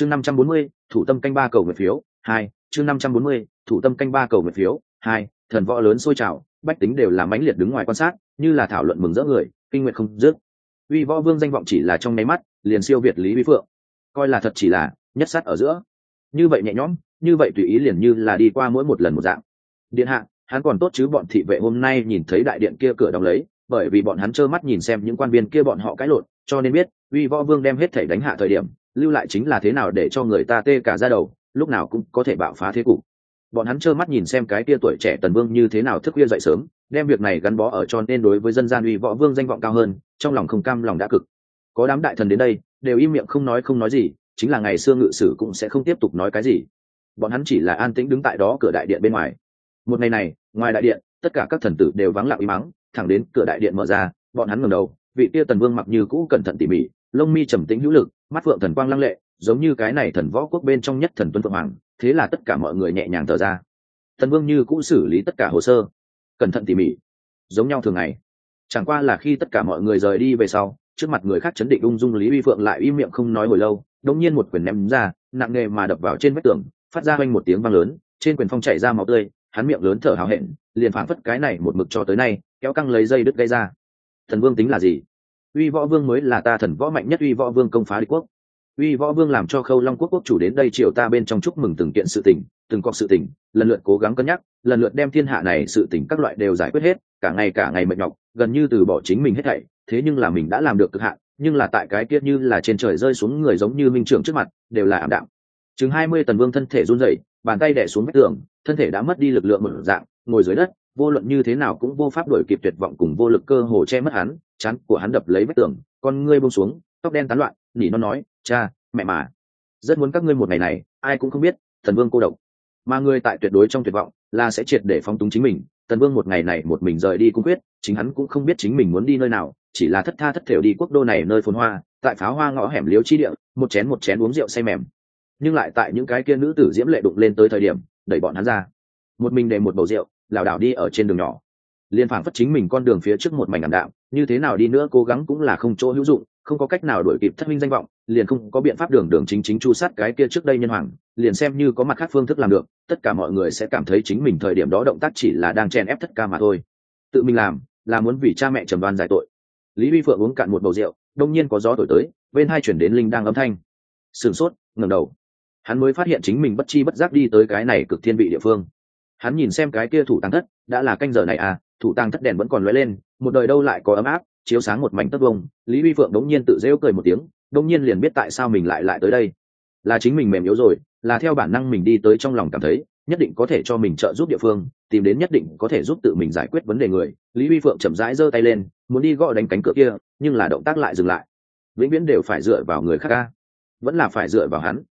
chương năm trăm bốn mươi, thủ tâm canh ba cầu nguyện phiếu, hai, chương năm trăm bốn mươi, thủ tâm canh ba cầu nguyện phiếu, hai, thần võ lớn sôi trào, bách tính đều là mãnh liệt đứng ngoài quan sát, như là thảo luận mừng rỡ người, kinh nguyện không dứt. Uy võ vương danh vọng chỉ là trong nháy mắt, liền siêu việt lý vi phượng. Coi là thật chỉ là nhất sát ở giữa. Như vậy nhẹ nhõm, như vậy tùy ý liền như là đi qua mỗi một lần một dạng. Điện hạ, hắn còn tốt chứ bọn thị vệ hôm nay nhìn thấy đại điện kia cửa đóng lấy, bởi vì bọn hắn trơ mắt nhìn xem những quan viên kia bọn họ cãi lộn, cho nên biết, uy võ vương đem hết thể đánh hạ thời điểm lưu lại chính là thế nào để cho người ta tê cả ra đầu, lúc nào cũng có thể bạo phá thế cục. Bọn hắn trơ mắt nhìn xem cái tia tuổi trẻ tần vương như thế nào thức khuya dậy sớm, đem việc này gắn bó ở cho nên đối với dân gian uy võ vương danh vọng cao hơn, trong lòng không cam lòng đã cực. Có đám đại thần đến đây, đều im miệng không nói không nói gì, chính là ngày xưa ngự sử cũng sẽ không tiếp tục nói cái gì. Bọn hắn chỉ là an tĩnh đứng tại đó cửa đại điện bên ngoài. Một ngày này, ngoài đại điện, tất cả các thần tử đều vắng lặng im mắng, thẳng đến cửa đại điện mở ra, bọn hắn ngầm đầu, vị tia tần vương mặc như cũ cẩn thận tỉ mỉ, lông mi trầm tĩnh hữu lực mắt phượng thần quang lăng lệ, giống như cái này thần võ quốc bên trong nhất thần tuân phượng hoàng, thế là tất cả mọi người nhẹ nhàng thở ra. Thần vương như cũng xử lý tất cả hồ sơ, cẩn thận tỉ mỉ, giống nhau thường ngày. Chẳng qua là khi tất cả mọi người rời đi về sau, trước mặt người khác chấn định ung dung lý uy phượng lại im miệng không nói hồi lâu đông nhiên một quyền ném ra, nặng nề mà đập vào trên vách tường, phát ra quanh một tiếng vang lớn, trên quyền phong chảy ra máu tươi, hắn miệng lớn thở hào hẹn, liền phảng phất cái này một mực cho tới nay, kéo căng lấy dây đứt gây ra. Thần vương tính là gì? Uy võ vương mới là ta thần võ mạnh nhất uy võ vương công phá đế quốc. Uy võ vương làm cho khâu long quốc quốc chủ đến đây triều ta bên trong chúc mừng từng kiện sự tình, từng cọc sự tình, lần lượt cố gắng cân nhắc, lần lượt đem thiên hạ này sự tình các loại đều giải quyết hết, cả ngày cả ngày mệt nhọc, gần như từ bỏ chính mình hết thảy, thế nhưng là mình đã làm được cực hạn, nhưng là tại cái kia như là trên trời rơi xuống người giống như minh trưởng trước mặt, đều là ảm đạm. Chừng hai mươi tần vương thân thể run rẩy, bàn tay đẻ xuống vách tường, thân thể đã mất đi lực lượng một dạng, ngồi dưới đất, vô luận như thế nào cũng vô pháp đổi kịp tuyệt vọng cùng vô lực cơ hồ che mất hắn chán của hắn đập lấy vách tường, con ngươi buông xuống, tóc đen tán loạn, nỉ nó nói, cha, mẹ mà, rất muốn các ngươi một ngày này, ai cũng không biết, thần vương cô độc. Mà ngươi tại tuyệt đối trong tuyệt vọng là sẽ triệt để phóng túng chính mình tần vương một ngày này một mình rời đi cung quyết, chính hắn cũng không biết chính mình muốn đi nơi nào, chỉ là thất tha thất thểu đi quốc đô này nơi phồn hoa, tại pháo hoa ngõ hẻm liếu chi địa, một chén một chén uống rượu say mềm. Nhưng lại tại những cái kia nữ tử diễm lệ đụng lên tới thời điểm, đẩy bọn hắn ra. Một mình để một bầu rượu, lảo đảo đi ở trên đường nhỏ liên phảng phất chính mình con đường phía trước một mảnh ảm đạm, như thế nào đi nữa cố gắng cũng là không chỗ hữu dụng, không có cách nào đuổi kịp thất minh danh vọng, liền không có biện pháp đường đường chính chính chu sát cái kia trước đây nhân hoàng, liền xem như có mặt khác phương thức làm được, tất cả mọi người sẽ cảm thấy chính mình thời điểm đó động tác chỉ là đang chèn ép thất ca mà thôi. Tự mình làm, là muốn vì cha mẹ trầm đoan giải tội. Lý vi phượng uống cạn một bầu rượu, đông nhiên có gió thổi tới, bên hai chuyển đến linh đang âm thanh. Sửng sốt, ngẩng đầu. Hắn mới phát hiện chính mình bất chi bất giác đi tới cái này cực thiên vị địa phương. Hắn nhìn xem cái kia thủ tăng thất, đã là canh giờ này à thủ tàng thất đèn vẫn còn lóe lên, một đời đâu lại có ấm áp, chiếu sáng một mảnh tất vông, lý vi phượng đống nhiên tự rêu cười một tiếng, đống nhiên liền biết tại sao mình lại lại tới đây. Là chính mình mềm yếu rồi, là theo bản năng mình đi tới trong lòng cảm thấy, nhất định có thể cho mình trợ giúp địa phương, tìm đến nhất định có thể giúp tự mình giải quyết vấn đề người. Lý vi phượng chậm rãi giơ tay lên, muốn đi gõ đánh cánh cửa kia, nhưng là động tác lại dừng lại. Vĩnh viễn đều phải dựa vào người khác ca. Vẫn là phải dựa vào hắn.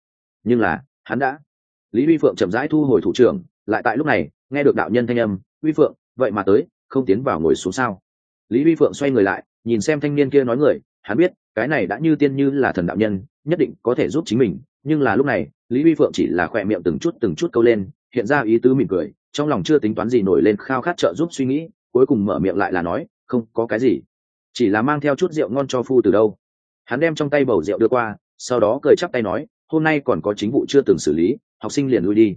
Nhưng là, hắn đã. Lý vi phượng chậm rãi thu hồi thủ trưởng, lại tại lúc này, nghe được đạo nhân thanh âm vi phượng, vậy mà tới không tiến vào ngồi xuống sao? Lý vi phượng xoay người lại, nhìn xem thanh niên kia nói người, hắn biết, cái này đã như tiên như là thần đạo nhân, nhất định có thể giúp chính mình, nhưng là lúc này, lý vi phượng chỉ là khỏe miệng từng chút từng chút câu lên, hiện ra ý tứ mỉm cười, trong lòng chưa tính toán gì nổi lên khao khát trợ giúp suy nghĩ, cuối cùng mở miệng lại là nói, không, có cái gì. Chỉ là mang theo chút rượu ngon cho phu từ đâu. Hắn đem trong tay bầu rượu đưa qua, sau đó cười chắp tay nói, hôm nay còn có chính vụ chưa từng xử lý, học sinh liền lui đi.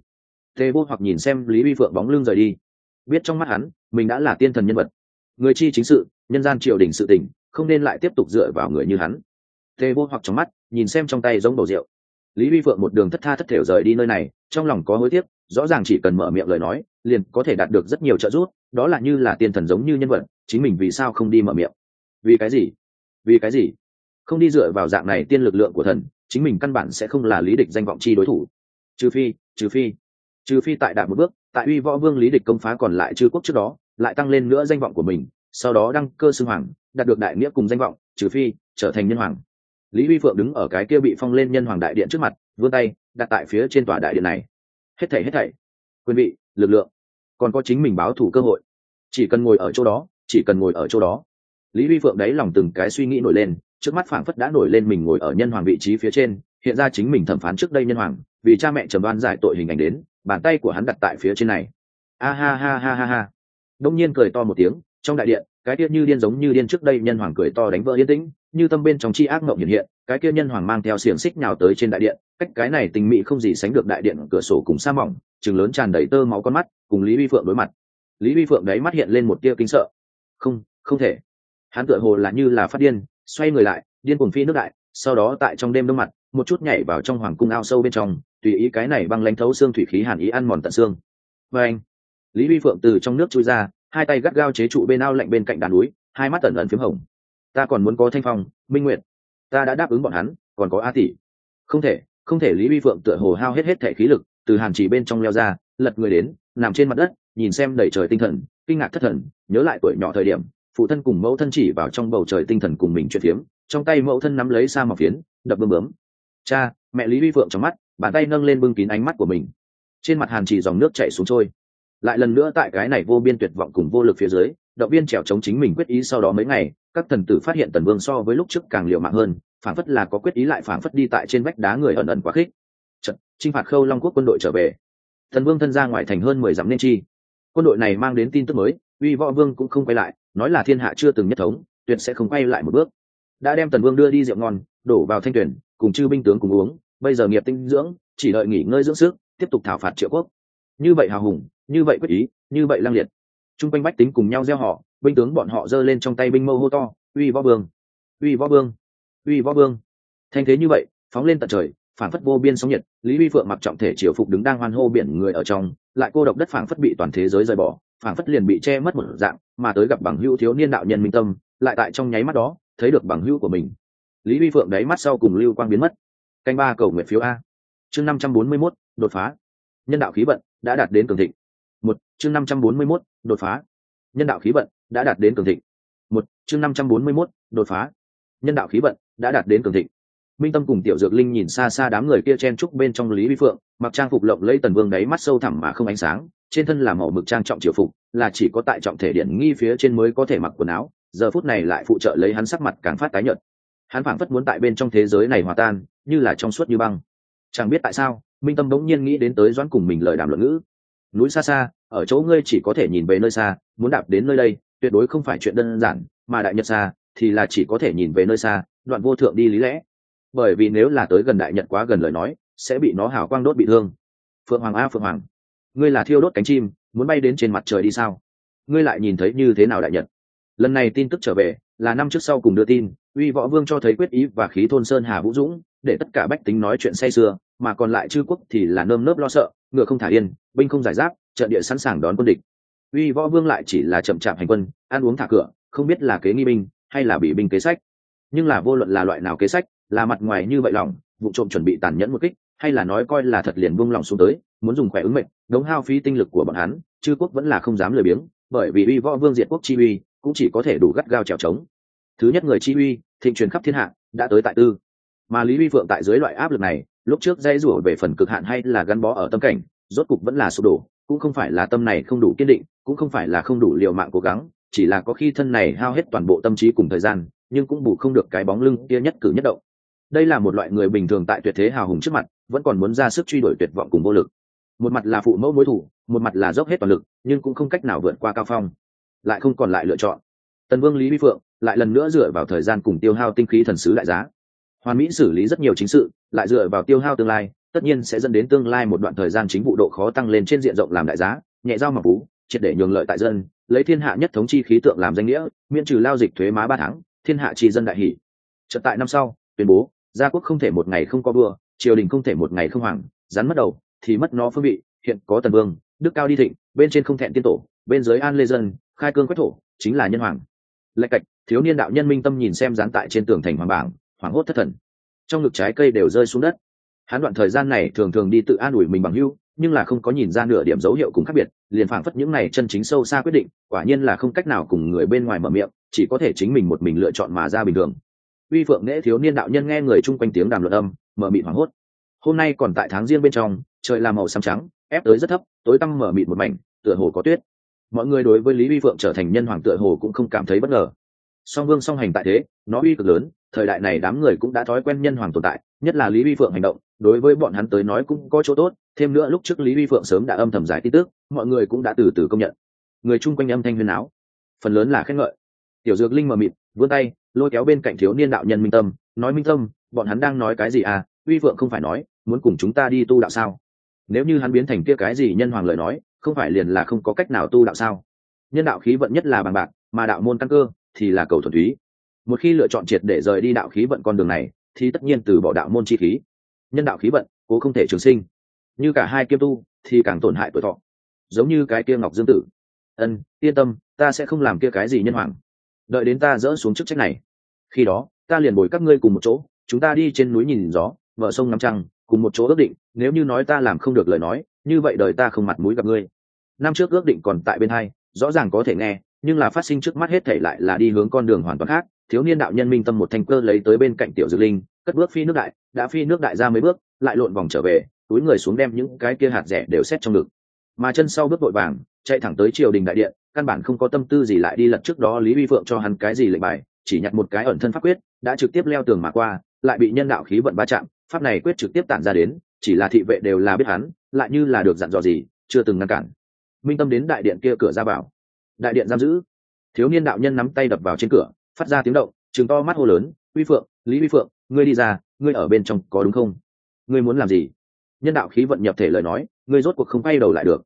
Tề vô hoặc nhìn xem lý vi phượng bóng lưng rời đi. Biết trong mắt hắn mình đã là tiên thần nhân vật. Người chi chính sự, nhân gian triều đình sự tình, không nên lại tiếp tục dựa vào người như hắn. Tề vô hoặc trong mắt, nhìn xem trong tay giống bầu rượu. Lý vi phượng một đường thất tha thất thểu rời đi nơi này, trong lòng có hối tiếc, rõ ràng chỉ cần mở miệng lời nói, liền có thể đạt được rất nhiều trợ giúp, đó là như là tiên thần giống như nhân vật, chính mình vì sao không đi mở miệng? Vì cái gì? Vì cái gì? Không đi dựa vào dạng này tiên lực lượng của thần, chính mình căn bản sẽ không là lý địch danh vọng chi đối thủ. Trừ phi trừ phi trừ phi tại đạt một bước tại uy võ vương lý địch công phá còn lại chư quốc trước đó, lại tăng lên nữa danh vọng của mình, sau đó đăng cơ xưng hoàng, đạt được đại nghĩa cùng danh vọng, trừ phi trở thành nhân hoàng. Lý huy phượng đứng ở cái kia bị phong lên nhân hoàng đại điện trước mặt, vươn tay, đặt tại phía trên tòa đại điện này. Hết thảy hết thảy. Quyền vị, lực lượng. Còn có chính mình báo thủ cơ hội. Chỉ cần ngồi ở chỗ đó, chỉ cần ngồi ở chỗ đó. Lý huy phượng đấy lòng từng cái suy nghĩ nổi lên, trước mắt phảng phất đã nổi lên mình ngồi ở nhân hoàng vị trí phía trên, hiện ra chính mình thẩm phán trước đây nhân hoàng, vì cha mẹ trầm đoan giải tội hình ảnh đến bàn tay của hắn đặt tại phía trên này. A ha ha ha ha ha. Đông nhiên cười to một tiếng, trong đại điện, cái kia như điên giống như điên trước đây nhân hoàng cười to đánh vỡ yên tĩnh, như tâm bên trong chi ác mộng hiện hiện, cái kia nhân hoàng mang theo xiềng xích nhào tới trên đại điện, cách cái này tình mị không gì sánh được đại điện cửa sổ cùng sa mỏng chừng lớn tràn đầy tơ máu con mắt, cùng lý vi phượng đối mặt. Lý vi phượng đấy mắt hiện lên một tia kinh sợ. Không không thể. Hắn tựa hồ là như là phát điên, xoay người lại, điên cuồng phi nước đại, sau đó tại trong đêm đông mặt một chút nhảy vào trong hoàng cung ao sâu bên trong, tùy ý cái này băng lãnh thấu xương thủy khí hàn ý ăn mòn tận xương. Và anh, lý vi phượng từ trong nước chui ra, hai tay gắt gao chế trụ bên ao lạnh bên cạnh đàn núi, hai mắt tẩn ẩn phím hồng. Ta còn muốn có thanh phong, minh nguyệt. Ta đã đáp ứng bọn hắn, còn có a tỷ. Không thể không thể, lý vi phượng tựa hồ hao hết hết thể khí lực, từ hàn chỉ bên trong leo ra, lật người đến, nằm trên mặt đất, nhìn xem đầy trời tinh thần, kinh ngạc thất thần, nhớ lại tuổi nhỏ thời điểm, phụ thân cùng mẫu thân chỉ vào trong bầu trời tinh thần cùng mình chuyện phiếm, trong tay mẫu thân nắm lấy sa mọc phiến, đập bơm bướm cha, mẹ lý vi phượng trong mắt, bàn tay nâng lên bưng kín ánh mắt của mình. Trên mặt hàn chỉ dòng nước chảy xuống trôi. Lại lần nữa tại cái này vô biên tuyệt vọng cùng vô lực phía dưới, động viên trèo chống chính mình quyết ý sau đó mấy ngày, các thần tử phát hiện tần vương so với lúc trước càng liều mạng hơn phản phất là có quyết ý lại phản phất đi tại trên vách đá người ẩn ẩn quá khích. Trận chinh phạt khâu long quốc quân đội trở về. Thần vương thân ra ngoài thành hơn mười dặm nên chi. Quân đội này mang đến tin tức mới, uy võ vương cũng không quay lại, nói là thiên hạ chưa từng nhất thống, tuyệt sẽ không quay lại một bước. Đã đem tần vương đưa đi rượu ngon, đổ vào thanh tuyển cùng chư binh tướng cùng uống, bây giờ nghiệp tinh dưỡng, chỉ đợi nghỉ ngơi dưỡng sức, tiếp tục thảo phạt triệu quốc. Như vậy hào hùng, như vậy quyết ý, như vậy lang liệt. T r u n g quanh bách tính cùng nhau gieo họ, binh tướng bọn họ giơ lên trong tay binh mâu hô to, uy võ vương! Uy võ vương! Uy võ vương! Thanh thế như vậy, phóng lên tận trời phản phất vô biên sóng nhiệt, lý vi phượng mặc trọng thể triều phục đứng đang hoan hô biển người ở trong, lại cô độc đất phản phất bị toàn thế giới rời bỏ phản phất liền bị che mất một dạng, mà tới gặp bằng hữu thiếu niên đạo nhân minh tâm, lại tại trong nháy mắt đó, thấy được bằng hữu của mình lý vi phượng đáy mắt sau cùng lưu quang biến mất. Canh ba cầu nguyện phiếu a. Chương năm trăm bốn mươi mốt, đột phá. Nhân đạo khí vận đã đạt đến cường thịnh. Một, chương năm trăm bốn mươi mốt, đột phá. Nhân đạo khí vận đã đạt đến cường thịnh. Một, chương năm trăm bốn mươi mốt, đột phá. Nhân đạo khí vận đã đạt đến cường thịnh. Minh tâm cùng tiểu dược linh nhìn xa xa đám người kia chen trúc bên trong lý vi phượng, mặc trang phục lộng lấy tần vương đáy mắt sâu thẳm mà không ánh sáng, trên thân là màu mực trang trọng triều phục, là chỉ có tại trọng thể điện nghi phía trên mới có thể mặc quần áo, giờ phút này lại phụ trợ lấy hắn sắc mặt càng phát tái nhợt hắn phảng phất muốn tại bên trong thế giới này hòa tan, như là trong suốt như băng. Chẳng biết tại sao, minh tâm bỗng nhiên nghĩ đến tới doãn cùng mình lời đàm luận ngữ. Núi xa xa, ở chỗ ngươi chỉ có thể nhìn về nơi xa, muốn đạp đến nơi đây, tuyệt đối không phải chuyện đơn giản, mà đại nhật xa, thì là chỉ có thể nhìn về nơi xa, đoạn vô thượng đi lý lẽ. Bởi vì nếu là tới gần đại nhật quá gần lời nói, sẽ bị nó hào quang đốt bị thương. Phượng hoàng a, phượng hoàng, ngươi là thiêu đốt cánh chim, muốn bay đến trên mặt trời đi sao? Ngươi lại nhìn thấy như thế nào đại nhật? Lần này tin tức trở về là năm trước sau cùng đưa tin, uy võ vương cho thấy quyết ý và khí thôn sơn hà vũ dũng, để tất cả bách tính nói chuyện say sưa, mà còn lại chư quốc thì là nơm nớp lo sợ, ngựa không thả yên, binh không giải giáp, trận địa sẵn sàng đón quân địch. Uy võ vương lại chỉ là chậm chạp hành quân, ăn uống thả cửa, không biết là kế nghi binh hay là bị binh kế sách. Nhưng là vô luận là loại nào kế sách, là mặt ngoài như vậy lòng, vụ trộm chuẩn bị tàn nhẫn một kích, hay là nói coi là thật liền buông lòng xuống tới, muốn dùng khỏe ứng mệnh, đống hao phí tinh lực của bọn hắn, chư quốc vẫn là không dám lười biếng, bởi vì uy võ vương diệt quốc chi uy cũng chỉ có thể đủ gắt gao trèo trống. Thứ nhất người chi uy, thịnh truyền khắp thiên hạ, đã tới tại tư. Mà lý vi phượng tại dưới loại áp lực này, lúc trước dây rủa về phần cực hạn hay là gắn bó ở tâm cảnh, rốt cục vẫn là sụp đổ, cũng không phải là tâm này không đủ kiên định, cũng không phải là không đủ liều mạng cố gắng, chỉ là có khi thân này hao hết toàn bộ tâm trí cùng thời gian, nhưng cũng bù không được cái bóng lưng kia nhất cử nhất động. Đây là một loại người bình thường tại tuyệt thế hào hùng trước mặt, vẫn còn muốn ra sức truy đuổi tuyệt vọng cùng vô lực. Một mặt là phụ mẫu mối thủ, một mặt là dốc hết toàn lực, nhưng cũng không cách nào vượt qua cao phong lại không còn lại lựa chọn. Tần vương lý vi phượng lại lần nữa dựa vào thời gian cùng tiêu hao tinh khí thần sứ đại giá. Hoàn mỹ xử lý rất nhiều chính sự, lại dựa vào tiêu hao tương lai, tất nhiên sẽ dẫn đến tương lai một đoạn thời gian chính vụ độ khó tăng lên trên diện rộng làm đại giá, nhẹ giao mặc vũ, triệt để nhường lợi tại dân, lấy thiên hạ nhất thống chi khí tượng làm danh nghĩa, miễn trừ lao dịch thuế má ba tháng, thiên hạ chi dân đại hỷ. Trật tại năm sau, tuyên bố, gia quốc không thể một ngày không có vua, triều đình không thể một ngày không hoàng, rắn mất đầu, thì mất nó phương vị, hiện có tần vương, đức cao đi thịnh, bên trên không thẹn tiên tổ bên dưới an lê dân, khai cương quách thổ, chính là nhân hoàng. Lạch cạch, thiếu niên đạo nhân minh tâm nhìn xem dán tại trên tường thành hoàng bảng, hoảng hốt thất thần. Trong ngực trái cây đều rơi xuống đất. Hắn đoạn thời gian này thường thường đi tự an ủi mình bằng hưu, nhưng là không có nhìn ra nửa điểm dấu hiệu cùng khác biệt, liền phảng phất những này chân chính sâu xa quyết định, quả nhiên là không cách nào cùng người bên ngoài mở miệng, chỉ có thể chính mình một mình lựa chọn mà ra bình thường. Uy phượng nễ thiếu niên đạo nhân nghe người chung quanh tiếng đàm luận âm, mở mịt hoảng hốt. Hôm nay còn tại tháng riêng bên trong, trời là màu xám trắng, ép tới rất thấp, tối tăm mở mịt một mảnh, tựa hồ có tuyết mọi người đối với lý uy phượng trở thành nhân hoàng tựa hồ cũng không cảm thấy bất ngờ. Song vương song hành tại thế, nó uy cực lớn, thời đại này đám người cũng đã thói quen nhân hoàng tồn tại, nhất là lý uy phượng hành động, đối với bọn hắn tới nói cũng có chỗ tốt, thêm nữa lúc trước lý uy phượng sớm đã âm thầm giải tin tức, mọi người cũng đã từ từ công nhận. Người chung quanh âm thanh huyền áo, phần lớn là khen ngợi. Tiểu dược linh mờ mịt, vươn tay, lôi kéo bên cạnh thiếu niên đạo nhân minh tâm, nói minh tâm, bọn hắn đang nói cái gì à? Uy phượng không phải nói, muốn cùng chúng ta đi tu đạo sao? Nếu như hắn biến thành kia cái gì nhân hoàng lời nói không phải liền là không có cách nào tu đạo sao? Nhân đạo khí vận nhất là bằng bạc, mà đạo môn căn cơ thì là cầu thuần túy. Một khi lựa chọn triệt để rời đi đạo khí vận con đường này, thì tất nhiên từ bỏ đạo môn chi khí. Nhân đạo khí vận, cố không thể trường sinh. Như cả hai kiêm tu, thì càng tổn hại tuổi thọ. Giống như cái kia ngọc dương tử. Ân, yên tâm, ta sẽ không làm kia cái gì nhân hoàng. Đợi đến ta dỡ xuống chức trách này. Khi đó, ta liền bồi các ngươi cùng một chỗ, chúng ta đi trên núi nhìn gió vợ sông ngắm trăng, cùng một chỗ ước định, nếu như nói ta làm không được lời nói như vậy đời ta không mặt mũi gặp ngươi. Năm trước ước định còn tại bên hai, rõ ràng có thể nghe, nhưng là phát sinh trước mắt hết thể lại là đi hướng con đường hoàn toàn khác. Thiếu niên đạo nhân minh tâm một thanh cơ lấy tới bên cạnh tiểu dược linh, cất bước phi nước đại, đã phi nước đại ra mấy bước, lại lộn vòng trở về, túi người xuống đem những cái kia hạt rẻ đều xét trong ngực. Mà chân sau bước vội vàng, chạy thẳng tới triều đình đại điện, căn bản không có tâm tư gì lại đi lật trước đó lý vi phượng cho hắn cái gì lệnh bài, chỉ nhặt một cái ẩn thân pháp quyết, đã trực tiếp leo tường mà qua, lại bị nhân đạo khí vận va chạm, pháp này quyết trực tiếp tản ra đến, chỉ là thị vệ đều là biết hắn lại như là được dặn dò gì, chưa từng ngăn cản. Minh tâm đến đại điện kia cửa ra vào. Đại điện giam giữ. Thiếu niên đạo nhân nắm tay đập vào trên cửa, phát ra tiếng động chừng to mắt hô lớn, uy phượng, lý uy phượng, ngươi đi ra, ngươi ở bên trong có đúng không? Ngươi muốn làm gì? Nhân đạo khí vận nhập thể lời nói, ngươi rốt cuộc không quay đầu lại được.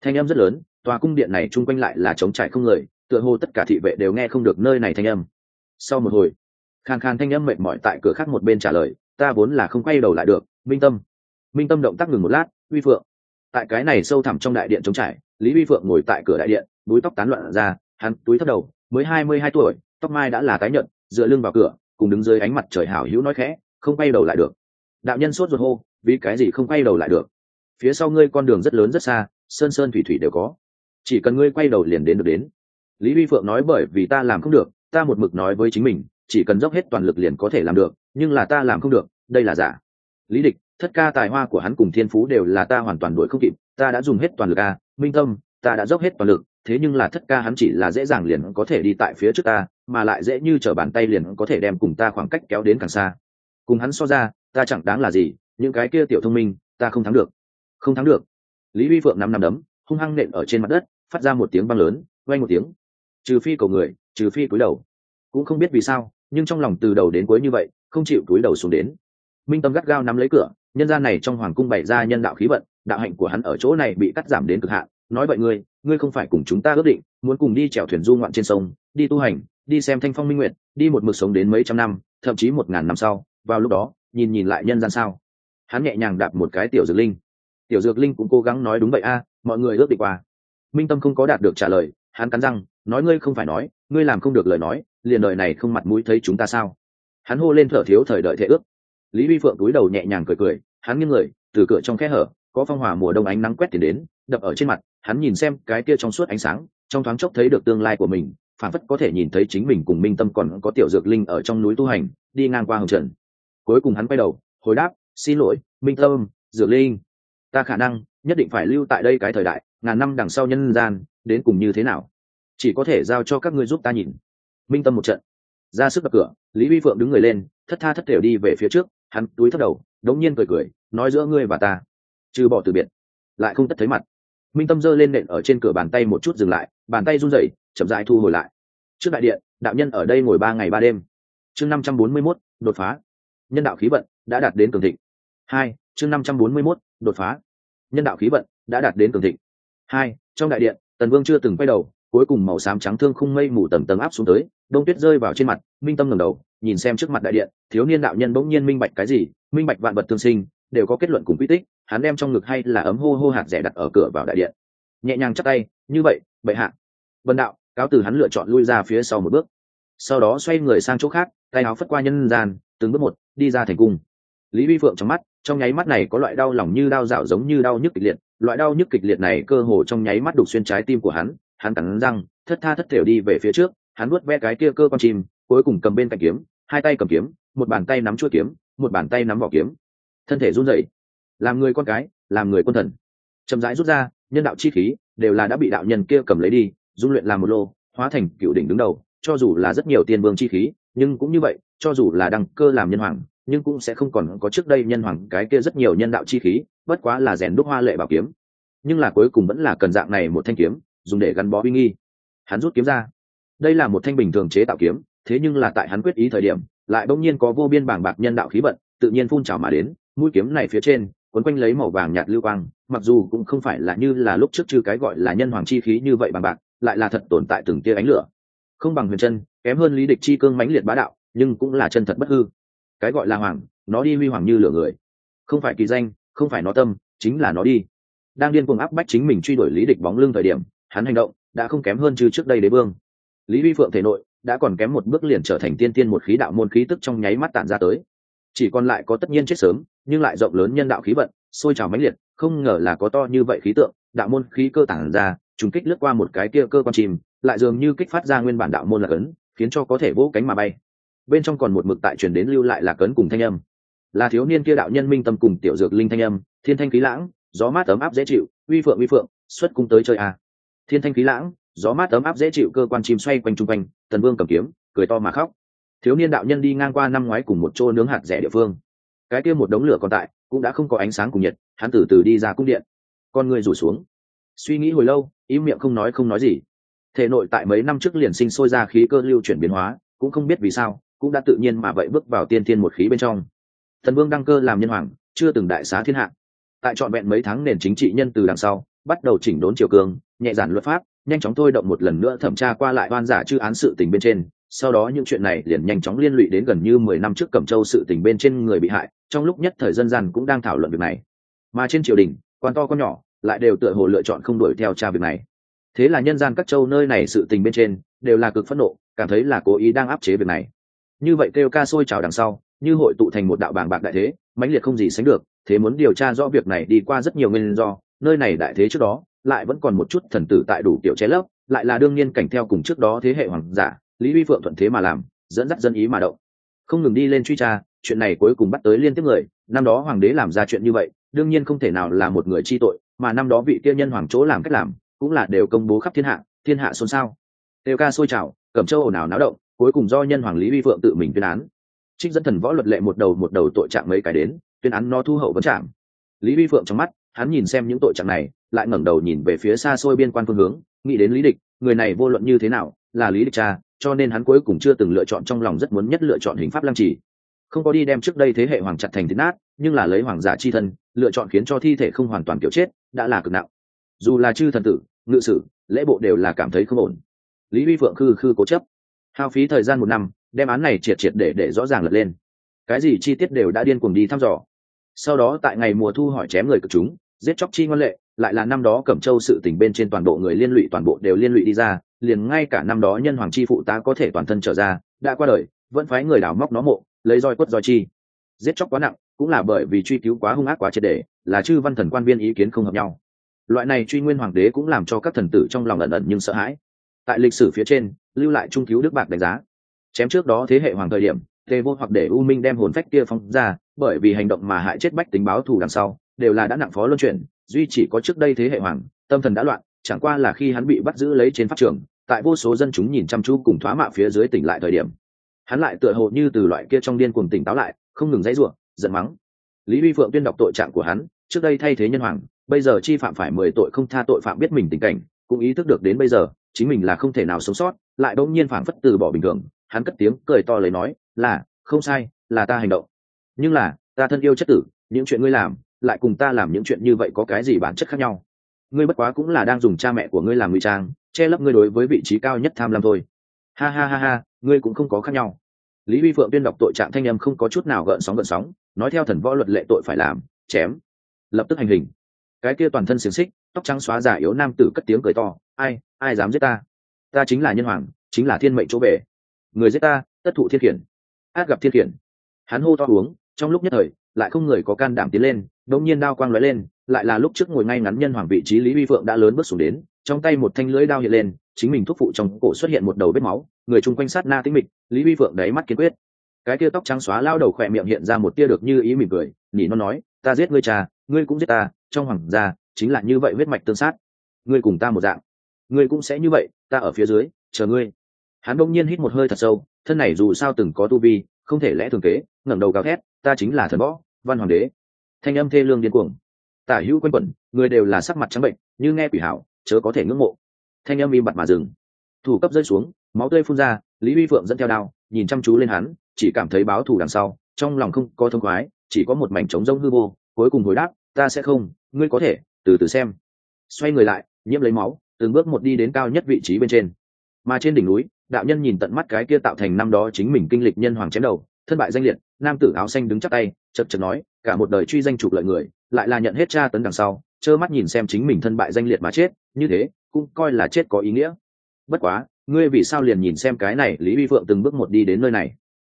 Thanh âm rất lớn, tòa cung điện này chung quanh lại là trống trải không người, tựa hồ tất cả thị vệ đều nghe không được nơi này thanh âm. Sau một hồi, khàn khàn thanh âm mệt mỏi tại cửa khác một bên trả lời, ta vốn là không quay đầu lại được, minh tâm. Minh tâm động tác ngừng một lát uy phượng. Tại cái này sâu thẳm trong đại điện trống trải, lý uy phượng ngồi tại cửa đại điện, búi tóc tán loạn ra, hắn túi thấp đầu, mới hai mươi hai tuổi, tóc mai đã là tái nhợt, dựa lưng vào cửa, cùng đứng dưới ánh mặt trời hảo hữu nói khẽ, không quay đầu lại được. Đạo nhân sốt ruột hô, vì cái gì không quay đầu lại được? Phía sau ngươi con đường rất lớn rất xa, sơn sơn thủy thủy đều có. Chỉ cần ngươi quay đầu liền đến được đến. Lý vi phượng nói bởi vì ta làm không được, ta một mực nói với chính mình, chỉ cần dốc hết toàn lực liền có thể làm được, nhưng là ta làm không được, đây là giả lý địch, thất ca tài hoa của hắn cùng thiên phú đều là ta hoàn toàn đuổi không kịp, ta đã dùng hết toàn lực a minh tâm, ta đã dốc hết toàn lực, thế nhưng là thất ca hắn chỉ là dễ dàng liền có thể đi tại phía trước ta, mà lại dễ như t bàn tay liền có thể đem cùng ta khoảng cách kéo đến càng xa. Cùng hắn so ra, ta chẳng đáng là gì, những cái kia tiểu thông minh, ta không thắng được. Không thắng được. Lý vi phượng năm năm đấm, hung hăng nện ở trên mặt đất, phát ra một tiếng băng lớn vay một tiếng. Trừ phi cầu người, trừ phi cúi đầu. Cũng không biết vì sao, nhưng trong lòng từ đầu đến cuối như vậy, không chịu cúi đầu xuống đến minh tâm gắt gao nắm lấy cửa, nhân gian này trong hoàng cung bày ra nhân đạo khí vận, đạo hạnh của hắn ở chỗ này bị cắt giảm đến cực hạn. Nói vậy ngươi ngươi không phải cùng chúng ta ước định, muốn cùng đi chèo thuyền du ngoạn trên sông, đi tu hành, đi xem thanh phong minh nguyện đi một mực sống đến mấy trăm năm, thậm chí một ngàn năm sau, vào lúc đó, nhìn nhìn lại nhân gian sao. Hắn nhẹ nhàng đạp một cái tiểu dược linh. Tiểu dược linh cũng cố gắng nói đúng vậy a, mọi người ước định qua. Minh tâm không có đạt được trả lời, hắn cắn răng, nói ngươi không phải nói, ngươi làm không được lời nói, liền đời này không mặt mũi thấy chúng ta sao. Hắn hô lên thở thiếu thời đợi thể ước lý vi phượng túi đầu nhẹ nhàng cười cười, hắn nghiêng người, từ cửa trong khe hở, có phong hòa mùa đông ánh nắng quét tiền đến, đập ở trên mặt, hắn nhìn xem cái kia trong suốt ánh sáng, trong thoáng chốc thấy được tương lai của mình phản phất có thể nhìn thấy chính mình cùng minh tâm còn có tiểu dược linh ở trong núi tu hành, đi ngang qua hồng trần. Cuối cùng hắn quay đầu, hồi đáp, xin lỗi, minh tâm, dược linh. Ta khả năng nhất định phải lưu tại đây cái thời đại, ngàn năm đằng sau nhân gian, đến cùng như thế nào? Chỉ có thể giao cho các ngươi giúp ta nhìn. Minh tâm một trận. Ra sức đập cửa, lý vi phượng đứng người lên, thất tha thất thểu đi về phía trước hắn túi thấp đầu, đống nhiên cười cười, nói giữa ngươi và ta. Trừ bỏ từ biệt, lại không tất thấy mặt. Minh tâm giơ lên nện ở trên cửa bàn tay một chút dừng lại, bàn tay run rẩy, chậm rãi thu hồi lại. Trước đại điện, đạo nhân ở đây ngồi ba ngày ba đêm. Chương năm trăm bốn mươi mốt, đột phá. Nhân đạo khí vận đã đạt đến cường thịnh. Hai, chương năm trăm bốn mươi mốt, đột phá. Nhân đạo khí vận đã đạt đến cường thịnh. Hai, trong đại điện, tần vương chưa từng quay đầu cuối cùng màu xám trắng thương khung mây mù tầng tầng áp xuống tới, đông tuyết rơi vào trên mặt, minh tâm ngẩng đầu, nhìn xem trước mặt đại điện, thiếu niên đạo nhân bỗng nhiên minh bạch cái gì, minh bạch vạn vật tương sinh, đều có kết luận cùng quy tích, hắn đem trong ngực hay là ấm hô hô hạt rẻ đặt ở cửa vào đại điện. Nhẹ nhàng chắc tay, như vậy, bệ hạ. Vân đạo, cáo từ hắn lựa chọn lui ra phía sau một bước. Sau đó xoay người sang chỗ khác, tay áo phất qua nhân gian, từng bước một, đi ra thành cung. Lý vi phượng trong mắt, trong nháy mắt này có loại đau lòng như đau dạo giống như đau nhức kịch liệt, loại đau nhức kịch liệt này cơ hồ trong nháy mắt đục xuyên trái tim của hắn hắn cắn răng, thất tha thất thểu đi về phía trước, hắn nuốt ve cái kia cơ con chim, cuối cùng cầm bên cạnh kiếm, hai tay cầm kiếm, một bàn tay nắm chuôi kiếm, một bàn tay nắm vỏ kiếm. Thân thể run rẩy, làm người con cái, làm người quân thần. Chậm rãi rút ra, nhân đạo chi khí đều là đã bị đạo nhân kia cầm lấy đi, dung luyện làm một lô, hóa thành cựu đỉnh đứng đầu, cho dù là rất nhiều tiên vương chi khí, nhưng cũng như vậy, cho dù là đăng cơ làm nhân hoàng, nhưng cũng sẽ không còn có trước đây nhân hoàng cái kia rất nhiều nhân đạo chi khí, bất quá là rèn đúc hoa lệ bảo kiếm. Nhưng là cuối cùng vẫn là cần dạng này một thanh kiếm dùng để gắn bó uy nghi. Hắn rút kiếm ra. Đây là một thanh bình thường chế tạo kiếm, thế nhưng là tại hắn quyết ý thời điểm, lại bỗng nhiên có vô biên bảng bạc nhân đạo khí vận, tự nhiên phun trào mà đến, mũi kiếm này phía trên, quấn quanh lấy màu vàng nhạt lưu quang, mặc dù cũng không phải là như là lúc trước chư cái gọi là nhân hoàng chi khí như vậy bằng bạc, lại là thật tồn tại từng tia ánh lửa. Không bằng huyền chân, kém hơn lý địch chi cương mãnh liệt bá đạo, nhưng cũng là chân thật bất hư. Cái gọi là hoàng, nó đi huy hoàng như lửa người. Không phải kỳ danh, không phải nó tâm, chính là nó đi. Đang điên cuồng áp bách chính mình truy đuổi lý địch bóng lưng thời điểm hắn hành động đã không kém hơn chứ trước đây đế vương. Lý vi phượng thể nội đã còn kém một bước liền trở thành tiên tiên một khí đạo môn khí tức trong nháy mắt tản ra tới. Chỉ còn lại có tất nhiên chết sớm, nhưng lại rộng lớn nhân đạo khí vận, sôi trào mãnh liệt, không ngờ là có to như vậy khí tượng, đạo môn khí cơ tản ra, trùng kích lướt qua một cái kia cơ quan chìm, lại dường như kích phát ra nguyên bản đạo môn là cấn, khiến cho có thể vỗ cánh mà bay. Bên trong còn một mực tại truyền đến lưu lại là cấn cùng thanh âm. Là thiếu niên kia đạo nhân minh tâm cùng tiểu dược linh thanh âm, thiên thanh khí lãng, gió mát ấm áp dễ chịu uy phượng uy phượng, xuất cung tới chơi à thiên thanh khí lãng, gió mát ấm áp dễ chịu cơ quan chim xoay quanh chung quanh, tần vương cầm kiếm, cười to mà khóc. Thiếu niên đạo nhân đi ngang qua năm ngoái cùng một chỗ nướng hạt rẻ địa phương. Cái kia một đống lửa còn tại, cũng đã không có ánh sáng cùng nhiệt, hắn từ từ đi ra cung điện. Con người rủ xuống. Suy nghĩ hồi lâu, im miệng không nói không nói gì. Thể nội tại mấy năm trước liền sinh sôi ra khí cơ lưu chuyển biến hóa, cũng không biết vì sao, cũng đã tự nhiên mà vậy bước vào tiên thiên một khí bên trong. Thần vương đăng cơ làm nhân hoàng, chưa từng đại xá thiên hạ. Tại trọn vẹn mấy tháng nền chính trị nhân từ đằng sau bắt đầu chỉnh đốn triều cường, nhẹ giản luật pháp, nhanh chóng thôi động một lần nữa thẩm tra qua lại oan giả chư án sự tình bên trên. Sau đó những chuyện này liền nhanh chóng liên lụy đến gần như mười năm trước cẩm châu sự tình bên trên người bị hại, trong lúc nhất thời dân gian cũng đang thảo luận việc này. Mà trên triều đình, quan to con nhỏ lại đều tựa hồ lựa chọn không đuổi theo tra việc này. Thế là nhân gian các châu nơi này sự tình bên trên đều là cực phẫn nộ, cảm thấy là cố ý đang áp chế việc này. Như vậy kêu ca sôi trào đằng sau, như hội tụ thành một đạo bàng bạc đại thế, mãnh liệt không gì sánh được, thế muốn điều tra rõ việc này đi qua rất nhiều nguyên do nơi này đại thế trước đó, lại vẫn còn một chút thần tử tại đủ kiểu chế lấp, lại là đương nhiên cảnh theo cùng trước đó thế hệ hoàng giả, lý vi phượng thuận thế mà làm, dẫn dắt dân ý mà động. Không ngừng đi lên truy tra, chuyện này cuối cùng bắt tới liên tiếp người, năm đó hoàng đế làm ra chuyện như vậy, đương nhiên không thể nào là một người chi tội, mà năm đó vị kia nhân hoàng chỗ làm cách làm, cũng là đều công bố khắp thiên hạ thiên hạ xôn xao. Đều ca sôi trào cẩm châu ồn ào náo động, cuối cùng do nhân hoàng lý vi phượng tự mình tuyên án. Trích dẫn thần võ luật lệ một đầu một đầu tội trạng mấy cái đến, tuyên án nó thu hậu vấn trạng. Lý vi phượng trong mắt hắn nhìn xem những tội trạng này, lại ngẩng đầu nhìn về phía xa xôi biên quan phương hướng, nghĩ đến lý địch, người này vô luận như thế nào, là lý địch cha, cho nên hắn cuối cùng chưa từng lựa chọn trong lòng rất muốn nhất lựa chọn hình pháp lăng trì. Không có đi đem trước đây thế hệ hoàng chặt thành thịt nát, nhưng là lấy hoàng giả chi thân, lựa chọn khiến cho thi thể không hoàn toàn kiểu chết, đã là cực nặng. Dù là chư thần tử, ngự sử, lễ bộ đều là cảm thấy không ổn. Lý vi phượng khư khư cố chấp. Hao phí thời gian một năm, đem án này triệt triệt để để rõ ràng lật lên. Cái gì chi tiết đều đã điên cuồng đi thăm dò. Sau đó tại ngày mùa thu hỏi chém người cực chúng giết chóc chi ngoan lệ, lại là năm đó cẩm châu sự tình bên trên toàn bộ người liên lụy toàn bộ đều liên lụy đi ra, liền ngay cả năm đó nhân hoàng chi phụ ta có thể toàn thân trở ra, đã qua đời, vẫn phái người đào móc nó mộ, lấy roi quất roi chi. Giết chóc quá nặng, cũng là bởi vì truy cứu quá hung ác quá triệt để, là chư văn thần quan viên ý kiến không hợp nhau. Loại này truy nguyên hoàng đế cũng làm cho các thần tử trong lòng ẩn ẩn nhưng sợ hãi. Tại lịch sử phía trên, lưu lại trung cứu đức bạc đánh giá. Chém trước đó thế hệ hoàng thời điểm tề vô hoặc để u minh đem hồn phách kia phóng ra, bởi vì hành động mà hại chết bách tính báo thù đằng sau đều là đã nặng phó luân chuyển, duy chỉ có trước đây thế hệ hoàng, tâm thần đã loạn, chẳng qua là khi hắn bị bắt giữ lấy trên pháp trường, tại vô số dân chúng nhìn chăm chú cùng thoá mạ phía dưới tỉnh lại thời điểm. Hắn lại tựa hồ như từ loại kia trong điên cuồng tỉnh táo lại, không ngừng dãy ruộng giận mắng. Lý vi phượng tuyên đọc tội trạng của hắn, trước đây thay thế nhân hoàng, bây giờ chi phạm phải mười tội không tha tội phạm biết mình tình cảnh, cũng ý thức được đến bây giờ, chính mình là không thể nào sống sót, lại đ nhiên phảng phất từ bỏ bình thường, hắn cất tiếng cười to lấy nói, là, không sai, là ta hành động. Nhưng là, ta thân yêu chất tử, những chuyện ngươi làm lại cùng ta làm những chuyện như vậy có cái gì bản chất khác nhau? Ngươi bất quá cũng là đang dùng cha mẹ của ngươi làm ngụy trang, che lấp ngươi đối với vị trí cao nhất tham lam thôi. Ha ha ha ha, ngươi cũng không có khác nhau. Lý vi phượng tuyên đọc tội trạng thanh em không có chút nào gợn sóng gợn sóng, nói theo thần võ luật lệ tội phải làm, chém. Lập tức hành hình. Cái kia toàn thân xiềng xích, tóc trắng xóa giả yếu nam tử cất tiếng cười to, ai ai dám giết ta? Ta chính là nhân hoàng, chính là thiên mệnh chỗ bể. người giết ta, tất thụ thiên khiển. Át gặp thiên khiển. Hắn hô to uống, trong lúc nhất thời, lại không người có can đảm tiến lên đột nhiên đao quang lóe lên, lại là lúc trước ngồi ngay ngắn nhân hoàng vị trí lý vi phượng đã lớn bước xuống đến, trong tay một thanh lưỡi đao hiện lên, chính mình thúc phụ trong cổ xuất hiện một đầu vết máu, người chung quanh sát na tĩnh mịch, lý vi phượng đáy mắt kiên quyết. Cái tia tóc trắng xóa lao đầu khỏe miệng hiện ra một tia được như ý mỉm cười, nhỉ nó nói, ta giết ngươi cha, ngươi cũng giết ta, trong hoàng gia chính là như vậy huyết mạch tương sát. Ngươi cùng ta một dạng. Ngươi cũng sẽ như vậy, ta ở phía dưới, chờ ngươi. Hắn đông nhiên hít một hơi thật sâu, thân này dù sao từng có tu vi, không thể lẽ thường kế, ngẩng đầu gào thét, ta chính là thần võ, văn hoàng đế thanh âm thê lương điên cuồng. Tả hữu quân quẩn, người đều là sắc mặt trắng bệnh, như nghe quỷ hảo chớ có thể ngưỡng mộ. Thanh âm im bặt mà dừng. Thủ cấp rơi xuống, máu tươi phun ra, lý vi phượng dẫn theo đao, nhìn chăm chú lên hắn, chỉ cảm thấy báo thù đằng sau, trong lòng không có thông khoái, chỉ có một mảnh trống rông hư vô, cuối cùng hồi đáp, ta sẽ không, ngươi có thể, từ từ xem. Xoay người lại, nhiễm lấy máu, từng bước một đi đến cao nhất vị trí bên trên. Mà trên đỉnh núi, đạo nhân nhìn tận mắt cái kia tạo thành năm đó chính mình kinh lịch nhân hoàng chém đầu thân bại danh liệt, nam tử áo xanh đứng chắc tay chật chật nói, cả một đời truy danh trục lợi người, lại là nhận hết tra tấn đằng sau, trơ mắt nhìn xem chính mình thân bại danh liệt mà chết, như thế, cũng coi là chết có ý nghĩa. Bất quá, ngươi vì sao liền nhìn xem cái này, lý vi phượng từng bước một đi đến nơi này?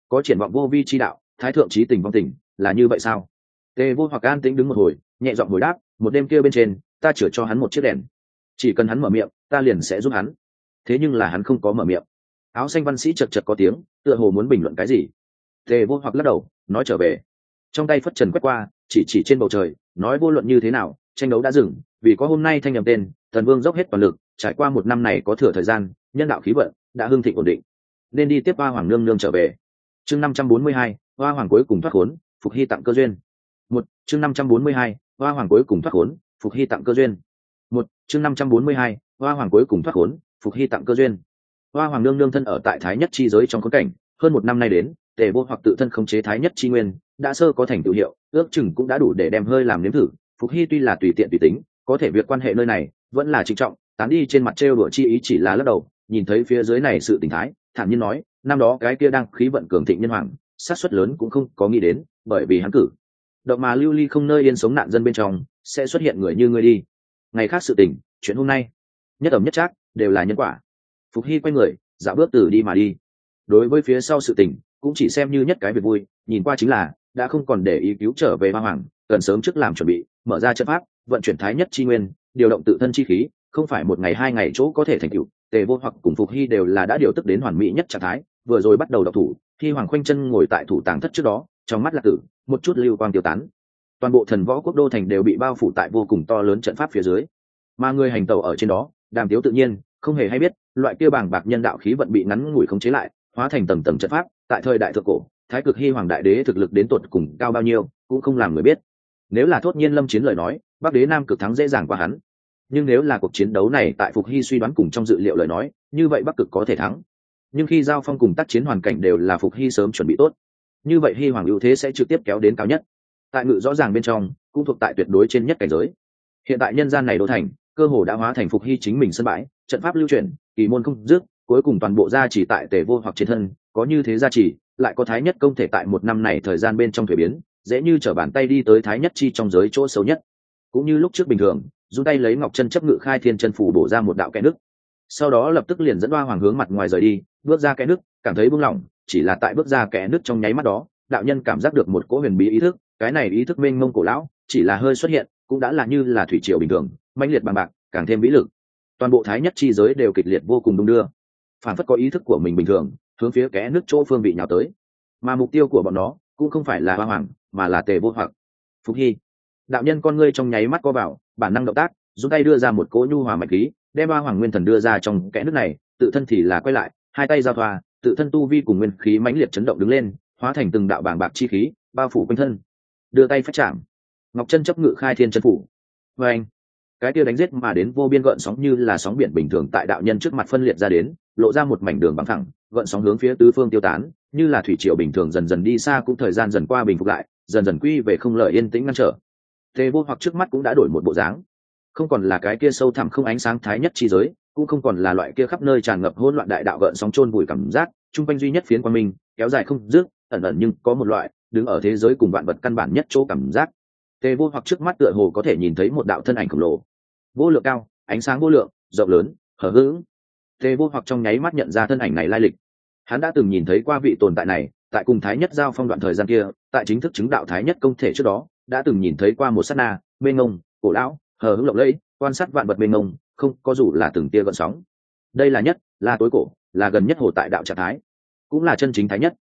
Có triển vọng vô vi chi đạo, thái thượng trí tình vong tình, là như vậy sao? Tề vô hoặc an tĩnh đứng một hồi, nhẹ giọng hồi đáp, một đêm kia bên trên, ta chữa cho hắn một chiếc đèn. Chỉ cần hắn mở miệng, ta liền sẽ giúp hắn. Thế nhưng là hắn không có mở miệng. Áo xanh văn sĩ chật chật có tiếng, tựa hồ muốn bình luận cái gì tề vô hoặc lắc đầu, nói trở về. Trong tay phất trần quét qua, chỉ chỉ trên bầu trời, nói vô luận như thế nào, tranh đấu đã dừng, vì có hôm nay thanh nhầm tên, thần vương dốc hết toàn lực, trải qua một năm này có thừa thời gian, nhân đạo khí vận đã hưng thịnh ổn định. Nên đi tiếp hoa hoàng nương nương trở về. Chương năm trăm bốn mươi hai, hoa hoàng cuối cùng thoát khốn, phục hy tặng cơ duyên. Một, chương năm trăm bốn mươi hai, hoa hoàng cuối cùng thoát khốn, phục hy tặng cơ duyên. Một, chương năm trăm bốn mươi hai, hoa hoàng cuối cùng thoát khốn, phục hy tặng cơ duyên. Hoa hoàng nương nương thân ở tại thái nhất chi giới trong khốn cảnh, hơn một năm nay đến tề vô hoặc tự thân khống chế thái nhất chi nguyên, đã sơ có thành tựu hiệu, ước chừng cũng đã đủ để đem hơi làm nếm thử. Phục hy tuy là tùy tiện tùy tính, có thể việc quan hệ nơi này vẫn là trịnh trọng, tán đi trên mặt trêu đùa chi ý chỉ là lắc đầu, nhìn thấy phía dưới này sự tình thái, thản nhiên nói, năm đó cái kia đang khí vận cường thịnh nhân hoàng sát suất lớn cũng không có nghĩ đến, bởi vì hắn cử. Động mà lưu ly không nơi yên sống nạn dân bên trong, sẽ xuất hiện người như ngươi đi. Ngày khác sự tình, chuyện hôm nay, nhất ẩm nhất trác, đều là nhân quả. Phục hy quay người, dạo bước từ đi mà đi. Đối với phía sau sự tình cũng chỉ xem như nhất cái việc vui, nhìn qua chính là, đã không còn để ý cứu trở về ma hoàng, cần sớm trước làm chuẩn bị, mở ra trận pháp, vận chuyển thái nhất chi nguyên, điều động tự thân chi khí, không phải một ngày hai ngày chỗ có thể thành tựu, tề vô hoặc cùng phục hy đều là đã điều tức đến hoàn mỹ nhất trạng thái, vừa rồi bắt đầu đọc thủ, khi hoàng khoanh chân ngồi tại thủ tàng thất trước đó, trong mắt lạc tử, một chút lưu quang tiêu tán. Toàn bộ thần võ quốc đô thành đều bị bao phủ tại vô cùng to lớn trận pháp phía dưới. Mà người hành tàu ở trên đó, đàm tiếu tự nhiên, không hề hay biết, loại kia bảng bạc nhân đạo khí vận bị ngắn ngủi khống chế lại hóa thành tầng tầng trận pháp, tại thời đại thượng cổ, thái cực hy hoàng đại đế thực lực đến tột cùng cao bao nhiêu, cũng không làm người biết. Nếu là thốt nhiên lâm chiến lời nói, bắc đế nam cực thắng dễ dàng qua hắn. Nhưng nếu là cuộc chiến đấu này tại phục hy suy đoán cùng trong dự liệu lời nói, như vậy bắc cực có thể thắng. Nhưng khi giao phong cùng tác chiến hoàn cảnh đều là phục hy sớm chuẩn bị tốt, như vậy hy hoàng ưu thế sẽ trực tiếp kéo đến cao nhất. Tại ngự rõ ràng bên trong, cũng thuộc tại tuyệt đối trên nhất cảnh giới. Hiện tại nhân gian này đô thành, cơ hồ đã hóa thành phục hy chính mình sân bãi, trận pháp lưu truyền, kỳ môn không dứt cuối cùng toàn bộ gia chỉ tại tề vô hoặc trên thân, có như thế gia chỉ lại có thái nhất công thể tại một năm này thời gian bên trong thuế biến, dễ như t bàn tay đi tới thái nhất chi trong giới chỗ xấu nhất. Cũng như lúc trước bình thường dùng tay lấy ngọc chân chấp ngự khai thiên chân phủ bổ ra một đạo kẽ nước. Sau đó lập tức liền dẫn đoa hoàng hướng mặt ngoài rời đi, bước ra kẽ nước, cảm thấy buông lỏng, chỉ là tại bước ra kẽ nước trong nháy mắt đó, đạo nhân cảm giác được một cỗ huyền bí ý thức, cái này ý thức mênh mông cổ lão, chỉ là hơi xuất hiện, cũng đã là như là thủy triều bình thường, mãnh liệt bằng bạc, càng thêm vĩ lực. Toàn bộ thái nhất chi giới đều kịch liệt vô cùng đung đưa phản phất có ý thức của mình bình thường, hướng phía kẽ nước chỗ phương vị nhào tới. Mà mục tiêu của bọn nó cũng không phải là hoa hoàng, mà là tề vô hoặc. Phúc hy, đạo nhân con ngươi trong nháy mắt co vào, bản năng động tác dùng tay đưa ra một cỗ nhu hòa mạch khí, đem hoa hoàng nguyên thần đưa ra trong kẽ nước này, tự thân thì là quay lại, hai tay giao thoa, tự thân tu vi cùng nguyên khí mãnh liệt chấn động đứng lên, hóa thành từng đạo bảng bạc chi khí, bao phủ quanh thân. Đưa tay phát chạm. Ngọc chân chấp ngự khai thiên chân phủ. Vê anh cái kia đánh giết mà đến vô biên gợn sóng như là sóng biển bình thường tại đạo nhân trước mặt phân liệt ra đến lộ ra một mảnh đường bằng thẳng gợn sóng hướng phía tứ phương tiêu tán, như là thủy triều bình thường dần dần đi xa cũng thời gian dần qua bình phục lại, dần dần quy về không lợi yên tĩnh ngăn trở. Tề vô hoặc trước mắt cũng đã đổi một bộ dáng. Không còn là cái kia sâu thẳm không ánh sáng thái nhất chi giới, cũng không còn là loại kia khắp nơi tràn ngập hỗn loạn đại đạo gợn sóng chôn vùi cảm giác, chung quanh duy nhất phiến quan minh, kéo dài không dứt, ẩn ẩn nhưng có một loại, đứng ở thế giới cùng vạn vật căn bản nhất chỗ cảm giác. Tề vô hoặc trước mắt tựa hồ có thể nhìn thấy một đạo thân ảnh khổng lồ. Vô lượng cao, ánh sáng vô lượng, rộng lớn hở hững tề vô hoặc trong nháy mắt nhận ra thân ảnh này lai lịch. Hắn đã từng nhìn thấy qua vị tồn tại này, tại cùng thái nhất giao phong đoạn thời gian kia, tại chính thức chứng đạo thái nhất công thể trước đó, đã từng nhìn thấy qua một sát na mê ngông cổ lão, hờ hững lộng lẫy, quan sát vạn vật mê ngông không, có dù là từng tia gợn sóng. Đây là nhất, là tối cổ, là gần nhất hồ tại đạo trạng thái, cũng là chân chính thái nhất.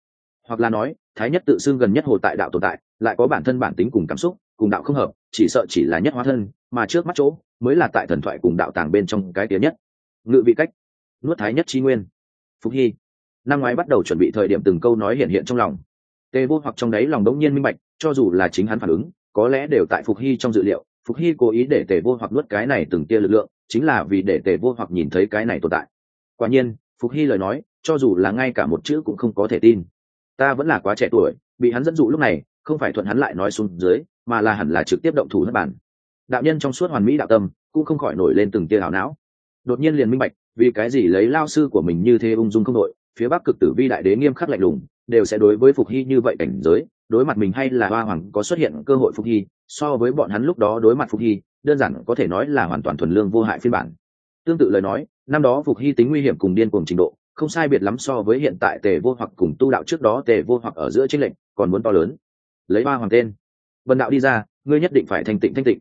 Hoặc là nói, thái nhất tự xưng gần nhất hồ tại đạo tồn tại, lại có bản thân bản tính cùng cảm xúc, cùng đạo không hợp, chỉ sợ chỉ là nhất hóa thân, mà trước mắt chỗ, mới là tại thần thoại cùng đạo tàng bên trong cái tía nhất. Ngự vị cách nuốt thái nhất chi nguyên. Phục hy, năm ngoái bắt đầu chuẩn bị thời điểm từng câu nói hiện hiện trong lòng. Tề vô hoặc trong đấy lòng đống nhiên minh bạch, cho dù là chính hắn phản ứng, có lẽ đều tại phục hy trong dự liệu. Phục hy cố ý để tề vô hoặc nuốt cái này từng tia lực lượng, chính là vì để tề vô hoặc nhìn thấy cái này tồn tại. Quả nhiên, phục hy lời nói, cho dù là ngay cả một chữ cũng không có thể tin. Ta vẫn là quá trẻ tuổi, bị hắn dẫn dụ lúc này, không phải thuận hắn lại nói xuống dưới, mà là hẳn là trực tiếp động thủ hất bản đạo nhân trong suốt hoàn mỹ đạo tâm, cũng không khỏi nổi lên từng tia hảo não. Đột nhiên liền minh bạch vì cái gì lấy lao sư của mình như thế ung dung không đội, phía bắc cực tử vi đại đế nghiêm khắc lạnh lùng, đều sẽ đối với phục hy như vậy cảnh giới, đối mặt mình hay là hoa hoàng có xuất hiện cơ hội phục hy, so với bọn hắn lúc đó đối mặt phục hy, đơn giản có thể nói là hoàn toàn thuần lương vô hại phiên bản. Tương tự lời nói, năm đó phục hy tính nguy hiểm cùng điên cùng trình độ, không sai biệt lắm so với hiện tại tề vô hoặc cùng tu đạo trước đó tề vô hoặc ở giữa tranh lệnh còn muốn to lớn. Lấy ba hoàng tên. Vần đạo đi ra, ngươi nhất định phải thanh tịnh thanh tịnh.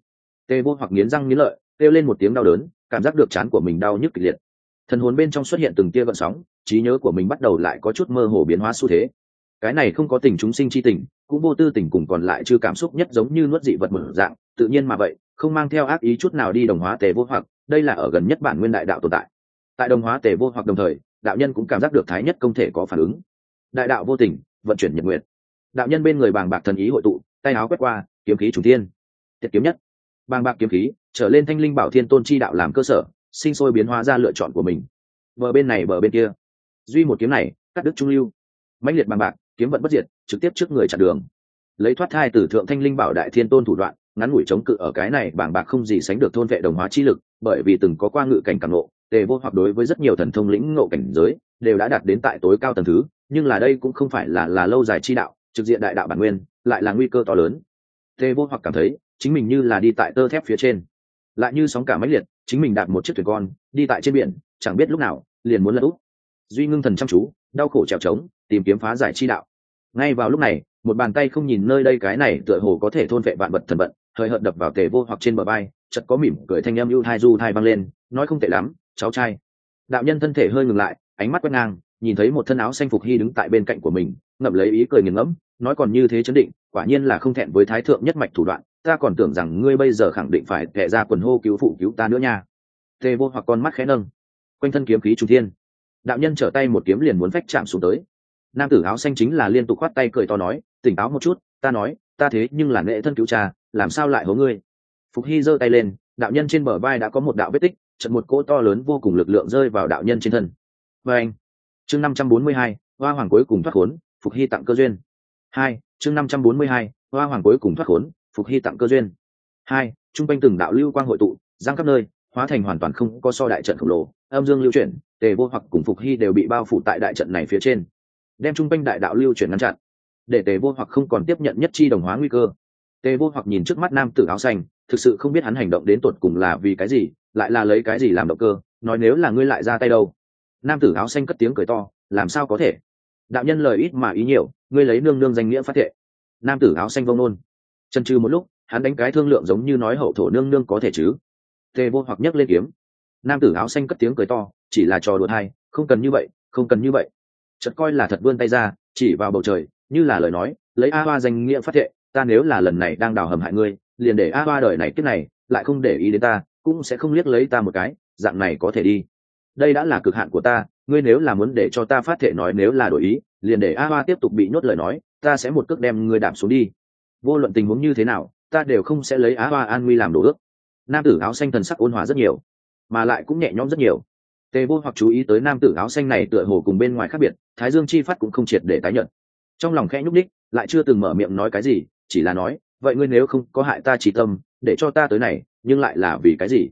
Tề vô hoặc nghiến răng nghiến lợi, kêu lên một tiếng đau đớn, cảm giác được chán của mình đau nhức kịch liệt thần hồn bên trong xuất hiện từng tia gợn sóng, trí nhớ của mình bắt đầu lại có chút mơ hồ biến hóa xu thế. Cái này không có tình chúng sinh chi tình, cũng vô tư tình cùng còn lại chưa cảm xúc nhất giống như nuốt dị vật mở dạng, tự nhiên mà vậy, không mang theo ác ý chút nào đi đồng hóa tề vô hoặc, đây là ở gần nhất bản nguyên đại đạo tồn tại. Tại đồng hóa tề vô hoặc đồng thời, đạo nhân cũng cảm giác được thái nhất không thể có phản ứng. Đại đạo vô tình, vận chuyển nhật nguyện đạo nhân bên người bàng bạc thần ý hội tụ, tay áo quét qua, kiếm khí trùng thiên. Tiết kiếm nhất. Bàng bạc kiếm khí, trở lên thanh linh bảo thiên tôn chi đạo làm cơ sở sinh sôi biến hóa ra lựa chọn của mình. Bờ bên này, bờ bên kia. Duy một kiếm này, cắt đứt trung lưu. Mãnh liệt bằng bạc, kiếm vận bất diệt, trực tiếp trước người chặn đường. Lấy thoát thai từ thượng thanh linh bảo đại thiên tôn thủ đoạn, ngắn ngủi chống cự ở cái này bảng bạc không gì sánh được thôn vệ đồng hóa chi lực, bởi vì từng có qua ngự cảnh càng ngộ, tề vô hoặc đối với rất nhiều thần thông lĩnh ngộ cảnh giới, đều đã đạt đến tại tối cao tầng thứ, nhưng là đây cũng không phải là là lâu dài chi đạo, trực diện đại đạo bản nguyên, lại là nguy cơ to lớn. Tề vô hoặc cảm thấy, chính mình như là đi tại tơ thép phía trên. Lại như sóng cả mãnh liệt chính mình đạp một chiếc thuyền con, đi tại trên biển, chẳng biết lúc nào, liền muốn lật úp. Duy ngưng thần chăm chú, đau khổ trèo trống, tìm kiếm phá giải chi đạo. Ngay vào lúc này, một bàn tay không nhìn nơi đây cái này tựa hồ có thể thôn vệ vạn vật thần vận, hơi hợt đập vào tề vô hoặc trên bờ bay chật có mỉm cười thanh âm ưu thai du thai vang lên, nói không tệ lắm, cháu trai. Đạo nhân thân thể hơi ngừng lại, ánh mắt quét ngang, nhìn thấy một thân áo xanh phục hy đứng tại bên cạnh của mình, ngậm lấy ý cười nghiền ngẫm, nói còn như thế chấn định, quả nhiên là không thẹn với thái thượng nhất mạch thủ đoạn ta còn tưởng rằng ngươi bây giờ khẳng định phải tệ ra quần hô cứu phụ cứu ta nữa nha. Tê vô hoặc con mắt khẽ nâng. Quanh thân kiếm khí trung thiên. Đạo nhân trở tay một kiếm liền muốn phách chạm xuống tới. Nam tử áo xanh chính là liên tục khoát tay cười to nói, tỉnh táo một chút, ta nói, ta thế nhưng là nệ thân cứu cha, làm sao lại hố ngươi? Phục hy giơ tay lên, đạo nhân trên bờ vai đã có một đạo vết tích, trận một cỗ to lớn vô cùng lực lượng rơi vào đạo nhân trên thân. Và anh, chương năm trăm bốn mươi hai, hoa hoàng cuối cùng thoát khốn, phục hy tặng cơ duyên. Hai, chương năm trăm bốn mươi hai, hoa hoàng cuối cùng thoát khốn phục hy tặng cơ duyên. Hai, Trung quanh từng đạo lưu quang hội tụ giang khắp nơi, hóa thành hoàn toàn không có so đại trận khổng lồ, âm dương lưu chuyển, tề vô hoặc cùng phục hy đều bị bao phủ tại đại trận này phía trên. Đem Trung quanh đại đạo lưu chuyển ngăn chặn, để tề vô hoặc không còn tiếp nhận nhất chi đồng hóa nguy cơ. Tề vô hoặc nhìn trước mắt nam tử áo xanh, thực sự không biết hắn hành động đến tột cùng là vì cái gì, lại là lấy cái gì làm động cơ, nói nếu là ngươi lại ra tay đâu. Nam tử áo xanh cất tiếng cười to, làm sao có thể? Đạo nhân lời ít mà ý nhiều, ngươi lấy nương nương danh nghĩa phát thệ. Nam tử áo xanh vông nôn chân trừ một lúc, hắn đánh cái thương lượng giống như nói hậu thổ nương nương có thể chứ? Tê vô hoặc nhấc lên kiếm. Nam tử áo xanh cất tiếng cười to, chỉ là trò đùa hai không cần như vậy, không cần như vậy. Chợt coi là thật vươn tay ra, chỉ vào bầu trời, như là lời nói, lấy a hoa danh nghĩa phát thệ, ta nếu là lần này đang đào hầm hại ngươi, liền để a hoa đời này kiếp này, lại không để ý đến ta, cũng sẽ không liếc lấy ta một cái, dạng này có thể đi. Đây đã là cực hạn của ta, ngươi nếu là muốn để cho ta phát thệ nói nếu là đổi ý, liền để a hoa tiếp tục bị nhốt lời nói, ta sẽ một cước đem ngươi đạp xuống đi vô luận tình huống như thế nào, ta đều không sẽ lấy á hoa an nguy làm đồ ước. Nam tử áo xanh thần sắc ôn hòa rất nhiều, mà lại cũng nhẹ nhõm rất nhiều. Tề vô hoặc chú ý tới nam tử áo xanh này tựa hồ cùng bên ngoài khác biệt, thái dương chi phát cũng không triệt để tái nhận trong lòng khẽ nhúc đích lại chưa từng mở miệng nói cái gì, chỉ là nói, vậy ngươi nếu không có hại ta chỉ tâm, để cho ta tới này, nhưng lại là vì cái gì?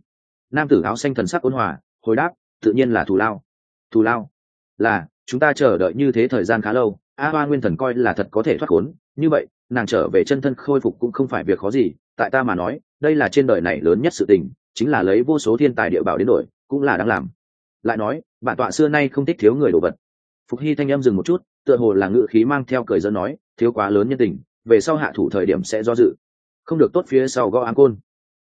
Nam tử áo xanh thần sắc ôn hòa, hồi đáp, tự nhiên là thù lao. Thù lao? Là, chúng ta chờ đợi như thế thời gian khá lâu a hoa nguyên thần coi là thật có thể thoát khốn, như vậy nàng trở về chân thân khôi phục cũng không phải việc khó gì, tại ta mà nói, đây là trên đời này lớn nhất sự tình, chính là lấy vô số thiên tài địa bảo đến đổi, cũng là đang làm. Lại nói, bản tọa xưa nay không thích thiếu người đồ vật. Phục hy thanh âm dừng một chút, tựa hồ là ngự khí mang theo cười dân nói, thiếu quá lớn nhân tình, về sau hạ thủ thời điểm sẽ do dự. Không được tốt phía sau gõ áng côn.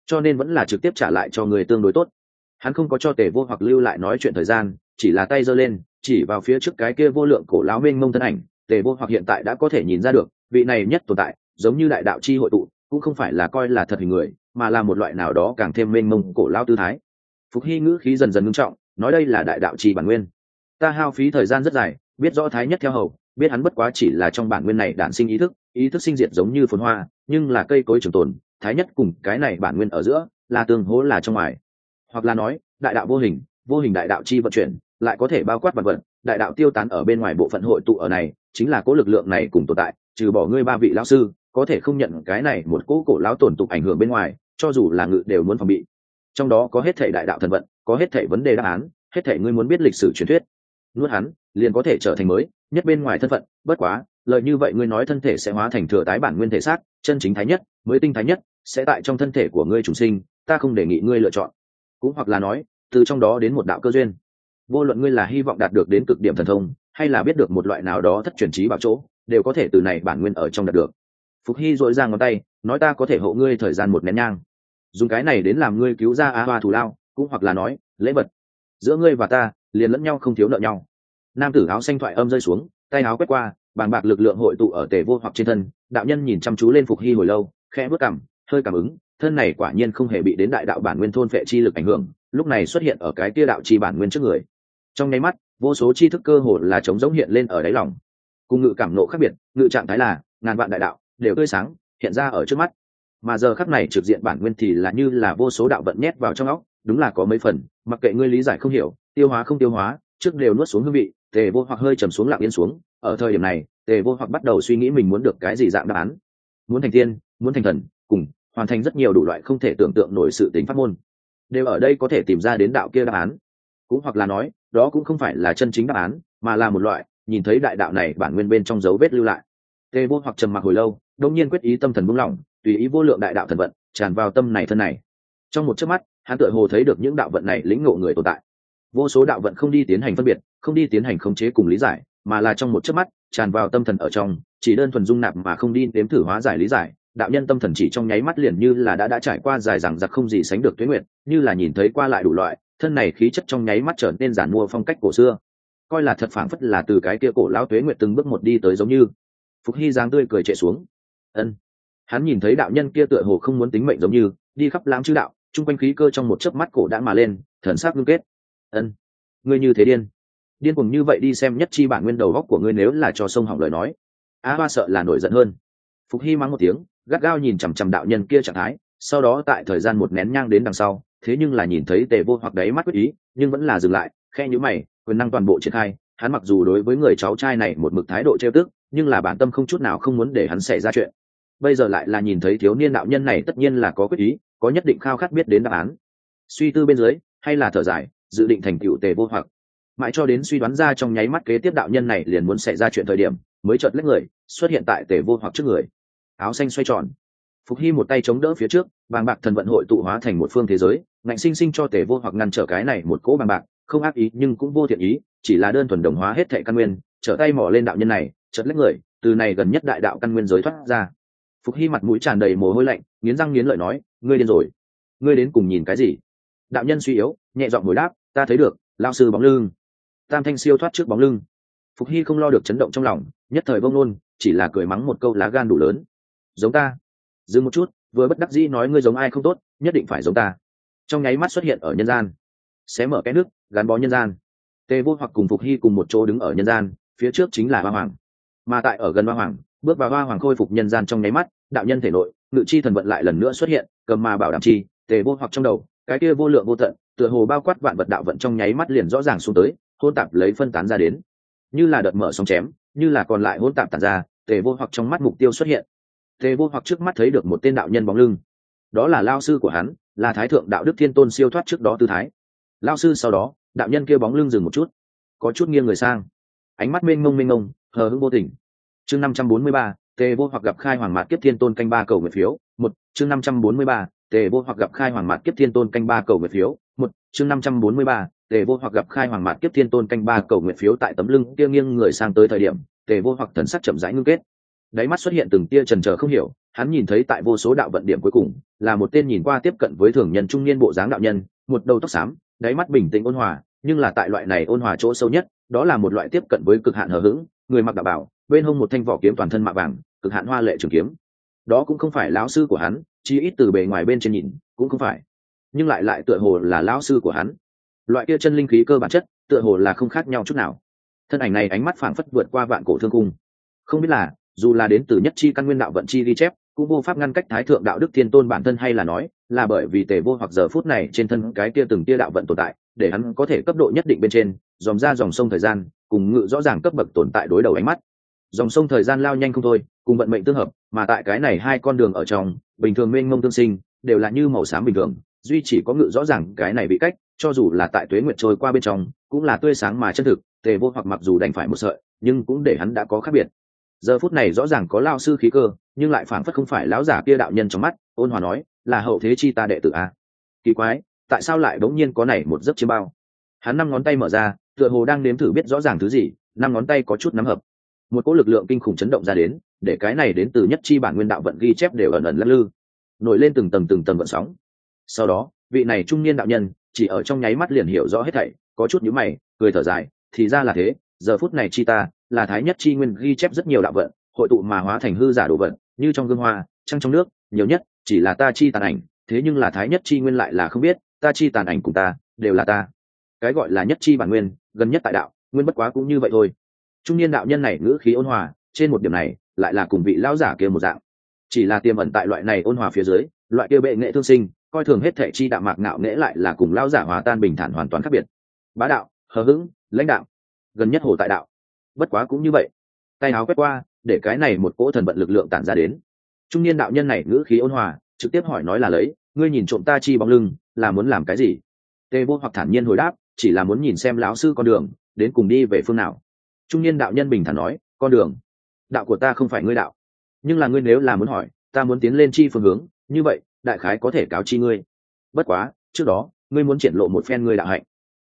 Cho nên vẫn là trực tiếp trả lại cho người tương đối tốt. Hắn không có cho tề vô hoặc lưu lại nói chuyện thời gian, chỉ là tay giơ lên, chỉ vào phía trước cái kia vô lượng cổ láo mênh mông thân ảnh, tề vô hoặc hiện tại đã có thể nhìn ra được vị này nhất tồn tại, giống như đại đạo chi hội tụ, cũng không phải là coi là thật hình người, mà là một loại nào đó càng thêm mênh mông cổ lao tư thái. Phục hy ngữ khí dần dần ngưng trọng, nói đây là đại đạo chi bản nguyên. Ta hao phí thời gian rất dài, biết rõ thái nhất theo hầu, biết hắn bất quá chỉ là trong bản nguyên này đản sinh ý thức ý thức sinh diệt giống như phồn hoa, nhưng là cây cối trường tồn, thái nhất cùng cái này bản nguyên ở giữa, là tương hố là trong ngoài. Hoặc là nói, đại đạo vô hình vô hình đại đạo chi vận chuyển, lại có thể bao quát vật vật đại đạo tiêu tán ở bên ngoài bộ phận hội tụ ở này, chính là cố lực lượng này cùng tồn tại trừ bỏ ngươi ba vị lão sư, có thể không nhận cái này một cỗ cổ lão tổn tục ảnh hưởng bên ngoài, cho dù là ngự đều muốn phòng bị. Trong đó có hết thể đại đạo thần vận, có hết thể vấn đề đáp án, hết thể ngươi muốn biết lịch sử truyền thuyết. Nuốt hắn, liền có thể trở thành mới, nhất bên ngoài thân phận, bất quá lợi như vậy ngươi nói thân thể sẽ hóa thành thừa tái bản nguyên thể xác, chân chính thái nhất, mới tinh thái nhất, sẽ tại trong thân thể của ngươi chủ sinh, ta không đề nghị ngươi lựa chọn. Cũng hoặc là nói, từ trong đó đến một đạo cơ duyên. Vô luận ngươi là hy vọng đạt được đến cực điểm thần thông, hay là biết được một loại nào đó thất truyền trí bảo chỗ đều có thể từ này bản nguyên ở trong đạt được. Phục hy dội ra ngón tay, nói ta có thể hộ ngươi thời gian một nén nhang. Dùng cái này đến làm ngươi cứu ra á hoa thù lao, cũng hoặc là nói, lễ vật. Giữa ngươi và ta, liền lẫn nhau không thiếu nợ nhau. Nam tử áo xanh thoại âm rơi xuống, tay áo quét qua bàn bạc lực lượng hội tụ ở tề vô hoặc trên thân, đạo nhân nhìn chăm chú lên phục hy hồi lâu, khẽ bước cảm hơi cảm ứng, thân này quả nhiên không hề bị đến đại đạo bản nguyên thôn phệ chi lực ảnh hưởng, lúc này xuất hiện ở cái tia đạo chi bản nguyên trước người. Trong nháy mắt, vô số chi thức cơ hồ là trống giống hiện lên ở đáy lòng cùng ngự cảm nộ khác biệt, ngự trạng thái là, ngàn vạn đại đạo đều tươi sáng, hiện ra ở trước mắt. Mà giờ khắc này trực diện bản nguyên thì là như là vô số đạo vận nhét vào trong óc, đúng là có mấy phần, mặc kệ ngươi lý giải không hiểu, tiêu hóa không tiêu hóa, trước đều nuốt xuống hương vị, tề vô hoặc hơi trầm xuống lặng yên xuống, ở thời điểm này, tề vô hoặc bắt đầu suy nghĩ mình muốn được cái gì dạng đáp án. Muốn thành tiên, muốn thành thần, cùng, hoàn thành rất nhiều đủ loại không thể tưởng tượng nổi sự tính pháp môn, đều ở đây có thể tìm ra đến đạo kia đáp án. Cũng hoặc là nói, đó cũng không phải là chân chính đáp án, mà là một loại nhìn thấy đại đạo này bản nguyên bên trong dấu vết lưu lại. Tê vô hoặc trầm mặc hồi lâu đông nhiên quyết ý tâm thần buông lỏng, tùy ý vô lượng đại đạo thần vận tràn vào tâm này thân này. Trong một chớp mắt, hắn tựa hồ thấy được những đạo vận này lĩnh ngộ người tồn tại. Vô số đạo vận không đi tiến hành phân biệt, không đi tiến hành khống chế cùng lý giải, mà là trong một chớp mắt, tràn vào tâm thần ở trong, chỉ đơn thuần dung nạp mà không đi đếm thử hóa giải lý giải. Đạo nhân tâm thần chỉ trong nháy mắt liền như là đã đã trải qua dài rằng giặc không gì sánh được tuyến nguyện như là nhìn thấy qua lại đủ loại, thân này khí chất trong nháy mắt trở nên giản mua phong cách cổ xưa coi là thật phảng phất là từ cái kia cổ lão tuế nguyệt từng bước một đi tới giống như. Phục hy giáng tươi cười chạy xuống. Ân. Hắn nhìn thấy đạo nhân kia tựa hồ không muốn tính mệnh giống như, đi khắp lãm chữ đạo, chung quanh khí cơ trong một chớp mắt cổ đã mà lên, thần sắc ngưng kết. Ân. Ngươi như thế điên. Điên cùng như vậy đi xem nhất chi bản nguyên đầu góc của ngươi nếu là cho sông hỏng lời nói. A hoa sợ là nổi giận hơn. Phục hy mắng một tiếng, gắt gao nhìn chằm chằm đạo nhân kia trạng thái, sau đó tại thời gian một nén nhang đến đằng sau, thế nhưng là nhìn thấy tề vô hoặc đấy mắt quyết ý, nhưng vẫn là dừng lại khe nhữ mày quyền năng toàn bộ triển khai, hắn mặc dù đối với người cháu trai này một mực thái độ trêu tức, nhưng là bản tâm không chút nào không muốn để hắn xảy ra chuyện. Bây giờ lại là nhìn thấy thiếu niên đạo nhân này tất nhiên là có quyết ý, có nhất định khao khát biết đến đáp án. Suy tư bên dưới, hay là thở dài, dự định thành tựu tề vô hoặc. Mãi cho đến suy đoán ra trong nháy mắt kế tiếp đạo nhân này liền muốn xảy ra chuyện thời điểm, mới chợt lấy người, xuất hiện tại tề vô hoặc trước người. Áo xanh xoay tròn. Phục hy một tay chống đỡ phía trước, vàng bạc thần vận hội tụ hóa thành một phương thế giới, ngạnh sinh sinh cho tề vô hoặc ngăn trở cái này một cỗ vàng bạc không ác ý, nhưng cũng vô thiện ý, chỉ là đơn thuần đồng hóa hết thệ căn nguyên, trở tay mỏ lên đạo nhân này chợt lấy người, từ này gần nhất đại đạo căn nguyên giới thoát ra. Phục hy mặt mũi tràn đầy mồ hôi lạnh, nghiến răng nghiến lợi nói, ngươi điên rồi. Ngươi đến cùng nhìn cái gì? Đạo nhân suy yếu, nhẹ giọng hồi đáp, ta thấy được lao sư bóng lưng. Tam thanh siêu thoát trước bóng lưng. Phục hy không lo được chấn động trong lòng, nhất thời vông nôn, chỉ là cười mắng một câu lá gan đủ lớn. Giống ta. Dừng một chút, vừa bất đắc dĩ nói ngươi giống ai không tốt, nhất định phải giống ta. Trong nháy mắt xuất hiện ở nhân gian xé mở cái nước, gắn bó nhân gian. Tề vô hoặc cùng phục hy cùng một chỗ đứng ở nhân gian, phía trước chính là hoa hoàng. Mà tại ở gần hoa hoàng, bước vào hoa hoàng khôi phục nhân gian trong nháy mắt, đạo nhân thể nội, ngự chi thần vận lại lần nữa xuất hiện, cầm mà bảo đảm chi, tề vô hoặc trong đầu, cái kia vô lượng vô tận, tựa hồ bao quát vạn vật đạo vận trong nháy mắt liền rõ ràng xuống tới hôn tạp lấy phân tán ra đến. Như là đợt mở sóng chém, như là còn lại hôn tạp tàn ra, tề vô hoặc trong mắt mục tiêu xuất hiện. Tề vô hoặc trước mắt thấy được một tên đạo nhân bóng lưng. Đó là lao sư của hắn, là thái thượng đạo đức thiên tôn siêu thoát trước đó tư thái lao sư sau đó, đạo nhân kia bóng lưng dừng một chút, có chút nghiêng người sang. Ánh mắt mênh mông mênh mông, hờ hững vô tình. Chương năm trăm bốn mươi ba, tề vô hoặc gặp khai hoàng mạt kiếp thiên tôn canh ba cầu nguyện phiếu. Một, chương năm trăm bốn mươi ba, tề vô hoặc gặp khai hoàng mạt kiếp thiên tôn canh ba cầu nguyện phiếu. Một, chương năm trăm bốn mươi ba, tề vô hoặc gặp khai hoàng mạt kiếp thiên tôn canh ba cầu nguyện phiếu tại tấm lưng kia nghiêng người sang tới thời điểm, tề vô hoặc thần sắc chậm rãi ngưng kết. Đáy mắt xuất hiện từng tia trần trờ không hiểu, hắn nhìn thấy tại vô số đạo vận điểm cuối cùng, là một tên nhìn qua tiếp cận với thường nhân trung niên bộ dáng đạo nhân, một đầu tóc xám đáy mắt bình tĩnh ôn hòa, nhưng là tại loại này ôn hòa chỗ sâu nhất, đó là một loại tiếp cận với cực hạn hờ hững, người mặc đạo bảo, bên hông một thanh vỏ kiếm toàn thân mạ vàng, cực hạn hoa lệ trường kiếm. Đó cũng không phải lão sư của hắn chỉ ít từ bề ngoài bên trên nhìn, cũng không phải. Nhưng lại lại tựa hồ là lão sư của hắn. Loại kia chân linh khí cơ bản chất, tựa hồ là không khác nhau chút nào. Thân ảnh này ánh mắt phảng phất vượt qua vạn cổ thương cung. Không biết là, dù là đến từ nhất chi căn nguyên đạo vận chi ghi chép cũng vô pháp ngăn cách thái thượng đạo đức thiên tôn bản thân hay là nói, là bởi vì tề vô hoặc giờ phút này trên thân cái kia từng tia đạo vận tồn tại, để hắn có thể cấp độ nhất định bên trên dòm ra dòng sông thời gian, cùng ngự rõ ràng cấp bậc tồn tại đối đầu ánh mắt. Dòng sông thời gian lao nhanh không thôi, cùng vận mệnh tương hợp, mà tại cái này hai con đường ở trong, bình thường mênh mông tương sinh, đều là như màu xám bình thường, duy chỉ có ngự rõ ràng cái này bị cách, cho dù là tại tuế nguyệt trôi qua bên trong, cũng là tươi sáng mà chân thực, tề vô hoặc mặc dù đành phải một sợi, nhưng cũng để hắn đã có khác biệt giờ phút này rõ ràng có lao sư khí cơ, nhưng lại phảng phất không phải lão giả kia đạo nhân trong mắt, ôn hòa nói, là hậu thế chi ta đệ tử a kỳ quái, tại sao lại bỗng nhiên có này một giấc chiêm bao? Hắn năm ngón tay mở ra, tựa hồ đang nếm thử biết rõ ràng thứ gì, năm ngón tay có chút nắm hợp. Một cỗ lực lượng kinh khủng chấn động ra đến, để cái này đến từ nhất chi bản nguyên đạo vận ghi chép đều ẩn ẩn lắc lư. Nổi lên từng tầng từng tầng vận sóng. Sau đó, vị này trung niên đạo nhân, chỉ ở trong nháy mắt liền hiểu rõ hết thảy, có chút nhíu mày, cười thở dài, thì ra là thế, giờ phút này chi ta là thái nhất chi nguyên ghi chép rất nhiều đạo vận, hội tụ mà hóa thành hư giả đồ vận, như trong gương hoa, trăng trong nước, nhiều nhất, chỉ là ta chi tàn ảnh, thế nhưng là thái nhất chi nguyên lại là không biết, ta chi tàn ảnh cùng ta, đều là ta. Cái gọi là nhất chi bản nguyên, gần nhất tại đạo, nguyên bất quá cũng như vậy thôi. Trung niên đạo nhân này ngữ khí ôn hòa, trên một điểm này, lại là cùng vị lão giả kia một dạng. Chỉ là tiềm ẩn tại loại này ôn hòa phía dưới, loại kia bệ nghệ thương sinh, coi thường hết thể chi đạo mạc ngạo nghễ lại là cùng lão giả hòa tan bình thản hoàn toàn khác biệt. Bá đạo, hờ hững, lãnh đạo, gần nhất hồ tại đạo bất quá cũng như vậy. Tay áo quét qua, để cái này một cỗ thần vận lực lượng tản ra đến. Trung niên đạo nhân này ngữ khí ôn hòa, trực tiếp hỏi nói là lấy, ngươi nhìn trộm ta chi bóng lưng, là muốn làm cái gì? Tê vô hoặc thản nhiên hồi đáp, chỉ là muốn nhìn xem lão sư con đường, đến cùng đi về phương nào. Trung niên đạo nhân bình thản nói, con đường? Đạo của ta không phải ngươi đạo. Nhưng là ngươi nếu là muốn hỏi, ta muốn tiến lên chi phương hướng, như vậy, đại khái có thể cáo chi ngươi. Bất quá, trước đó, ngươi muốn triển lộ một phen ngươi đạo hạnh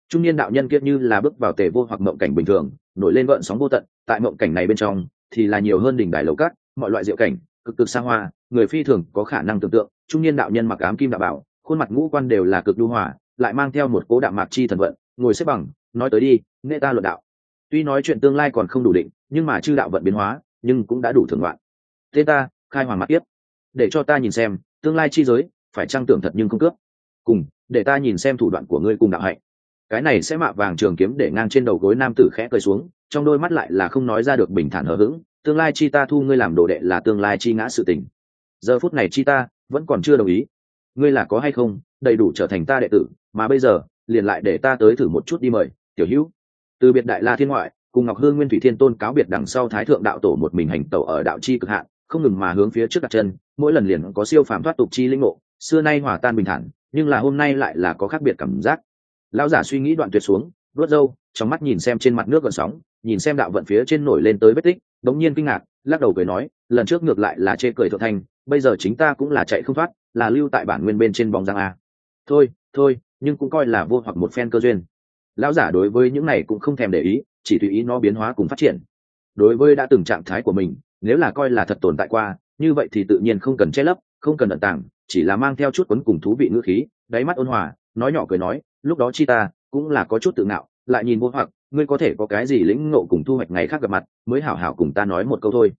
trung niên đạo nhân kiết như là bước vào tề vô hoặc mộng cảnh bình thường, nổi lên gợn sóng vô tận, tại mộng cảnh này bên trong, thì là nhiều hơn đỉnh đài lầu cát, mọi loại diệu cảnh, cực cực xa hoa, người phi thường có khả năng tưởng tượng, trung niên đạo nhân mặc ám kim đạo bảo, khuôn mặt ngũ quan đều là cực lưu hòa, lại mang theo một cố đạo mạc chi thần vận, ngồi xếp bằng, nói tới đi nghệ ta luận đạo. Tuy nói chuyện tương lai còn không đủ định, nhưng mà chư đạo vận biến hóa, nhưng cũng đã đủ thưởng loạn. Tên ta, khai hoàng mặt tiếp. Để cho ta nhìn xem, tương lai chi giới, phải trang tưởng thật nhưng không cướp? Cùng, để ta nhìn xem thủ đoạn của ngươi cùng đạo hạnh cái này sẽ mạ vàng trường kiếm để ngang trên đầu gối nam tử khẽ cười xuống, trong đôi mắt lại là không nói ra được bình thản hờ hững, tương lai chi ta thu ngươi làm đồ đệ là tương lai chi ngã sự tình. Giờ phút này chi ta vẫn còn chưa đồng ý. Ngươi là có hay không, đầy đủ trở thành ta đệ tử, mà bây giờ, liền lại để ta tới thử một chút đi mời, tiểu hữu. Từ biệt đại la thiên ngoại, cùng ngọc hương nguyên thủy thiên tôn cáo biệt đằng sau thái thượng đạo tổ một mình hành tẩu ở đạo chi cực hạn, không ngừng mà hướng phía trước đặt chân, mỗi lần liền có siêu phàm thoát tục chi linh ngộ, xưa nay hòa tan bình thản, nhưng là hôm nay lại là có khác biệt cảm giác lão giả suy nghĩ đoạn tuyệt xuống vớt râu, trong mắt nhìn xem trên mặt nước gần sóng, nhìn xem đạo vận phía trên nổi lên tới vết tích, đống nhiên kinh ngạc, lắc đầu cười nói, lần trước ngược lại là chê cười thượng thanh, bây giờ chính ta cũng là chạy không thoát, là lưu tại bản nguyên bên trên bóng giang a. Thôi thôi, nhưng cũng coi là vô hoặc một phen cơ duyên. Lão giả đối với những này cũng không thèm để ý, chỉ tùy ý nó biến hóa cùng phát triển. Đối với đã từng trạng thái của mình, nếu là coi là thật tồn tại qua, như vậy thì tự nhiên không cần che lấp, không cần ẩn tàng, chỉ là mang theo chút quấn cùng thú vị ngữ khí, đáy mắt ôn hòa, nói nhỏ cười nói lúc đó chi ta cũng là có chút tự ngạo, lại nhìn vô hoặc, ngươi có thể có cái gì lĩnh ngộ cùng thu hoạch ngày khác gặp mặt, mới hảo hảo cùng ta nói một câu thôi.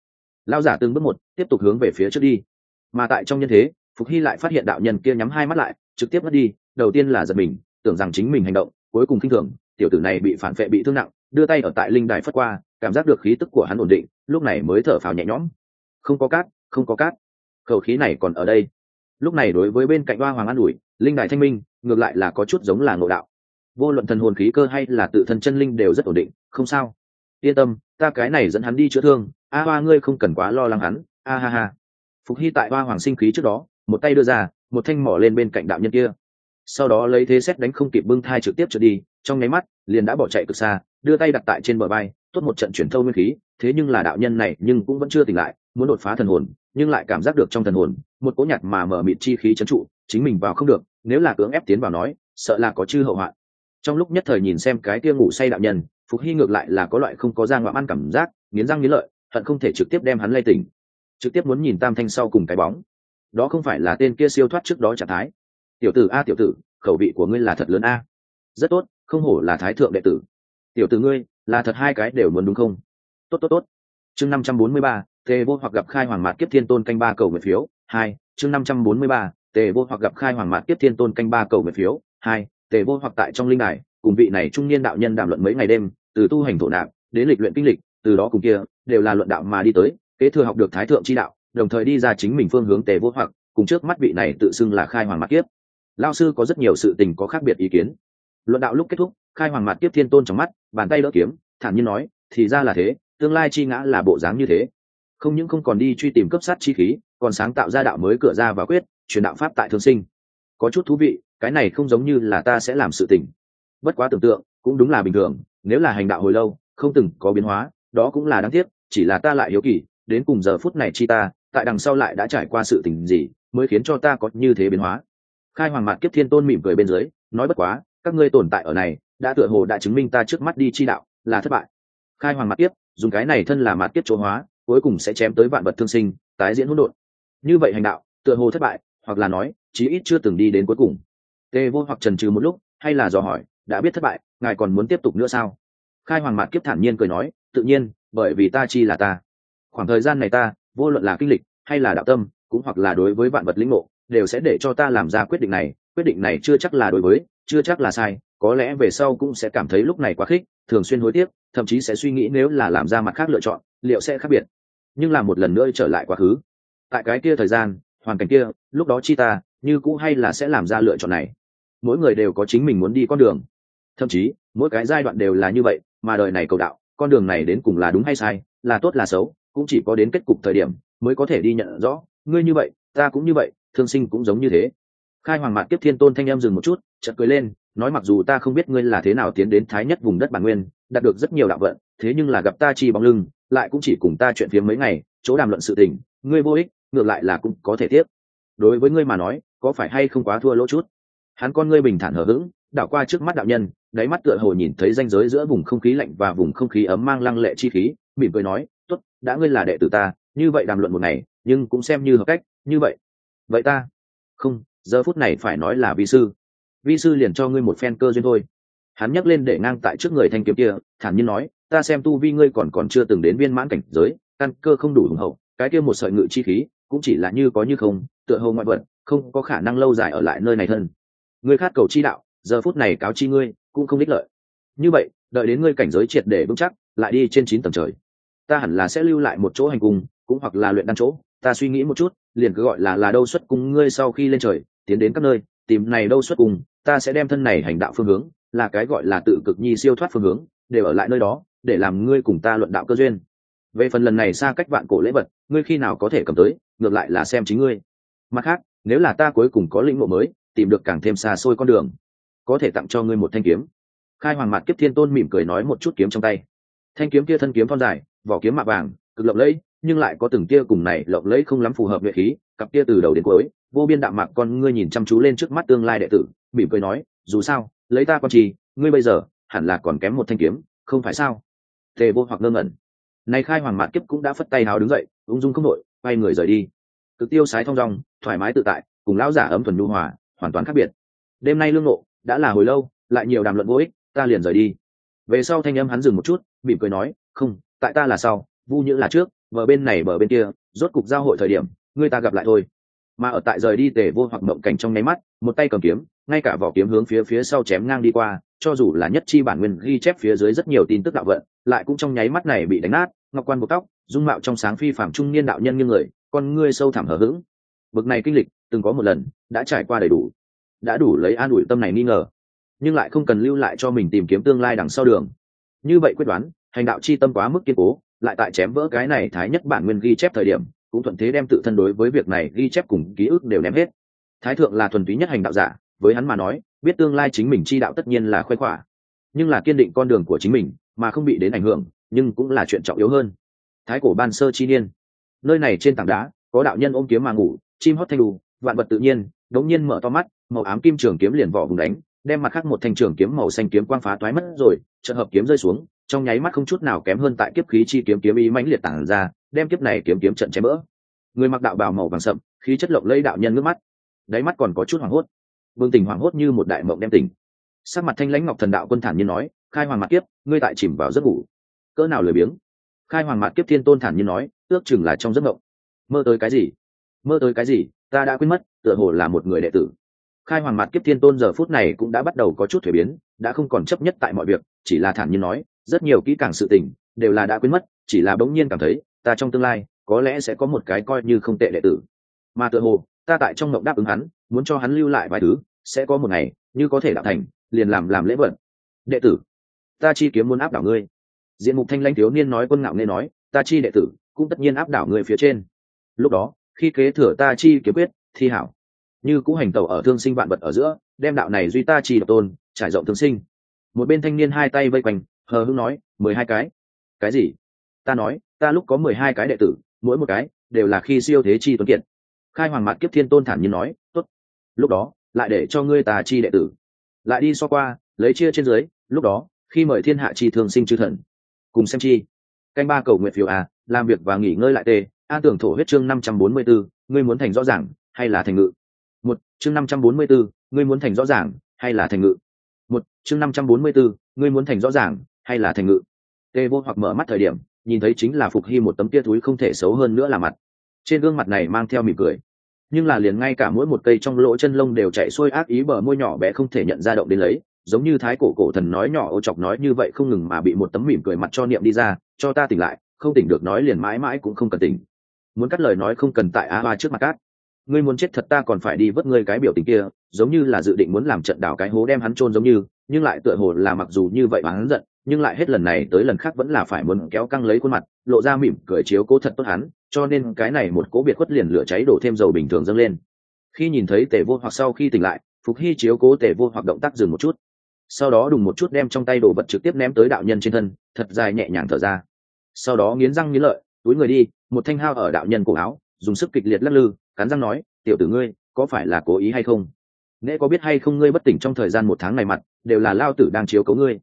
Lao giả từng bước một, tiếp tục hướng về phía trước đi. Mà tại trong nhân thế, phục hy lại phát hiện đạo nhân kia nhắm hai mắt lại, trực tiếp mất đi, đầu tiên là giật mình, tưởng rằng chính mình hành động, cuối cùng khinh thường, tiểu tử này bị phản vệ bị thương nặng, đưa tay ở tại linh đài phất qua, cảm giác được khí tức của hắn ổn định, lúc này mới thở phào nhẹ nhõm. Không có cát, không có cát, khẩu khí này còn ở đây. Lúc này đối với bên cạnh hoa hoàng an ủi, linh đài thanh minh ngược lại là có chút giống là ngộ đạo. Vô luận thần hồn khí cơ hay là tự thân chân linh đều rất ổn định, không sao. Yên tâm, ta cái này dẫn hắn đi chữa thương. A hoa ngươi không cần quá lo lắng hắn. A ha ha. Phục hy tại hoa hoàng sinh khí trước đó, một tay đưa ra, một thanh mỏ lên bên cạnh đạo nhân kia. Sau đó lấy thế xét đánh không kịp bưng thai trực tiếp trở đi, trong nháy mắt, liền đã bỏ chạy cực xa, đưa tay đặt tại trên bờ bay tốt một trận chuyển thâu nguyên khí, thế nhưng là đạo nhân này nhưng cũng vẫn chưa tỉnh lại, muốn đột phá thần hồn, nhưng lại cảm giác được trong thần hồn, một cỗ nhặt mà mở mịt chi khí trấn trụ, chính mình vào không được nếu là cưỡng ép tiến vào nói, sợ là có chư hậu hoạn. Trong lúc nhất thời nhìn xem cái kia ngủ say đạo nhân, phục hy ngược lại là có loại không có da ngoạm ăn cảm giác, nghiến răng nghiến lợi, hận không thể trực tiếp đem hắn lay tỉnh. Trực tiếp muốn nhìn tam thanh sau cùng cái bóng. Đó không phải là tên kia siêu thoát trước đó trạng thái. Tiểu tử a, tiểu tử, khẩu vị của ngươi là thật lớn a. Rất tốt, không hổ là thái thượng đệ tử. Tiểu tử ngươi, là thật hai cái đều muốn đúng không? Tốt tốt tốt. Chương năm trăm bốn mươi ba tề vô hoặc gặp khai hoàng mạt kiếp thiên tôn canh ba cầu nguyện phiếu. Hai, chương năm trăm bốn mươi ba tề vô hoặc gặp khai hoàng mạt tiếp thiên tôn canh ba cầu nguyện phiếu, hai, tề vô hoặc tại trong linh đài, cùng vị này trung niên đạo nhân đàm luận mấy ngày đêm, từ tu hành thổ nạp, đến lịch luyện kinh lịch, từ đó cùng kia, đều là luận đạo mà đi tới, kế thừa học được thái thượng chi đạo, đồng thời đi ra chính mình phương hướng tề vô hoặc, cùng trước mắt vị này tự xưng là khai hoàng mạt kiếp. Lao sư có rất nhiều sự tình có khác biệt ý kiến. Luận đạo lúc kết thúc, khai hoàng mạt kiếp thiên tôn trong mắt, bàn tay đỡ kiếm, thản nhiên nói, thì ra là thế, tương lai chi ngã là bộ dáng như thế. Không những không còn đi truy tìm cấp sát chi khí còn sáng tạo ra đạo mới cửa ra và quyết, truyền đạo pháp tại thương sinh. Có chút thú vị, cái này không giống như là ta sẽ làm sự tình. Bất quá tưởng tượng, cũng đúng là bình thường, nếu là hành đạo hồi lâu, không từng có biến hóa, đó cũng là đáng tiếc, chỉ là ta lại hiếu kỳ, đến cùng giờ phút này chi ta, tại đằng sau lại đã trải qua sự tình gì, mới khiến cho ta có như thế biến hóa. Khai hoàng mạc kiếp thiên tôn mỉm cười bên dưới, nói bất quá, các ngươi tồn tại ở này, đã tựa hồ đã chứng minh ta trước mắt đi chi đạo, là thất bại. Khai hoàng mạc kiếp, dùng cái này thân là mạc kiếp chỗ hóa, cuối cùng sẽ chém tới vạn vật thương sinh, tái diễn hỗn độn như vậy hành đạo, tựa hồ thất bại, hoặc là nói, chí ít chưa từng đi đến cuối cùng. Tê vô hoặc trần trừ một lúc, hay là dò hỏi, đã biết thất bại, ngài còn muốn tiếp tục nữa sao? Khai hoàng mạc kiếp thản nhiên cười nói, tự nhiên, bởi vì ta chi là ta. Khoảng thời gian này ta, vô luận là kinh lịch, hay là đạo tâm, cũng hoặc là đối với vạn vật lĩnh ngộ, đều sẽ để cho ta làm ra quyết định này. Quyết định này chưa chắc là đối với, chưa chắc là sai. Có lẽ về sau cũng sẽ cảm thấy lúc này quá khích, thường xuyên hối tiếc, thậm chí sẽ suy nghĩ nếu là làm ra mặt khác lựa chọn, liệu sẽ khác biệt. Nhưng làm một lần nữa trở lại quá khứ tại cái kia thời gian, hoàn cảnh kia, lúc đó chi ta, như cũ hay là sẽ làm ra lựa chọn này. Mỗi người đều có chính mình muốn đi con đường. Thậm chí, mỗi cái giai đoạn đều là như vậy, mà đời này cầu đạo, con đường này đến cùng là đúng hay sai, là tốt là xấu, cũng chỉ có đến kết cục thời điểm mới có thể đi nhận rõ. Ngươi như vậy, ta cũng như vậy, thương sinh cũng giống như thế. Khai hoàng mạc tiếp thiên tôn thanh em dừng một chút, chợt cười lên, nói mặc dù ta không biết ngươi là thế nào tiến đến thái nhất vùng đất bản nguyên, đạt được rất nhiều đạo vận, thế nhưng là gặp ta chi bóng lưng, lại cũng chỉ cùng ta chuyện phiếm mấy ngày, chỗ đàm luận sự tình, ngươi vô ích ngược lại là cũng có thể tiếp. Đối với ngươi mà nói, có phải hay không quá thua lỗ chút? Hắn con ngươi bình thản hờ hững, đảo qua trước mắt đạo nhân, đáy mắt tựa hồ nhìn thấy ranh giới giữa vùng không khí lạnh và vùng không khí ấm mang lăng lệ chi khí, mỉm cười nói, tốt, đã ngươi là đệ tử ta, như vậy đàm luận một ngày, nhưng cũng xem như hợp cách, như vậy. Vậy ta? Không, giờ phút này phải nói là vi sư. Vi sư liền cho ngươi một phen cơ duyên thôi. Hắn nhắc lên để ngang tại trước người thanh kiếm kia, thản nhiên nói, ta xem tu vi ngươi còn còn chưa từng đến viên mãn cảnh giới, căn cơ không đủ hùng hậu, cái kia một sợi ngự chi khí cũng chỉ là như có như không, tựa hồ ngoại vật, không có khả năng lâu dài ở lại nơi này thân. Ngươi khát cầu chi đạo, giờ phút này cáo chi ngươi, cũng không ích lợi. Như vậy, đợi đến ngươi cảnh giới triệt để vững chắc, lại đi trên chín tầng trời. Ta hẳn là sẽ lưu lại một chỗ hành cung, cũng hoặc là luyện đan chỗ. Ta suy nghĩ một chút, liền cứ gọi là là đâu xuất cung ngươi sau khi lên trời, tiến đến các nơi, tìm này đâu xuất cung, ta sẽ đem thân này hành đạo phương hướng, là cái gọi là tự cực nhi siêu thoát phương hướng đều ở lại nơi đó, để làm ngươi cùng ta luận đạo cơ duyên về phần lần này xa cách vạn cổ lễ vật, ngươi khi nào có thể cầm tới, ngược lại là xem chính ngươi. Mặt khác, nếu là ta cuối cùng có lĩnh ngộ mới, tìm được càng thêm xa xôi con đường, có thể tặng cho ngươi một thanh kiếm. Khai hoàng mạt kiếp thiên tôn mỉm cười nói một chút kiếm trong tay. Thanh kiếm kia thân kiếm thon dài, vỏ kiếm mạ vàng, cực lộng lẫy, nhưng lại có từng kia cùng này lộng lẫy không lắm phù hợp nhuệ khí, cặp kia từ đầu đến cuối, vô biên đạm mạc con ngươi nhìn chăm chú lên trước mắt tương lai đệ tử, mỉm cười nói, dù sao, lấy ta con trì, ngươi bây giờ hẳn là còn kém một thanh kiếm, không phải sao? Tề vô hoặc ngơ ngẩn này khai hoàng mạn kiếp cũng đã phất tay hào đứng dậy, ung dung không nội quay người rời đi. Cực tiêu sái thong dong, thoải mái tự tại, cùng lão giả ấm thuần nhu hòa, hoàn toàn khác biệt. Đêm nay lương ngộ, đã là hồi lâu, lại nhiều đàm luận vô ích, ta liền rời đi. Về sau thanh âm hắn dừng một chút, mỉm cười nói, không, tại ta là sau, vu nhữ là trước vợ bên này bờ bên kia, rốt cục giao hội thời điểm người ta gặp lại thôi. Mà ở tại rời đi tề vô hoặc mộng cảnh trong nháy mắt, một tay cầm kiếm, ngay cả vỏ kiếm hướng phía phía sau chém ngang đi qua, cho dù là nhất chi bản nguyên ghi chép phía dưới rất nhiều tin tức đạo vận, lại cũng trong nháy mắt này bị đánh nát ngọc quan buộc tóc, dung mạo trong sáng phi phạm trung niên đạo nhân như người, con ngươi sâu thẳm hở h ữ g bực này kinh lịch, từng có một lần, đã trải qua đầy đủ, đã đủ lấy an ủi tâm này nghi ngờ, nhưng lại không cần lưu lại cho mình tìm kiếm tương lai đằng sau đường. Như vậy quyết đoán, hành đạo chi tâm quá mức kiên cố, lại tại chém vỡ cái này thái nhất bản nguyên ghi chép thời điểm, cũng thuận thế đem tự thân đối với việc này ghi chép cùng ký ức đều ném hết. Thái thượng là thuần túy nhất hành đạo giả, với hắn mà nói, biết tương lai chính mình chi đạo tất nhiên là khoe khỏa nhưng là kiên định con đường của chính mình, mà không bị đến ảnh hưởng nhưng cũng là chuyện trọng yếu hơn. Thái cổ ban sơ chi niên. Nơi này trên tảng đá, có đạo nhân ôm kiếm mà ngủ, chim hót thanh đù vạn vật tự nhiên, đống nhiên mở to mắt, màu ám kim trường kiếm liền vỏ vùng đánh, đem mặt khác một thanh trường kiếm màu xanh kiếm quang phá toái mất rồi trận hợp kiếm rơi xuống, trong nháy mắt không chút nào kém hơn tại kiếp khí chi kiếm kiếm ý mãnh liệt tản ra, đem kiếp này kiếm kiếm trận chém bỡ. Người mặc đạo bào màu vàng sậm, khí chất lộng lây đạo nhân nước mắt. Đáy mắt còn có chút hoảng hốt. Vương tình hoảng hốt như một đại mộng đem tỉnh. Sắc mặt thanh lãnh ngọc thần đạo quân thản nhiên nói, khai hoàng mặt kiếp, ngươi tại chìm vào giấc ngủ cỡ nào lười biếng. Khai hoàng mặt kiếp thiên tôn thản nhiên nói, ước chừng là trong giấc mộng. Mơ tới cái gì? Mơ tới cái gì? Ta đã quên mất, tựa hồ là một người đệ tử. Khai hoàng mặt kiếp thiên tôn giờ phút này cũng đã bắt đầu có chút thuế biến, đã không còn chấp nhất tại mọi việc, chỉ là thản nhiên nói, rất nhiều kỹ càng sự tình, đều là đã quên mất, chỉ là bỗng nhiên cảm thấy, ta trong tương lai, có lẽ sẽ có một cái coi như không tệ đệ tử. Mà tựa hồ, ta tại trong mộng đáp ứng hắn, muốn cho hắn lưu lại vài thứ, sẽ có một ngày, như có thể đạo thành, liền làm làm lễ vận đệ tử, ta chi kiếm muốn áp đảo ngươi diện mục thanh lãnh thiếu niên nói quân ngạo nên nói, ta chi đệ tử, cũng tất nhiên áp đảo người phía trên. Lúc đó, khi kế thừa ta chi kiếm quyết, thi hảo. Như cũ hành tẩu ở thương sinh vạn vật ở giữa, đem đạo này duy ta chi độc tôn, trải rộng thương sinh. Một bên thanh niên hai tay vây quanh, hờ hưng nói, mười hai cái. Cái gì? Ta nói, ta lúc có mười hai cái đệ tử, mỗi một cái đều là khi siêu thế chi tuấn kiệt. Khai hoàng mạt kiếp thiên tôn thản nhiên nói, tốt. Lúc đó, lại để cho ngươi tà chi đệ tử. Lại đi so qua, lấy chia trên dưới, lúc đó, khi mời thiên hạ chi thường sinh chư thần cùng xem chi. Canh ba cầu nguyện phiếu à làm việc và nghỉ ngơi lại tê, a tưởng thổ huyết chương năm trăm bốn mươi bốn ngươi muốn thành rõ ràng hay là thành ngự? Một, chương năm trăm bốn mươi bốn ngươi muốn thành rõ ràng hay là thành ngự? Một, chương năm trăm bốn mươi bốn ngươi muốn thành rõ ràng hay là thành ngự? Tê vô hoặc mở mắt thời điểm, nhìn thấy chính là phục hy một tấm tia túi không thể xấu hơn nữa là mặt. Trên gương mặt này mang theo mỉm cười. Nhưng là liền ngay cả mỗi một cây trong lỗ chân lông đều chạy xuôi ác ý bờ môi nhỏ bé không thể nhận ra động đến lấy giống như thái cổ cổ thần nói nhỏ ô chọc nói như vậy không ngừng mà bị một tấm mỉm cười mặt cho niệm đi ra, cho ta tỉnh lại, không tỉnh được nói liền mãi mãi cũng không cần tỉnh. Muốn cắt lời nói không cần tại á ba trước mặt cát ngươi muốn chết thật ta còn phải đi vớt ngươi cái biểu tình kia, giống như là dự định muốn làm trận đảo cái hố đem hắn chôn giống như, nhưng lại tựa hồ là mặc dù như vậy mà hắn giận, nhưng lại hết lần này tới lần khác vẫn là phải muốn kéo căng lấy khuôn mặt, lộ ra mỉm cười chiếu cố thật tốt hắn, cho nên cái này một cố biệt khuất liền lửa cháy đổ thêm dầu bình thường dâng lên. Khi nhìn thấy tề vô hoặc sau khi tỉnh lại, phục hy chiếu cố tề vô hoặc động tác dừng một chút sau đó đùng một chút đem trong tay đồ vật trực tiếp ném tới đạo nhân trên thân, thật dài nhẹ nhàng thở ra. Sau đó nghiến răng nghiến lợi, túi người đi, một thanh hao ở đạo nhân cổ áo, dùng sức kịch liệt lắc lư, cắn răng nói, tiểu tử ngươi, có phải là cố ý hay không? Nễ có biết hay không ngươi bất tỉnh trong thời gian một tháng này mặt, đều là lao tử đang chiếu cấu ngươi.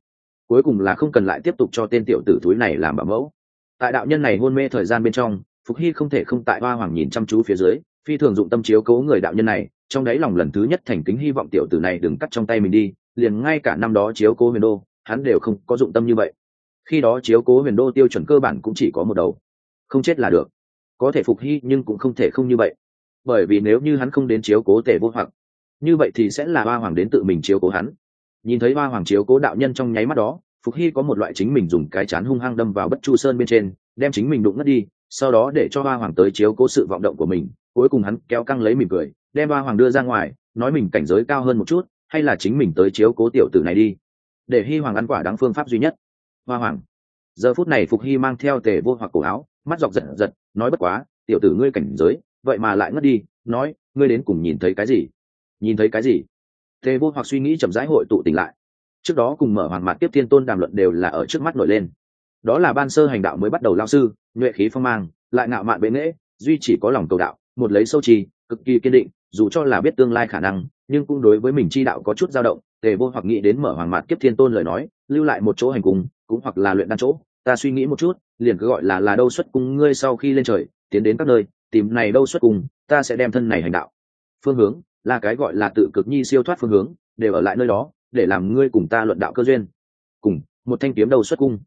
Cuối cùng là không cần lại tiếp tục cho tên tiểu tử túi này làm bảo mẫu. Tại đạo nhân này hôn mê thời gian bên trong, phục hy không thể không tại hoa hoàng nhìn chăm chú phía dưới, phi thường dụng tâm chiếu cố người đạo nhân này, trong đáy lòng lần thứ nhất thành kính hy vọng tiểu tử này đừng cắt trong tay mình đi liền ngay cả năm đó chiếu cố huyền đô, hắn đều không có dụng tâm như vậy. Khi đó chiếu cố huyền đô tiêu chuẩn cơ bản cũng chỉ có một đầu. Không chết là được. Có thể phục hy nhưng cũng không thể không như vậy. Bởi vì nếu như hắn không đến chiếu cố tể vô hoặc, như vậy thì sẽ là hoa hoàng đến tự mình chiếu cố hắn. Nhìn thấy hoa hoàng chiếu cố đạo nhân trong nháy mắt đó, phục hy có một loại chính mình dùng cái chán hung hăng đâm vào bất chu sơn bên trên, đem chính mình đụng ngất đi, sau đó để cho hoa hoàng tới chiếu cố sự vọng động của mình, cuối cùng hắn kéo căng lấy mỉm cười, đem hoa hoàng đưa ra ngoài, nói mình cảnh giới cao hơn một chút hay là chính mình tới chiếu cố tiểu tử này đi. Để hy hoàng ăn quả đáng phương pháp duy nhất. Hoa hoàng. Giờ phút này phục hy mang theo tề vô hoặc cổ áo, mắt dọc giật giật, nói bất quá, tiểu tử ngươi cảnh giới, vậy mà lại ngất đi, nói, ngươi đến cùng nhìn thấy cái gì? Nhìn thấy cái gì? Tề vô hoặc suy nghĩ chậm rãi hội tụ tỉnh lại. Trước đó cùng mở hoàng mạc tiếp thiên tôn đàm luận đều là ở trước mắt nổi lên. Đó là ban sơ hành đạo mới bắt đầu lao sư, nhuệ khí phong mang, lại ngạo mạn bệ nghễ, duy chỉ có lòng cầu đạo, một lấy sâu trì, cực kỳ kiên định, dù cho là biết tương lai khả năng nhưng cũng đối với mình chi đạo có chút dao động, tề vô hoặc nghĩ đến mở hoàng mạt kiếp thiên tôn lời nói, lưu lại một chỗ hành cùng, cũng hoặc là luyện đan chỗ, ta suy nghĩ một chút, liền cứ gọi là là đâu xuất cung ngươi sau khi lên trời, tiến đến các nơi, tìm này đâu xuất cung, ta sẽ đem thân này hành đạo. Phương hướng, là cái gọi là tự cực nhi siêu thoát phương hướng, đều ở lại nơi đó, để làm ngươi cùng ta luận đạo cơ duyên. Cùng, một thanh kiếm đầu xuất cung.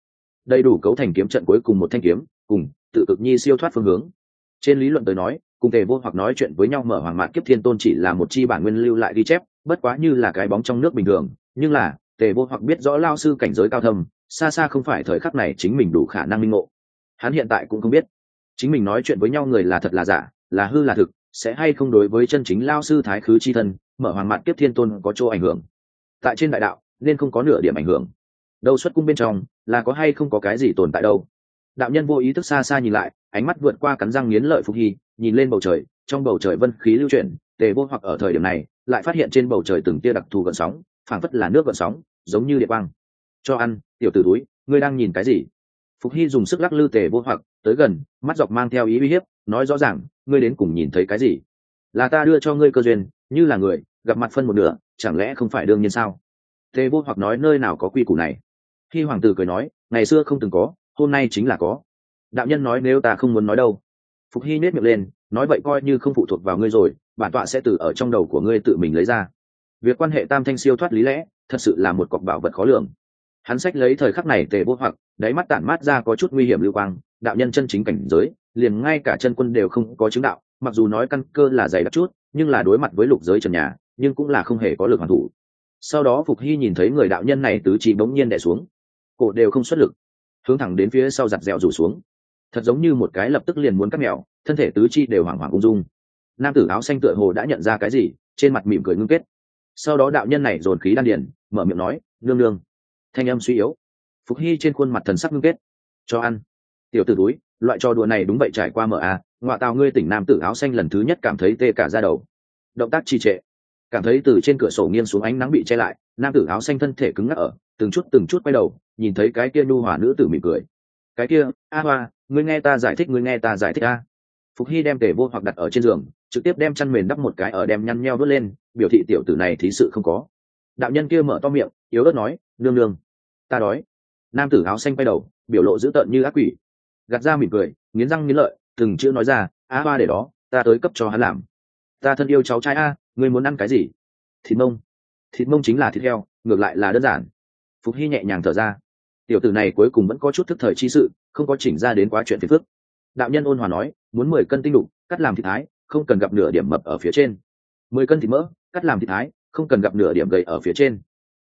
Đầy đủ cấu thành kiếm trận cuối cùng một thanh kiếm, cùng, tự cực nhi siêu thoát phương hướng. Trên lý luận tới nói cùng tề vô hoặc nói chuyện với nhau mở hoàng mạn kiếp thiên tôn chỉ là một chi bản nguyên lưu lại ghi chép, bất quá như là cái bóng trong nước bình thường, nhưng là, tề vô hoặc biết rõ lao sư cảnh giới cao thâm, xa xa không phải thời khắc này chính mình đủ khả năng minh ngộ. Hắn hiện tại cũng không biết, chính mình nói chuyện với nhau người là thật là giả, là hư là thực, sẽ hay không đối với chân chính lao sư thái khứ chi thân, mở hoàng mạn kiếp thiên tôn có chỗ ảnh hưởng. Tại trên đại đạo, nên không có nửa điểm ảnh hưởng. Đâu xuất cung bên trong, là có hay không có cái gì tồn tại đâu. Đạo nhân vô ý thức xa xa nhìn lại, ánh mắt vượt qua cắn răng nghiến lợi phục hy nhìn lên bầu trời, trong bầu trời vân khí lưu chuyển, tề vô hoặc ở thời điểm này, lại phát hiện trên bầu trời từng tia đặc thù gợn sóng, phảng phất là nước gợn sóng, giống như địa quang. Cho ăn, tiểu tử túi ngươi đang nhìn cái gì? Phục hy dùng sức lắc lư tề vô hoặc, tới gần, mắt dọc mang theo ý uy hiếp, nói rõ ràng, ngươi đến cùng nhìn thấy cái gì? Là ta đưa cho ngươi cơ duyên, như là người, gặp mặt phân một nửa, chẳng lẽ không phải đương nhiên sao? Tề vô hoặc nói nơi nào có quy củ này? Khi hoàng tử cười nói, ngày xưa không từng có, hôm nay chính là có. Đạo nhân nói nếu ta không muốn nói đâu phục hy nết miệng lên, nói vậy coi như không phụ thuộc vào ngươi rồi, bản tọa sẽ từ ở trong đầu của ngươi tự mình lấy ra. Việc quan hệ tam thanh siêu thoát lý lẽ, thật sự là một cọc bảo vật khó lường. Hắn sách lấy thời khắc này tề vô hoặc, đáy mắt tản mát ra có chút nguy hiểm lưu quang, đạo nhân chân chính cảnh giới, liền ngay cả chân quân đều không có chứng đạo, mặc dù nói căn cơ là dày đặc chút, nhưng là đối mặt với lục giới trần nhà, nhưng cũng là không hề có lực hoàn thủ. Sau đó phục hy nhìn thấy người đạo nhân này tứ chỉ bỗng nhiên đẻ xuống. Cổ đều không xuất lực. Hướng thẳng đến phía sau giặt dẹo rủ xuống thật giống như một cái lập tức liền muốn cắt mèo thân thể tứ chi đều hoảng hoảng ung dung. Nam tử áo xanh tựa hồ đã nhận ra cái gì trên mặt mỉm cười ngưng kết. Sau đó đạo nhân này dồn khí đan điền mở miệng nói nương nương. Thanh âm suy yếu. Phục hy trên khuôn mặt thần sắc ngưng kết. Cho ăn. Tiểu t ử túi loại trò đùa này đúng vậy trải qua mở a à, ngoại tàu ngươi tỉnh nam tử áo xanh lần thứ nhất cảm thấy tê cả ra đầu. Động tác trì trệ. Cảm thấy từ trên cửa sổ nghiêng xuống ánh nắng bị che lại nam tử áo xanh thân thể cứng ngắc ở từng chút từng chút quay đầu nhìn thấy cái kia nhu hòa nữ tử mỉm cười. Cái kia a hoa ngươi nghe ta giải thích, ngươi nghe ta giải thích a. Phục hy đem tể vô hoặc đặt ở trên giường, trực tiếp đem chăn mền đắp một cái ở đem nhăn nheo đốt lên, biểu thị tiểu tử này thí sự không có. Đạo nhân kia mở to miệng, yếu ớt nói, nương nương, ta đói. Nam tử áo xanh quay đầu, biểu lộ dữ tợn như ác quỷ. Gạt ra mỉm cười, nghiến răng nghiến lợi, từng chữ nói ra a hoa để đó, ta tới cấp cho hắn làm. Ta thân yêu cháu trai a, ngươi muốn ăn cái gì? Thịt mông. Thịt mông chính là thịt heo, ngược lại là đơn giản. Phục hy nhẹ nhàng thở ra. Tiểu tử này cuối cùng vẫn có chút thức thời chi sự không có chỉnh ra đến quá chuyện phiền phức. Đạo nhân ôn hòa nói, muốn mười cân tinh đục, cắt làm thịt thái, không cần gặp nửa điểm mập ở phía trên. Mười cân thịt mỡ, cắt làm thịt thái, không cần gặp nửa điểm gầy ở phía trên.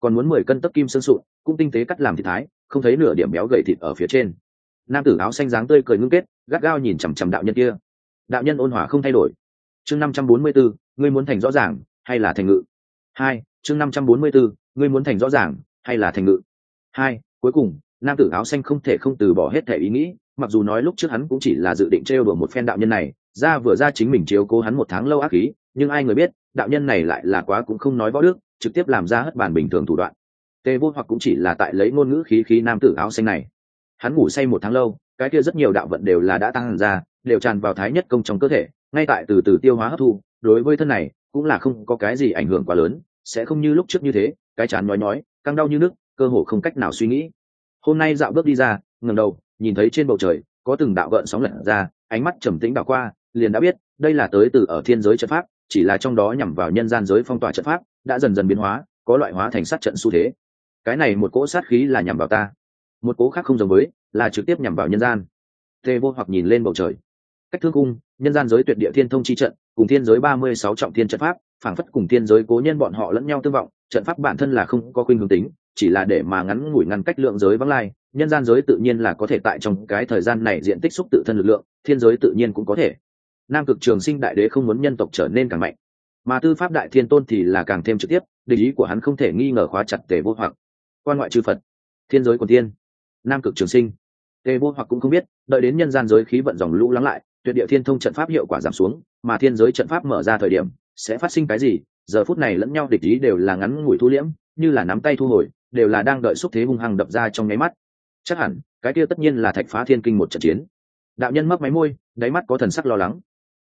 Còn muốn mười cân tấc kim sơn sụn, cũng tinh tế cắt làm thịt thái, không thấy nửa điểm béo gầy thịt ở phía trên. Nam tử áo xanh dáng tươi cười ngưng kết, gắt gao nhìn chằm chằm đạo nhân kia. Đạo nhân ôn hòa không thay đổi. Chương năm trăm bốn mươi bốn, ngươi muốn thành rõ ràng hay là thành ngự? Hai, chương năm trăm bốn mươi bốn, ngươi muốn thành rõ ràng hay là thành ngự? Hai, cuối cùng nam tử áo xanh không thể không từ bỏ hết thể ý nghĩ, mặc dù nói lúc trước hắn cũng chỉ là dự định trêu đùa một phen đạo nhân này, ra vừa ra chính mình chiếu cố hắn một tháng lâu ác khí nhưng ai người biết, đạo nhân này lại là quá cũng không nói võ đức, trực tiếp làm ra hất bàn bình thường thủ đoạn. Tê vô hoặc cũng chỉ là tại lấy ngôn ngữ khí khí nam tử áo xanh này. Hắn ngủ say một tháng lâu, cái kia rất nhiều đạo vận đều là đã tăng ra, đều tràn vào thái nhất công trong cơ thể, ngay tại từ từ tiêu hóa hấp thu, đối với thân này, cũng là không có cái gì ảnh hưởng quá lớn, sẽ không như lúc trước như thế, cái chán nói nói căng đau như nước, cơ hồ không cách nào suy nghĩ hôm nay dạo bước đi ra, ngẩng đầu, nhìn thấy trên bầu trời, có từng đạo gợn sóng lẩn ra, ánh mắt trầm tĩnh đảo qua, liền đã biết, đây là tới từ ở thiên giới trận pháp, chỉ là trong đó nhằm vào nhân gian giới phong tỏa trận pháp, đã dần dần biến hóa, có loại hóa thành sát trận xu thế. Cái này một cỗ sát khí là nhằm vào ta. Một cỗ khác không giống với, là trực tiếp nhằm vào nhân gian. Tê vô hoặc nhìn lên bầu trời. Cách thương cung, nhân gian giới tuyệt địa thiên thông chi trận, cùng thiên giới ba mươi sáu trọng thiên trận pháp, phảng phất cùng thiên giới cố nhân bọn họ lẫn nhau tương vọng, trận pháp bản thân là không có khuynh hướng tính chỉ là để mà ngắn ngủi ngăn cách lượng giới vắng lai, nhân gian giới tự nhiên là có thể tại trong cái thời gian này diện tích xúc tự thân lực lượng, thiên giới tự nhiên cũng có thể. Nam cực trường sinh đại đế không muốn nhân tộc trở nên càng mạnh. Mà tư pháp đại thiên tôn thì là càng thêm trực tiếp định ý của hắn không thể nghi ngờ khóa chặt tề vô hoặc. Quan ngoại chư phật, thiên giới còn tiên nam cực trường sinh. Tề vô hoặc cũng không biết, đợi đến nhân gian giới khí vận dòng lũ lắng lại, tuyệt địa thiên thông trận pháp hiệu quả giảm xuống, mà thiên giới trận pháp mở ra thời điểm, sẽ phát sinh cái gì? Giờ phút này lẫn nhau địch ý đều là ngắn ngủi thu liễm, như là nắm tay thu hồi đều là đang đợi xúc thế hung hăng đập ra trong nháy mắt. Chắc hẳn, cái kia tất nhiên là thạch phá thiên kinh một trận chiến. Đạo nhân mấp máy môi, đáy mắt có thần sắc lo lắng.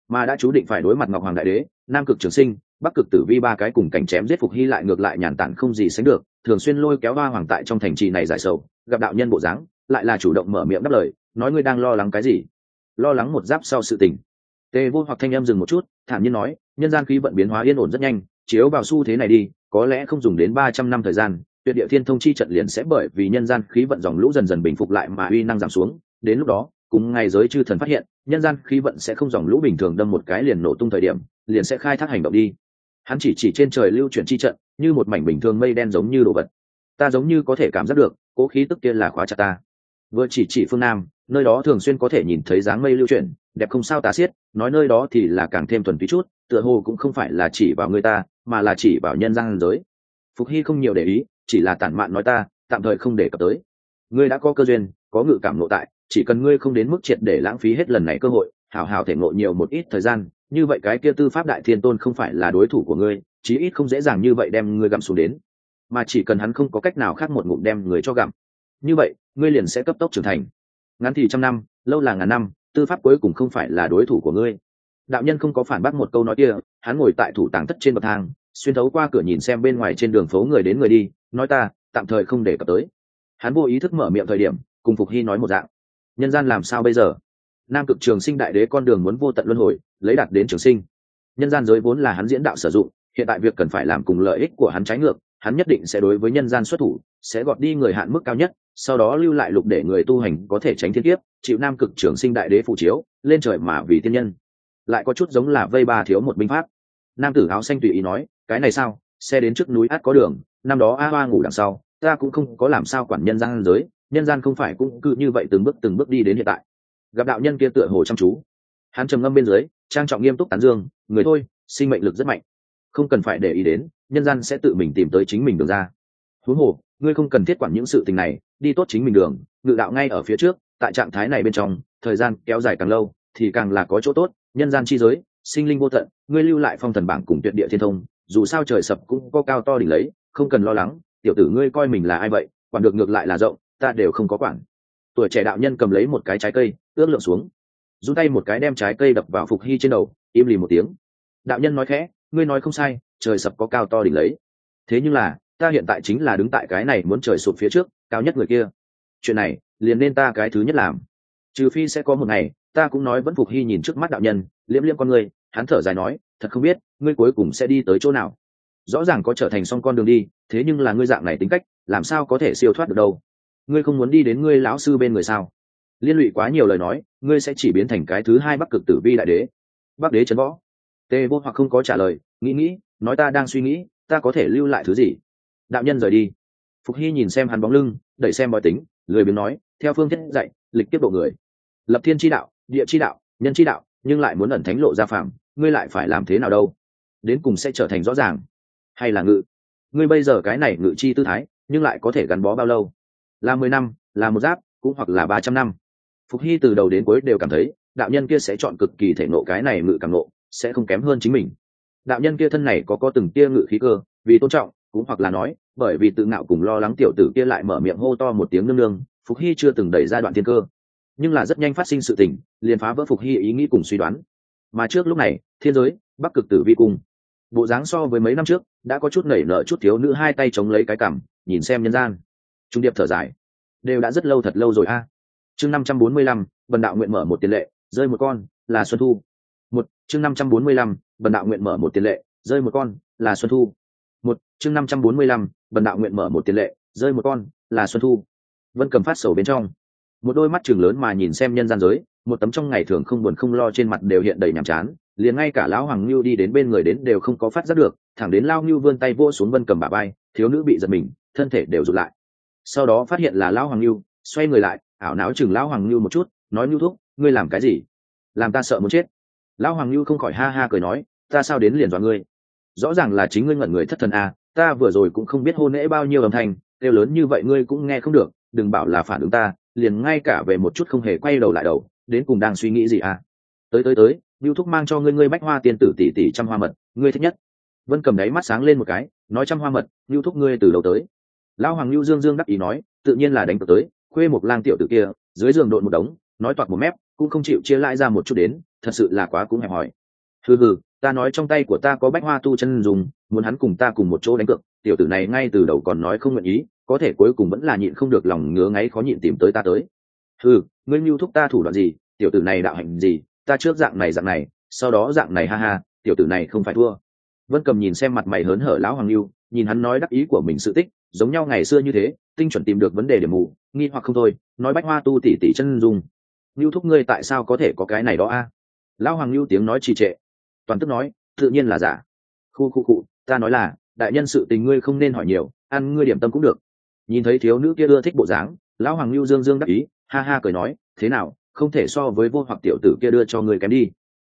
Mà đã chú định phải đối mặt ngọc hoàng đại đế, nam cực trường sinh, bắc cực tử vi ba cái cùng cảnh chém giết phục hy lại ngược lại nhàn tản không gì sánh được, thường xuyên lôi kéo ba hoàng tại trong thành trì này giải sầu, gặp đạo nhân bộ dáng, lại là chủ động mở miệng đáp lời, nói ngươi đang lo lắng cái gì? Lo lắng một giáp sau sự tình. Tề vô hoặc thanh em dừng một chút, thản nhiên nói, nhân gian khí vận biến hóa yên ổn rất nhanh, chiếu vào xu thế này đi, có lẽ không dùng đến ba trăm năm thời gian tuyệt địa thiên thông chi trận liền sẽ bởi vì nhân gian khí vận dòng lũ dần dần bình phục lại mà uy năng giảm xuống. Đến lúc đó, cùng ngày giới chư thần phát hiện, nhân gian khí vận sẽ không dòng lũ bình thường đâm một cái liền nổ tung thời điểm, liền sẽ khai thác hành động đi. Hắn chỉ chỉ trên trời lưu chuyển chi trận, như một mảnh bình thường mây đen giống như đồ vật. Ta giống như có thể cảm giác được, cố khí tức kia là khóa chặt ta. Vừa chỉ chỉ phương nam, nơi đó thường xuyên có thể nhìn thấy dáng mây lưu chuyển, đẹp không sao tá xiết, nói nơi đó thì là càng thêm thuần túy chút, tựa hồ cũng không phải là chỉ vào người ta, mà là chỉ vào nhân gian giới. Phục hy không nhiều để ý chỉ là tản mạn nói ta, tạm thời không để cập tới. Ngươi đã có cơ duyên, có ngự cảm nội tại, chỉ cần ngươi không đến mức triệt để lãng phí hết lần này cơ hội, hảo hảo thể ngộ nhiều một ít thời gian, như vậy cái kia tư pháp đại thiên tôn không phải là đối thủ của ngươi, chí ít không dễ dàng như vậy đem ngươi gặm xuống đến. Mà chỉ cần hắn không có cách nào khác một ngụm đem người cho gặm, như vậy, ngươi liền sẽ cấp tốc trưởng thành. Ngắn thì trăm năm, lâu là ngàn năm, tư pháp cuối cùng không phải là đối thủ của ngươi. Đạo nhân không có phản bác một câu nói kia, hắn ngồi tại thủ tàng thất trên bậc thang, xuyên thấu qua cửa nhìn xem bên ngoài trên đường phố người đến người đi nói ta, tạm thời không để cập tới. Hắn vô ý thức mở miệng thời điểm, cùng phục hy nói một dạng. Nhân gian làm sao bây giờ? Nam cực trường sinh đại đế con đường muốn vô tận luân hồi, lấy đạt đến trường sinh. Nhân gian giới vốn là hắn diễn đạo sử dụng, hiện tại việc cần phải làm cùng lợi ích của hắn trái ngược, hắn nhất định sẽ đối với nhân gian xuất thủ, sẽ gọt đi người hạn mức cao nhất, sau đó lưu lại lục để người tu hành có thể tránh thiên kiếp, chịu nam cực trường sinh đại đế phụ chiếu, lên trời mà vì thiên nhân. Lại có chút giống là vây ba thiếu một binh pháp. Nam tử áo xanh tùy ý nói, cái này sao? Xe đến trước núi át có đường năm đó a hoa ngủ đằng sau, ta cũng không có làm sao quản nhân gian giới, nhân gian không phải cũng cứ như vậy từng bước từng bước đi đến hiện tại. Gặp đạo nhân kia tựa hồ chăm chú. Hắn trầm ngâm bên dưới, trang trọng nghiêm túc tán dương, người thôi, sinh mệnh lực rất mạnh. Không cần phải để ý đến, nhân gian sẽ tự mình tìm tới chính mình được ra. Huống hồ, ngươi không cần thiết quản những sự tình này, đi tốt chính mình đường, ngự đạo ngay ở phía trước, tại trạng thái này bên trong, thời gian kéo dài càng lâu, thì càng là có chỗ tốt, nhân gian chi giới, sinh linh vô tận, ngươi lưu lại phong thần bảng cùng tuyệt địa thiên thông, dù sao trời sập cũng có cao to đỉnh lấy không cần lo lắng, tiểu tử ngươi coi mình là ai vậy, quản được ngược lại là rộng, ta đều không có quản. Tuổi trẻ đạo nhân cầm lấy một cái trái cây, ước lượng xuống. Rút tay một cái đem trái cây đập vào phục hy trên đầu, im lì một tiếng. Đạo nhân nói khẽ, ngươi nói không sai, trời sập có cao to đỉnh lấy. Thế nhưng là, ta hiện tại chính là đứng tại cái này muốn trời sụp phía trước, cao nhất người kia. Chuyện này, liền nên ta cái thứ nhất làm. Trừ phi sẽ có một ngày, ta cũng nói vẫn phục hy nhìn trước mắt đạo nhân liễm liễm con người hắn thở dài nói, thật không biết, ngươi cuối cùng sẽ đi tới chỗ nào rõ ràng có trở thành xong con đường đi, thế nhưng là ngươi dạng này tính cách, làm sao có thể siêu thoát được đâu? Ngươi không muốn đi đến ngươi lão sư bên người sao? Liên lụy quá nhiều lời nói, ngươi sẽ chỉ biến thành cái thứ hai bắc cực tử vi đại đế. Bắc đế trấn võ. Tê vô hoặc không có trả lời, nghĩ nghĩ, nói ta đang suy nghĩ, ta có thể lưu lại thứ gì? Đạo nhân rời đi. Phục hy nhìn xem hắn bóng lưng, đẩy xem bói tính, lười biếng nói, theo phương thiết dạy, lịch tiếp độ người. Lập thiên tri đạo, địa tri đạo, nhân tri đạo, nhưng lại muốn ẩn thánh lộ ra phạm ngươi lại phải làm thế nào đâu? Đến cùng sẽ trở thành rõ ràng hay là ngự? Ngươi bây giờ cái này ngự chi tư thái, nhưng lại có thể gắn bó bao lâu? Là mười năm, là một giáp, cũng hoặc là ba trăm năm. Phục hy từ đầu đến cuối đều cảm thấy, đạo nhân kia sẽ chọn cực kỳ thể nộ cái này ngự càng nộ sẽ không kém hơn chính mình. Đạo nhân kia thân này có có từng tia ngự khí cơ, vì tôn trọng, cũng hoặc là nói, bởi vì tự ngạo cùng lo lắng tiểu tử kia lại mở miệng hô to một tiếng nương nương, phục hy chưa từng đẩy ra đoạn thiên cơ. Nhưng là rất nhanh phát sinh sự tình, liền phá vỡ phục hy ý nghĩ cùng suy đoán. Mà trước lúc này, thiên giới, bắc cực tử vi cung bộ dáng so với mấy năm trước, đã có chút nảy nở chút thiếu nữ hai tay chống lấy cái cằm, nhìn xem nhân gian. Trung điệp thở dài. Đều đã rất lâu thật lâu rồi a. Chương năm trăm bốn mươi lăm, bần đạo nguyện mở một tiền lệ, rơi một con, là xuân thu. Một, chương năm trăm bốn mươi lăm, bần đạo nguyện mở một tiền lệ, rơi một con, là xuân thu. Một, chương năm trăm bốn mươi lăm, bần đạo nguyện mở một tiền lệ, rơi một con, là xuân thu. Vân cầm phát sầu bên trong. Một đôi mắt chừng lớn mà nhìn xem nhân gian giới, một tấm trong ngày thường không buồn không lo trên mặt đều hiện đầy nhàm chán liền ngay cả lão hoàng lưu đi đến bên người đến đều không có phát giác được thẳng đến lao ngưu vươn tay vô xuống vân cầm bà bay thiếu nữ bị giật mình thân thể đều rụt lại. Sau đó phát hiện là lão hoàng lưu xoay người lại ảo não chừng lão hoàng lưu một chút nói lưu thúc ngươi làm cái gì? Làm ta sợ muốn chết. Lão hoàng lưu không khỏi ha ha cười nói ta sao đến liền dọa ngươi? Rõ ràng là chính ngươi ngẩn người thất thần à, ta vừa rồi cũng không biết hôn lễ bao nhiêu âm thanh đều lớn như vậy ngươi cũng nghe không được đừng bảo là phản ứng ta liền ngay cả về một chút không hề quay đầu lại đầu đến cùng đang suy nghĩ gì à? Tới tới tới Biêu thúc mang cho ngươi ngươi bách hoa tiên tử tỷ tỷ trăm hoa mật, ngươi thích nhất. Vân cầm đáy mắt sáng lên một cái, nói trăm hoa mật, Biêu thúc ngươi từ đầu tới. Lão Hoàng Lưu Dương Dương đắc ý nói, tự nhiên là đánh cược tới, khuê một lang tiểu tử kia, dưới giường độn một đống, nói toạc một mép, cũng không chịu chia lại ra một chút đến, thật sự là quá cũng hẹp hỏi. Hừ hừ, ta nói trong tay của ta có bách hoa tu chân dùng, muốn hắn cùng ta cùng một chỗ đánh cược, tiểu tử này ngay từ đầu còn nói không nguyện ý, có thể cuối cùng vẫn là nhịn không được lòng ngứa ngáy khó nhịn tìm tới ta tới. Hừ, ngươi mưu thúc ta thủ đoạn gì, tiểu tử này đạo hành gì, ta trước dạng này dạng này, sau đó dạng này ha ha, tiểu tử này không phải thua. Vân cầm nhìn xem mặt mày hớn hở lão hoàng lưu, nhìn hắn nói đắc ý của mình sự tích, giống nhau ngày xưa như thế, tinh chuẩn tìm được vấn đề điểm mù, nghi hoặc không thôi, nói bách hoa tu tỉ tỉ chân dung. Lưu thúc ngươi tại sao có thể có cái này đó a? Lão hoàng lưu tiếng nói trì trệ. Toàn tức nói, tự nhiên là giả. Khu khu cụ ta nói là, đại nhân sự tình ngươi không nên hỏi nhiều, ăn ngươi điểm tâm cũng được. Nhìn thấy thiếu nữ kia ưa thích bộ dáng, lão hoàng lưu dương dương đắc ý, ha ha cười nói, thế nào không thể so với vô hoặc tiểu tử kia đưa cho người kém đi.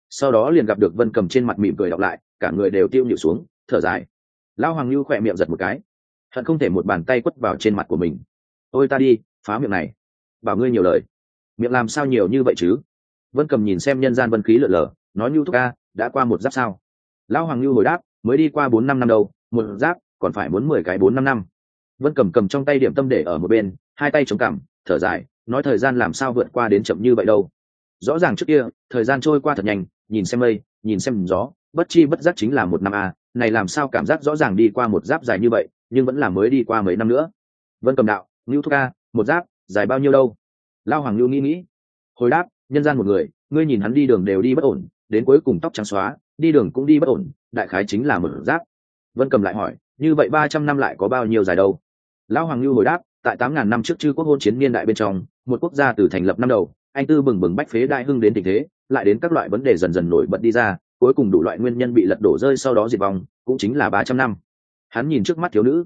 Sau đó liền gặp được vân cầm trên mặt mỉm cười đọc lại, cả người đều tiêu nhịu xuống, thở dài. Lao hoàng lưu khỏe miệng giật một cái, hận không thể một bàn tay quất vào trên mặt của mình. Ôi ta đi, phá miệng này. Bảo ngươi nhiều lời. Miệng làm sao nhiều như vậy chứ? Vân cầm nhìn xem nhân gian vân khí lợn lờ nói nhu thúc ca, đã qua một giáp sao? Lao hoàng lưu hồi đáp, mới đi qua bốn năm năm đâu, một giáp, còn phải muốn mười cái bốn năm năm. Vân cầm cầm trong tay điểm tâm để ở một bên, hai tay chống cằm, thở dài nói thời gian làm sao vượt qua đến chậm như vậy đâu. Rõ ràng trước kia thời gian trôi qua thật nhanh nhìn xem mây nhìn xem gió bất chi bất giác chính là một năm a này làm sao cảm giác rõ ràng đi qua một giáp dài như vậy nhưng vẫn là mới đi qua mấy năm nữa. Vân cầm đạo ngưu thúc ca, một giáp dài bao nhiêu đâu? Lao hoàng lưu nghĩ nghĩ. Hồi đáp nhân gian một người ngươi nhìn hắn đi đường đều đi bất ổn đến cuối cùng tóc trắng xóa đi đường cũng đi bất ổn đại khái chính là một giáp. Vân cầm lại hỏi như vậy ba trăm năm lại có bao nhiêu dài đâu? Lão hoàng lưu hồi đáp tại tám ngàn năm trước chư quốc hôn chiến niên đại bên trong một quốc gia từ thành lập năm đầu, anh tư bừng bừng bách phế đại hưng đến tình thế, lại đến các loại vấn đề dần dần nổi bật đi ra, cuối cùng đủ loại nguyên nhân bị lật đổ rơi sau đó diệt vong, cũng chính là ba trăm năm. Hắn nhìn trước mắt thiếu nữ.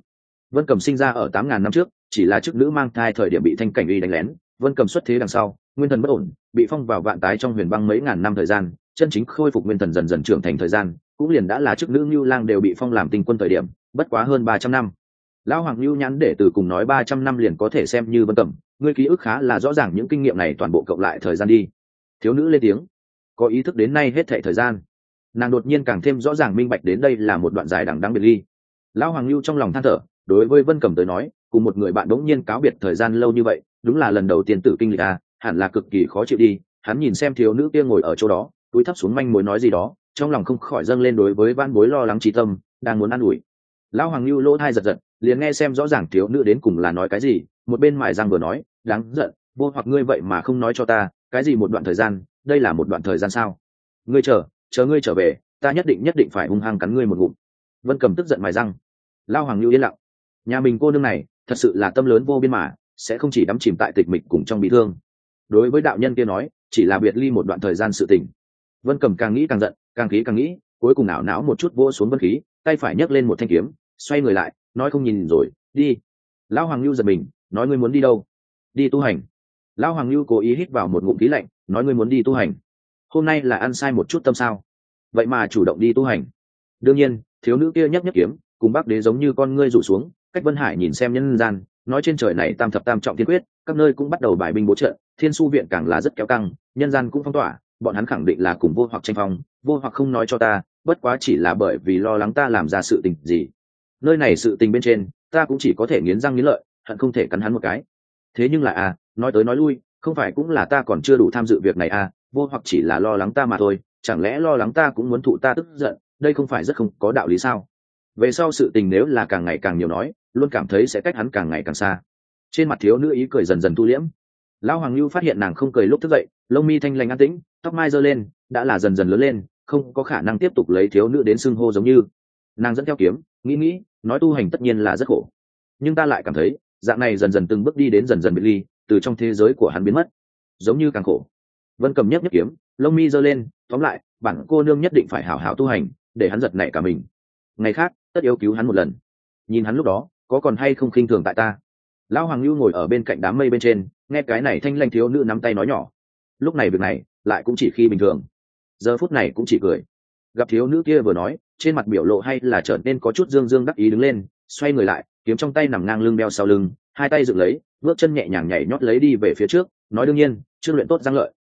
Vân cầm sinh ra ở tám ngàn năm trước, chỉ là chức nữ mang thai thời điểm bị thanh cảnh uy đánh lén. Vân cầm xuất thế đằng sau, nguyên thần bất ổn, bị phong vào vạn tái trong huyền băng mấy ngàn năm thời gian, chân chính khôi phục nguyên thần dần dần trưởng thành thời gian, cũng liền đã là chức nữ như lang đều bị phong làm tinh quân thời điểm, bất quá hơn ba trăm năm. Lão hoàng lưu nhắn để từ cùng nói ba trăm năm liền có thể xem như vân cầm ngươi ký ức khá là rõ ràng những kinh nghiệm này toàn bộ cộng lại thời gian đi. Thiếu nữ lên tiếng. Có ý thức đến nay hết thệ thời gian. Nàng đột nhiên càng thêm rõ ràng minh bạch đến đây là một đoạn dài đằng đáng biệt ly. Lão hoàng lưu trong lòng than thở, đối với vân cẩm tới nói, cùng một người bạn đống nhiên cáo biệt thời gian lâu như vậy, đúng là lần đầu tiên tử kinh lịch à hẳn là cực kỳ khó chịu đi. Hắn nhìn xem thiếu nữ kia ngồi ở chỗ đó, túi thấp xuống manh mối nói gì đó, trong lòng không khỏi dâng lên đối với van bối lo lắng trí tâm, đang muốn ă n ủi. Lão hoàng lưu lỗ thai giật giật, liền nghe xem rõ ràng thiếu nữ đến cùng là nói cái gì, một bên mải răng vừa nói đáng giận, vô hoặc ngươi vậy mà không nói cho ta, cái gì một đoạn thời gian, đây là một đoạn thời gian sao? Ngươi chờ chờ ngươi trở về, ta nhất định nhất định phải hung hăng cắn ngươi một ngụm. Vân cầm tức giận mài răng. Lao hoàng lưu yên lặng. Nhà mình cô nương này, thật sự là tâm lớn vô biên mà, sẽ không chỉ đắm chìm tại tịch mịch cùng trong bị thương. Đối với đạo nhân kia nói, chỉ là biệt ly một đoạn thời gian sự tình. Vân cầm càng nghĩ càng giận, càng khí càng nghĩ, cuối cùng não não một chút vô xuống vân khí, tay phải nhấc lên một thanh kiếm, xoay người lại, nói không nhìn rồi, đi. Lão hoàng lưu giật mình, nói, ngươi muốn đi đâu? Đi tu hành. Lão hoàng lưu cố ý hít vào một ngụm khí lạnh, nói ngươi muốn đi tu hành. Hôm nay là ăn sai một chút tâm sao? Vậy mà chủ động đi tu hành. Đương nhiên, thiếu nữ kia nhấc nhấc kiếm, cùng bác đế giống như con ngươi rụ xuống, cách vân hải nhìn xem nhân gian, nói trên trời này tam thập tam trọng thiên quyết, các nơi cũng bắt đầu bài binh bố trợ, thiên su viện càng là rất kéo căng, nhân gian cũng phong tỏa, bọn hắn khẳng định là cùng vô hoặc tranh phong, vô hoặc không nói cho ta, bất quá chỉ là bởi vì lo lắng ta làm ra sự tình gì. Nơi này sự tình bên trên, ta cũng chỉ có thể nghiến răng nghiến lợi, hận không thể cắn hắn một cái thế nhưng là à nói tới nói lui, không phải cũng là ta còn chưa đủ tham dự việc này à vô hoặc chỉ là lo lắng ta mà thôi, chẳng lẽ lo lắng ta cũng muốn thụ ta tức giận, đây không phải rất không có đạo lý sao? Về sau sự tình nếu là càng ngày càng nhiều nói, luôn cảm thấy sẽ cách hắn càng ngày càng xa. Trên mặt thiếu nữ ý cười dần dần thu liễm. Lão hoàng lưu phát hiện nàng không cười lúc thức dậy, lông mi thanh lành an tĩnh, tóc mai giơ lên, đã là dần dần lớn lên, không có khả năng tiếp tục lấy thiếu nữ đến xưng hô giống như. Nàng dẫn theo kiếm, nghĩ nghĩ, nói tu hành tất nhiên là rất khổ. Nhưng ta lại cảm thấy dạng này dần dần từng bước đi đến dần dần biệt ly, từ trong thế giới của hắn biến mất. Giống như càng khổ. Vân cầm nhất nhất kiếm, lông mi giơ lên, tóm lại, bản cô nương nhất định phải hảo hảo tu hành, để hắn giật nảy cả mình. Ngày khác, tất yêu cứu hắn một lần. Nhìn hắn lúc đó, có còn hay không khinh thường tại ta? Lão hoàng lưu ngồi ở bên cạnh đám mây bên trên, nghe cái này thanh lanh thiếu nữ nắm tay nói nhỏ. Lúc này việc này, lại cũng chỉ khi bình thường. Giờ phút này cũng chỉ cười. Gặp thiếu nữ kia vừa nói, trên mặt biểu lộ hay là trở nên có chút dương dương đắc ý đứng lên, xoay người lại kiếm trong tay nằm ngang lưng đeo sau lưng, hai tay dựng lấy, bước chân nhẹ nhàng nhảy nhót lấy đi về phía trước, nói đương nhiên chưa luyện tốt giang lợi.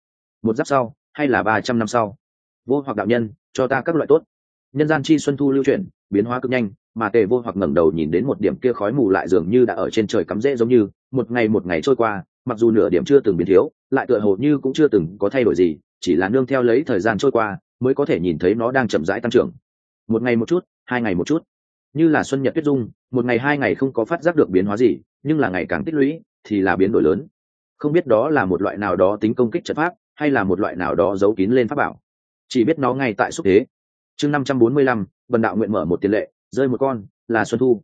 Một giáp sau, hay là ba trăm năm sau? Vô hoặc đạo nhân, cho ta các loại tốt. Nhân gian chi xuân thu lưu chuyển, biến hóa cực nhanh, mà tề vô hoặc ngẩng đầu nhìn đến một điểm kia khói mù lại dường như đã ở trên trời cắm rễ giống như, một ngày một ngày trôi qua, mặc dù nửa điểm chưa từng biến thiếu, lại tựa hồ như cũng chưa từng có thay đổi gì, chỉ là nương theo lấy thời gian trôi qua, mới có thể nhìn thấy nó đang chậm rãi tăng trưởng. Một ngày một chút, hai ngày một chút như là xuân nhật tuyết dung, một ngày hai ngày không có phát giác được biến hóa gì, nhưng là ngày càng tích lũy thì là biến đổi lớn. Không biết đó là một loại nào đó tính công kích trận pháp, hay là một loại nào đó giấu kín lên pháp bảo. Chỉ biết nó ngay tại xúc thế. Chương năm trăm bốn mươi lăm, bần đạo nguyện mở một tiền lệ, rơi một con, là xuân thu.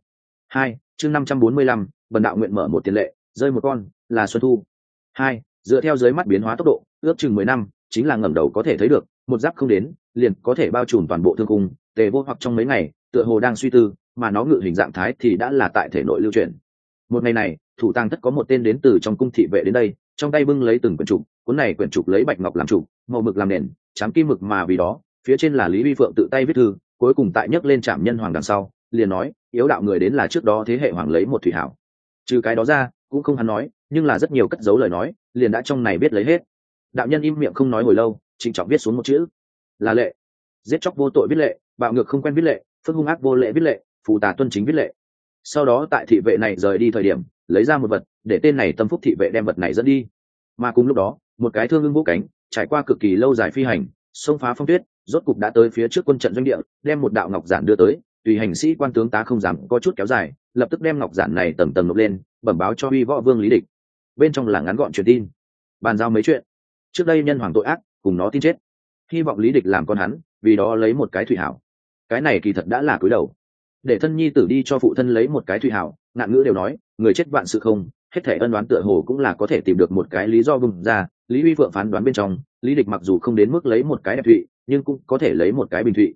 Hai, chương năm trăm bốn mươi lăm, bần đạo nguyện mở một tiền lệ, rơi một con, là xuân thu. Hai, dựa theo dưới mắt biến hóa tốc độ, ước chừng mười năm, chính là ngẩng đầu có thể thấy được, một giáp không đến, liền có thể bao trùm toàn bộ thương cung, tề vô hoặc trong mấy ngày tựa hồ đang suy tư, mà nó ngự hình dạng thái thì đã là tại thể nội lưu truyền một ngày này, thủ tàng thất có một tên đến từ trong cung thị vệ đến đây, trong tay bưng lấy từng quyển trục, cuốn này quyển trục lấy bạch ngọc làm trục, màu mực làm nền chám kim mực mà vì đó, phía trên là lý vi phượng tự tay viết thư, cuối cùng tại nhấc lên trạm nhân hoàng đằng sau, liền nói, yếu đạo người đến là trước đó thế hệ hoàng lấy một thủy hảo. Trừ cái đó ra, cũng không hắn nói, nhưng là rất nhiều cất dấu lời nói, liền đã trong này biết lấy hết. Đạo nhân im miệng không nói hồi lâu, trịnh trọng viết xuống một chữ. Là lệ. Giết chóc vô tội viết lệ, bạo ngược không quen viết lệ phước hung ác vô lệ viết lệ phụ tà tuân chính viết lệ. Sau đó tại thị vệ này rời đi thời điểm, lấy ra một vật, để tên này tâm phúc thị vệ đem vật này dẫn đi. Mà cùng lúc đó, một cái thương ưng vũ cánh, trải qua cực kỳ lâu dài phi hành, xông phá phong tuyết, rốt cục đã tới phía trước quân trận doanh địa, đem một đạo ngọc giản đưa tới. Tùy hành sĩ quan tướng tá không dám có chút kéo dài, lập tức đem ngọc giản này tầng tầng nộp lên, bẩm báo cho uy võ vương lý địch. Bên trong là ngắn gọn truyền tin. Bàn giao mấy chuyện. Trước đây nhân hoàng tội ác, cùng nó tin chết. Hy vọng lý địch làm con hắn, vì đó lấy một cái thủy hảo cái này kỳ thật đã là cúi đầu. Để thân nhi tử đi cho phụ thân lấy một cái thủy hảo, ngạn ngữ đều nói, người chết vạn sự không, hết thể ân đoán tựa hồ cũng là có thể tìm được một cái lý do vùng ra, lý huy phượng phán đoán bên trong, lý địch mặc dù không đến mức lấy một cái đẹp thụy, nhưng cũng có thể lấy một cái bình thụy.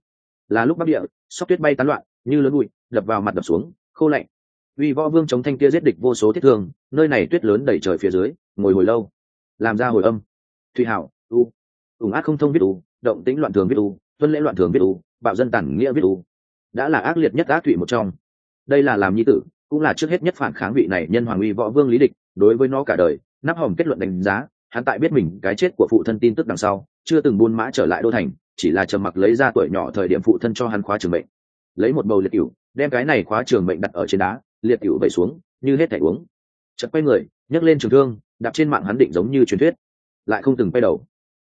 Là lúc bắc địa, sóc tuyết bay tán loạn, như lớn bụi, đập vào mặt đập xuống, khô lạnh. Vì võ vương chống thanh kia giết địch vô số thiết thương, nơi này tuyết lớn đẩy trời phía dưới, ngồi hồi lâu, làm ra hồi âm. Thụy hảo, u, ủng ác không thông viết u, động tĩnh loạn thường viết u, tuân lễ loạn thường viết u bạo dân tản nghĩa viết u đã là ác liệt nhất ác thụy một trong. Đây là làm nhi tử, cũng là trước hết nhất phản kháng vị này nhân hoàng uy võ vương lý địch, đối với nó cả đời, nắp hòm kết luận đánh giá, hắn tại biết mình cái chết của phụ thân tin tức đằng sau, chưa từng buôn mã trở lại đô thành, chỉ là trầm mặc lấy ra tuổi nhỏ thời điểm phụ thân cho hắn khóa trường mệnh. Lấy một bầu liệt cửu, đem cái này khóa trường mệnh đặt ở trên đá, liệt cửu vẩy xuống, như hết thảy uống. Chợt quay người, nhấc lên trường thương, đạp trên mạng hắn định giống như truyền thuyết. Lại không từng quay đầu.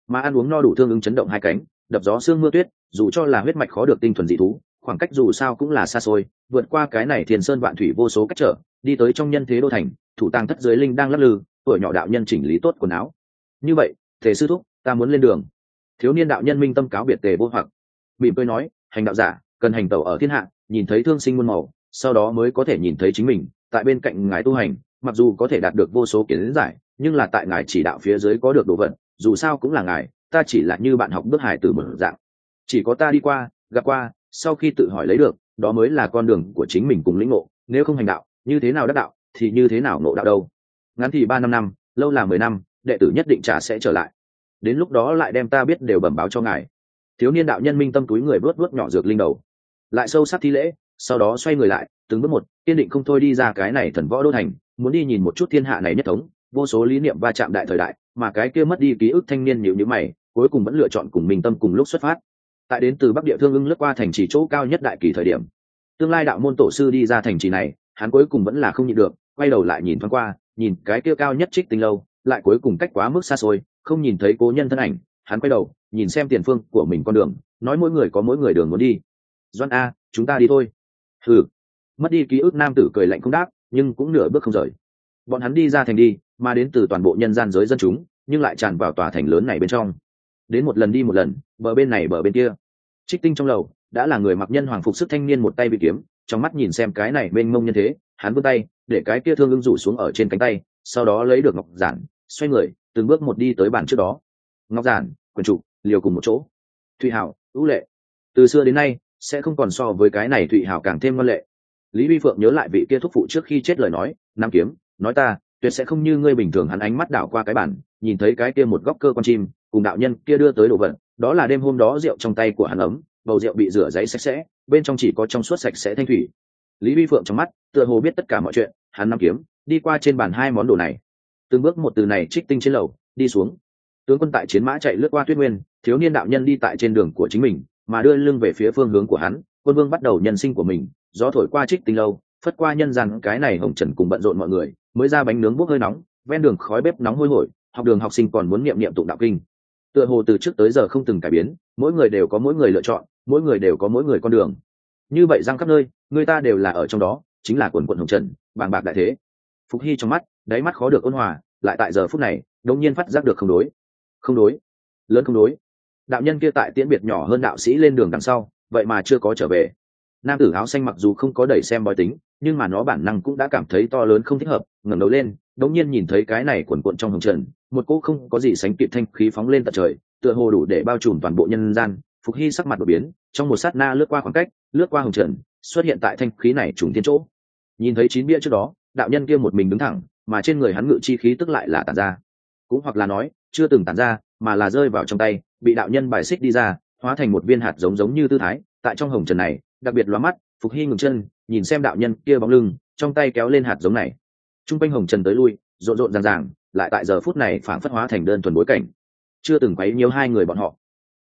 Mà ăn uống no đủ thương ứng chấn động hai cánh đập gió sương mưa tuyết, dù cho là huyết mạch khó được tinh thuần dị thú, khoảng cách dù sao cũng là xa xôi, vượt qua cái này thiền sơn vạn thủy vô số cách trở, đi tới trong nhân thế đô thành, thủ tàng thất giới linh đang lắc lư, tuổi nhỏ đạo nhân chỉnh lý tốt quần áo. Như vậy thể sư thúc, ta muốn lên đường. Thiếu niên đạo nhân minh tâm cáo biệt tề vô hoặc. Mỉm cười nói, hành đạo giả, cần hành tẩu ở thiên hạ, nhìn thấy thương sinh muôn màu, sau đó mới có thể nhìn thấy chính mình, tại bên cạnh ngài tu hành, mặc dù có thể đạt được vô số kiến giải, nhưng là tại ngài chỉ đạo phía dưới có được đồ vật, dù sao cũng là ngài ta chỉ là như bạn học bước hải từ một dạng. Chỉ có ta đi qua, gặp qua, sau khi tự hỏi lấy được, đó mới là con đường của chính mình cùng lĩnh ngộ, nếu không hành đạo, như thế nào đắc đạo, thì như thế nào ngộ đạo đâu. Ngắn thì ba năm năm, lâu là mười năm, đệ tử nhất định trả sẽ trở lại. Đến lúc đó lại đem ta biết đều bẩm báo cho ngài. Thiếu niên đạo nhân minh tâm túi người vớt vớt nhỏ dược linh đầu. Lại sâu sắc thi lễ, sau đó xoay người lại, từng bước một, kiên định không thôi đi ra cái này thần võ đô thành, muốn đi nhìn một chút thiên hạ này nhất thống, vô số lý niệm va chạm đại thời đại mà cái kia mất đi ký ức thanh niên nhịu như mày, cuối cùng vẫn lựa chọn cùng mình tâm cùng lúc xuất phát. Tại đến từ bắc địa thương ưng lướt qua thành trì chỗ cao nhất đại kỳ thời điểm, tương lai đạo môn tổ sư đi ra thành trì này, hắn cuối cùng vẫn là không nhịn được, quay đầu lại nhìn thoáng qua, nhìn cái kia cao nhất trích tinh lâu, lại cuối cùng cách quá mức xa xôi, không nhìn thấy cố nhân thân ảnh, hắn quay đầu, nhìn xem tiền phương của mình con đường, nói mỗi người có mỗi người đường muốn đi. Doan a, chúng ta đi thôi. Ừ mất đi ký ức nam tử cười lạnh không đáp, nhưng cũng nửa bước không rời. Bọn hắn đi ra thành đi mà đến từ toàn bộ nhân gian giới dân chúng, nhưng lại tràn vào tòa thành lớn này bên trong. Đến một lần đi một lần, bờ bên này bờ bên kia. Trích tinh trong lầu, đã là người mặc nhân hoàng phục sức thanh niên một tay bị kiếm, trong mắt nhìn xem cái này bên mông nhân thế, hắn vươn tay, để cái kia thương ưng rủ xuống ở trên cánh tay, sau đó lấy được ngọc giản, xoay người, từng bước một đi tới bàn trước đó. Ngọc giản quần trụ liều cùng một chỗ. Thụy hảo, ưu lệ. Từ xưa đến nay, sẽ không còn so với cái này thụy hảo càng thêm ngoan lệ. Lý vi phượng nhớ lại vị kia thúc phụ trước khi chết lời nói, nam kiếm, nói ta tuyệt sẽ không như ngươi bình thường hắn ánh mắt đảo qua cái bản nhìn thấy cái kia một góc cơ con chim, cùng đạo nhân kia đưa tới đồ vật, đó là đêm hôm đó rượu trong tay của hắn ấm, bầu rượu bị rửa giấy sạch sẽ, bên trong chỉ có trong suốt sạch sẽ thanh thủy. Lý vi phượng trong mắt, tựa hồ biết tất cả mọi chuyện, hắn nắm kiếm, đi qua trên bàn hai món đồ này. Từng bước một từ này trích tinh trên lầu, đi xuống. Tướng quân tại chiến mã chạy lướt qua tuyết nguyên, thiếu niên đạo nhân đi tại trên đường của chính mình, mà đưa lưng về phía phương hướng của hắn, quân vương bắt đầu nhân sinh của mình, gió thổi qua trích tinh lâu, phất qua nhân gian cái này hồng trần cùng bận rộn mọi người mới ra bánh nướng bốc hơi nóng, ven đường khói bếp nóng hôi hổi, học đường học sinh còn muốn niệm niệm tụng đạo kinh. Tựa hồ từ trước tới giờ không từng cải biến, mỗi người đều có mỗi người lựa chọn, mỗi người đều có mỗi người con đường. Như vậy răng khắp nơi, người ta đều là ở trong đó, chính là quần quận hồng trần, bàng bạc đại thế. Phục hy trong mắt, đáy mắt khó được ôn hòa, lại tại giờ phút này, đống nhiên phát giác được không đối. Không đối. Lớn không đối. Đạo nhân kia tại tiễn biệt nhỏ hơn đạo sĩ lên đường đằng sau, vậy mà chưa có trở về. Nam tử áo xanh mặc dù không có đẩy xem bói tính nhưng mà nó bản năng cũng đã cảm thấy to lớn không thích hợp, ngẩng đầu lên, đống nhiên nhìn thấy cái này cuộn cuộn trong hồng trần, một cỗ không có gì sánh kịp thanh khí phóng lên tận trời, tựa hồ đủ để bao trùm toàn bộ nhân gian. Phục hy sắc mặt đột biến, trong một sát na lướt qua khoảng cách, lướt qua hồng trần, xuất hiện tại thanh khí này trùng thiên chỗ. Nhìn thấy chín bia trước đó, đạo nhân kia một mình đứng thẳng, mà trên người hắn ngự chi khí tức lại là tàn ra. Cũng hoặc là nói, chưa từng tàn ra, mà là rơi vào trong tay, bị đạo nhân bài xích đi ra, hóa thành một viên hạt giống giống như tư thái. Tại trong hồng trần này, đặc biệt lóa mắt phục hy ngừng chân, nhìn xem đạo nhân kia bóng lưng, trong tay kéo lên hạt giống này. T r u n g quanh hồng trần tới lui, rộn rộn ràng ràng, lại tại giờ phút này phản phất hóa thành đơn thuần bối cảnh. Chưa từng quấy nhiều hai người bọn họ.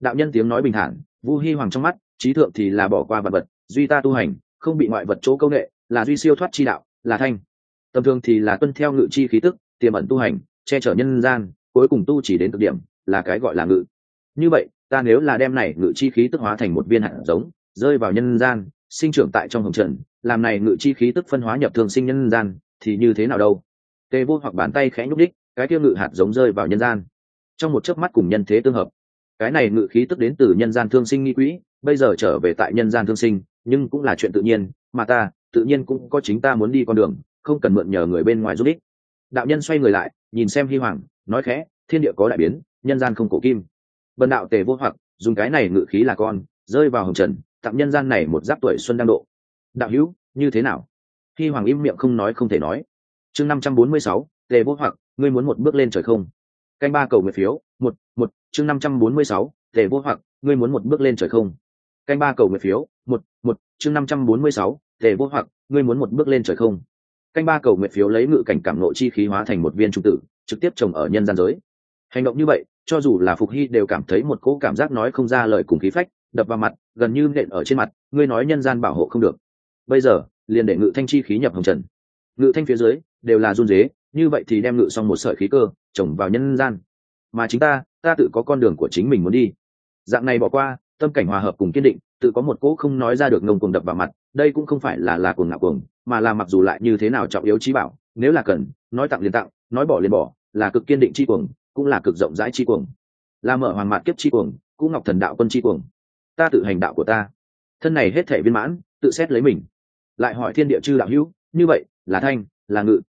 Đạo nhân tiếng nói bình thản, vu hy hoàng trong mắt, trí thượng thì là bỏ qua vật vật, duy ta tu hành, không bị ngoại vật chỗ công nghệ là duy siêu thoát chi đạo, là thanh. Tầm thường thì là tuân theo ngự chi khí tức, tiềm ẩn tu hành, che chở nhân gian, cuối cùng tu chỉ đến cực điểm, là cái gọi là ngự. Như vậy, ta nếu là đem này ngự chi khí tức hóa thành một viên hạt giống, rơi vào nhân gian sinh trưởng tại trong hồng trần, làm này ngự chi khí tức phân hóa nhập thường sinh nhân gian, thì như thế nào đâu? Tê vô hoặc bàn tay khẽ nhúc đích, cái tiêu ngự hạt giống rơi vào nhân gian. Trong một chớp mắt cùng nhân thế tương hợp, cái này ngự khí tức đến từ nhân gian thương sinh nghi quỹ, bây giờ trở về tại nhân gian thương sinh, nhưng cũng là chuyện tự nhiên, mà ta, tự nhiên cũng có chính ta muốn đi con đường, không cần mượn nhờ người bên ngoài giúp ích. Đạo nhân xoay người lại, nhìn xem hy hoàng, nói khẽ, thiên địa có đại biến, nhân gian không cổ kim. Bần đạo tề vô hoặc, dùng cái này ngự khí là con, rơi vào hồng trần tặng nhân gian này một giáp tuổi xuân đang độ. Đạo hữu, như thế nào? Khi hoàng im miệng không nói không thể nói. Chương năm trăm bốn mươi sáu, tề vô hoặc, ngươi muốn một bước lên trời không? Canh ba cầu nguyện phiếu, một một, chương năm trăm bốn mươi sáu, tề vô hoặc, ngươi muốn một bước lên trời không? Canh ba cầu nguyện phiếu, một một, chương năm trăm bốn mươi sáu, tề vô hoặc, ngươi muốn một bước lên trời không? Canh ba cầu nguyện phiếu lấy ngự cảnh cảm nộ chi khí hóa thành một viên trung tử, trực tiếp trồng ở nhân gian giới. Hành động như vậy, cho dù là phục hy đều cảm thấy một cỗ cảm giác nói không ra lời cùng khí phách đập vào mặt, gần như nện ở trên mặt, ngươi nói nhân gian bảo hộ không được. Bây giờ, liền để ngự thanh chi khí nhập hồng trần. Ngự thanh phía dưới, đều là run dế, như vậy thì đem ngự xong một sợi khí cơ, trồng vào nhân gian. Mà chính ta ta tự có con đường của chính mình muốn đi. Dạng này bỏ qua, tâm cảnh hòa hợp cùng kiên định, tự có một cỗ không nói ra được ngông cùng đập vào mặt, đây cũng không phải là là cuồng ngạo cuồng, mà là mặc dù lại như thế nào trọng yếu trí bảo, nếu là cần, nói tặng liền tặng, nói bỏ liền bỏ, là cực kiên định chi cuồng, cũng là cực rộng rãi chi cuồng. Là mở hoàng mạn kiếp chi cuồng, cũng ngọc thần đạo quân chi cuồng ta tự hành đạo của ta. Thân này hết thể viên mãn, tự xét lấy mình. Lại hỏi thiên địa chư đạo hữu, như vậy, là thanh, là ngự.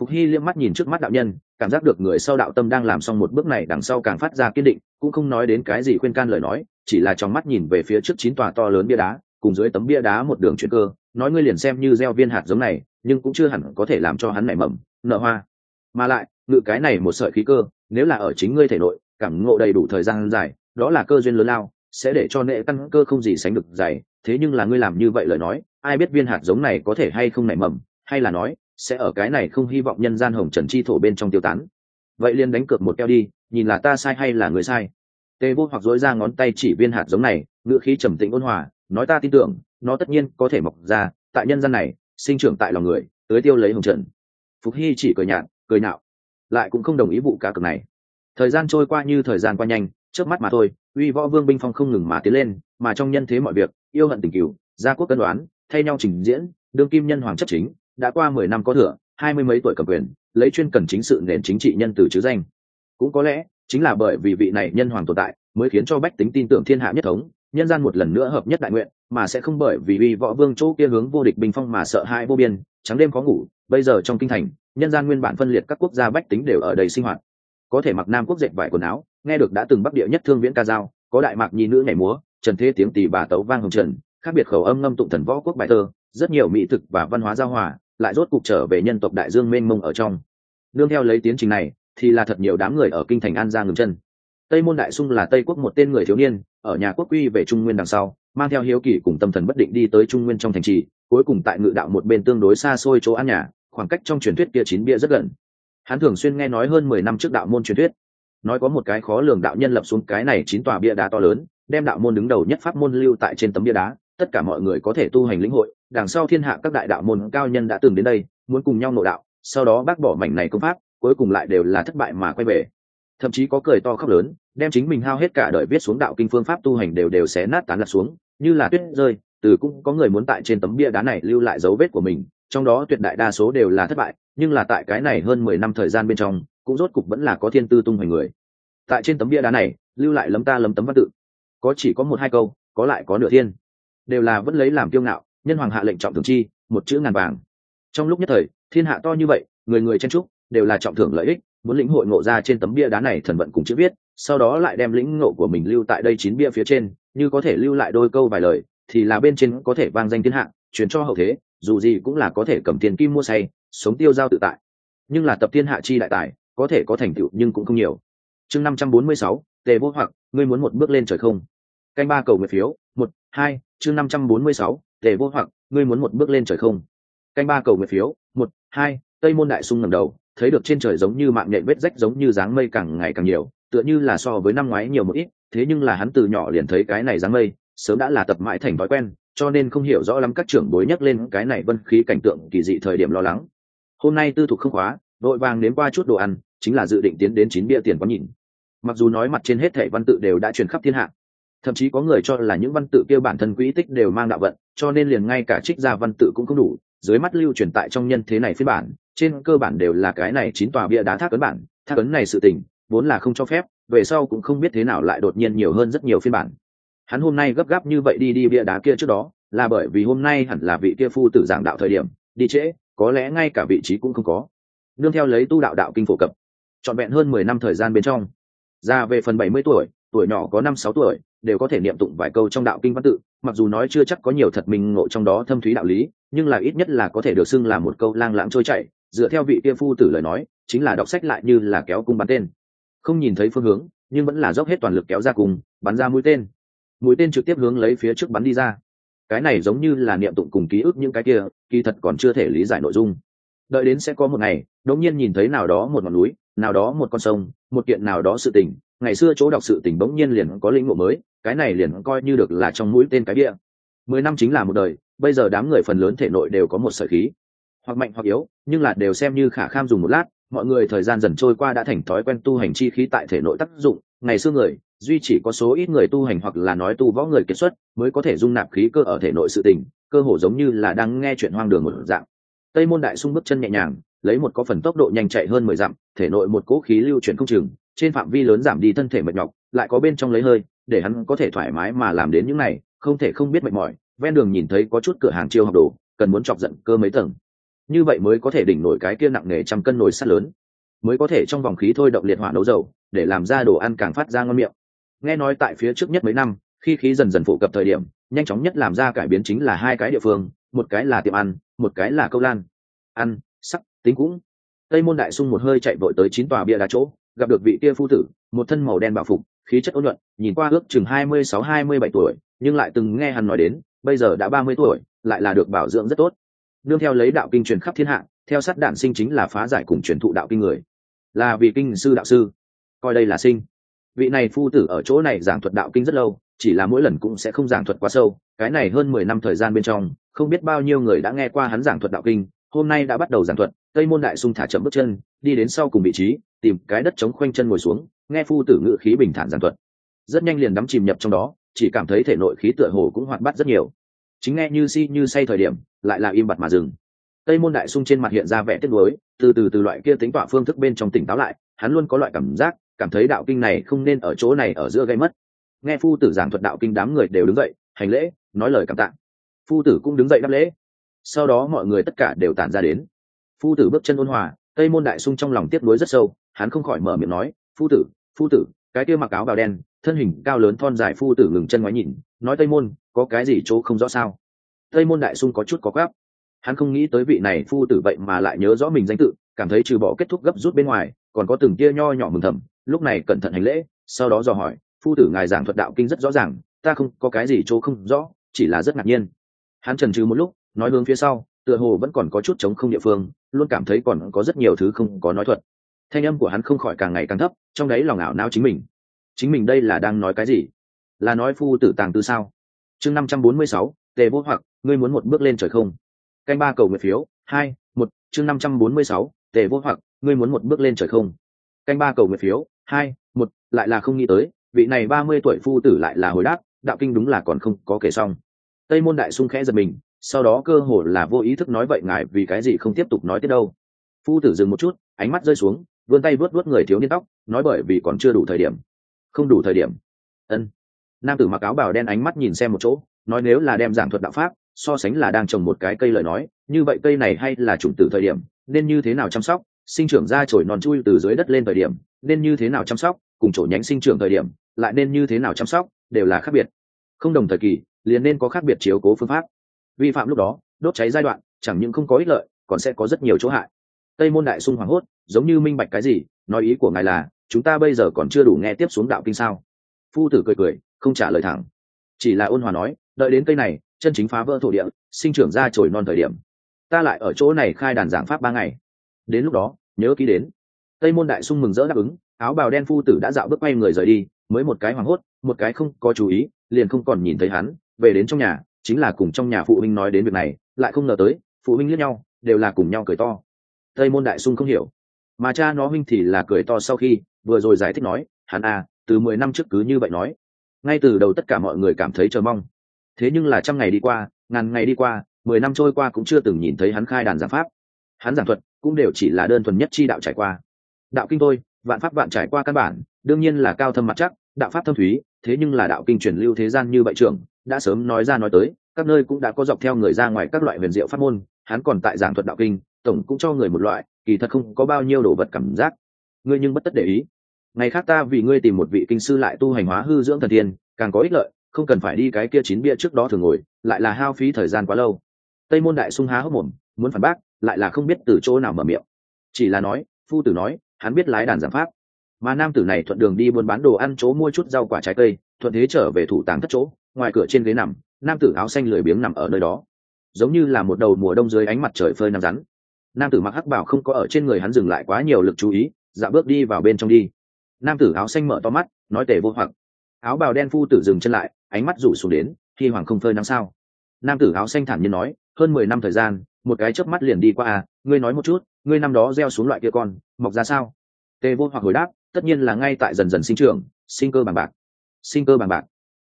Phục hy liếc mắt nhìn trước mắt đạo nhân, cảm giác được người sau đạo tâm đang làm xong một bước này đằng sau càng phát ra kiên định, cũng không nói đến cái gì khuyên can lời nói, chỉ là trong mắt nhìn về phía trước chín tòa to lớn bia đá, cùng dưới tấm bia đá một đường chuyển cơ, nói ngươi liền xem như gieo viên hạt giống này, nhưng cũng chưa hẳn có thể làm cho hắn nảy mầm, nở hoa. Mà lại, ngự cái này một sợi khí cơ, nếu là ở chính ngươi thể nội, cảm ngộ đầy đủ thời gian dài, đó là cơ duyên lớn lao sẽ để cho nệ căn cơ không gì sánh được dày, thế nhưng là ngươi làm như vậy lời nói, ai biết viên hạt giống này có thể hay không nảy mầm, hay là nói, sẽ ở cái này không hy vọng nhân gian hồng trần chi thổ bên trong tiêu tán. Vậy liền đánh cược một keo đi, nhìn là ta sai hay là người sai. Tê vô hoặc dối ra ngón tay chỉ viên hạt giống này, ngựa khí trầm tĩnh ôn hòa, nói ta tin tưởng, nó tất nhiên có thể mọc ra, tại nhân gian này, sinh trưởng tại lòng người tới tiêu lấy hồng trần. Phục hy chỉ cười nhạt, cười nạo, lại cũng không đồng ý vụ cá cược này. Thời gian trôi qua như thời gian qua nhanh trước mắt mà thôi, uy võ vương binh phong không ngừng mà tiến lên, mà trong nhân thế mọi việc, yêu hận tình cựu gia quốc cân đoán, thay nhau trình diễn, đương kim nhân hoàng chấp chính, đã qua mười năm có thừa, hai mươi mấy tuổi cầm quyền, lấy chuyên cần chính sự nền chính trị nhân từ chứ danh. Cũng có lẽ, chính là bởi vì vị này nhân hoàng tồn tại, mới khiến cho bách tính tin tưởng thiên hạ nhất thống, nhân gian một lần nữa hợp nhất đại nguyện, mà sẽ không bởi vì uy võ vương chỗ kia hướng vô địch bình phong mà sợ hãi vô biên, trắng đêm khó ngủ, bây giờ trong kinh thành, nhân gian nguyên bản phân liệt các quốc gia bách tính đều ở đây sinh hoạt. Có thể mặc nam quốc dệt vải quần áo nghe được đã từng bắc địa nhất thương viễn ca dao, có đại mạc nhi nữ nhảy múa, trần thế tiếng tỳ bà tấu vang hồng trần, khác biệt khẩu âm ngâm tụng thần võ quốc bài thơ, rất nhiều mỹ thực và văn hóa giao hòa, lại rốt cục trở về nhân tộc đại dương mênh mông ở trong. Nương theo lấy tiến trình này, thì là thật nhiều đám người ở kinh thành an giang ngừng chân. Tây môn đại sung là tây quốc một tên người thiếu niên, ở nhà quốc quy về trung nguyên đằng sau, mang theo hiếu kỳ cùng tâm thần bất định đi tới trung nguyên trong thành trì, cuối cùng tại ngự đạo một bên tương đối xa xôi chỗ ăn nhà khoảng cách trong truyền thuyết kia chín bia rất gần. Hắn thường xuyên nghe nói hơn mười năm trước đạo môn truyền thuyết nói có một cái khó lường đạo nhân lập xuống cái này chín tòa bia đá to lớn, đem đạo môn đứng đầu nhất pháp môn lưu tại trên tấm bia đá, tất cả mọi người có thể tu hành lĩnh hội, đằng sau thiên hạ các đại đạo môn cao nhân đã từng đến đây, muốn cùng nhau nội đạo, sau đó bác bỏ mảnh này công pháp, cuối cùng lại đều là thất bại mà quay về. Thậm chí có cười to khóc lớn, đem chính mình hao hết cả đời viết xuống đạo kinh phương pháp tu hành đều đều xé nát tán lạc xuống, như là tuyết rơi, từ cũng có người muốn tại trên tấm bia đá này lưu lại dấu vết của mình, trong đó tuyệt đại đa số đều là thất bại, nhưng là tại cái này hơn mười năm thời gian bên trong cũng rốt cục vẫn là có thiên tư tung hoành người. Tại trên tấm bia đá này, lưu lại lấm ta lấm tấm văn tự. Có chỉ có một hai câu, có lại có nửa thiên. Đều là vẫn lấy làm kiêu ngạo, nhân hoàng hạ lệnh trọng thường chi, một chữ ngàn vàng. Trong lúc nhất thời, thiên hạ to như vậy, người người chen trúc đều là trọng thưởng lợi ích, muốn lĩnh hội ngộ ra trên tấm bia đá này thần vận cùng chữ viết, sau đó lại đem lĩnh ngộ của mình lưu tại đây chín bia phía trên, như có thể lưu lại đôi câu vài lời, thì là bên trên có thể vang danh thiên hạ, truyền cho hậu thế, dù gì cũng là có thể cầm tiền kim mua say, sống tiêu giao tự tại. Nhưng là tập thiên hạ chi đại tài có thể có thành tựu nhưng cũng không nhiều. Chương năm trăm bốn mươi sáu, tề vô hoặc, ngươi muốn một bước lên trời không? Canh ba cầu nguyện phiếu, một, hai, chương năm trăm bốn mươi sáu, tề vô hoặc, ngươi muốn một bước lên trời không? Canh ba cầu nguyện phiếu, một, hai, tây môn đại sung ngầm đầu, thấy được trên trời giống như mạng nhện vết rách giống như dáng mây càng ngày càng nhiều, tựa như là so với năm ngoái nhiều một ít, thế nhưng là hắn từ nhỏ liền thấy cái này dáng mây, sớm đã là tập mãi thành thói quen, cho nên không hiểu rõ lắm các trưởng bối nhắc lên cái này vân khí cảnh tượng kỳ dị thời điểm lo lắng. Hôm nay tư thục không khóa, đội vàng đến qua chút đồ ăn chính là dự định tiến đến chín bia tiền quán nhìn. Mặc dù nói mặt trên hết thảy văn tự đều đã truyền khắp thiên hạ, thậm chí có người cho là những văn tự kia bản thân quỹ tích đều mang đạo vận, cho nên liền ngay cả trích ra văn tự cũng không đủ, dưới mắt lưu truyền tại trong nhân thế này phiên bản, trên cơ bản đều là cái này chín tòa bia đá thác ấn bản, thác ấn này sự tình, vốn là không cho phép, về sau cũng không biết thế nào lại đột nhiên nhiều hơn rất nhiều phiên bản. Hắn hôm nay gấp gáp như vậy đi đi bia đá kia trước đó, là bởi vì hôm nay hẳn là vị kia phu tử giảng đạo thời điểm, đi trễ, có lẽ ngay cả vị trí cũng không có. Nương theo lấy tu đạo đạo kinh phổ cập trọn vẹn hơn mười năm thời gian bên trong. Ra về phần bảy mươi tuổi tuổi nhỏ có năm sáu tuổi, đều có thể niệm tụng vài câu trong đạo kinh văn tự, mặc dù nói chưa chắc có nhiều thật mình ngộ trong đó thâm thúy đạo lý, nhưng là ít nhất là có thể được xưng là một câu lang lãng trôi chảy, dựa theo vị kia phu tử lời nói, chính là đọc sách lại như là kéo cung bắn tên. Không nhìn thấy phương hướng, nhưng vẫn là dốc hết toàn lực kéo ra cùng, bắn ra mũi tên. Mũi tên trực tiếp hướng lấy phía trước bắn đi ra. Cái này giống như là niệm tụng cùng ký ức những cái kia, kỳ thật còn chưa thể lý giải nội dung. Đợi đến sẽ có một ngày, đột nhiên nhìn thấy nào đó một ngọn núi nào đó một con sông, một kiện nào đó sự tình. Ngày xưa chỗ đọc sự tình bỗng nhiên liền có lĩnh ngộ mới, cái này liền coi như được là trong mũi tên cái bia mười năm chính là một đời, bây giờ đám người phần lớn thể nội đều có một sợi khí. Hoặc mạnh hoặc yếu, nhưng là đều xem như khả kham dùng một lát, mọi người thời gian dần trôi qua đã thành thói quen tu hành chi khí tại thể nội tác dụng. Ngày xưa người, duy chỉ có số ít người tu hành hoặc là nói tu võ người kết xuất, mới có thể dung nạp khí cơ ở thể nội sự tình, cơ hồ giống như là đang nghe chuyện hoang đường một dạng. Tây môn đại sung bước chân nhẹ nhàng lấy một có phần tốc độ nhanh chạy hơn mười dặm, thể nội một cỗ khí lưu chuyển không chừng, trên phạm vi lớn giảm đi thân thể mệt nhọc, lại có bên trong lấy hơi, để hắn có thể thoải mái mà làm đến những này, không thể không biết mệt mỏi. Ven đường nhìn thấy có chút cửa hàng chiêu học đồ, cần muốn chọc giận cơ mấy tầng. Như vậy mới có thể đỉnh nổi cái kia nặng nề trăm cân nồi sắt lớn. Mới có thể trong vòng khí thôi động liệt hỏa nấu dầu, để làm ra đồ ăn càng phát ra ngon miệng. Nghe nói tại phía trước nhất mấy năm, khi khí dần dần phổ cập thời điểm, nhanh chóng nhất làm ra cải biến chính là hai cái địa phương, một cái là tiệm ăn, một cái là câu lan. Ăn sắc tính cũng. Tây môn đại sung một hơi chạy vội tới chín tòa bia đá chỗ, gặp được vị kia phu tử, một thân màu đen bảo phục, khí chất ôn nhuận, nhìn qua ước chừng hai mươi sáu, hai mươi bảy tuổi, nhưng lại từng nghe hắn nói đến, bây giờ đã ba mươi tuổi, lại là được bảo dưỡng rất tốt. Đương theo lấy đạo kinh truyền khắp thiên hạ, theo sát đản sinh chính là phá giải cùng truyền thụ đạo kinh người. Là vị kinh sư đạo sư. Coi đây là sinh. Vị này phu tử ở chỗ này giảng thuật đạo kinh rất lâu, chỉ là mỗi lần cũng sẽ không giảng thuật quá sâu. Cái này hơn mười năm thời gian bên trong, không biết bao nhiêu người đã nghe qua hắn giảng thuật đạo kinh hôm nay đã bắt đầu giảng thuật, tây môn đại sung thả chậm bước chân, đi đến sau cùng vị trí, tìm cái đất chống khoanh chân ngồi xuống, nghe phu tử ngự khí bình thản giảng thuật. Rất nhanh liền đắm chìm nhập trong đó, chỉ cảm thấy thể nội khí tựa hồ cũng hoạt bát rất nhiều. Chính nghe như si như say thời điểm, lại là im bặt mà dừng. Tây môn đại sung trên mặt hiện ra vẻ tiếc nuối, từ từ từ loại kia tính tọa phương thức bên trong tỉnh táo lại, hắn luôn có loại cảm giác, cảm thấy đạo kinh này không nên ở chỗ này ở giữa gây mất. Nghe phu tử giảng thuật đạo kinh đám người đều đứng dậy, hành lễ, nói lời cảm tạ. Phu tử cũng đứng dậy đáp lễ sau đó mọi người tất cả đều tản ra đến. Phu tử bước chân ôn hòa, tây môn đại sung trong lòng tiếc nuối rất sâu, hắn không khỏi mở miệng nói, phu tử phu tử, cái kia mặc áo bào đen, thân hình cao lớn thon dài phu tử ngừng chân ngoái nhìn, nói tây môn, có cái gì chỗ không rõ sao? Tây môn đại sung có chút có gáp hắn không nghĩ tới vị này phu tử vậy mà lại nhớ rõ mình danh tự, cảm thấy trừ bỏ kết thúc gấp rút bên ngoài, còn có từng tia nho nhỏ mừng thầm, lúc này cẩn thận hành lễ, sau đó dò hỏi, phu tử ngài giảng thuật đạo kinh rất rõ ràng, ta không có cái gì chỗ không rõ, chỉ là rất ngạc nhiên. Hắn trần trừ một lúc nói hướng phía sau, tựa hồ vẫn còn có chút chống không địa phương, luôn cảm thấy còn có rất nhiều thứ không có nói thuật. Thanh âm của hắn không khỏi càng ngày càng thấp, trong đấy lòng ảo não chính mình. Chính mình đây là đang nói cái gì? Là nói phu tử tàng tư sao? Chương năm trăm bốn mươi sáu, tề vô hoặc, ngươi muốn một bước lên trời không? Canh ba cầu nguyện phiếu, hai, một, chương năm trăm bốn mươi sáu, tề vô hoặc, ngươi muốn một bước lên trời không? Canh ba cầu nguyện phiếu, hai, một, lại là không nghĩ tới, vị này ba mươi tuổi phu tử lại là hồi đáp, đạo kinh đúng là còn không có kể xong. Tây môn đại sung khẽ giật mình sau đó cơ hồ là vô ý thức nói vậy, ngài vì cái gì không tiếp tục nói tiếp đâu? Phu tử dừng một chút, ánh mắt rơi xuống, vươn tay vớt vớt người thiếu niên tóc, nói bởi vì còn chưa đủ thời điểm. Không đủ thời điểm. Ân. Nam tử mặc áo bào đen ánh mắt nhìn xem một chỗ, nói nếu là đem giảng thuật đạo pháp, so sánh là đang trồng một cái cây lời nói, như vậy cây này hay là chủng tử thời điểm, nên như thế nào chăm sóc? Sinh trưởng ra trổi non chui từ dưới đất lên thời điểm, nên như thế nào chăm sóc? Cùng chỗ nhánh sinh trưởng thời điểm, lại nên như thế nào chăm sóc? Đều là khác biệt. Không đồng thời kỳ, liền nên có khác biệt chiếu cố phương pháp vi phạm lúc đó, đốt cháy giai đoạn, chẳng những không có ích lợi, còn sẽ có rất nhiều chỗ hại. Tây môn đại sung hoảng hốt, giống như minh bạch cái gì, nói ý của ngài là, chúng ta bây giờ còn chưa đủ nghe tiếp xuống đạo kinh sao? Phu tử cười cười, không trả lời thẳng. Chỉ là ôn hòa nói, đợi đến cây này, chân chính phá vỡ thổ địa, sinh trưởng ra trồi non thời điểm. Ta lại ở chỗ này khai đàn giảng pháp ba ngày. Đến lúc đó, nhớ ký đến. Tây môn đại sung mừng rỡ đáp ứng, áo bào đen phu tử đã dạo bước quay người rời đi, mới một cái hoảng hốt, một cái không có chú ý, liền không còn nhìn thấy hắn, về đến trong nhà chính là cùng trong nhà phụ huynh nói đến việc này, lại không ngờ tới, phụ huynh liếc nhau, đều là cùng nhau cười to. Tây môn đại sung không hiểu. Mà cha nó huynh thì là cười to sau khi, vừa rồi giải thích nói, hắn à từ mười năm trước cứ như vậy nói. Ngay từ đầu tất cả mọi người cảm thấy chờ mong. Thế nhưng là trăm ngày đi qua, ngàn ngày đi qua, mười năm trôi qua cũng chưa từng nhìn thấy hắn khai đàn giảng pháp. Hắn giảng thuật cũng đều chỉ là đơn thuần nhất chi đạo trải qua. Đạo kinh tôi vạn pháp vạn trải qua căn bản, đương nhiên là cao thâm mặt chắc, đạo pháp thâm thúy, thế nhưng là đạo kinh truyền lưu thế gian như vậy trưởng đã sớm nói ra nói tới, các nơi cũng đã có dọc theo người ra ngoài các loại huyền diệu pháp môn, hắn còn tại giảng thuật đạo kinh, tổng cũng cho người một loại, kỳ thật không có bao nhiêu đồ vật cảm giác. Ngươi nhưng bất tất để ý. Ngày khác ta vì ngươi tìm một vị kinh sư lại tu hành hóa hư dưỡng thần tiên, càng có ích lợi, không cần phải đi cái kia chín bia trước đó thường ngồi, lại là hao phí thời gian quá lâu. Tây môn đại sung há hốc mồm, muốn phản bác, lại là không biết từ chỗ nào mở miệng. Chỉ là nói, phu tử nói, hắn biết lái đàn giảng pháp. Mà nam tử này thuận đường đi buôn bán đồ ăn chỗ mua chút rau quả trái cây, thuận thế trở về thủ tàng thất chỗ ngoài cửa trên ghế nằm, nam tử áo xanh lười biếng nằm ở nơi đó. Giống như là một đầu mùa đông dưới ánh mặt trời phơi nằm rắn. Nam tử mặc hắc bảo không có ở trên người hắn dừng lại quá nhiều lực chú ý dạo bước đi vào bên trong đi. Nam tử áo xanh mở to mắt, nói tề vô hoặc. Áo bào đen phu tử dừng chân lại, ánh mắt rủ xuống đến, khi hoàng không phơi nắng sao? Nam tử áo xanh thản nhiên nói, hơn mười năm thời gian, một cái chớp mắt liền đi qua à ngươi nói một chút, ngươi năm đó gieo xuống loại kia con, mọc ra sao? Tề vô hoặc hồi đáp, tất nhiên là ngay tại dần dần sinh trưởng, sinh cơ bằng bạc. Sinh cơ bằng bạc.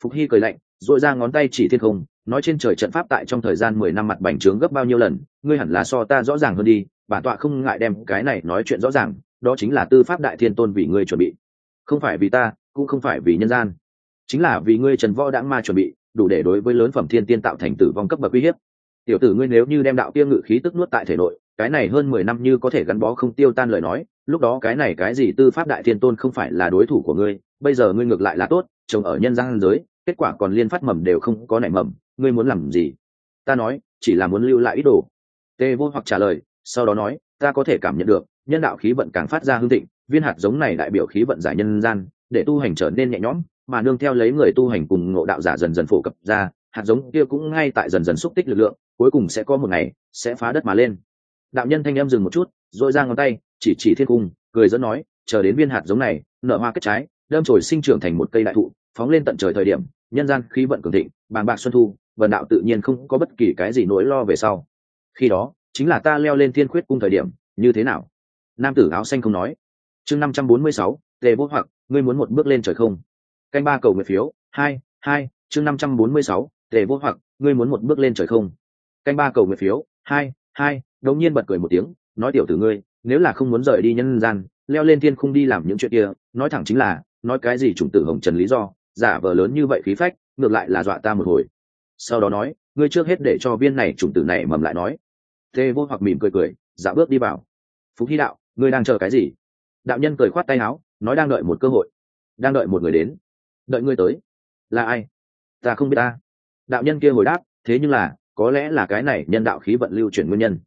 Phục hy cười lạnh dội ra ngón tay chỉ thiên không, nói trên trời trận pháp tại trong thời gian mười năm mặt bành trướng gấp bao nhiêu lần, ngươi hẳn là so ta rõ ràng hơn đi, bản tọa không ngại đem cái này nói chuyện rõ ràng, đó chính là tư pháp đại thiên tôn vì ngươi chuẩn bị. Không phải vì ta, cũng không phải vì nhân gian. Chính là vì ngươi trần võ đãng ma chuẩn bị, đủ để đối với lớn phẩm thiên tiên tạo thành tử vong cấp bậc uy hiếp. Tiểu tử ngươi nếu như đem đạo tiêu ngự khí tức nuốt tại thể nội, cái này hơn mười năm như có thể gắn bó không tiêu tan lời nói, lúc đó cái này cái gì tư pháp đại thiên tôn không phải là đối thủ của ngươi, bây giờ ngươi ngược lại là tốt trồng ở nhân gian giới kết quả còn liên phát mầm đều không có nảy mầm, ngươi muốn làm gì? Ta nói, chỉ là muốn lưu lại ý đồ. Tê vô hoặc trả lời, sau đó nói, ta có thể cảm nhận được, nhân đạo khí vận càng phát ra hương thịnh, viên hạt giống này đại biểu khí vận giải nhân gian, để tu hành trở nên nhẹ nhõm, mà nương theo lấy người tu hành cùng ngộ đạo giả dần dần phổ cập ra, hạt giống kia cũng ngay tại dần dần xúc tích lực lượng, cuối cùng sẽ có một ngày, sẽ phá đất mà lên. Đạo nhân thanh em dừng một chút dội ra ngón tay, chỉ chỉ thiên cung, cười dẫn nói, chờ đến viên hạt giống này, nở hoa kết trái, đâm trồi sinh trưởng thành một cây đại thụ, phóng lên tận trời thời điểm nhân gian khí vận cường thịnh, bàng bạc xuân thu, vần đạo tự nhiên không có bất kỳ cái gì nỗi lo về sau. Khi đó, chính là ta leo lên thiên khuyết cung thời điểm, như thế nào? Nam tử áo xanh không nói. Chương năm trăm bốn mươi sáu, tề vô hoặc, ngươi muốn một bước lên trời không? Canh ba cầu nguyện phiếu, hai hai, chương năm trăm bốn mươi sáu, tề vô hoặc, ngươi muốn một bước lên trời không? Canh ba cầu nguyện phiếu, hai hai, đột nhiên bật cười một tiếng, nói tiểu tử ngươi, nếu là không muốn rời đi nhân gian, leo lên thiên khung đi làm những chuyện kia, nói thẳng chính là, nói cái gì chủng tử hồng trần lý do giả vờ lớn như vậy khí phách, ngược lại là dọa ta một hồi. Sau đó nói, ngươi trước hết để cho viên này chủng tử này mầm lại nói. Tê vô hoặc mỉm cười cười dạo bước đi vào. Phúc hy đạo, ngươi đang chờ cái gì? Đạo nhân cười khoát tay áo, nói đang đợi một cơ hội. Đang đợi một người đến. Đợi ngươi tới. Là ai? Ta không biết ta. Đạo nhân kia hồi đáp, thế nhưng là, có lẽ là cái này nhân đạo khí vận lưu chuyển nguyên nhân.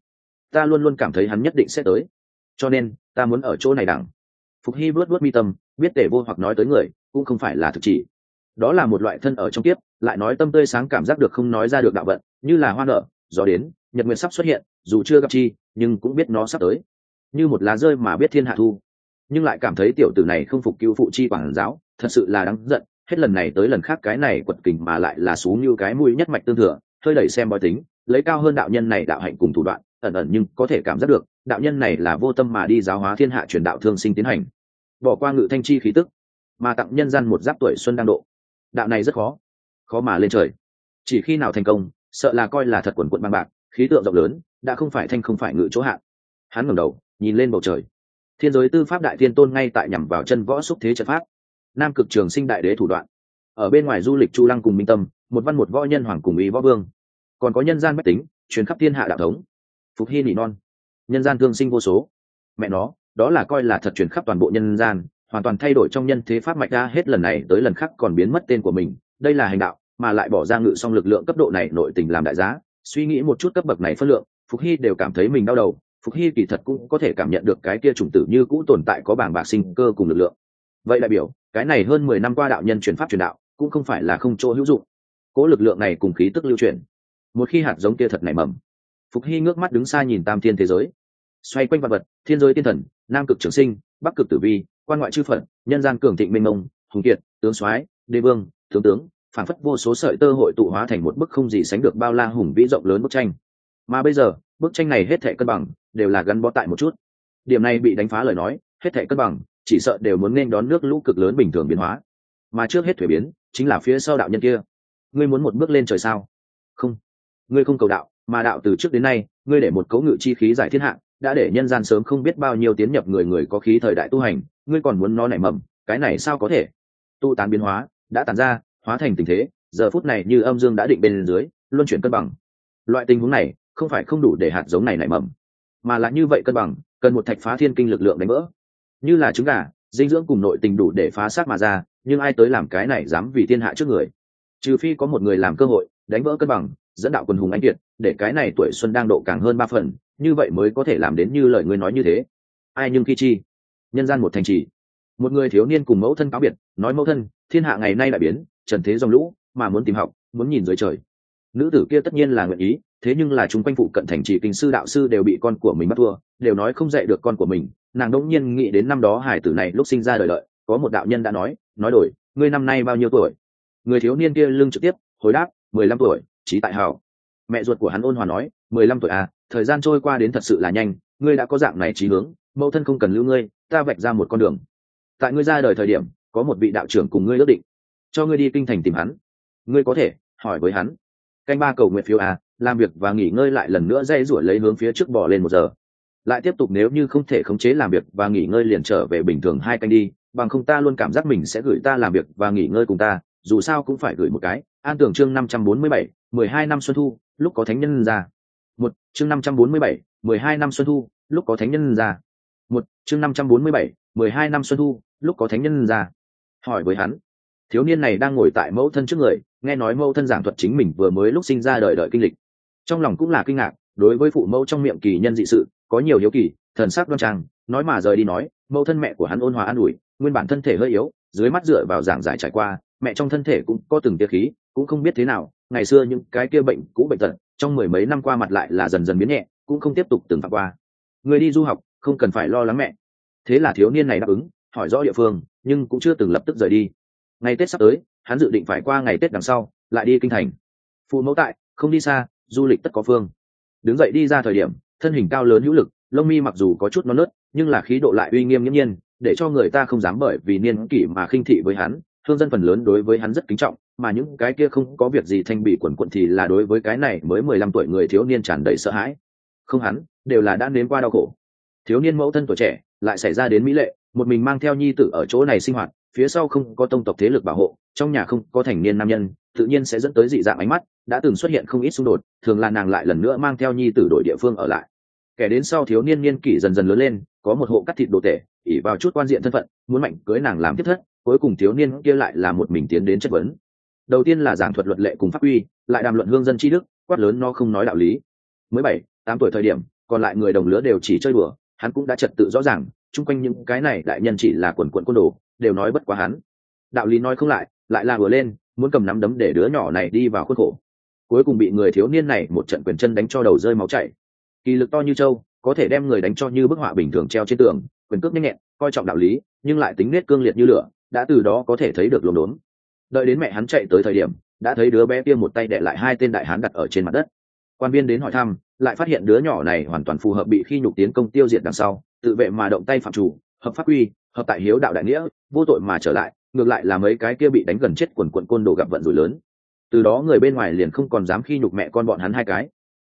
Ta luôn luôn cảm thấy hắn nhất định sẽ tới. Cho nên, ta muốn ở chỗ này đẳng phục hy vớt vớt mi tâm, biết tể vô hoặc nói tới người, cũng không phải là thực chỉ đó là một loại thân ở trong kiếp, lại nói tâm tươi sáng cảm giác được không nói ra được đạo vận như là hoa nở gió đến nhật nguyện sắp xuất hiện dù chưa gặp chi nhưng cũng biết nó sắp tới. Như một lá rơi mà biết thiên hạ thu. Nhưng lại cảm thấy tiểu tử này không phục cứu phụ chi quản giáo thật sự là đáng giận hết lần này tới lần khác cái này quật kình mà lại là xuống như cái mũi nhất mạch tương thừa hơi đẩy xem bói tính lấy cao hơn đạo nhân này đạo hạnh cùng thủ đoạn ẩn ẩn nhưng có thể cảm giác được đạo nhân này là vô tâm mà đi giáo hóa thiên hạ truyền đạo thương sinh tiến hành. Bỏ qua ngự thanh chi khí tức mà tặng nhân gian một giáp tuổi xuân đang độ đạo này rất khó khó mà lên trời. Chỉ khi nào thành công, sợ là coi là thật quần quận băng bạc, khí tượng rộng lớn, đã không phải thanh không phải ngự chỗ hạn. Hắn ngẩng đầu, nhìn lên bầu trời. Thiên giới tư pháp đại thiên tôn ngay tại nhằm vào chân võ xúc thế trận pháp. Nam cực trường sinh đại đế thủ đoạn. Ở bên ngoài du lịch chu lăng cùng minh tâm, một văn một võ nhân hoàng cùng ý võ vương. Còn có nhân gian bách tính, truyền khắp thiên hạ đạo thống. Phục hy nỉ non. Nhân gian thương sinh vô số. Mẹ nó, đó là coi là thật truyền khắp toàn bộ nhân gian hoàn toàn thay đổi trong nhân thế pháp mạch ra hết lần này tới lần khác còn biến mất tên của mình, đây là hành đạo, mà lại bỏ ra ngự xong lực lượng cấp độ này nội tình làm đại giá. Suy nghĩ một chút cấp bậc này phân lượng, phục hy đều cảm thấy mình đau đầu. Phục hy kỳ thật cũng có thể cảm nhận được cái kia chủng tử như cũ tồn tại có bảng bạc sinh cơ cùng lực lượng. Vậy đại biểu, cái này hơn mười năm qua đạo nhân truyền pháp truyền đạo, cũng không phải là không chỗ hữu dụng. Cố lực lượng này cùng khí tức lưu truyền một khi hạt giống kia thật nảy mầm, phục hy ngước mắt đứng xa nhìn tam thiên thế giới. Xoay quanh vật vật, thiên giới tiên thần, nam cực trường sinh, bắc cực tử vi quan ngoại chư phận nhân gian cường thịnh minh mông, hùng kiệt, tướng soái, đế vương, tướng tướng phản phất vô số sợi tơ hội tụ hóa thành một bức không gì sánh được bao la hùng vĩ rộng lớn bức tranh. Mà bây giờ, bức tranh này hết thể cân bằng, đều là gắn bó tại một chút. Điểm này bị đánh phá lời nói, hết thể cân bằng, chỉ sợ đều muốn nên đón nước lũ cực lớn bình thường biến hóa. Mà trước hết thuế biến, chính là phía sau đạo nhân kia. Ngươi muốn một bước lên trời sao? Không. Ngươi không cầu đạo, mà đạo từ trước đến nay, ngươi để một cấu ngự chi khí giải thiên hạ đã để nhân gian sớm không biết bao nhiêu tiến nhập người người có khí thời đại tu hành, ngươi còn muốn nó nảy mầm, cái này sao có thể? Tu tán biến hóa, đã tàn ra, hóa thành tình thế, giờ phút này như âm dương đã định bên dưới, luân chuyển cân bằng. Loại tình huống này, không phải không đủ để hạt giống này nảy mầm, mà là như vậy cân bằng, cần một thạch phá thiên kinh lực lượng đánh vỡ. Như là trứng gà, dinh dưỡng cùng nội tình đủ để phá sát mà ra, nhưng ai tới làm cái này dám vì thiên hạ trước người? Trừ phi có một người làm cơ hội, đánh vỡ cân bằng, dẫn đạo quần hùng anh kiệt, để cái này tuổi xuân đang độ càng hơn ba phần như vậy mới có thể làm đến như lời ngươi nói như thế. Ai nhưng khi chi? Nhân gian một thành trì. Một người thiếu niên cùng mẫu thân cáo biệt, nói mẫu thân, thiên hạ ngày nay đại biến, trần thế dòng lũ, mà muốn tìm học, muốn nhìn dưới trời. Nữ tử kia tất nhiên là nguyện ý, thế nhưng là chúng quanh phụ cận thành trì kinh sư đạo sư đều bị con của mình bắt thua, đều nói không dạy được con của mình. Nàng đỗng nhiên nghĩ đến năm đó hải tử này lúc sinh ra đời lợi, có một đạo nhân đã nói nói đổi, ngươi năm nay bao nhiêu tuổi? Người thiếu niên kia lưng trực tiếp, hồi đáp, mười lăm tuổi, trí tại hảo mẹ ruột của hắn ôn hòa nói, mười lăm tuổi à thời gian trôi qua đến thật sự là nhanh, ngươi đã có dạng này trí hướng, mẫu thân không cần lưu ngươi, ta vạch ra một con đường. Tại ngươi ra đời thời điểm, có một vị đạo trưởng cùng ngươi ước định, cho ngươi đi kinh thành tìm hắn. Ngươi có thể hỏi với hắn. Canh ba cầu nguyện phiếu à làm việc và nghỉ ngơi lại lần nữa dây rủi lấy hướng phía trước bỏ lên một giờ. Lại tiếp tục nếu như không thể khống chế làm việc và nghỉ ngơi liền trở về bình thường hai canh đi, bằng không ta luôn cảm giác mình sẽ gửi ta làm việc và nghỉ ngơi cùng ta, dù sao cũng phải gửi một cái. An tưởng chương năm trăm bốn mươi bảy, mười hai năm xuân thu, lúc có thánh nhân ra một, chương năm trăm bốn mươi bảy, mười hai năm xuân thu, lúc có thánh nhân ra. Một, chương năm trăm bốn mươi bảy, mười hai năm xuân thu, lúc có thánh nhân ra. Hỏi với hắn, thiếu niên này đang ngồi tại mẫu thân trước người, nghe nói mẫu thân giảng thuật chính mình vừa mới lúc sinh ra đời đợi kinh lịch. Trong lòng cũng là kinh ngạc, đối với phụ mẫu trong miệng kỳ nhân dị sự, có nhiều hiếu kỳ, thần sắc đoan trang, nói mà rời đi nói, mẫu thân mẹ của hắn ôn hòa an ủi, nguyên bản thân thể hơi yếu, dưới mắt dựa vào giảng giải trải qua, mẹ trong thân thể cũng có từng tia khí, cũng không biết thế nào, ngày xưa những cái kia bệnh cũ bệnh tật trong mười mấy năm qua mặt lại là dần dần biến nhẹ, cũng không tiếp tục từng phạm qua. Người đi du học, không cần phải lo lắng mẹ. Thế là thiếu niên này đáp ứng, hỏi rõ địa phương, nhưng cũng chưa từng lập tức rời đi. Ngày tết sắp tới, hắn dự định phải qua ngày tết đằng sau, lại đi kinh thành. Phụ mẫu tại, không đi xa, du lịch tất có phương. Đứng dậy đi ra thời điểm, thân hình cao lớn hữu lực, lông mi mặc dù có chút non nớt, nhưng là khí độ lại uy nghiêm nghiễm nhiên, để cho người ta không dám bởi vì niên kỷ mà khinh thị với hắn, thương dân phần lớn đối với hắn rất kính trọng mà những cái kia không có việc gì thanh bị quần quận thì là đối với cái này mới mười lăm tuổi người thiếu niên tràn đầy sợ hãi. Không hắn, đều là đã nếm qua đau khổ. Thiếu niên mẫu thân tuổi trẻ, lại xảy ra đến mỹ lệ, một mình mang theo nhi tử ở chỗ này sinh hoạt, phía sau không có tông tộc thế lực bảo hộ, trong nhà không có thành niên nam nhân, tự nhiên sẽ dẫn tới dị dạng ánh mắt, đã từng xuất hiện không ít xung đột, thường là nàng lại lần nữa mang theo nhi tử đội địa phương ở lại. Kẻ đến sau thiếu niên niên kỷ dần dần lớn lên, có một hộ cắt thịt đồ tể ỉ vào chút quan diện thân phận, muốn mạnh cưới nàng làm tiếp thất, cuối cùng thiếu niên kia lại là một mình tiến đến chất vấn đầu tiên là giảng thuật luật lệ cùng pháp uy lại đàm luận hương dân tri đức quát lớn nó không nói đạo lý. Mới bảy tám tuổi thời điểm còn lại người đồng lứa đều chỉ chơi đùa hắn cũng đã trật tự rõ ràng chung quanh những cái này đại nhân chỉ là quần quận côn đồ đều nói bất quá hắn. Đạo lý nói không lại lại là vừa lên muốn cầm nắm đấm để đứa nhỏ này đi vào khuất khổ. Cuối cùng bị người thiếu niên này một trận quyền chân đánh cho đầu rơi máu chảy. Kỳ lực to như trâu, có thể đem người đánh cho như bức họa bình thường treo trên tường quyền cước nhanh nhẹn coi trọng đạo lý nhưng lại tính nết cương liệt như lửa đã từ đó có thể thấy được lồn đốn đợi đến mẹ hắn chạy tới thời điểm, đã thấy đứa bé kia một tay đệ lại hai tên đại hán đặt ở trên mặt đất. Quan viên đến hỏi thăm, lại phát hiện đứa nhỏ này hoàn toàn phù hợp bị khi nhục tiến công tiêu diệt đằng sau, tự vệ mà động tay phạm chủ, hợp pháp quy, hợp tại hiếu đạo đại nghĩa, vô tội mà trở lại, ngược lại là mấy cái kia bị đánh gần chết quần quận côn đồ gặp vận rủi lớn. Từ đó người bên ngoài liền không còn dám khi nhục mẹ con bọn hắn hai cái.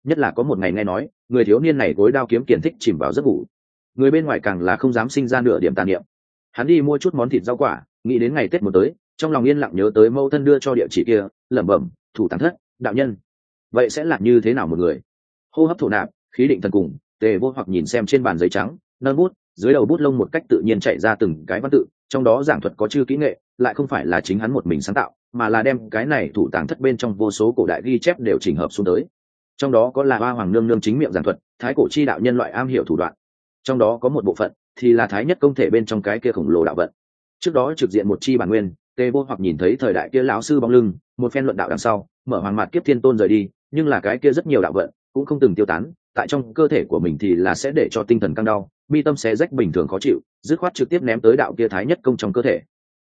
Nhất là có một ngày nghe nói, người thiếu niên này gối đao kiếm kiển thích chìm vào giấc ngủ. Người bên ngoài càng là không dám sinh ra nửa điểm tàn niệm. Hắn đi mua chút món thịt rau quả, nghĩ đến ngày tết một tới trong lòng yên lặng nhớ tới mẫu thân đưa cho địa chỉ kia, lẩm bẩm, thủ tàng thất, đạo nhân. Vậy sẽ là như thế nào một người? Hô hấp thổ nạp, khí định thần cùng, tề vô hoặc nhìn xem trên bàn giấy trắng, nâng bút, dưới đầu bút lông một cách tự nhiên chạy ra từng cái văn tự, trong đó giảng thuật có chư kỹ nghệ, lại không phải là chính hắn một mình sáng tạo, mà là đem cái này thủ tàng thất bên trong vô số cổ đại ghi chép đều chỉnh hợp xuống tới. Trong đó có là ba hoàng nương nương chính miệng giảng thuật, thái cổ chi đạo nhân loại am hiểu thủ đoạn. Trong đó có một bộ phận thì là thái nhất công thể bên trong cái kia khổng lồ đạo vận. Trước đó trực diện một chi bản nguyên Tề vô hoặc nhìn thấy thời đại kia lão sư bóng lưng, một phen luận đạo đằng sau, mở hoàng mạt kiếp thiên tôn rời đi, nhưng là cái kia rất nhiều đạo vận cũng không từng tiêu tán, tại trong cơ thể của mình thì là sẽ để cho tinh thần căng đau, mi tâm sẽ rách bình thường khó chịu, dứt khoát trực tiếp ném tới đạo kia thái nhất công trong cơ thể.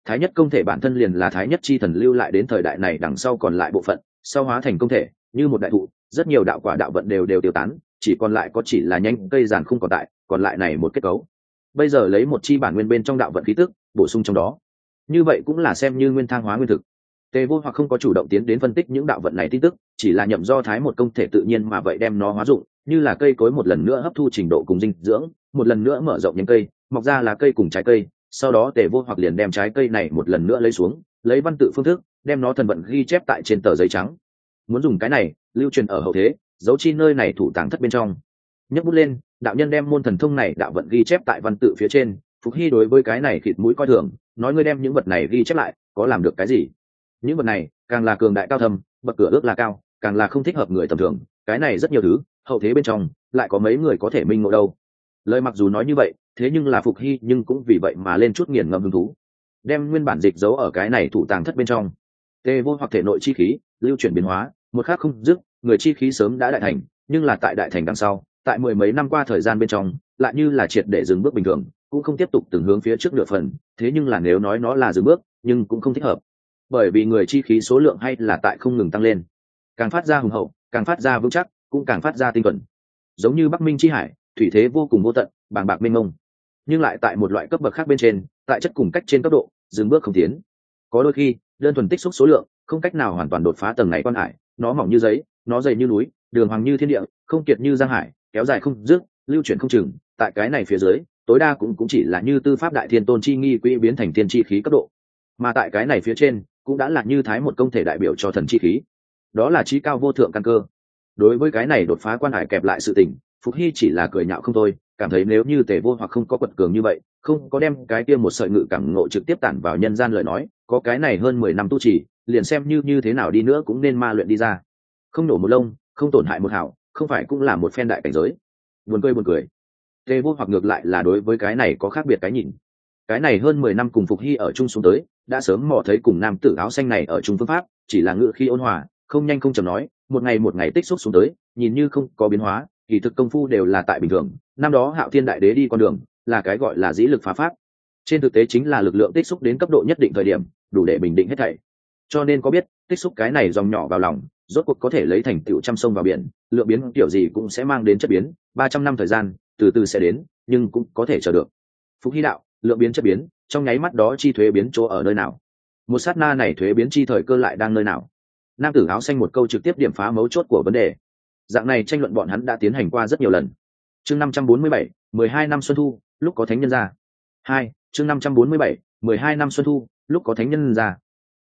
Thái nhất công thể bản thân liền là thái nhất chi thần lưu lại đến thời đại này đằng sau còn lại bộ phận, sau hóa thành công thể, như một đại thụ, rất nhiều đạo quả đạo vận đều đều tiêu tán, chỉ còn lại có chỉ là nhanh cây giàn không còn tại, còn lại này một kết cấu. Bây giờ lấy một chi bản nguyên bên trong đạo vận khí tức, bổ sung trong đó như vậy cũng là xem như nguyên thang hóa nguyên thực. Tề vô hoặc không có chủ động tiến đến phân tích những đạo vận này tin tức, chỉ là nhậm do thái một công thể tự nhiên mà vậy đem nó hóa dụng, như là cây cối một lần nữa hấp thu trình độ cùng dinh dưỡng, một lần nữa mở rộng những cây, mọc ra là cây cùng trái cây, sau đó tề vô hoặc liền đem trái cây này một lần nữa lấy xuống, lấy văn tự phương thức, đem nó thần vận ghi chép tại trên tờ giấy trắng. Muốn dùng cái này, lưu truyền ở hậu thế dấu chi nơi này thủ tàng thất bên trong. Nhấc bút lên, đạo nhân đem môn thần thông này đạo vận ghi chép tại văn tự phía trên phục hy đối với cái này thịt mũi coi thường, nói ngươi đem những vật này ghi chép lại, có làm được cái gì? Những vật này, càng là cường đại cao thâm, bậc cửa ước là cao, càng là không thích hợp người tầm thường, cái này rất nhiều thứ, hậu thế bên trong, lại có mấy người có thể minh ngộ đâu. Lời mặc dù nói như vậy, thế nhưng là phục hy nhưng cũng vì vậy mà lên chút nghiền ngầm hứng thú. Đem nguyên bản dịch giấu ở cái này thủ tàng thất bên trong. Tê vô hoặc thể nội chi khí, lưu chuyển biến hóa, một khác không dứt, người chi khí sớm đã đại thành, nhưng là tại đại thành đằng sau, tại mười mấy năm qua thời gian bên trong, lại như là triệt để dừng bước bình thường cũng không tiếp tục từng hướng phía trước nửa phần, thế nhưng là nếu nói nó là dừng bước, nhưng cũng không thích hợp. Bởi vì người chi khí số lượng hay là tại không ngừng tăng lên. Càng phát ra hùng hậu, càng phát ra vững chắc, cũng càng phát ra tinh thuần. Giống như bắc minh chi hải, thủy thế vô cùng vô tận, bàng bạc mênh mông. Nhưng lại tại một loại cấp bậc khác bên trên, tại chất cùng cách trên cấp độ, dừng bước không tiến. Có đôi khi, đơn thuần tích xúc số lượng, không cách nào hoàn toàn đột phá tầng này quan hải, nó mỏng như giấy, nó dày như núi, đường hoàng như thiên địa, không kiệt như giang hải, kéo dài không dứt, lưu chuyển không chừng, tại cái này phía dưới tối đa cũng cũng chỉ là như tư pháp đại thiên tôn chi nghi quỹ biến thành thiên chi khí cấp độ. Mà tại cái này phía trên, cũng đã là như thái một công thể đại biểu cho thần chi khí. Đó là trí cao vô thượng căn cơ. Đối với cái này đột phá quan hải kẹp lại sự tình, phục hy chỉ là cười nhạo không thôi, cảm thấy nếu như tề vô hoặc không có quật cường như vậy, không có đem cái kia một sợi ngự cảm ngộ trực tiếp tản vào nhân gian lời nói, có cái này hơn mười năm tu trì, liền xem như như thế nào đi nữa cũng nên ma luyện đi ra. Không nổ một lông, không tổn hại một hảo, không phải cũng là một phen đại cảnh giới. Buồn cười buồn cười tề vô hoặc ngược lại là đối với cái này có khác biệt cái nhìn. Cái này hơn mười năm cùng phục hy ở chung xuống tới, đã sớm mò thấy cùng nam tử áo xanh này ở chung phương pháp, chỉ là ngự khi ôn hòa, không nhanh không chầm nói, một ngày một ngày tích xúc xuống tới, nhìn như không có biến hóa, kỳ thực công phu đều là tại bình thường. Năm đó hạo thiên đại đế đi con đường, là cái gọi là dĩ lực phá pháp. Trên thực tế chính là lực lượng tích xúc đến cấp độ nhất định thời điểm, đủ để bình định hết thảy. Cho nên có biết, tích xúc cái này dòng nhỏ vào lòng, rốt cuộc có thể lấy thành tựu trăm sông vào biển lượng biến kiểu gì cũng sẽ mang đến chất biến. Ba trăm năm thời gian từ từ sẽ đến, nhưng cũng có thể chờ được. Phúc hy đạo, lượng biến chất biến, trong nháy mắt đó chi thuế biến chỗ ở nơi nào? Một sát na này thuế biến chi thời cơ lại đang nơi nào? Nam tử áo xanh một câu trực tiếp điểm phá mấu chốt của vấn đề. Dạng này tranh luận bọn hắn đã tiến hành qua rất nhiều lần. Chương năm trăm bốn mươi bảy, mười hai năm xuân thu, lúc có thánh nhân ra. Hai, chương năm trăm bốn mươi bảy, mười hai năm xuân thu, lúc có thánh nhân ra.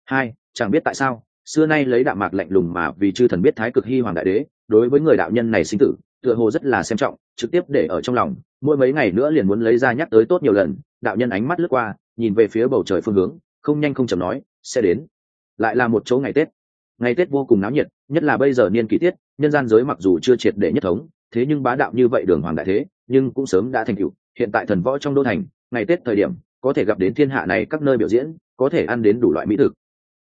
Hai, chẳng biết tại sao, xưa nay lấy đạo mạc lạnh lùng mà vì chư thần biết thái cực hy hoàng đại đế, đối với người đạo nhân này sinh tử tựa hồ rất là xem trọng, trực tiếp để ở trong lòng, mỗi mấy ngày nữa liền muốn lấy ra nhắc tới tốt nhiều lần, đạo nhân ánh mắt lướt qua, nhìn về phía bầu trời phương hướng, không nhanh không chậm nói, sẽ đến. Lại là một chỗ ngày tết. Ngày tết vô cùng náo nhiệt, nhất là bây giờ niên kỷ tiết nhân gian giới mặc dù chưa triệt để nhất thống, thế nhưng bá đạo như vậy đường hoàng đại thế, nhưng cũng sớm đã thành cựu hiện tại thần võ trong đô thành, ngày tết thời điểm, có thể gặp đến thiên hạ này các nơi biểu diễn, có thể ăn đến đủ loại mỹ thực.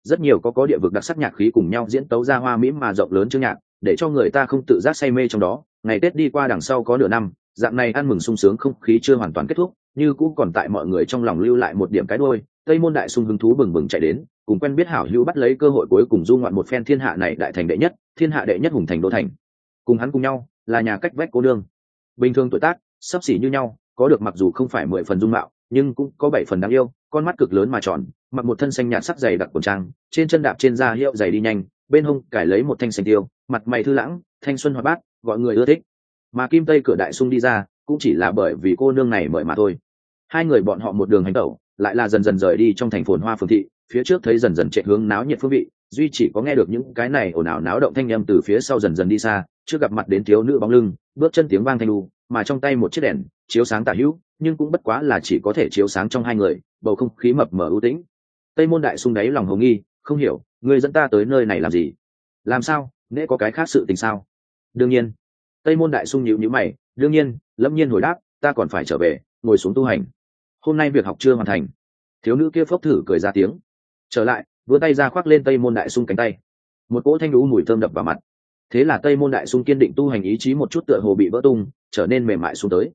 Rất nhiều có có địa vực đặc sắc nhạc khí cùng nhau diễn tấu ra hoa mỹ mà rộng lớn chương nhạc, để cho người ta không tự giác say mê trong đó ngày tết đi qua đằng sau có nửa năm, dạng này ăn mừng sung sướng không khí chưa hoàn toàn kết thúc, như cũng còn tại mọi người trong lòng lưu lại một điểm cái đôi, tây môn đại sung hứng thú bừng bừng chạy đến, cùng quen biết hảo hữu bắt lấy cơ hội cuối cùng du ngoạn một phen thiên hạ này đại thành đệ nhất, thiên hạ đệ nhất hùng thành đô thành. Cùng hắn cùng nhau, là nhà cách vách cô đương bình thường tuổi tác, sắp xỉ như nhau, có được mặc dù không phải mười phần dung mạo, nhưng cũng có bảy phần đáng yêu, con mắt cực lớn mà tròn, mặc một thân xanh nhạt sắc dày đặc quần trang, trên chân đạp trên da hiệu dày đi nhanh, bên hông cải lấy một thanh xanh tiêu, mặt mày thư lãng, thanh xuân hoạt bát gọi người ưa thích. Mà kim tây cửa đại sung đi ra, cũng chỉ là bởi vì cô nương này mời mà thôi. Hai người bọn họ một đường hành tẩu, lại là dần dần rời đi trong thành phồn hoa phương thị, phía trước thấy dần dần chạy hướng náo nhiệt phương vị, duy chỉ có nghe được những cái này ồn ào náo động thanh â m từ phía sau dần dần đi xa, chưa gặp mặt đến thiếu nữ bóng lưng, bước chân tiếng vang thanh lu mà trong tay một chiếc đèn, chiếu sáng tả hữu, nhưng cũng bất quá là chỉ có thể chiếu sáng trong hai người, bầu không khí mập mờ ưu tĩnh. Tây môn đại sung đáy lòng hồng nghi, không hiểu người dẫn ta tới nơi này làm gì? Làm sao? Nễ có cái khác sự tình sao? Đương nhiên. Tây môn đại sung nhịu nhữ mày, đương nhiên. Lâm nhiên hồi đáp, ta còn phải trở về, ngồi xuống tu hành. Hôm nay việc học chưa hoàn thành. Thiếu nữ kia phốc thử cười ra tiếng. Trở lại, vươn tay ra khoác lên tây môn đại sung cánh tay. Một cỗ thanh lũ mùi thơm đập vào mặt. Thế là tây môn đại sung kiên định tu hành ý chí một chút tựa hồ bị vỡ tung, trở nên mềm mại xuống tới.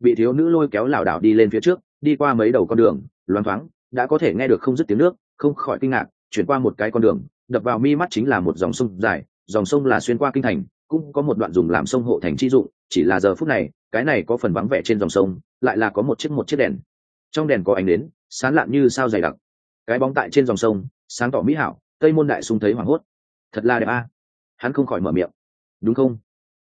Bị thiếu nữ lôi kéo lảo đảo đi lên phía trước, đi qua mấy đầu con đường, loáng thoáng, đã có thể nghe được không dứt tiếng nước, không khỏi kinh ngạc, chuyển qua một cái con đường, đập vào mi mắt chính là một dòng sông dài, dòng sông là xuyên qua kinh thành cũng có một đoạn dùng làm sông hộ thành chi dụng, chỉ là giờ phút này, cái này có phần vắng vẻ trên dòng sông, lại là có một chiếc một chiếc đèn. Trong đèn có ánh đến sán lạn như sao dày đặc. Cái bóng tại trên dòng sông, sáng tỏ mỹ hảo, tây môn đại sung thấy hoảng hốt. Thật là đẹp a. Hắn không khỏi mở miệng. Đúng không?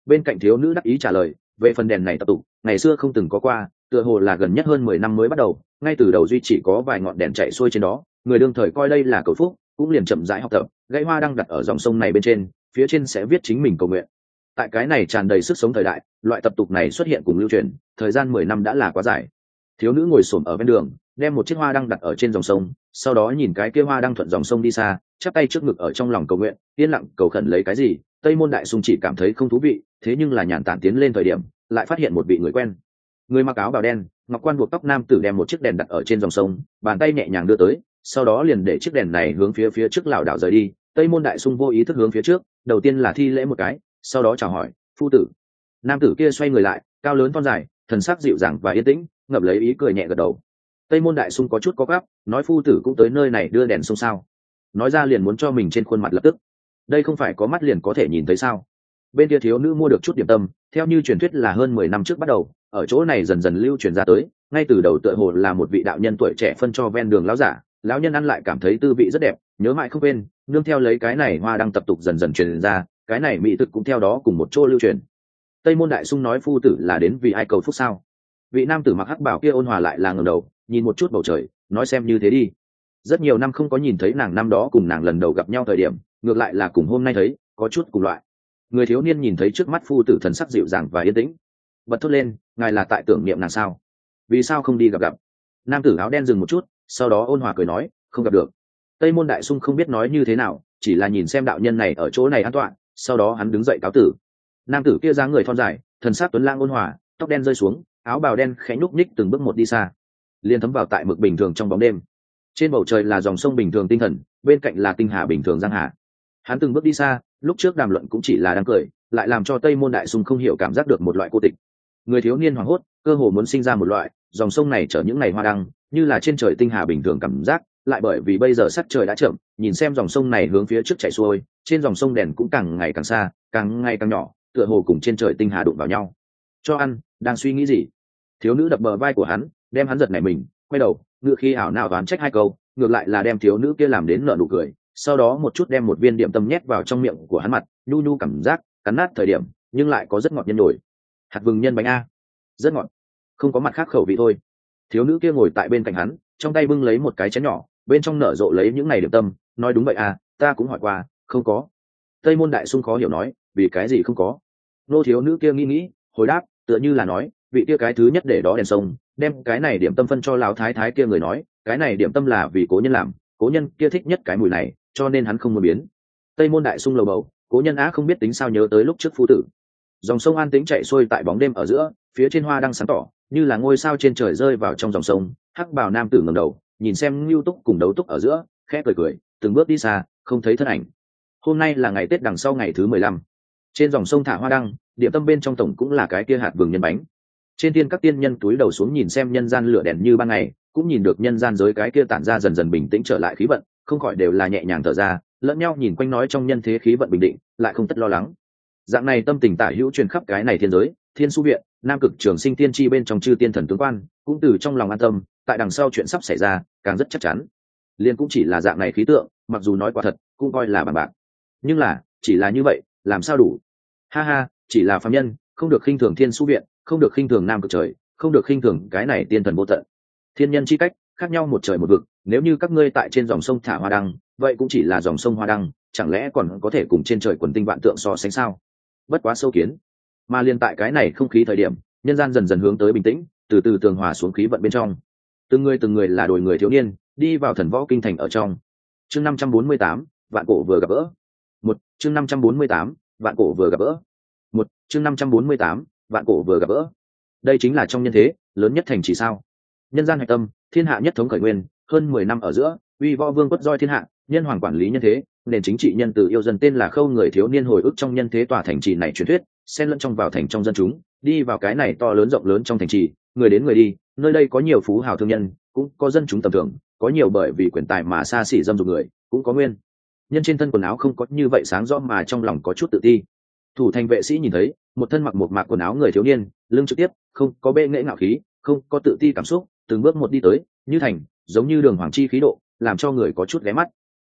Bên cạnh thiếu nữ đắc ý trả lời, về phần đèn này tập tục, ngày xưa không từng có qua, tựa hồ là gần nhất hơn mười năm mới bắt đầu, ngay từ đầu duy chỉ có vài ngọn đèn chạy xuôi trên đó, người đương thời coi đây là cầu phúc, cũng liền chậm rãi học tập, gãy hoa đang đặt ở dòng sông này bên trên phía trên sẽ viết chính mình cầu nguyện. Tại cái này tràn đầy sức sống thời đại, loại tập tục này xuất hiện cùng lưu truyền, thời gian mười năm đã là quá dài. Thiếu nữ ngồi xổm ở bên đường, đem một chiếc hoa đang đặt ở trên dòng sông, sau đó nhìn cái kia hoa đang thuận dòng sông đi xa, chắp tay trước ngực ở trong lòng cầu nguyện, yên lặng cầu khẩn lấy cái gì, tây môn đại sùng chỉ cảm thấy không thú vị, thế nhưng là nhàn tản tiến lên thời điểm, lại phát hiện một vị người quen. Người mặc áo bào đen, ngọc quan buộc tóc nam tử đem một chiếc đèn đặt ở trên dòng sông, bàn tay nhẹ nhàng đưa tới, sau đó liền để chiếc đèn này hướng phía phía trước lảo đảo rời đi. Tây môn đại sung vô ý thức hướng phía trước đầu tiên là thi lễ một cái, sau đó chào hỏi, phu tử. Nam tử kia xoay người lại, cao lớn con dài, thần sắc dịu dàng và yên tĩnh ngập lấy ý cười nhẹ gật đầu. Tây môn đại sung có chút có gắp, nói phu tử cũng tới nơi này đưa đèn sông sao. Nói ra liền muốn cho mình trên khuôn mặt lập tức. Đây không phải có mắt liền có thể nhìn thấy sao? Bên kia thiếu nữ mua được chút điểm tâm, theo như truyền thuyết là hơn mười năm trước bắt đầu, ở chỗ này dần dần lưu truyền ra tới, ngay từ đầu tựa hồ là một vị đạo nhân tuổi trẻ phân cho ven đường lão giả, lão nhân ăn lại cảm thấy tư vị rất đẹp, nhớ mãi không quên nương theo lấy cái này hoa đang tập tục dần dần truyền ra, cái này mỹ thực cũng theo đó cùng một chỗ lưu truyền. Tây môn đại sung nói phu tử là đến vì ai cầu phúc sao? Vị nam tử mặc hắc bảo kia ôn hòa lại là ngầm đầu, nhìn một chút bầu trời, nói xem như thế đi. Rất nhiều năm không có nhìn thấy nàng năm đó cùng nàng lần đầu gặp nhau thời điểm, ngược lại là cùng hôm nay thấy, có chút cùng loại. Người thiếu niên nhìn thấy trước mắt phu tử thần sắc dịu dàng và yên tĩnh. Bật thốt lên, ngài là tại tưởng niệm nàng sao? Vì sao không đi gặp gặp? Nam tử áo đen dừng một chút, sau đó ôn hòa cười nói, không gặp được tây môn đại sung không biết nói như thế nào, chỉ là nhìn xem đạo nhân này ở chỗ này an toàn, sau đó hắn đứng dậy cáo tử. Nam tử kia dáng người thon dài, thần sắc tuấn lang ôn hòa, tóc đen rơi xuống, áo bào đen khẽ nhúc nhích từng bước một đi xa. Liền thấm vào tại mực bình thường trong bóng đêm. Trên bầu trời là dòng sông bình thường tinh thần, bên cạnh là tinh hà bình thường giang hà. Hắn từng bước đi xa, lúc trước đàm luận cũng chỉ là đang cười, lại làm cho tây môn đại sung không hiểu cảm giác được một loại cô tịch. Người thiếu niên hoảng hốt, cơ hồ muốn sinh ra một loại, dòng sông này chở những ngày hoa đăng, như là trên trời tinh hà bình thường cảm giác lại bởi vì bây giờ sắc trời đã chậm, nhìn xem dòng sông này hướng phía trước chảy xuôi, trên dòng sông đèn cũng càng ngày càng xa, càng ngày càng nhỏ, tựa hồ cùng trên trời tinh hà đụng vào nhau. Cho ăn, đang suy nghĩ gì? Thiếu nữ đập bờ vai của hắn, đem hắn giật nảy mình, quay đầu, ngựa khi ảo nào đoán trách hai câu, ngược lại là đem thiếu nữ kia làm đến nợ nụ cười, sau đó một chút đem một viên điểm tâm nhét vào trong miệng của hắn mặt, nhu nhu cảm giác, cắn nát thời điểm, nhưng lại có rất ngọt nhân nổi. Hạt vừng nhân bánh a. Rất ngọt. Không có mặt khác khẩu vị thôi. Thiếu nữ kia ngồi tại bên cạnh hắn, trong tay bưng lấy một cái chén nhỏ bên trong nở rộ lấy những này điểm tâm, nói đúng vậy à ta cũng hỏi qua, không có. Tây môn đại sung khó hiểu nói, vì cái gì không có? Nô thiếu nữ kia nghĩ nghĩ, hồi đáp, tựa như là nói, vị kia cái thứ nhất để đó đèn sông, đem cái này điểm tâm phân cho lão thái thái kia người nói, cái này điểm tâm là vì cố nhân làm, cố nhân kia thích nhất cái mùi này, cho nên hắn không muốn biến. Tây môn đại sung lầu bầu, cố nhân á không biết tính sao nhớ tới lúc trước phu tử. Dòng sông an tính chạy xuôi tại bóng đêm ở giữa, phía trên hoa đang sáng tỏ, như là ngôi sao trên trời rơi vào trong dòng sông hắc bào nam tử ngầm đầu, nhìn xem ngưu túc cùng đấu túc ở giữa, khẽ cười cười, từng bước đi xa, không thấy thân ảnh. Hôm nay là ngày tết đằng sau ngày thứ mười lăm. Trên dòng sông thả hoa đăng, điểm tâm bên trong tổng cũng là cái kia hạt vừng nhân bánh. Trên thiên các tiên nhân túi đầu xuống nhìn xem nhân gian lửa đèn như ban ngày, cũng nhìn được nhân gian giới cái kia tản ra dần dần bình tĩnh trở lại khí vận, không khỏi đều là nhẹ nhàng thở ra, lẫn nhau nhìn quanh nói trong nhân thế khí vận bình định, lại không tất lo lắng. Dạng này tâm tình tả hữu truyền khắp cái này thiên giới, thiên su viện nam cực trường sinh tiên tri bên trong chư tiên thần tướng quan, cũng từ trong lòng an tâm, tại đằng sau chuyện sắp xảy ra, càng rất chắc chắn. Liên cũng chỉ là dạng này khí tượng, mặc dù nói quả thật, cũng coi là bằng bạc. Nhưng là, chỉ là như vậy, làm sao đủ? Ha ha, chỉ là phạm nhân, không được khinh thường thiên su viện, không được khinh thường nam cực trời, không được khinh thường cái này tiên thần vô tận. Thiên nhân chi cách, khác nhau một trời một vực, nếu như các ngươi tại trên dòng sông thả hoa đăng, vậy cũng chỉ là dòng sông hoa đăng, chẳng lẽ còn có thể cùng trên trời quần tinh vạn tượng so sánh sao? Bất quá sâu kiến mà liên tại cái này không khí thời điểm, nhân gian dần dần hướng tới bình tĩnh, từ từ tường hòa xuống khí vận bên trong. Từng người từng người là đội người thiếu niên, đi vào thần võ kinh thành ở trong. Chương năm trăm bốn mươi tám, vạn cổ vừa gặp gỡ. Một, chương năm trăm bốn mươi tám, vạn cổ vừa gặp gỡ. Một, chương năm trăm bốn mươi tám, vạn cổ vừa gặp gỡ. Đây chính là trong nhân thế, lớn nhất thành chỉ sao? Nhân gian hạch tâm, thiên hạ nhất thống khởi nguyên, hơn mười năm ở giữa, uy võ vương quất roi thiên hạ, nhân hoàng quản lý nhân thế, nền chính trị nhân từ yêu dân tên là khâu người thiếu niên hồi ức trong nhân thế tòa thành trì này truyền thuyết xen lẫn trong vào thành trong dân chúng, đi vào cái này to lớn rộng lớn trong thành trì, người đến người đi, nơi đây có nhiều phú hào thương nhân, cũng có dân chúng tầm thường, có nhiều bởi vì quyền tài mà xa xỉ dâm dục người, cũng có nguyên. Nhân trên thân quần áo không có như vậy sáng rõ mà trong lòng có chút tự ti. Thủ thành vệ sĩ nhìn thấy, một thân mặc một mạc quần áo người thiếu niên, lưng trực tiếp, không có bệ nghệ ngạo khí, không có tự ti cảm xúc, từng bước một đi tới, như thành, giống như đường hoàng chi khí độ, làm cho người có chút ghé mắt.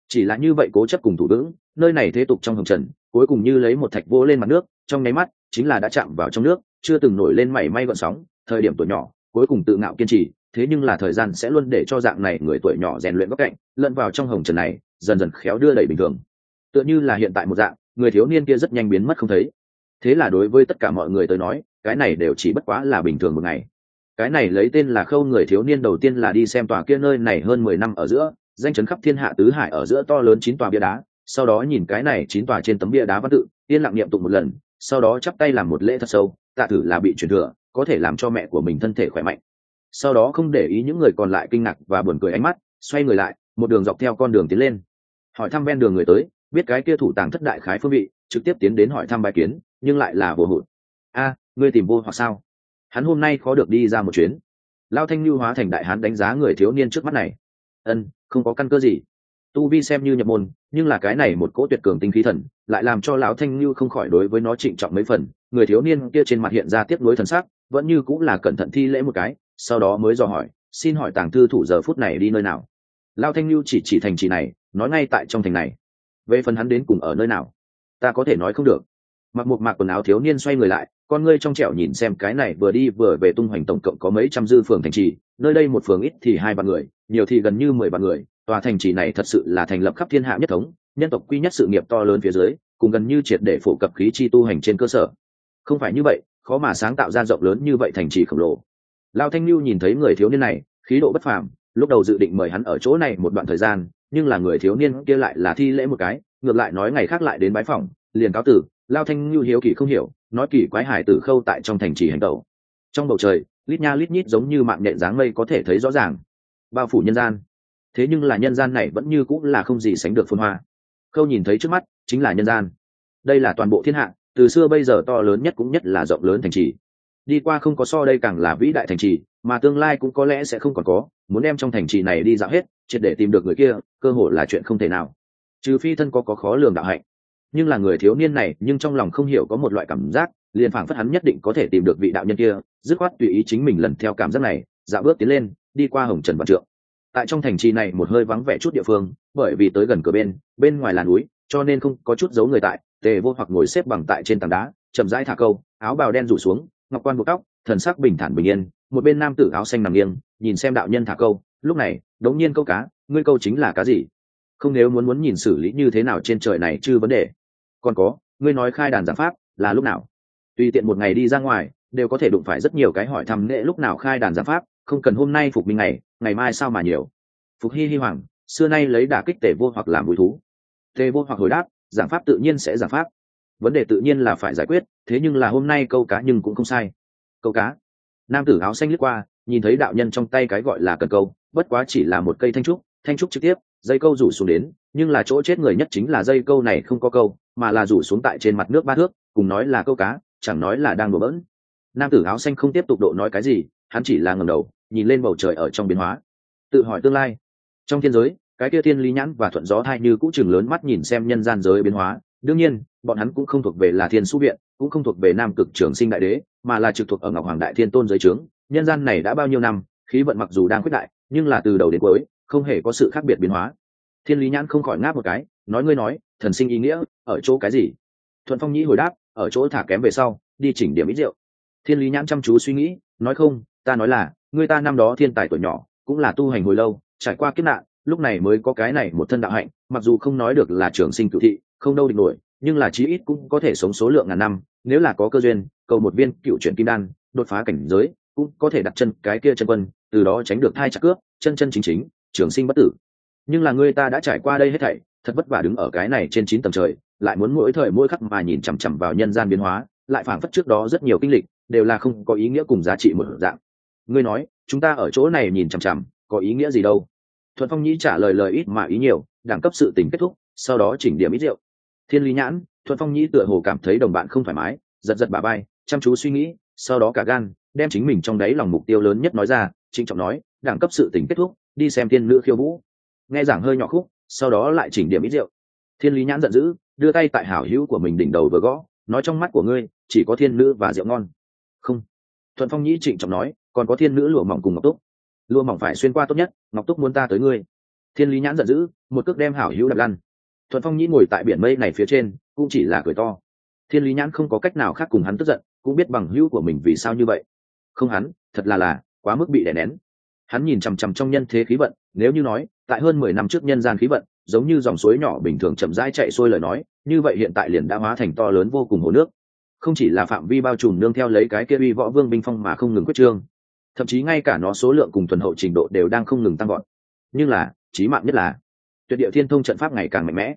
Chỉ là như vậy cố chấp cùng thủ vững, nơi này thế tục trong hồng trần, cuối cùng như lấy một thạch vô lên mặt nước trong nháy mắt, chính là đã chạm vào trong nước, chưa từng nổi lên mảy may gọn sóng, thời điểm tuổi nhỏ, cuối cùng tự ngạo kiên trì, thế nhưng là thời gian sẽ luôn để cho dạng này người tuổi nhỏ rèn luyện góc cạnh, lẫn vào trong hồng trần này, dần dần khéo đưa đẩy bình thường. Tựa như là hiện tại một dạng, người thiếu niên kia rất nhanh biến mất không thấy. Thế là đối với tất cả mọi người tới nói, cái này đều chỉ bất quá là bình thường một ngày. Cái này lấy tên là khâu người thiếu niên đầu tiên là đi xem tòa kia nơi này hơn mười năm ở giữa, danh chấn khắp thiên hạ tứ hải ở giữa to lớn chín tòa bia đá, sau đó nhìn cái này chín tòa trên tấm bia đá văn tự, yên lặng niệm tụng một lần sau đó chắp tay làm một lễ thật sâu, tạ thử là bị truyền thừa, có thể làm cho mẹ của mình thân thể khỏe mạnh. Sau đó không để ý những người còn lại kinh ngạc và buồn cười ánh mắt, xoay người lại, một đường dọc theo con đường tiến lên. Hỏi thăm ven đường người tới, biết cái kia thủ tàng thất đại khái phương vị, trực tiếp tiến đến hỏi thăm bài kiến, nhưng lại là vô hụt. A, ngươi tìm vô hoặc sao? Hắn hôm nay khó được đi ra một chuyến. Lao thanh lưu hóa thành đại hán đánh giá người thiếu niên trước mắt này. Ân, không có căn cơ gì tu vi xem như nhập môn, nhưng là cái này một cỗ tuyệt cường tinh khí thần, lại làm cho lão thanh lưu không khỏi đối với nó trịnh trọng mấy phần. Người thiếu niên kia trên mặt hiện ra tiếp nối thần sắc, vẫn như cũng là cẩn thận thi lễ một cái, sau đó mới dò hỏi, xin hỏi tàng thư thủ giờ phút này đi nơi nào? Lao thanh lưu chỉ chỉ thành trì này, nói ngay tại trong thành này. Về phần hắn đến cùng ở nơi nào? Ta có thể nói không được. Mặc một mạc quần áo thiếu niên xoay người lại, con ngươi trong trẻo nhìn xem cái này vừa đi vừa về tung hoành tổng cộng có mấy trăm dư phường thành trì, nơi đây một phường ít thì hai vạn người, nhiều thì gần như mười vạn người tòa thành trì này thật sự là thành lập khắp thiên hạ nhất thống, nhân tộc quy nhất sự nghiệp to lớn phía dưới, cùng gần như triệt để phổ cập khí chi tu hành trên cơ sở. Không phải như vậy, khó mà sáng tạo ra rộng lớn như vậy thành trì khổng lồ. Lao thanh lưu nhìn thấy người thiếu niên này, khí độ bất phàm, lúc đầu dự định mời hắn ở chỗ này một đoạn thời gian, nhưng là người thiếu niên kia lại là thi lễ một cái, ngược lại nói ngày khác lại đến bái phòng liền cáo tử, lao thanh lưu hiếu kỳ không hiểu, nói kỳ quái hải tử khâu tại trong thành trì hành tẩu. Trong bầu trời, lít nha lít nhít giống như mạng nhện dáng mây có thể thấy rõ ràng. Bao phủ nhân gian thế nhưng là nhân gian này vẫn như cũng là không gì sánh được phun hoa. Khâu nhìn thấy trước mắt, chính là nhân gian. Đây là toàn bộ thiên hạ, từ xưa bây giờ to lớn nhất cũng nhất là rộng lớn thành trì. Đi qua không có so đây càng là vĩ đại thành trì, mà tương lai cũng có lẽ sẽ không còn có, muốn đem trong thành trì này đi dạo hết, triệt để tìm được người kia, cơ hội là chuyện không thể nào. Trừ phi thân có có khó lường đạo hạnh. Nhưng là người thiếu niên này, nhưng trong lòng không hiểu có một loại cảm giác, liền phảng phất hắn nhất định có thể tìm được vị đạo nhân kia, dứt khoát tùy ý chính mình lần theo cảm giác này, dạo bước tiến lên, đi qua hồng trần văn trượng tại trong thành trì này một hơi vắng vẻ chút địa phương, bởi vì tới gần cửa bên bên ngoài là núi, cho nên không có chút dấu người tại, tề vô hoặc ngồi xếp bằng tại trên tảng đá, chậm rãi thả câu, áo bào đen rủ xuống, ngọc quan buộc tóc, thần sắc bình thản bình yên, một bên nam tử áo xanh nằm nghiêng, nhìn xem đạo nhân thả câu, lúc này, đống nhiên câu cá, ngươi câu chính là cá gì? Không nếu muốn muốn nhìn xử lý như thế nào trên trời này chưa vấn đề. Còn có, ngươi nói khai đàn giảng pháp, là lúc nào? Tùy tiện một ngày đi ra ngoài, đều có thể đụng phải rất nhiều cái hỏi thăm nghệ lúc nào khai đàn giảng pháp, không cần hôm nay phục minh ngày ngày mai sao mà nhiều? Phục hy hy hoàng, xưa nay lấy đả kích tề vô hoặc làm bùi thú. Tề vô hoặc hồi đáp, giảng pháp tự nhiên sẽ giảng pháp. Vấn đề tự nhiên là phải giải quyết, thế nhưng là hôm nay câu cá nhưng cũng không sai. Câu cá. Nam tử áo xanh lướt qua, nhìn thấy đạo nhân trong tay cái gọi là cần câu, bất quá chỉ là một cây thanh trúc thanh trúc trực tiếp, dây câu rủ xuống đến, nhưng là chỗ chết người nhất chính là dây câu này không có câu, mà là rủ xuống tại trên mặt nước ba thước, cùng nói là câu cá, chẳng nói là đang đùa bỡn. Nam tử áo xanh không tiếp tục độ nói cái gì, hắn chỉ là ngầm đầu nhìn lên bầu trời ở trong biến hóa. Tự hỏi tương lai. Trong thiên giới, cái kia thiên lý nhãn và thuận gió thai như cũng chừng lớn mắt nhìn xem nhân gian giới biến hóa. Đương nhiên, bọn hắn cũng không thuộc về là thiên su viện, cũng không thuộc về nam cực trường sinh đại đế, mà là trực thuộc ở ngọc hoàng đại thiên tôn giới trướng. Nhân gian này đã bao nhiêu năm, khí vận mặc dù đang quyết đại, nhưng là từ đầu đến cuối, không hề có sự khác biệt biến hóa. Thiên lý nhãn không khỏi ngáp một cái, nói ngươi nói, thần sinh ý nghĩa, ở chỗ cái gì? Thuận phong nhĩ hồi đáp, ở chỗ thả kém về sau, đi chỉnh điểm ít rượu. Thiên lý nhãn chăm chú suy nghĩ, nói không ta nói là người ta năm đó thiên tài tuổi nhỏ, cũng là tu hành hồi lâu, trải qua kiếp nạn, lúc này mới có cái này một thân đạo hạnh, mặc dù không nói được là trường sinh cựu thị, không đâu địch nổi, nhưng là chí ít cũng có thể sống số lượng ngàn năm, nếu là có cơ duyên, cầu một viên cựu chuyển kim đan, đột phá cảnh giới, cũng có thể đặt chân cái kia chân quân, từ đó tránh được thai chặt cướp, chân chân chính chính, trường sinh bất tử. Nhưng là người ta đã trải qua đây hết thảy, thật vất vả đứng ở cái này trên chín tầng trời, lại muốn mỗi thời mỗi khắc mà nhìn chằm chằm vào nhân gian biến hóa, lại phảng phất trước đó rất nhiều kinh lịch, đều là không có ý nghĩa cùng giá trị một dạng ngươi nói, chúng ta ở chỗ này nhìn chằm chằm, có ý nghĩa gì đâu? Thuận phong nhĩ trả lời lời ít mà ý nhiều, đẳng cấp sự tình kết thúc, sau đó chỉnh điểm ít rượu. Thiên lý nhãn, thuận phong nhĩ tựa hồ cảm thấy đồng bạn không thoải mái, giật giật bà bay, chăm chú suy nghĩ, sau đó cả gan, đem chính mình trong đáy lòng mục tiêu lớn nhất nói ra, trịnh trọng nói, đẳng cấp sự tình kết thúc, đi xem thiên nữ khiêu vũ. Nghe giảng hơi nhỏ khúc, sau đó lại chỉnh điểm ít rượu. Thiên lý nhãn giận dữ, đưa tay tại hảo hữu của mình đỉnh đầu vừa gõ, nói trong mắt của ngươi, chỉ có thiên nữ và rượu ngon. Không. Thuận phong nhĩ trịnh trọng nói còn có thiên nữ lụa mỏng cùng ngọc túc. Lụa mỏng phải xuyên qua tốt nhất, ngọc túc muốn ta tới ngươi. Thiên lý nhãn giận dữ, một cước đem hảo hữu đập lăn. Thuận phong nhĩ ngồi tại biển mây này phía trên, cũng chỉ là cười to. Thiên lý nhãn không có cách nào khác cùng hắn tức giận, cũng biết bằng hữu của mình vì sao như vậy. Không hắn, thật là là, quá mức bị đè nén. Hắn nhìn chằm chằm trong nhân thế khí vận, nếu như nói, tại hơn mười năm trước nhân gian khí vận, giống như dòng suối nhỏ bình thường chậm rãi chạy xuôi lời nói, như vậy hiện tại liền đã hóa thành to lớn vô cùng hồ nước. Không chỉ là phạm vi bao trùm nương theo lấy cái kia uy võ vương binh phong mà không ngừng quyết trương thậm chí ngay cả nó số lượng cùng thuần hậu trình độ đều đang không ngừng tăng gọn nhưng là trí mạng nhất là, tuyệt địa thiên thông trận pháp ngày càng mạnh mẽ.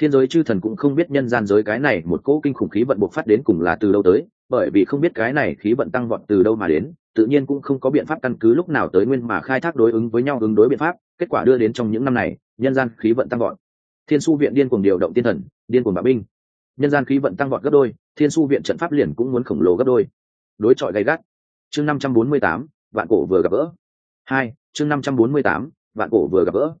Thiên giới chư thần cũng không biết nhân gian giới cái này một cỗ kinh khủng khí vận buộc phát đến cùng là từ đâu tới, bởi vì không biết cái này khí vận tăng vọt từ đâu mà đến, tự nhiên cũng không có biện pháp căn cứ lúc nào tới nguyên mà khai thác đối ứng với nhau ứng đối biện pháp, kết quả đưa đến trong những năm này, nhân gian khí vận tăng vọt. Thiên su viện điên cuồng điều động tiên thần, điên cuồng bạo binh. Nhân gian khí vận tăng vọt gấp đôi, thiên su viện trận pháp liền cũng muốn khổng lồ gấp đôi. Đối chọi gay gắt chương năm trăm bốn mươi tám, vạn cổ vừa gặp gỡ. Hai, chương năm trăm bốn mươi tám, vạn cổ vừa gặp gỡ.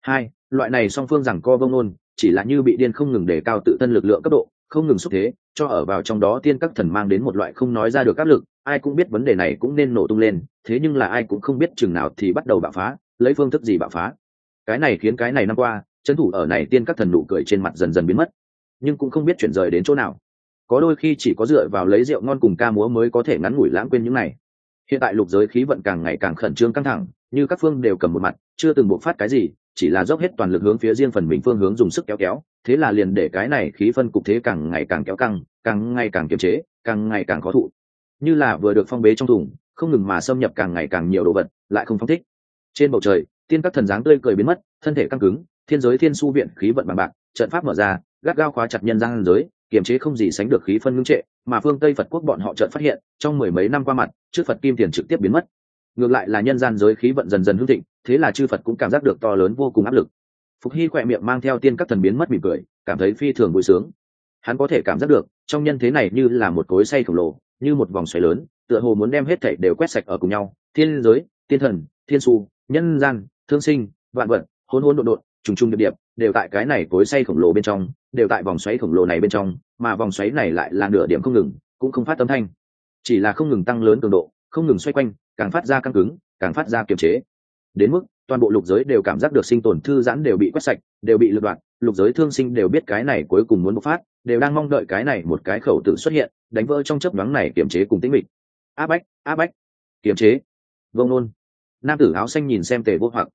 Hai, loại này song phương rằng co vông nôn chỉ là như bị điên không ngừng để cao tự thân lực lượng cấp độ, không ngừng xúc thế, cho ở vào trong đó tiên các thần mang đến một loại không nói ra được áp lực, ai cũng biết vấn đề này cũng nên nổ tung lên, thế nhưng là ai cũng không biết chừng nào thì bắt đầu bạo phá, lấy phương thức gì bạo phá. Cái này khiến cái này năm qua, trấn thủ ở này tiên các thần nụ cười trên mặt dần dần biến mất. Nhưng cũng không biết chuyển rời đến chỗ nào có đôi khi chỉ có dựa vào lấy rượu ngon cùng ca múa mới có thể ngắn ngủi lãng quên những này. Hiện tại lục giới khí vận càng ngày càng khẩn trương căng thẳng, như các phương đều cầm một mặt, chưa từng buộc phát cái gì, chỉ là dốc hết toàn lực hướng phía riêng phần mình phương hướng dùng sức kéo kéo, thế là liền để cái này khí phân cục thế càng ngày càng kéo căng, càng ngày càng kiềm chế, càng ngày càng khó thụ. Như là vừa được phong bế trong thùng, không ngừng mà xâm nhập càng ngày càng nhiều đồ vật, lại không phong thích. Trên bầu trời, tiên các thần dáng tươi cười biến mất, thân thể căng cứng, thiên giới thiên su viện khí vận bằng bạc, trận pháp mở ra, gắt gao khóa chặt nhân gian giới kiềm chế không gì sánh được khí phân ngưng trệ, mà phương tây phật quốc bọn họ chợt phát hiện, trong mười mấy năm qua mặt, trước phật kim tiền trực tiếp biến mất. Ngược lại là nhân gian giới khí vận dần dần hưng thịnh, thế là chư phật cũng cảm giác được to lớn vô cùng áp lực. Phục hy khỏe miệng mang theo tiên các thần biến mất mỉm cười, cảm thấy phi thường vui sướng. Hắn có thể cảm giác được, trong nhân thế này như là một cối say khổng lồ, như một vòng xoáy lớn, tựa hồ muốn đem hết thảy đều quét sạch ở cùng nhau. Thiên giới, tiên thần, thiên su, nhân gian, thương sinh, vạn vật hôn hôn đột đột trùng trùng điệp điệp đều tại cái này cối say khổng lồ bên trong, đều tại vòng xoáy khổng lồ này bên trong, mà vòng xoáy này lại là nửa điểm không ngừng, cũng không phát âm thanh. Chỉ là không ngừng tăng lớn cường độ, không ngừng xoay quanh, càng phát ra căng cứng, càng phát ra kiềm chế. Đến mức, toàn bộ lục giới đều cảm giác được sinh tồn thư giãn đều bị quét sạch, đều bị lực đoạn, lục giới thương sinh đều biết cái này cuối cùng muốn bộc phát, đều đang mong đợi cái này một cái khẩu tự xuất hiện, đánh vỡ trong chấp đoán này kiềm chế cùng tĩnh mịch. Áp bách áp bách, kiềm chế. Vông nôn. Nam tử áo xanh nhìn xem tề vô hoặc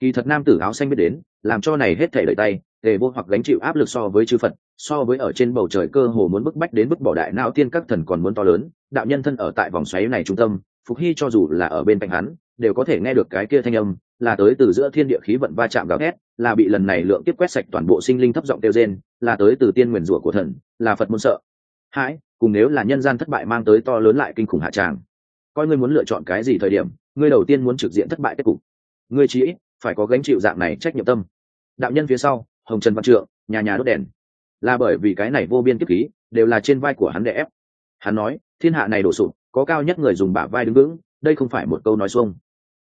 kỳ thật nam tử áo xanh biết đến, làm cho này hết thể đợi tay, tề vô hoặc gánh chịu áp lực so với chư phật, so với ở trên bầu trời cơ hồ muốn bức bách đến bức bỏ đại não tiên các thần còn muốn to lớn, đạo nhân thân ở tại vòng xoáy này trung tâm, phục hy cho dù là ở bên cạnh hắn, đều có thể nghe được cái kia thanh âm, là tới từ giữa thiên địa khí vận va chạm gào thét, là bị lần này lượng tiếp quét sạch toàn bộ sinh linh thấp giọng tiêu gen là tới từ tiên nguyền rủa của thần, là phật môn sợ. Hãi, cùng nếu là nhân gian thất bại mang tới to lớn lại kinh khủng hạ tràng. Coi ngươi muốn lựa chọn cái gì thời điểm, ngươi đầu tiên muốn trực diện thất bại kết cục. Ngươi chỉ phải có gánh chịu dạng này trách nhiệm tâm. Đạo nhân phía sau, hồng trần văn trượng, nhà nhà đốt đèn. Là bởi vì cái này vô biên kiếp khí, đều là trên vai của hắn để ép. Hắn nói, thiên hạ này đổ sụp, có cao nhất người dùng bả vai đứng vững, đây không phải một câu nói xuông.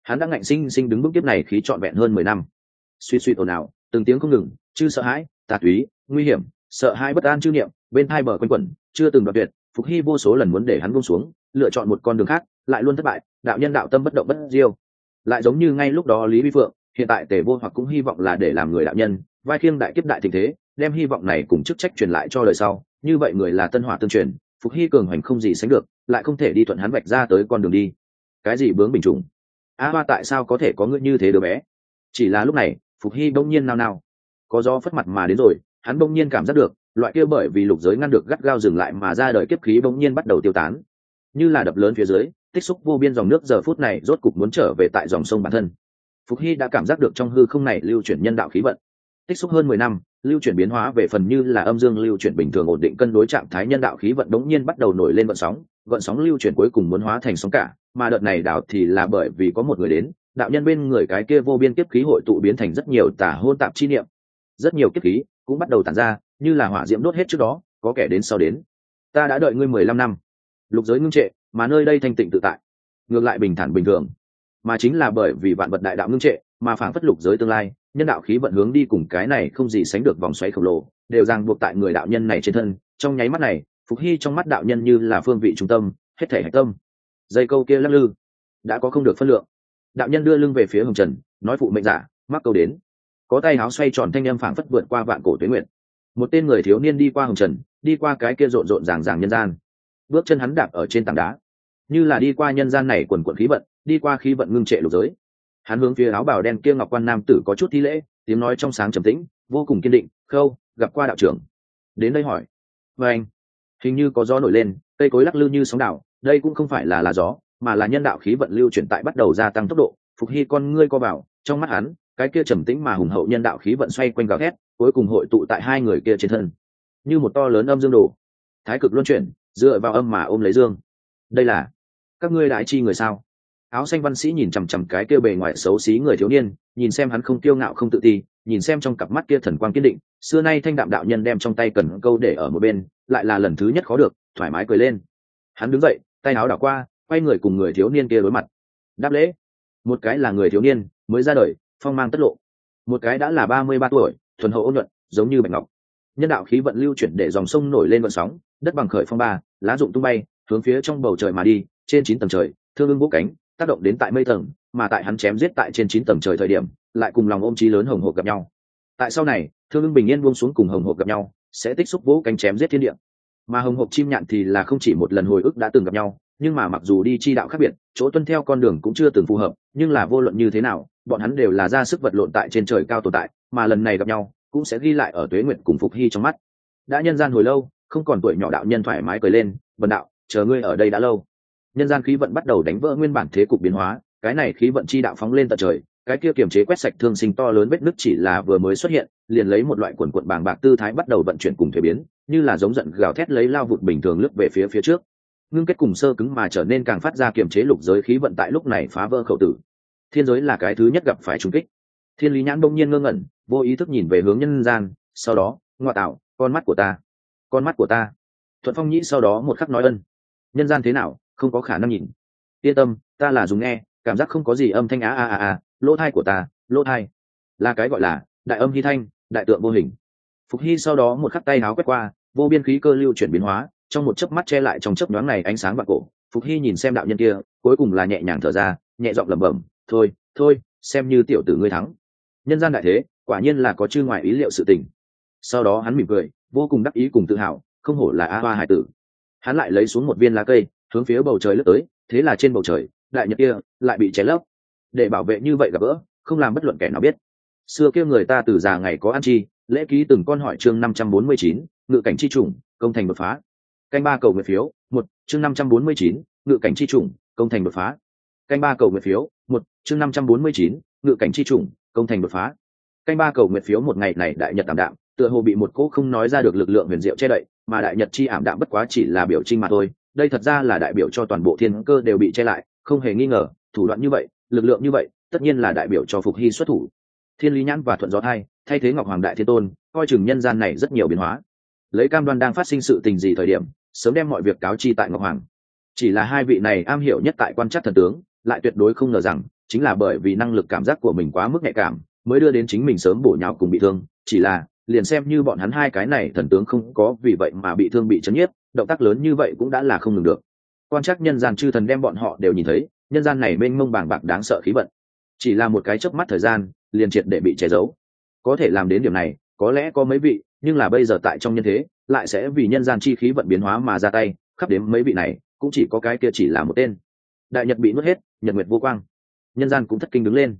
Hắn đã ngạnh sinh sinh đứng bước kiếp này khí trọn vẹn hơn mười năm. Suy suy ồn ào, từng tiếng không ngừng chứ sợ hãi, tà túy, nguy hiểm, sợ hãi bất an chư niệm, bên hai bờ quanh quẩn, chưa từng đoạt tuyệt, phục hy vô số lần muốn để hắn buông xuống, lựa chọn một con đường khác, lại luôn thất bại, đạo nhân đạo tâm bất động bất diêu. Lại giống như ngay lúc đó lý vi phượng hiện tại tề vô hoặc cũng hy vọng là để làm người đạo nhân, vai khiêng đại kiếp đại tình thế, đem hy vọng này cùng chức trách truyền lại cho đời sau. Như vậy người là tân hỏa tương truyền, phục hy cường hoành không gì sánh được, lại không thể đi thuận hắn vạch ra tới con đường đi. Cái gì bướng bình trùng a hoa tại sao có thể có ngươi như thế đứa bé? Chỉ là lúc này, phục hy bỗng nhiên nao nao. Có do phất mặt mà đến rồi, hắn bỗng nhiên cảm giác được, loại kia bởi vì lục giới ngăn được gắt gao dừng lại mà ra đời kiếp khí bỗng nhiên bắt đầu tiêu tán. Như là đập lớn phía dưới, tích xúc vô biên dòng nước giờ phút này rốt cục muốn trở về tại dòng sông bản thân phục hy đã cảm giác được trong hư không này lưu chuyển nhân đạo khí vận. Tích xúc hơn mười năm, lưu chuyển biến hóa về phần như là âm dương lưu chuyển bình thường ổn định cân đối trạng thái nhân đạo khí vận đống nhiên bắt đầu nổi lên vận sóng vận sóng lưu chuyển cuối cùng muốn hóa thành sóng cả, mà đợt này đạo thì là bởi vì có một người đến, đạo nhân bên người cái kia vô biên kiếp khí hội tụ biến thành rất nhiều tả hôn tạp chi niệm. Rất nhiều kiếp khí cũng bắt đầu tản ra, như là hỏa diễm đốt hết trước đó, có kẻ đến sau đến. Ta đã đợi ngươi mười lăm năm. Lục giới ngưng trệ, mà nơi đây thanh tịnh tự tại. Ngược lại bình thản bình thường mà chính là bởi vì vạn vật đại đạo ngưng trệ, mà phản phất lục giới tương lai, nhân đạo khí vận hướng đi cùng cái này không gì sánh được vòng xoáy khổng lồ, đều ràng buộc tại người đạo nhân này trên thân, trong nháy mắt này, phục hy trong mắt đạo nhân như là phương vị trung tâm, hết thể hạch tâm. Dây câu kia lắc lư, đã có không được phân lượng. Đạo nhân đưa lưng về phía hồng trần, nói phụ mệnh giả, mắc câu đến. Có tay áo xoay tròn thanh âm phảng phất vượt qua vạn cổ tuyến nguyện một tên người thiếu niên đi qua hồng trần, đi qua cái kia rộn rộn ràng ràng nhân gian. Bước chân hắn đạp ở trên tảng đá. Như là đi qua nhân gian này quần quận khí vận đi qua khí vận ngưng trệ lục giới. Hắn hướng phía áo bào đen kia ngọc quan nam tử có chút thi lễ, tiếng nói trong sáng trầm tĩnh, vô cùng kiên định, khâu, gặp qua đạo trưởng. Đến đây hỏi. Và anh. Hình như có gió nổi lên, cây cối lắc lư như sóng đảo, đây cũng không phải là là gió, mà là nhân đạo khí vận lưu chuyển tại bắt đầu gia tăng tốc độ. Phục hy con ngươi co vào, trong mắt hắn, cái kia trầm tĩnh mà hùng hậu nhân đạo khí vận xoay quanh gào thét, cuối cùng hội tụ tại hai người kia trên thân. Như một to lớn âm dương đồ thái cực luân chuyển, dựa vào âm mà ôm lấy dương. Đây là các ngươi đại chi người sao? Áo xanh văn sĩ nhìn chằm chằm cái kêu bề ngoài xấu xí người thiếu niên, nhìn xem hắn không kiêu ngạo không tự ti, nhìn xem trong cặp mắt kia thần quang kiên định, xưa nay thanh đạm đạo nhân đem trong tay cần câu để ở một bên, lại là lần thứ nhất khó được, thoải mái cười lên. Hắn đứng dậy, tay áo đảo qua, quay người cùng người thiếu niên kia đối mặt. Đáp lễ. Một cái là người thiếu niên, mới ra đời, phong mang tất lộ. Một cái đã là ba mươi ba tuổi, thuần hậu ôn luận giống như bạch ngọc. Nhân đạo khí vận lưu chuyển để dòng sông nổi lên vận sóng, đất bằng khởi phong ba, lá rụng tung bay, hướng phía trong bầu trời mà đi, trên chín tầng trời, thương ưng vũ cánh tác động đến tại mây tầng, mà tại hắn chém giết tại trên chín tầng trời thời điểm, lại cùng lòng ôm trí lớn hồng hộp gặp nhau. Tại sau này, thương ưng bình yên buông xuống cùng hồng hộp gặp nhau, sẽ tích xúc vỗ cánh chém giết thiên địa. Mà hồng hộp chim nhạn thì là không chỉ một lần hồi ức đã từng gặp nhau, nhưng mà mặc dù đi chi đạo khác biệt, chỗ tuân theo con đường cũng chưa từng phù hợp, nhưng là vô luận như thế nào, bọn hắn đều là ra sức vật lộn tại trên trời cao tồn tại, mà lần này gặp nhau, cũng sẽ ghi lại ở tuế nguyện cùng phục hy trong mắt. Đã nhân gian hồi lâu, không còn tuổi nhỏ đạo nhân thoải mái cười lên vần đạo, chờ ngươi ở đây đã lâu nhân gian khí vận bắt đầu đánh vỡ nguyên bản thế cục biến hóa, cái này khí vận chi đạo phóng lên tận trời, cái kia kiềm chế quét sạch thương sinh to lớn vết nứt chỉ là vừa mới xuất hiện, liền lấy một loại quần quận bàng bạc tư thái bắt đầu vận chuyển cùng thuế biến, như là giống giận gào thét lấy lao vụt bình thường lướt về phía phía trước. Ngưng kết cùng sơ cứng mà trở nên càng phát ra kiềm chế lục giới khí vận tại lúc này phá vỡ khẩu tử. Thiên giới là cái thứ nhất gặp phải trung kích. Thiên lý nhãn đông nhiên ngơ ngẩn, vô ý thức nhìn về hướng nhân gian, sau đó, ngoại tạo, con mắt của ta, con mắt của ta. Thuận phong nhĩ sau đó một khắc nói ân. Nhân gian thế nào? Không có khả năng nhìn. Yên tâm, ta là dùng nghe, cảm giác không có gì âm thanh á a a a lỗ thai của ta, lỗ thai là cái gọi là đại âm hy thanh, đại tượng vô hình. Phục hy sau đó một khắc tay áo quét qua, vô biên khí cơ lưu chuyển biến hóa, trong một chớp mắt che lại trong chớp nhoáng này ánh sáng và cổ. Phục hy nhìn xem đạo nhân kia, cuối cùng là nhẹ nhàng thở ra, nhẹ giọng lẩm bẩm, thôi thôi, xem như tiểu tử ngươi thắng. Nhân gian đại thế, quả nhiên là có chư ngoài ý liệu sự tình. Sau đó hắn mỉm cười, vô cùng đắc ý cùng tự hào, không hổ là a hoa hải tử. Hắn lại lấy xuống một viên lá cây hướng phía bầu trời lướt tới, thế là trên bầu trời, đại nhật kia lại bị cháy lấp. Để bảo vệ như vậy gặp gỡ, không làm bất luận kẻ nào biết. Xưa kia người ta từ già ngày có ăn chi, lễ ký từng con hỏi chương năm trăm bốn mươi chín, ngự cảnh chi trùng công thành đột phá. Canh ba cầu nguyện phiếu, một, chương năm trăm bốn mươi chín, ngự cảnh chi trùng công thành đột phá. Canh ba cầu nguyện phiếu, một, chương năm trăm bốn mươi chín, ngự cảnh chi trùng công thành đột phá. Canh ba cầu nguyện phiếu một ngày này đại nhật tạm đạm, tựa hồ bị một cỗ không nói ra được lực lượng huyền diệu che đậy, mà đại nhật chi ảm đạm bất quá chỉ là biểu trinh mà thôi đây thật ra là đại biểu cho toàn bộ thiên cơ đều bị che lại, không hề nghi ngờ, thủ đoạn như vậy, lực lượng như vậy, tất nhiên là đại biểu cho phục hy xuất thủ. Thiên lý nhãn và thuận gió thai, thay thế ngọc hoàng đại thiên tôn, coi chừng nhân gian này rất nhiều biến hóa. Lấy cam đoan đang phát sinh sự tình gì thời điểm, sớm đem mọi việc cáo chi tại ngọc hoàng. Chỉ là hai vị này am hiểu nhất tại quan chắc thần tướng, lại tuyệt đối không ngờ rằng, chính là bởi vì năng lực cảm giác của mình quá mức nhạy cảm, mới đưa đến chính mình sớm bổ nhào cùng bị thương. Chỉ là, liền xem như bọn hắn hai cái này thần tướng không có vì vậy mà bị thương bị chấn nhiếp động tác lớn như vậy cũng đã là không ngừng được. Quan trắc nhân gian chư thần đem bọn họ đều nhìn thấy, nhân gian này mênh mông bàng bạc đáng sợ khí vận. Chỉ là một cái chớp mắt thời gian, liền triệt để bị che giấu. Có thể làm đến điểm này, có lẽ có mấy vị, nhưng là bây giờ tại trong nhân thế, lại sẽ vì nhân gian chi khí vận biến hóa mà ra tay, khắp đến mấy vị này, cũng chỉ có cái kia chỉ là một tên. Đại nhật bị nuốt hết, nhật nguyệt vô quang. Nhân gian cũng thất kinh đứng lên.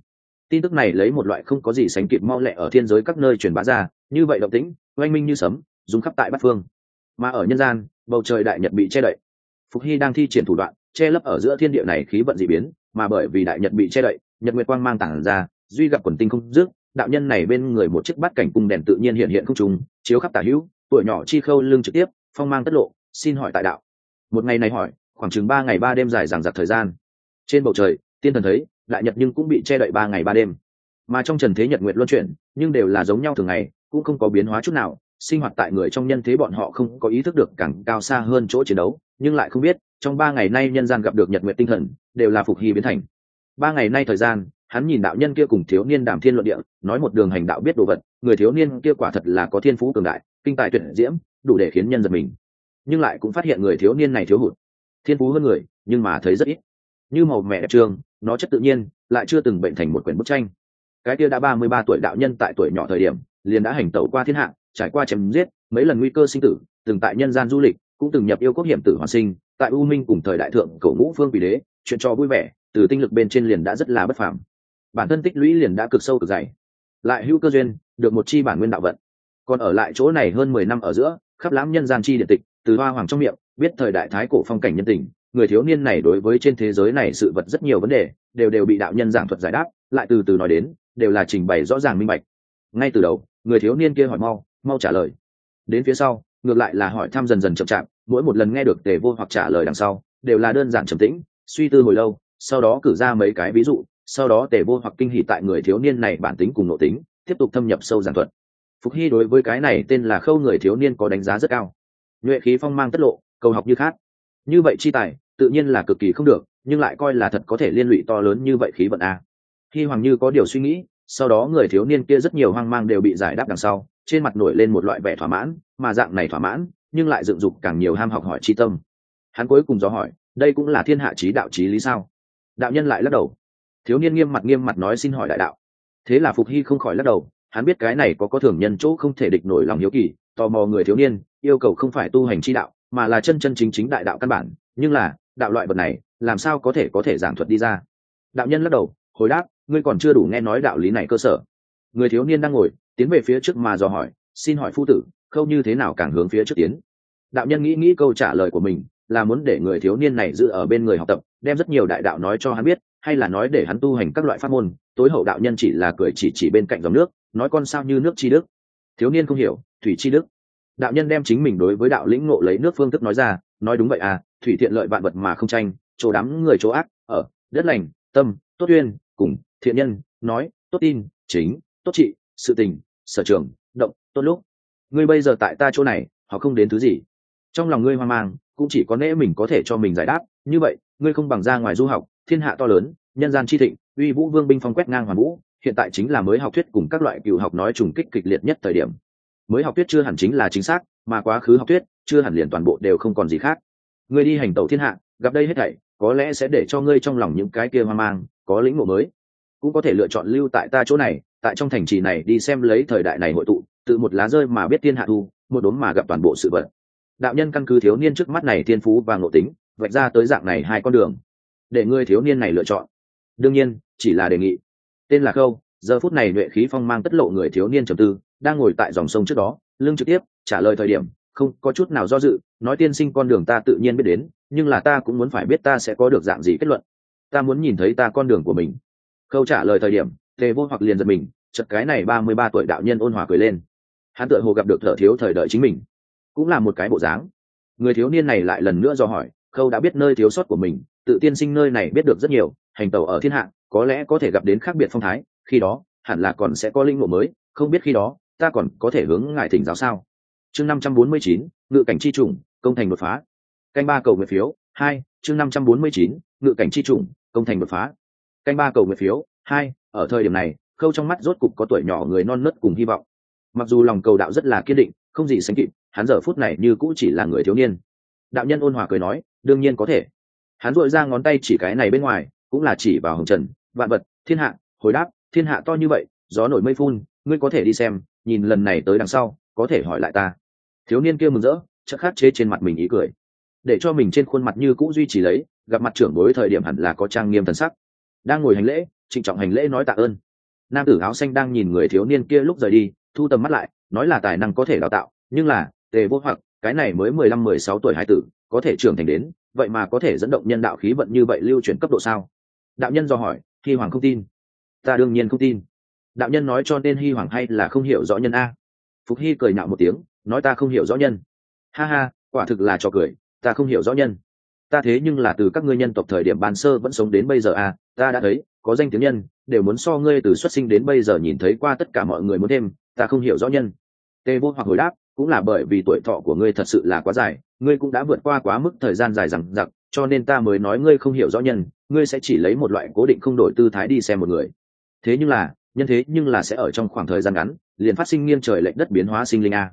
Tin tức này lấy một loại không có gì sánh kịp mau lẹ ở thiên giới các nơi truyền bá ra, như vậy động tĩnh, oanh minh như sấm dùng khắp tại bát phương. Mà ở nhân gian bầu trời đại nhật bị che đậy. Phục hy đang thi triển thủ đoạn, che lấp ở giữa thiên địa này khí vận dị biến, mà bởi vì đại nhật bị che đậy, nhật nguyệt quang mang tảng ra, duy gặp quần tinh không dứt, đạo nhân này bên người một chiếc bát cảnh cung đèn tự nhiên hiện hiện không trùng chiếu khắp tả hữu, tuổi nhỏ chi khâu lưng trực tiếp, phong mang tất lộ, xin hỏi tại đạo. Một ngày này hỏi, khoảng chừng ba ngày ba đêm dài dằng dặc thời gian. Trên bầu trời, tiên thần thấy, đại nhật nhưng cũng bị che đậy ba ngày ba đêm. Mà trong trần thế nhật nguyệt luân chuyển, nhưng đều là giống nhau thường ngày, cũng không có biến hóa chút nào sinh hoạt tại người trong nhân thế bọn họ không có ý thức được càng cao xa hơn chỗ chiến đấu, nhưng lại không biết, trong ba ngày nay nhân gian gặp được nhật nguyện tinh thần, đều là phục hy biến thành. Ba ngày nay thời gian, hắn nhìn đạo nhân kia cùng thiếu niên đàm thiên luận địa, nói một đường hành đạo biết đồ vật, người thiếu niên kia quả thật là có thiên phú cường đại, kinh tài tuyển diễm, đủ để khiến nhân giật mình. Nhưng lại cũng phát hiện người thiếu niên này thiếu hụt. Thiên phú hơn người, nhưng mà thấy rất ít. Như màu mẹ đẹp trường, nó chất tự nhiên, lại chưa từng bệnh thành một quyển bức tranh. Cái kia đã ba mươi ba tuổi đạo nhân tại tuổi nhỏ thời điểm, liền đã hành tẩu qua thiên hạ trải qua chém giết, mấy lần nguy cơ sinh tử, từng tại nhân gian du lịch, cũng từng nhập yêu quốc hiểm tử hoàn sinh, tại u minh cùng thời đại thượng cổ ngũ phương vì đế, chuyện cho vui vẻ, từ tinh lực bên trên liền đã rất là bất phàm. Bản thân tích lũy liền đã cực sâu cực dày. Lại hữu cơ duyên, được một chi bản nguyên đạo vận. Còn ở lại chỗ này hơn mười năm ở giữa, khắp lãm nhân gian chi điện tịch, từ hoa hoàng trong miệng, biết thời đại thái cổ phong cảnh nhân tình, người thiếu niên này đối với trên thế giới này sự vật rất nhiều vấn đề, đều đều bị đạo nhân giảng thuật giải đáp, lại từ từ nói đến, đều là trình bày rõ ràng minh bạch. Ngay từ đầu, người thiếu niên kia hỏi mau mau trả lời. Đến phía sau, ngược lại là hỏi thăm dần dần chậm chạp, mỗi một lần nghe được tề vô hoặc trả lời đằng sau, đều là đơn giản trầm tĩnh, suy tư hồi lâu, sau đó cử ra mấy cái ví dụ, sau đó tề vô hoặc kinh hỉ tại người thiếu niên này bản tính cùng nội tính, tiếp tục thâm nhập sâu giảng thuật. Phục hy đối với cái này tên là khâu người thiếu niên có đánh giá rất cao. Nhuệ khí phong mang tất lộ, cầu học như khát. như vậy chi tài, tự nhiên là cực kỳ không được, nhưng lại coi là thật có thể liên lụy to lớn như vậy khí vận a. Khi hoàng như có điều suy nghĩ, sau đó người thiếu niên kia rất nhiều hoang mang đều bị giải đáp đằng sau trên mặt nổi lên một loại vẻ thỏa mãn, mà dạng này thỏa mãn, nhưng lại dựng dục càng nhiều ham học hỏi chi tâm. Hắn cuối cùng do hỏi, đây cũng là thiên hạ trí đạo trí lý sao? Đạo nhân lại lắc đầu. Thiếu niên nghiêm mặt nghiêm mặt nói xin hỏi đại đạo. Thế là phục hy không khỏi lắc đầu, hắn biết cái này có có thường nhân chỗ không thể địch nổi lòng hiếu kỳ, tò mò người thiếu niên, yêu cầu không phải tu hành chi đạo, mà là chân chân chính chính đại đạo căn bản, nhưng là, đạo loại vật này, làm sao có thể có thể giảng thuật đi ra? Đạo nhân lắc đầu, hồi đáp, ngươi còn chưa đủ nghe nói đạo lý này cơ sở. Người thiếu niên đang ngồi tiến về phía trước mà dò hỏi, xin hỏi phu tử, khâu như thế nào càng hướng phía trước tiến? Đạo nhân nghĩ nghĩ câu trả lời của mình, là muốn để người thiếu niên này giữ ở bên người học tập, đem rất nhiều đại đạo nói cho hắn biết, hay là nói để hắn tu hành các loại pháp môn, tối hậu đạo nhân chỉ là cười chỉ chỉ bên cạnh dòng nước, nói con sao như nước chi đức. Thiếu niên không hiểu, thủy chi đức. Đạo nhân đem chính mình đối với đạo lĩnh ngộ lấy nước phương thức nói ra, nói đúng vậy à thủy thiện lợi vạn vật mà không tranh, chỗ đám người chỗ ác, ở, đất lành, tâm, tốt uyên cùng, thiện nhân, nói, tốt tin, chính, tốt trị sự tình, sở trường, động, tốt lúc. Ngươi bây giờ tại ta chỗ này, họ không đến thứ gì. Trong lòng ngươi hoang mang, cũng chỉ có lẽ mình có thể cho mình giải đáp. Như vậy, ngươi không bằng ra ngoài du học, thiên hạ to lớn, nhân gian chi thịnh, uy vũ vương binh phong quét ngang hoàn vũ, hiện tại chính là mới học thuyết cùng các loại cựu học nói trùng kích kịch liệt nhất thời điểm. Mới học thuyết chưa hẳn chính là chính xác, mà quá khứ học thuyết, chưa hẳn liền toàn bộ đều không còn gì khác. Ngươi đi hành tẩu thiên hạ, gặp đây hết thảy, có lẽ sẽ để cho ngươi trong lòng những cái kia hoang mang, có lĩnh ngộ mới. Cũng có thể lựa chọn lưu tại ta chỗ này tại trong thành trì này đi xem lấy thời đại này hội tụ, tự một lá rơi mà biết thiên hạ thu, một đốm mà gặp toàn bộ sự vật. Đạo nhân căn cứ thiếu niên trước mắt này thiên phú và ngộ tính, vạch ra tới dạng này hai con đường, để ngươi thiếu niên này lựa chọn. Đương nhiên, chỉ là đề nghị. Tên là khâu, giờ phút này nhuệ khí phong mang tất lộ người thiếu niên trầm tư, đang ngồi tại dòng sông trước đó, lưng trực tiếp, trả lời thời điểm, không có chút nào do dự, nói tiên sinh con đường ta tự nhiên biết đến, nhưng là ta cũng muốn phải biết ta sẽ có được dạng gì kết luận. Ta muốn nhìn thấy ta con đường của mình. Khâu trả lời thời điểm tề vô hoặc liền giật mình chật cái này ba mươi ba tuổi đạo nhân ôn hòa cười lên. Hắn tựa hồ gặp được thợ thiếu thời đợi chính mình. Cũng là một cái bộ dáng. Người thiếu niên này lại lần nữa do hỏi, khâu đã biết nơi thiếu sót của mình, tự tiên sinh nơi này biết được rất nhiều, hành tẩu ở thiên hạ, có lẽ có thể gặp đến khác biệt phong thái, khi đó, hẳn là còn sẽ có linh ngộ mới, không biết khi đó, ta còn có thể hướng ngài thỉnh giáo sao? Chương năm trăm bốn mươi chín, ngự cảnh chi trùng, công thành đột phá. Canh ba cầu nguyện phiếu, hai, chương năm trăm bốn mươi chín, ngự cảnh chi trùng, công thành đột phá. Canh ba cầu nguyện phiếu hai, ở thời điểm này, khâu trong mắt rốt cục có tuổi nhỏ người non nớt cùng hy vọng. Mặc dù lòng cầu đạo rất là kiên định, không gì sánh kịp, hắn giờ phút này như cũ chỉ là người thiếu niên. Đạo nhân ôn hòa cười nói, đương nhiên có thể. Hắn dội ra ngón tay chỉ cái này bên ngoài, cũng là chỉ vào hồng trần, vạn vật, thiên hạ, hồi đáp, thiên hạ to như vậy, gió nổi mây phun, ngươi có thể đi xem, nhìn lần này tới đằng sau, có thể hỏi lại ta. Thiếu niên kia mừng rỡ chắc khát chế trên mặt mình ý cười. Để cho mình trên khuôn mặt như cũ duy trì lấy, gặp mặt trưởng bối thời điểm hẳn là có trang nghiêm thần sắc. Đang ngồi hành lễ trịnh trọng hành lễ nói tạ ơn. Nam tử áo xanh đang nhìn người thiếu niên kia lúc rời đi, thu tầm mắt lại, nói là tài năng có thể đào tạo, nhưng là, tề vô hoặc, cái này mới mười lăm, mười sáu tuổi hải tử, có thể trưởng thành đến, vậy mà có thể dẫn động nhân đạo khí vận như vậy lưu chuyển cấp độ sao? Đạo nhân do hỏi hy hoàng không tin. Ta đương nhiên không tin. Đạo nhân nói cho nên hy hoàng hay là không hiểu rõ nhân a. Phục hy cười nạo một tiếng, nói ta không hiểu rõ nhân. Ha ha, quả thực là cho cười, ta không hiểu rõ nhân ta thế nhưng là từ các ngươi nhân tộc thời điểm ban sơ vẫn sống đến bây giờ à ta đã thấy, có danh tiếng nhân, đều muốn so ngươi từ xuất sinh đến bây giờ nhìn thấy qua tất cả mọi người muốn thêm, ta không hiểu rõ nhân. Tê vô hoặc hồi đáp, cũng là bởi vì tuổi thọ của ngươi thật sự là quá dài, ngươi cũng đã vượt qua quá mức thời gian dài rằng giặc cho nên ta mới nói ngươi không hiểu rõ nhân, ngươi sẽ chỉ lấy một loại cố định không đổi tư thái đi xem một người. Thế nhưng là, nhân thế nhưng là sẽ ở trong khoảng thời gian ngắn, liền phát sinh nghiêng trời lệnh đất biến hóa sinh linh a.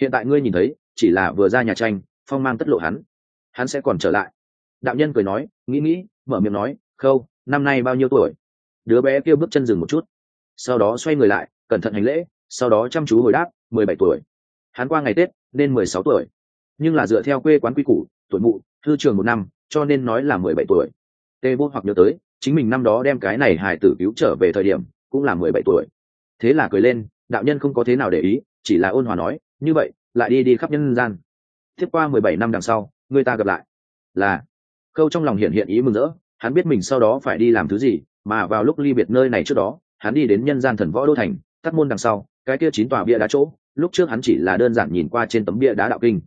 Hiện tại ngươi nhìn thấy, chỉ là vừa ra nhà tranh, phong mang tất lộ hắn hắn sẽ còn trở lại. Đạo nhân cười nói, nghĩ nghĩ, mở miệng nói, khâu, năm nay bao nhiêu tuổi? Đứa bé kêu bước chân dừng một chút. Sau đó xoay người lại, cẩn thận hành lễ, sau đó chăm chú hồi đáp, mười bảy tuổi. Hắn qua ngày tết, nên mười sáu tuổi. Nhưng là dựa theo quê quán quy củ, tuổi mụ, thư trường một năm, cho nên nói là mười bảy tuổi. Tê vô hoặc nhớ tới, chính mình năm đó đem cái này hài tử cứu trở về thời điểm, cũng là mười bảy tuổi. Thế là cười lên, đạo nhân không có thế nào để ý, chỉ là ôn hòa nói, như vậy, lại đi đi khắp nhân gian. Tiếp qua mười bảy năm đằng sau người ta gặp lại. Là, khâu trong lòng hiện hiện ý mừng rỡ, hắn biết mình sau đó phải đi làm thứ gì, mà vào lúc ly biệt nơi này trước đó, hắn đi đến nhân gian thần võ đô thành tắt môn đằng sau, cái kia chín tòa bia đá chỗ, lúc trước hắn chỉ là đơn giản nhìn qua trên tấm bia đá đạo kinh.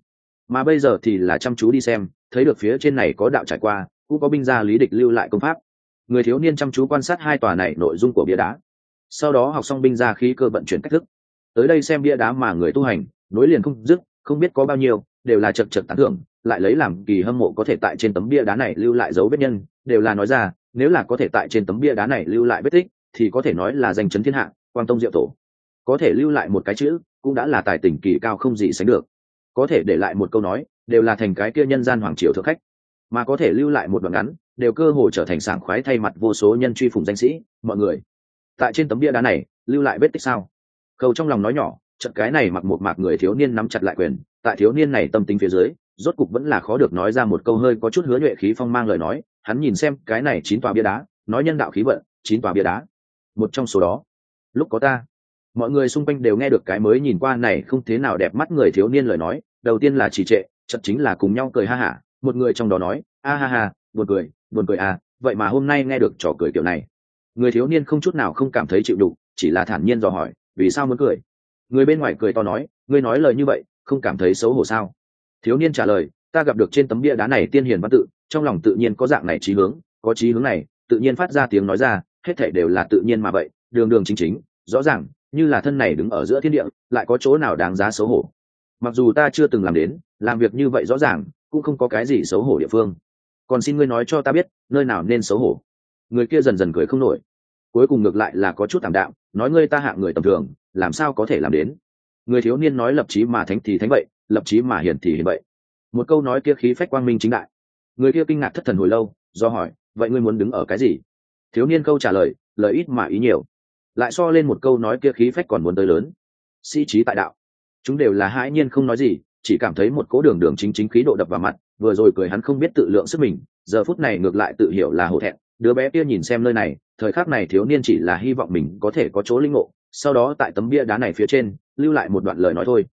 Mà bây giờ thì là chăm chú đi xem, thấy được phía trên này có đạo trải qua, cũng có binh gia lý địch lưu lại công pháp. Người thiếu niên chăm chú quan sát hai tòa này nội dung của bia đá. Sau đó học xong binh gia khí cơ vận chuyển cách thức. Tới đây xem bia đá mà người tu hành, nối liền không dứt, không biết có bao nhiêu, đều là chật chật tán thưởng lại lấy làm kỳ hâm mộ có thể tại trên tấm bia đá này lưu lại dấu vết nhân, đều là nói ra, nếu là có thể tại trên tấm bia đá này lưu lại vết tích, thì có thể nói là danh chấn thiên hạ quan tông diệu tổ. Có thể lưu lại một cái chữ, cũng đã là tài tình kỳ cao không gì sánh được. Có thể để lại một câu nói, đều là thành cái kia nhân gian hoàng triều thượng khách. Mà có thể lưu lại một đoạn ngắn, đều cơ hồ trở thành sảng khoái thay mặt vô số nhân truy phùng danh sĩ, mọi người. Tại trên tấm bia đá này, lưu lại vết tích sao? Khâu trong lòng nói nhỏ trận cái này mặc một mạc người thiếu niên nắm chặt lại quyền, tại thiếu niên này tâm tính phía dưới rốt cục vẫn là khó được nói ra một câu hơi có chút hứa nhuệ khí phong mang lời nói, hắn nhìn xem cái này chín tòa bia đá, nói nhân đạo khí vận, chín tòa bia đá. Một trong số đó. Lúc có ta. Mọi người xung quanh đều nghe được cái mới nhìn qua này không thế nào đẹp mắt người thiếu niên lời nói, đầu tiên là trì trệ chật chính là cùng nhau cười ha hả, một người trong đó nói, a ha ha, buồn cười buồn cười à vậy mà hôm nay nghe được trò cười kiểu này. Người thiếu niên không chút nào không cảm thấy chịu đủ chỉ là thản nhiên dò hỏi, vì sao muốn cười? Người bên ngoài cười to nói, ngươi nói lời như vậy, không cảm thấy xấu hổ sao? Thiếu niên trả lời, ta gặp được trên tấm bia đá này tiên hiền văn tự, trong lòng tự nhiên có dạng này trí hướng, có trí hướng này, tự nhiên phát ra tiếng nói ra, hết thể đều là tự nhiên mà vậy, đường đường chính chính, rõ ràng, như là thân này đứng ở giữa thiên địa, lại có chỗ nào đáng giá xấu hổ. Mặc dù ta chưa từng làm đến, làm việc như vậy rõ ràng, cũng không có cái gì xấu hổ địa phương. Còn xin ngươi nói cho ta biết, nơi nào nên xấu hổ? Người kia dần dần cười không nổi. Cuối cùng ngược lại là có chút tạm đạm, nói ngươi ta hạng người tầm thường, làm sao có thể làm đến? Người thiếu niên nói lập chí mà thánh thì thánh vậy lập chí mà hiển thì hiển vậy. Một câu nói kia khí phách quang minh chính đại. Người kia kinh ngạc thất thần hồi lâu, do hỏi, vậy ngươi muốn đứng ở cái gì? Thiếu niên câu trả lời lời ít mà ý nhiều. Lại so lên một câu nói kia khí phách còn muốn tới lớn. Sĩ trí tại đạo. Chúng đều là hãi nhiên không nói gì, chỉ cảm thấy một cố đường đường chính chính khí độ đập vào mặt, vừa rồi cười hắn không biết tự lượng sức mình, giờ phút này ngược lại tự hiểu là hổ thẹn. Đứa bé kia nhìn xem nơi này, thời khắc này thiếu niên chỉ là hy vọng mình có thể có chỗ linh ngộ, sau đó tại tấm bia đá này phía trên, lưu lại một đoạn lời nói thôi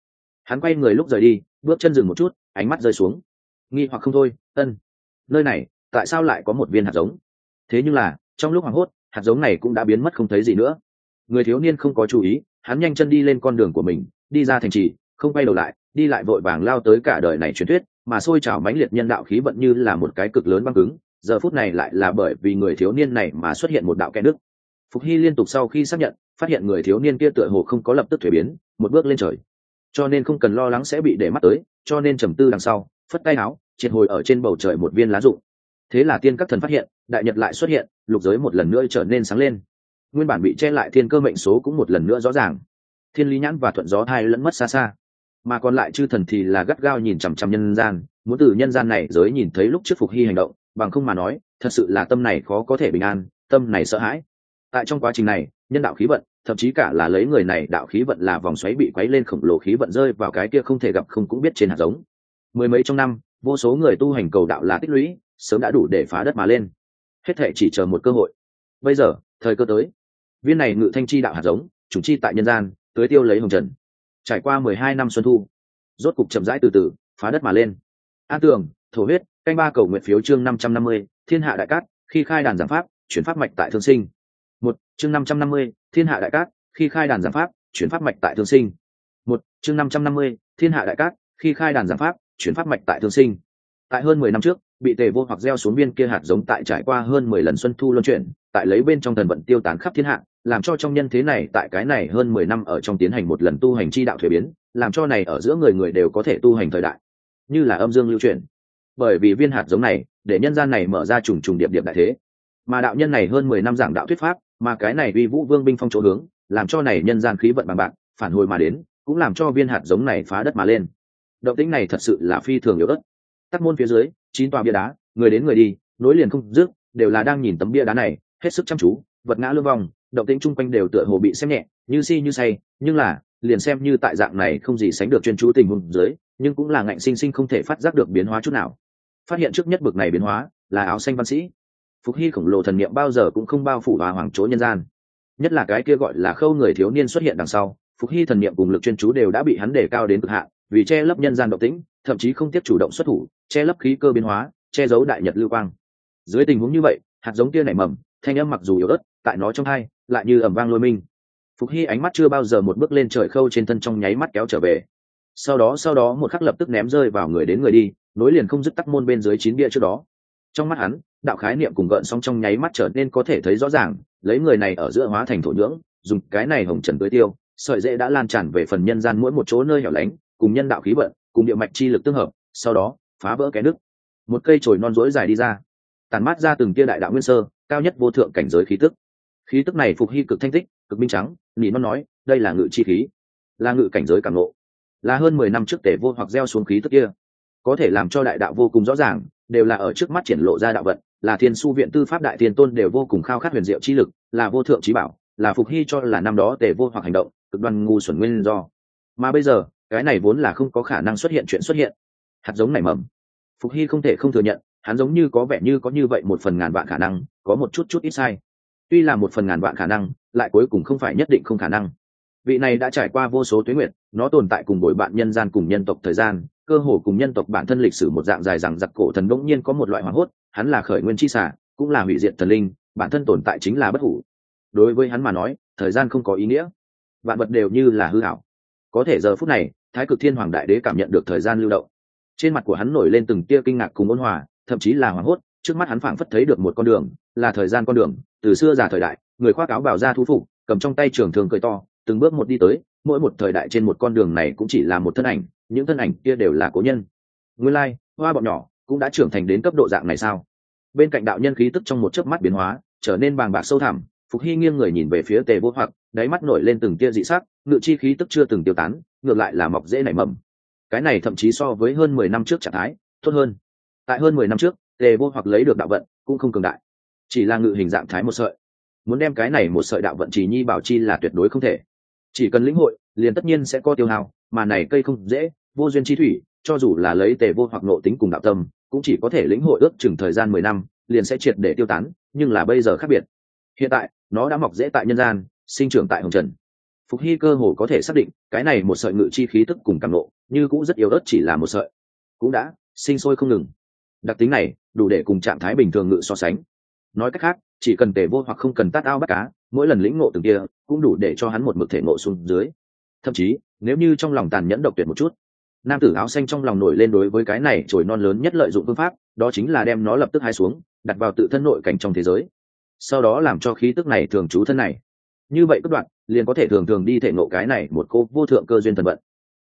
hắn quay người lúc rời đi, bước chân dừng một chút, ánh mắt rơi xuống. Nghi hoặc không thôi, ân, nơi này, tại sao lại có một viên hạt giống? Thế nhưng là, trong lúc hoảng hốt, hạt giống này cũng đã biến mất không thấy gì nữa. Người thiếu niên không có chú ý, hắn nhanh chân đi lên con đường của mình, đi ra thành trì, không quay đầu lại, đi lại vội vàng lao tới cả đời này truyền thuyết, mà xôi trào mãnh liệt nhân đạo khí vận như là một cái cực lớn băng cứng, giờ phút này lại là bởi vì người thiếu niên này mà xuất hiện một đạo kẽ nước. Phục hy liên tục sau khi xác nhận, phát hiện người thiếu niên kia tựa hồ không có lập tức thuế biến, một bước lên trời cho nên không cần lo lắng sẽ bị để mắt tới, cho nên trầm tư đằng sau, phất tay áo, triệt hồi ở trên bầu trời một viên lá rụng. Thế là tiên các thần phát hiện, đại nhật lại xuất hiện, lục giới một lần nữa trở nên sáng lên. Nguyên bản bị che lại thiên cơ mệnh số cũng một lần nữa rõ ràng. Thiên lý nhãn và thuận gió thai lẫn mất xa xa. Mà còn lại chư thần thì là gắt gao nhìn chằm chằm nhân gian, muốn từ nhân gian này giới nhìn thấy lúc trước phục hy hành động, bằng không mà nói, thật sự là tâm này khó có thể bình an, tâm này sợ hãi. Tại trong quá trình này, nhân đạo khí vận thậm chí cả là lấy người này đạo khí vận là vòng xoáy bị quấy lên khổng lồ khí vận rơi vào cái kia không thể gặp không cũng biết trên hạt giống. Mười mấy trong năm, vô số người tu hành cầu đạo là tích lũy, sớm đã đủ để phá đất mà lên. Hết thệ chỉ chờ một cơ hội. Bây giờ, thời cơ tới. Viên này ngự thanh chi đạo hạt giống, chủ chi tại nhân gian tới tiêu lấy hồng trần. Trải qua mười hai năm xuân thu, rốt cục chậm rãi từ từ, phá đất mà lên. An tường, thổ huyết, canh ba cầu nguyện phiếu chương năm trăm năm mươi, thiên hạ đại cát, khi khai đàn giảng pháp, chuyển pháp mạch tại thương sinh một, chương năm trăm năm mươi, thiên hạ đại cát, khi khai đàn giảng pháp, chuyển pháp mạch tại thương sinh. Một, chương năm trăm năm mươi, thiên hạ đại cát, khi khai đàn giảng pháp, chuyển pháp mạch tại thương sinh. Tại hơn mười năm trước, bị tề vô hoặc gieo xuống viên kia hạt giống tại trải qua hơn mười lần xuân thu luân chuyển, tại lấy bên trong thần vận tiêu tán khắp thiên hạ, làm cho trong nhân thế này, tại cái này hơn mười năm ở trong tiến hành một lần tu hành chi đạo thuế biến, làm cho này ở giữa người người đều có thể tu hành thời đại. Như là âm dương lưu truyền bởi vì viên hạt giống này, để nhân gian này mở ra trùng trùng điệp điệp đại thế. Mà đạo nhân này hơn mười năm giảng đạo thuyết pháp mà cái này uy vũ vương binh phong chỗ hướng, làm cho này nhân gian khí vận bằng bạc, phản hồi mà đến, cũng làm cho viên hạt giống này phá đất mà lên. Động tĩnh này thật sự là phi thường yếu ớt. Tắc môn phía dưới, chín tòa bia đá, người đến người đi, nối liền không dứt, đều là đang nhìn tấm bia đá này, hết sức chăm chú, vật ngã lương vong động tĩnh chung quanh đều tựa hồ bị xem nhẹ, như si như say, nhưng là, liền xem như tại dạng này không gì sánh được chuyên chú tình huống dưới, nhưng cũng là ngạnh sinh sinh không thể phát giác được biến hóa chút nào. Phát hiện trước nhất bực này biến hóa, là áo xanh văn sĩ phục hy khổng lồ thần niệm bao giờ cũng không bao phủ hòa hoàng chỗ nhân gian. Nhất là cái kia gọi là khâu người thiếu niên xuất hiện đằng sau, phục hy thần niệm cùng lực chuyên chú đều đã bị hắn đề cao đến cực hạn, vì che lấp nhân gian động tĩnh, thậm chí không tiếp chủ động xuất thủ, che lấp khí cơ biến hóa, che giấu đại nhật lưu quang. Dưới tình huống như vậy, hạt giống kia nảy mầm, thanh âm mặc dù yếu ớt, tại nó trong hai, lại như ẩm vang lôi minh. Phục hy ánh mắt chưa bao giờ một bước lên trời khâu trên thân trong nháy mắt kéo trở về. Sau đó sau đó một khắc lập tức ném rơi vào người đến người đi, nối liền không dứt tắc môn bên dưới chín bia trước đó. Trong mắt hắn đạo khái niệm cùng gợn sóng trong nháy mắt trở nên có thể thấy rõ ràng, lấy người này ở giữa hóa thành thổ nhưỡng, dùng cái này hồng trần tưới tiêu, sợi dễ đã lan tràn về phần nhân gian mỗi một chỗ nơi hẻo lánh, cùng nhân đạo khí vận, cùng địa mạch chi lực tương hợp, sau đó, phá vỡ cái nước một cây chồi non rỗi dài đi ra, tàn mát ra từng tia đại đạo nguyên sơ, cao nhất vô thượng cảnh giới khí tức. Khí tức này phục hy cực thanh tích, cực minh trắng, nỉ non nói, đây là ngự chi khí, là ngự cảnh giới càng ngộ. Là hơn mười năm trước tể vô hoặc gieo xuống khí tức kia, có thể làm cho đại đạo vô cùng rõ ràng, đều là ở trước mắt triển lộ ra đạo vận là thiên su viện tư pháp đại thiên tôn đều vô cùng khao khát huyền diệu chi lực, là vô thượng trí bảo, là phục hy cho là năm đó tề vô hoặc hành động, cực đoan ngu xuẩn nguyên do. Mà bây giờ, cái này vốn là không có khả năng xuất hiện chuyện xuất hiện. Hạt giống này mầm. Phục hy không thể không thừa nhận, hắn giống như có vẻ như có như vậy một phần ngàn vạn khả năng, có một chút chút ít sai. Tuy là một phần ngàn vạn khả năng, lại cuối cùng không phải nhất định không khả năng. Vị này đã trải qua vô số tuyến nguyện nó tồn tại cùng bội bạn nhân gian cùng nhân tộc thời gian cơ hồ cùng nhân tộc bản thân lịch sử một dạng dài rằng giặc cổ thần bỗng nhiên có một loại hoảng hốt, hắn là khởi nguyên chi xả cũng là hủy diệt thần linh, bản thân tồn tại chính là bất hủ. Đối với hắn mà nói, thời gian không có ý nghĩa. Vạn vật đều như là hư hảo có thể giờ phút này, thái cực thiên hoàng đại đế cảm nhận được thời gian lưu động. Trên mặt của hắn nổi lên từng tia kinh ngạc cùng ôn hòa, thậm chí là hoảng hốt, trước mắt hắn phảng phất thấy được một con đường, là thời gian con đường, từ xưa già thời đại, người khoác áo bảo ra thú phục, cầm trong tay trường thường cười to, từng bước một đi tới mỗi một thời đại trên một con đường này cũng chỉ là một thân ảnh những thân ảnh kia đều là cố nhân. Nguyên lai、like, hoa bọn nhỏ cũng đã trưởng thành đến cấp độ dạng này sao? Bên cạnh đạo nhân khí tức trong một chớp mắt biến hóa trở nên bàng bạc sâu thẳm phục hy nghiêng người nhìn về phía tề vô hoặc đáy mắt nổi lên từng tia dị sắc ngự chi khí tức chưa từng tiêu tán ngược lại là mọc dễ nảy mầm. Cái này thậm chí so với hơn mười năm trước trạng thái tốt hơn. Tại hơn mười năm trước tề vô hoặc lấy được đạo vận cũng không cường đại chỉ là ngự hình dạng thái một sợi. Muốn đem cái này một sợi đạo vận chỉ nhi bảo chi là tuyệt đối không thể chỉ cần lĩnh hội, liền tất nhiên sẽ có tiêu hao mà này cây không dễ, vô duyên chi thủy, cho dù là lấy tề vô hoặc nộ tính cùng đạo tâm, cũng chỉ có thể lĩnh hội ước chừng thời gian mười năm, liền sẽ triệt để tiêu tán, nhưng là bây giờ khác biệt. Hiện tại, nó đã mọc dễ tại nhân gian, sinh trưởng tại hồng trần. Phục hy cơ hồ có thể xác định, cái này một sợi ngự chi khí tức cùng cảm nộ, như cũng rất yếu ớt chỉ là một sợi. Cũng đã, sinh sôi không ngừng. Đặc tính này, đủ để cùng trạng thái bình thường ngự so sánh. Nói cách khác chỉ cần tề vô hoặc không cần tát ao bắt cá, mỗi lần lĩnh ngộ từng kia, cũng đủ để cho hắn một mực thể ngộ xuống dưới. Thậm chí, nếu như trong lòng tàn nhẫn độc tuyệt một chút, nam tử áo xanh trong lòng nổi lên đối với cái này trồi non lớn nhất lợi dụng phương pháp, đó chính là đem nó lập tức hai xuống, đặt vào tự thân nội cảnh trong thế giới. Sau đó làm cho khí tức này thường trú thân này. Như vậy cất đoạn, liền có thể thường thường đi thể ngộ cái này một cô vô thượng cơ duyên thần vận.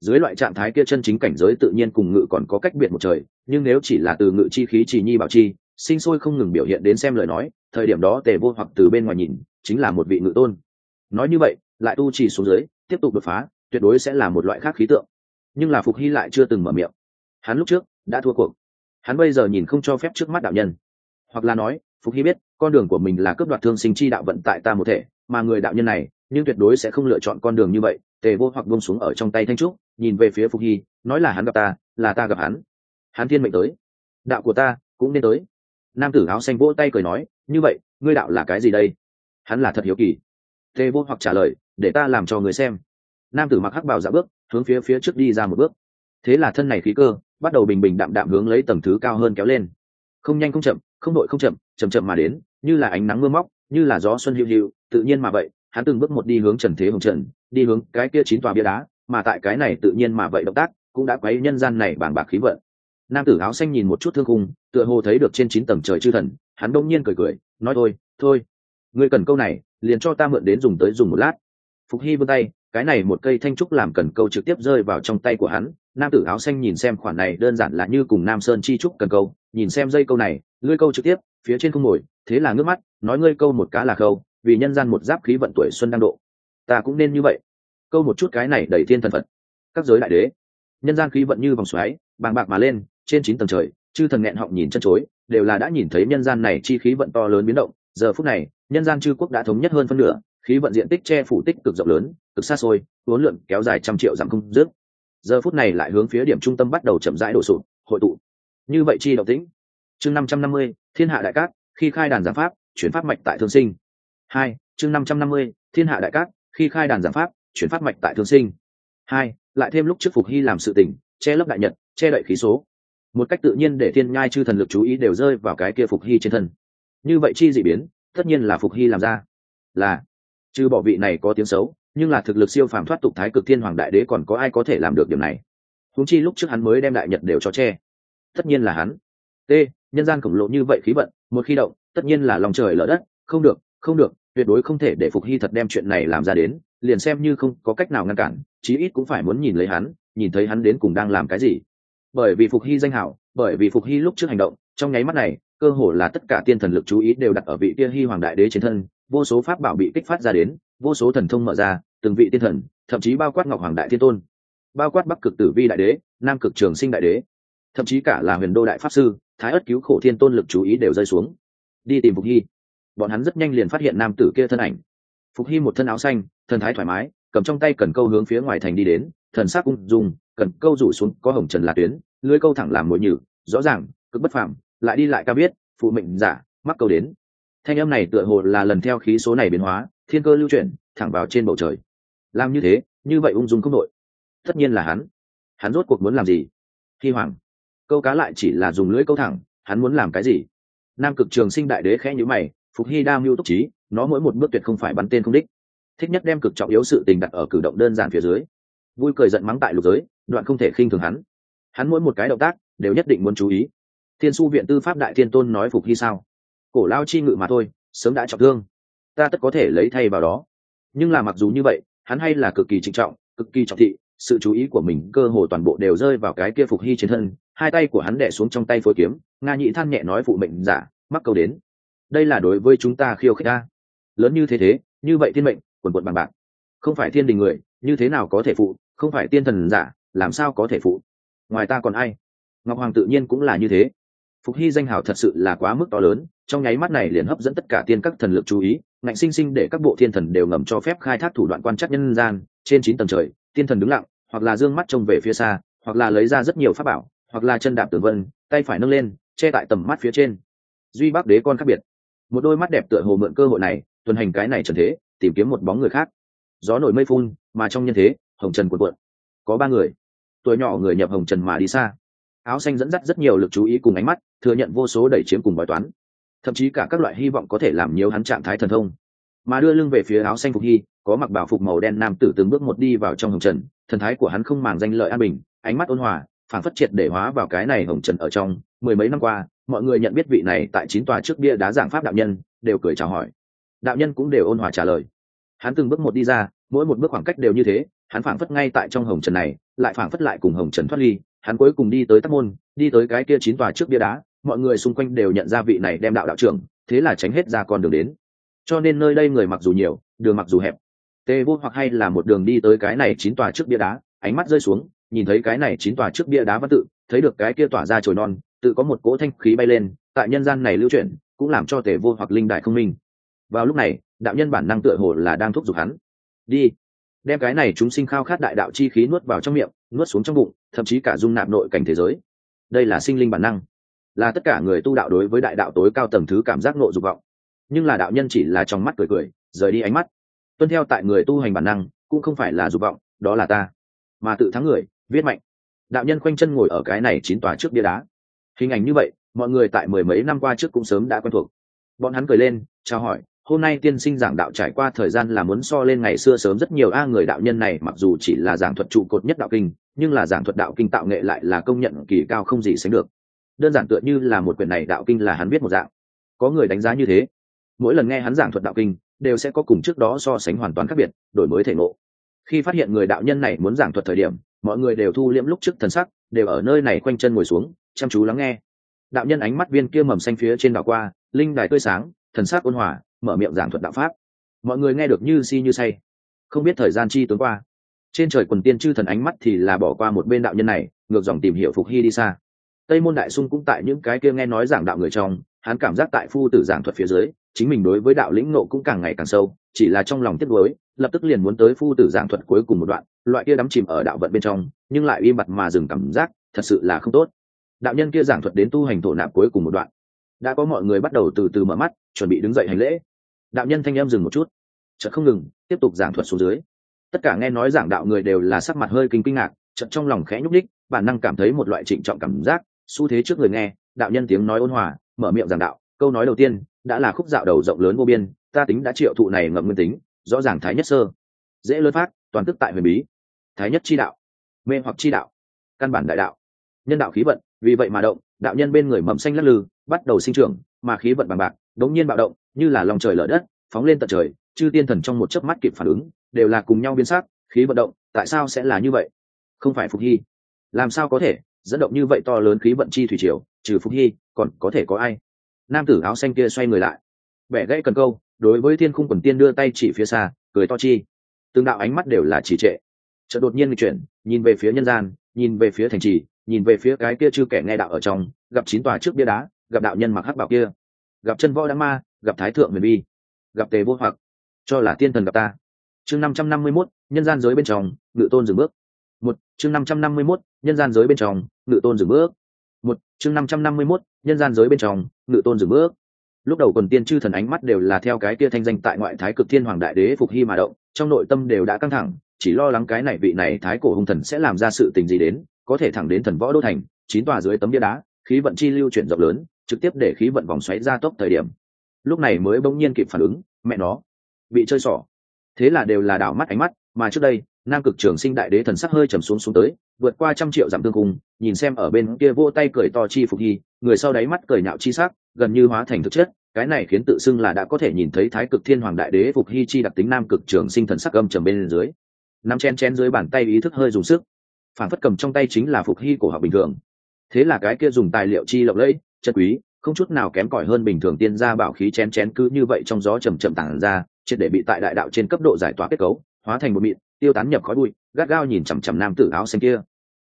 Dưới loại trạng thái kia chân chính cảnh giới tự nhiên cùng ngự còn có cách biệt một trời, nhưng nếu chỉ là từ ngự chi khí chỉ nhi bảo chi sinh sôi không ngừng biểu hiện đến xem lời nói, thời điểm đó tề vô hoặc từ bên ngoài nhìn, chính là một vị ngự tôn. Nói như vậy, lại tu trì xuống dưới, tiếp tục đột phá, tuyệt đối sẽ là một loại khác khí tượng. Nhưng là phục hy lại chưa từng mở miệng. Hắn lúc trước, đã thua cuộc. Hắn bây giờ nhìn không cho phép trước mắt đạo nhân. Hoặc là nói, phục hy biết, con đường của mình là cướp đoạt thương sinh chi đạo vận tại ta một thể, mà người đạo nhân này, nhưng tuyệt đối sẽ không lựa chọn con đường như vậy. Tề vô hoặc bông xuống ở trong tay thanh trúc, nhìn về phía phục hy, nói là hắn gặp ta, là ta gặp hắn. Hắn thiên mệnh tới. Đạo của ta cũng nên tới nam tử áo xanh vỗ tay cười nói, như vậy, ngươi đạo là cái gì đây? Hắn là thật hiếu kỳ. Tê vô hoặc trả lời, để ta làm cho người xem. Nam tử mặc hắc bào dạ bước, hướng phía phía trước đi ra một bước. Thế là thân này khí cơ, bắt đầu bình bình đạm đạm hướng lấy tầng thứ cao hơn kéo lên. Không nhanh không chậm, không đội không chậm chậm chậm mà đến, như là ánh nắng mưa móc, như là gió xuân hữu hữu tự nhiên mà vậy, hắn từng bước một đi hướng trần thế hồng trần, đi hướng cái kia chín tòa bia đá, mà tại cái này tự nhiên mà vậy động tác, cũng đã quấy nhân gian này bàng bạc khí vận nam tử áo xanh nhìn một chút thương khung, tựa hồ thấy được trên chín tầng trời chư thần, hắn đông nhiên cười cười, nói thôi thôi. Ngươi cần câu này, liền cho ta mượn đến dùng tới dùng một lát. Phục hy vươn tay, cái này một cây thanh trúc làm cần câu trực tiếp rơi vào trong tay của hắn. Nam tử áo xanh nhìn xem khoản này, đơn giản là như cùng nam sơn chi trúc cần câu, nhìn xem dây câu này, ngươi câu trực tiếp, phía trên không ngồi, thế là ngước mắt, nói ngươi câu một cá là câu vì nhân gian một giáp khí vận tuổi xuân đang độ. Ta cũng nên như vậy. Câu một chút cái này đầy thiên thần phật. Các giới đại đế, nhân gian khí vận như vòng xoáy, bàng bạc mà lên trên chín tầng trời, chư thần nghẹn họng nhìn chân chối, đều là đã nhìn thấy nhân gian này chi khí vận to lớn biến động. Giờ phút này, nhân gian chư quốc đã thống nhất hơn phân nửa, khí vận diện tích che phủ tích cực rộng lớn, cực xa xôi vốn lượng kéo dài trăm triệu dặm không dứt. Giờ phút này lại hướng phía điểm trung tâm bắt đầu chậm rãi đổ sụt hội tụ. Như vậy chi động tĩnh. Chương năm trăm năm mươi, thiên hạ đại cát, khi khai đàn giảng pháp, chuyển pháp mạch tại thương sinh. Hai, chương năm trăm năm mươi, thiên hạ đại cát, khi khai đàn giảng pháp, chuyển pháp mạch tại thương sinh. Hai, lại thêm lúc trước phục hy làm sự tỉnh, che lấp đại nhật, che đậy khí số một cách tự nhiên để thiên nhai chư thần lực chú ý đều rơi vào cái kia phục hy trên thân. Như vậy chi dị biến, tất nhiên là phục hy làm ra. Là chư bỏ vị này có tiếng xấu, nhưng là thực lực siêu phàm thoát tục thái cực thiên hoàng đại đế còn có ai có thể làm được điểm này? Húng chi lúc trước hắn mới đem đại nhật đều cho che. Tất nhiên là hắn. T, nhân gian khổng lồ như vậy khí vận, một khi động, tất nhiên là lòng trời lỡ đất. Không được không được, tuyệt đối không thể để phục hy thật đem chuyện này làm ra đến, liền xem như không có cách nào ngăn cản, chí ít cũng phải muốn nhìn lấy hắn, nhìn thấy hắn đến cùng đang làm cái gì bởi vì phục hy danh hảo, bởi vì phục hy lúc trước hành động, trong nháy mắt này, cơ hồ là tất cả tiên thần lực chú ý đều đặt ở vị kia hy hoàng đại đế trên thân, vô số pháp bảo bị kích phát ra đến, vô số thần thông mở ra, từng vị tiên thần, thậm chí bao quát ngọc hoàng đại thiên tôn, bao quát bắc cực tử vi đại đế, nam cực trường sinh đại đế, thậm chí cả là huyền đô đại pháp sư, thái ất cứu khổ thiên tôn lực chú ý đều rơi xuống. Đi tìm phục hy. Bọn hắn rất nhanh liền phát hiện nam tử kia thân ảnh. Phục hy một thân áo xanh, thần thái thoải mái, cầm trong tay cần câu hướng phía ngoài thành đi đến thần sắc ung dung cần câu rủ xuống, có hồng trần là tuyến, lưới câu thẳng làm mồi nhử, rõ ràng, cực bất phàm, lại đi lại ca biết, phụ mệnh giả, mắc câu đến. Thanh âm này tựa hồ là lần theo khí số này biến hóa, thiên cơ lưu chuyển, thẳng vào trên bầu trời. Làm như thế, như vậy ung dung không đội tất nhiên là hắn. Hắn rốt cuộc muốn làm gì? Khi hoàng. Câu cá lại chỉ là dùng lưỡi câu thẳng, hắn muốn làm cái gì? Nam cực trường sinh đại đế khẽ nhữ mày, phục hy đa mưu túc trí, nó mỗi một bước tuyệt không phải bắn tên không đích. Thích nhất đem cực trọng yếu sự tình đặt ở cử động đơn giản phía dưới vui cười giận mắng tại lục giới, đoạn không thể khinh thường hắn. Hắn mỗi một cái động tác, đều nhất định muốn chú ý. Thiên su viện tư pháp đại thiên tôn nói phục hy sao? Cổ lao chi ngự mà thôi, sớm đã trọng thương. Ta tất có thể lấy thay vào đó. Nhưng là mặc dù như vậy, hắn hay là cực kỳ trịnh trọng, cực kỳ trọng thị, sự chú ý của mình cơ hồ toàn bộ đều rơi vào cái kia phục hy trên thân, hai tay của hắn đẻ xuống trong tay phối kiếm, nga nhị than nhẹ nói phụ mệnh giả, mắc câu đến. Đây là đối với chúng ta khiêu khích ta lớn như thế thế, như vậy thiên mệnh, quần quận bằng bạc. Không phải thiên đình người, như thế nào có thể phụ không phải tiên thần giả, làm sao có thể phụ? Ngoài ta còn ai? Ngọc hoàng tự nhiên cũng là như thế. Phục hy danh hào thật sự là quá mức to lớn, trong nháy mắt này liền hấp dẫn tất cả tiên các thần lực chú ý, ngạnh sinh sinh để các bộ thiên thần đều ngầm cho phép khai thác thủ đoạn quan trắc nhân gian, trên chín tầng trời, tiên thần đứng lặng, hoặc là d ư ơ n g mắt trông về phía xa, hoặc là lấy ra rất nhiều pháp bảo, hoặc là chân đạp tử vân, tay phải nâng lên, che tại tầm mắt phía trên. Duy bắc đế con khác biệt. Một đôi mắt đẹp tựa hồ mượn cơ hội này, tuần hành cái này trần thế, tìm kiếm một bóng người khác. Gió nổi mây phun, mà trong nhân thế hồng trần cuộn cuộn. Có ba người. Tuổi nhỏ người nhập hồng trần mà đi xa. Áo xanh dẫn dắt rất nhiều lực chú ý cùng ánh mắt, thừa nhận vô số đẩy chiếm cùng bói toán. Thậm chí cả các loại hy vọng có thể làm nhiều hắn trạng thái thần thông. Mà đưa lưng về phía áo xanh phục hy, có mặc bảo phục màu đen nam tử từng bước một đi vào trong hồng trần. Thần thái của hắn không màng danh lợi an bình, ánh mắt ôn hòa phản phất triệt để hóa vào cái này hồng trần ở trong. Mười mấy năm qua, mọi người nhận biết vị này tại chín tòa trước bia đá giảng pháp đạo nhân, đều cười chào hỏi. Đạo nhân cũng đều ôn hòa trả lời. Hắn từng bước một đi ra, mỗi một bước khoảng cách đều như thế hắn phảng phất ngay tại trong hồng trần này, lại phảng phất lại cùng hồng trần thoát ly, hắn cuối cùng đi tới tắc môn, đi tới cái kia chín tòa trước bia đá, mọi người xung quanh đều nhận ra vị này đem đạo đạo trưởng, thế là tránh hết ra con đường đến. Cho nên nơi đây người mặc dù nhiều, đường mặc dù hẹp. Tê vô hoặc hay là một đường đi tới cái này chín tòa trước bia đá, ánh mắt rơi xuống, nhìn thấy cái này chín tòa trước bia đá văn tự, thấy được cái kia tỏa ra trồi non, tự có một cỗ thanh khí bay lên, tại nhân gian này lưu chuyển, cũng làm cho tề vô hoặc linh đại không minh. Vào lúc này, đạo nhân bản năng tựa hồ là đang thúc giục hắn. Đi đem cái này chúng sinh khao khát đại đạo chi khí nuốt vào trong miệng, nuốt xuống trong bụng, thậm chí cả dung nạp nội cảnh thế giới. Đây là sinh linh bản năng. Là tất cả người tu đạo đối với đại đạo tối cao tầng thứ cảm giác nộ dục vọng. Nhưng là đạo nhân chỉ là trong mắt cười cười, rời đi ánh mắt. Tuân theo tại người tu hành bản năng, cũng không phải là dục vọng, đó là ta. Mà tự thắng người, viết mạnh. Đạo nhân khoanh chân ngồi ở cái này chín tòa trước bia đá. Hình ảnh như vậy, mọi người tại mười mấy năm qua trước cũng sớm đã quen thuộc. Bọn hắn cười lên, chào hỏi hôm nay tiên sinh giảng đạo trải qua thời gian là muốn so lên ngày xưa sớm rất nhiều. A, người đạo nhân này mặc dù chỉ là giảng thuật trụ cột nhất đạo kinh, nhưng là giảng thuật đạo kinh tạo nghệ lại là công nhận kỳ cao không gì sánh được. Đơn giản tựa như là một quyển này đạo kinh là hắn biết một dạng. Có người đánh giá như thế. Mỗi lần nghe hắn giảng thuật đạo kinh, đều sẽ có cùng trước đó so sánh hoàn toàn khác biệt, đổi mới thể ngộ. Khi phát hiện người đạo nhân này muốn giảng thuật thời điểm, mọi người đều thu liễm lúc trước thần sắc, đều ở nơi này quanh chân ngồi xuống, chăm chú lắng nghe. Đạo nhân ánh mắt viên kia mầm xanh phía trên đảo qua, linh đài tươi sáng, thần sắc ôn hòa mở miệng giảng thuật đạo pháp. Mọi người nghe được như si như say. Không biết thời gian chi tuấn qua. Trên trời quần tiên chư thần ánh mắt thì là bỏ qua một bên đạo nhân này, ngược dòng tìm hiểu phục hy đi xa. Tây môn đại sung cũng tại những cái kia nghe nói giảng đạo người trong, hắn cảm giác tại phu tử giảng thuật phía dưới, chính mình đối với đạo lĩnh nộ cũng càng ngày càng sâu, chỉ là trong lòng tiếc nuối, lập tức liền muốn tới phu tử giảng thuật cuối cùng một đoạn, loại kia đắm chìm ở đạo vận bên trong, nhưng lại im bặt mà dừng cảm giác, thật sự là không tốt. Đạo nhân kia giảng thuật đến tu hành thổ nạp cuối cùng một đoạn. Đã có mọi người bắt đầu từ từ mở mắt, chuẩn bị đứng dậy hành lễ đạo nhân thanh em dừng một chút. Chợt không ngừng, tiếp tục giảng thuật xuống dưới. Tất cả nghe nói giảng đạo người đều là sắc mặt hơi kinh kinh ngạc, chợt trong lòng khẽ nhúc đích bản năng cảm thấy một loại trịnh trọng cảm giác, xu thế trước người nghe, đạo nhân tiếng nói ôn hòa, mở miệng giảng đạo, câu nói đầu tiên, đã là khúc dạo đầu rộng lớn vô biên, ta tính đã triệu thụ này ngậm nguyên tính, rõ ràng thái nhất sơ. Dễ lớn phát, toàn tức tại huyền bí. Thái nhất chi đạo, mê hoặc chi đạo, căn bản đại đạo. Nhân đạo khí vận, vì vậy mà động, đạo nhân bên người mầm xanh lắc lư, bắt đầu sinh trưởng, mà khí vận bằng bạc, đống nhiên bạo động như là lòng trời lở đất, phóng lên tận trời, chư tiên thần trong một chớp mắt kịp phản ứng, đều là cùng nhau biến sắc, khí vận động, tại sao sẽ là như vậy? Không phải phục hy. Làm sao có thể? Dẫn động như vậy to lớn khí vận chi thủy triều, trừ phục hy, còn có thể có ai? Nam tử áo xanh kia xoay người lại. Bẻ gãy cần câu, đối với thiên khung quần tiên đưa tay chỉ phía xa, cười to chi. Từng đạo ánh mắt đều là chỉ trệ. Chợt đột nhiên chuyển, nhìn về phía nhân gian, nhìn về phía thành trì, nhìn về phía cái kia chư kẻ nghe đạo ở trong, gặp chín tòa trước bia đá, gặp đạo nhân mặc hắc bảo kia. Gặp chân võ đám ma gặp thái thượng huyền vi gặp tề vô hoặc, cho là tiên thần gặp ta. Chương năm trăm năm mươi mốt, nhân gian giới bên trong, ngự tôn dừng bước. Một, chương năm trăm năm mươi mốt, nhân gian giới bên trong, ngự tôn dừng bước. Một, chương năm trăm năm mươi mốt, nhân gian giới bên trong, ngự tôn dừng bước. Lúc đầu quần tiên chư thần ánh mắt đều là theo cái kia thanh danh tại ngoại thái cực thiên hoàng đại đế phục hy mà động, trong nội tâm đều đã căng thẳng, chỉ lo lắng cái này vị này thái cổ hung thần sẽ làm ra sự tình gì đến, có thể thẳng đến thần võ đô thành, chín tòa dưới tấm bia đá, khí vận chi lưu chuyển rộng lớn, trực tiếp để khí vận vòng xoáy ra tốc thời điểm lúc này mới bỗng nhiên kịp phản ứng, mẹ nó, bị chơi xỏ. Thế là đều là đảo mắt ánh mắt, mà trước đây, nam cực trường sinh đại đế thần sắc hơi trầm xuống xuống tới, vượt qua trăm triệu dặm tương cung, nhìn xem ở bên kia vô tay cười to chi phục hy, người sau đáy mắt cười nhạo chi sắc, gần như hóa thành thực chất, cái này khiến tự xưng là đã có thể nhìn thấy thái cực thiên hoàng đại đế phục hy chi đặc tính nam cực trường sinh thần sắc âm trầm bên dưới. Nắm chen chen dưới bàn tay ý thức hơi dùng sức. Phản phất cầm trong tay chính là phục hy cổ học bình thường. Thế là cái kia dùng tài liệu chi lộng lẫy chất quý không chút nào kém cỏi hơn bình thường tiên gia bảo khí chén chén cứ như vậy trong gió chầm chậm tản ra, triệt để bị tại đại đạo trên cấp độ giải tỏa kết cấu, hóa thành một mịn, tiêu tán nhập khói bụi, gắt gao nhìn chằm chằm nam tử áo xanh kia.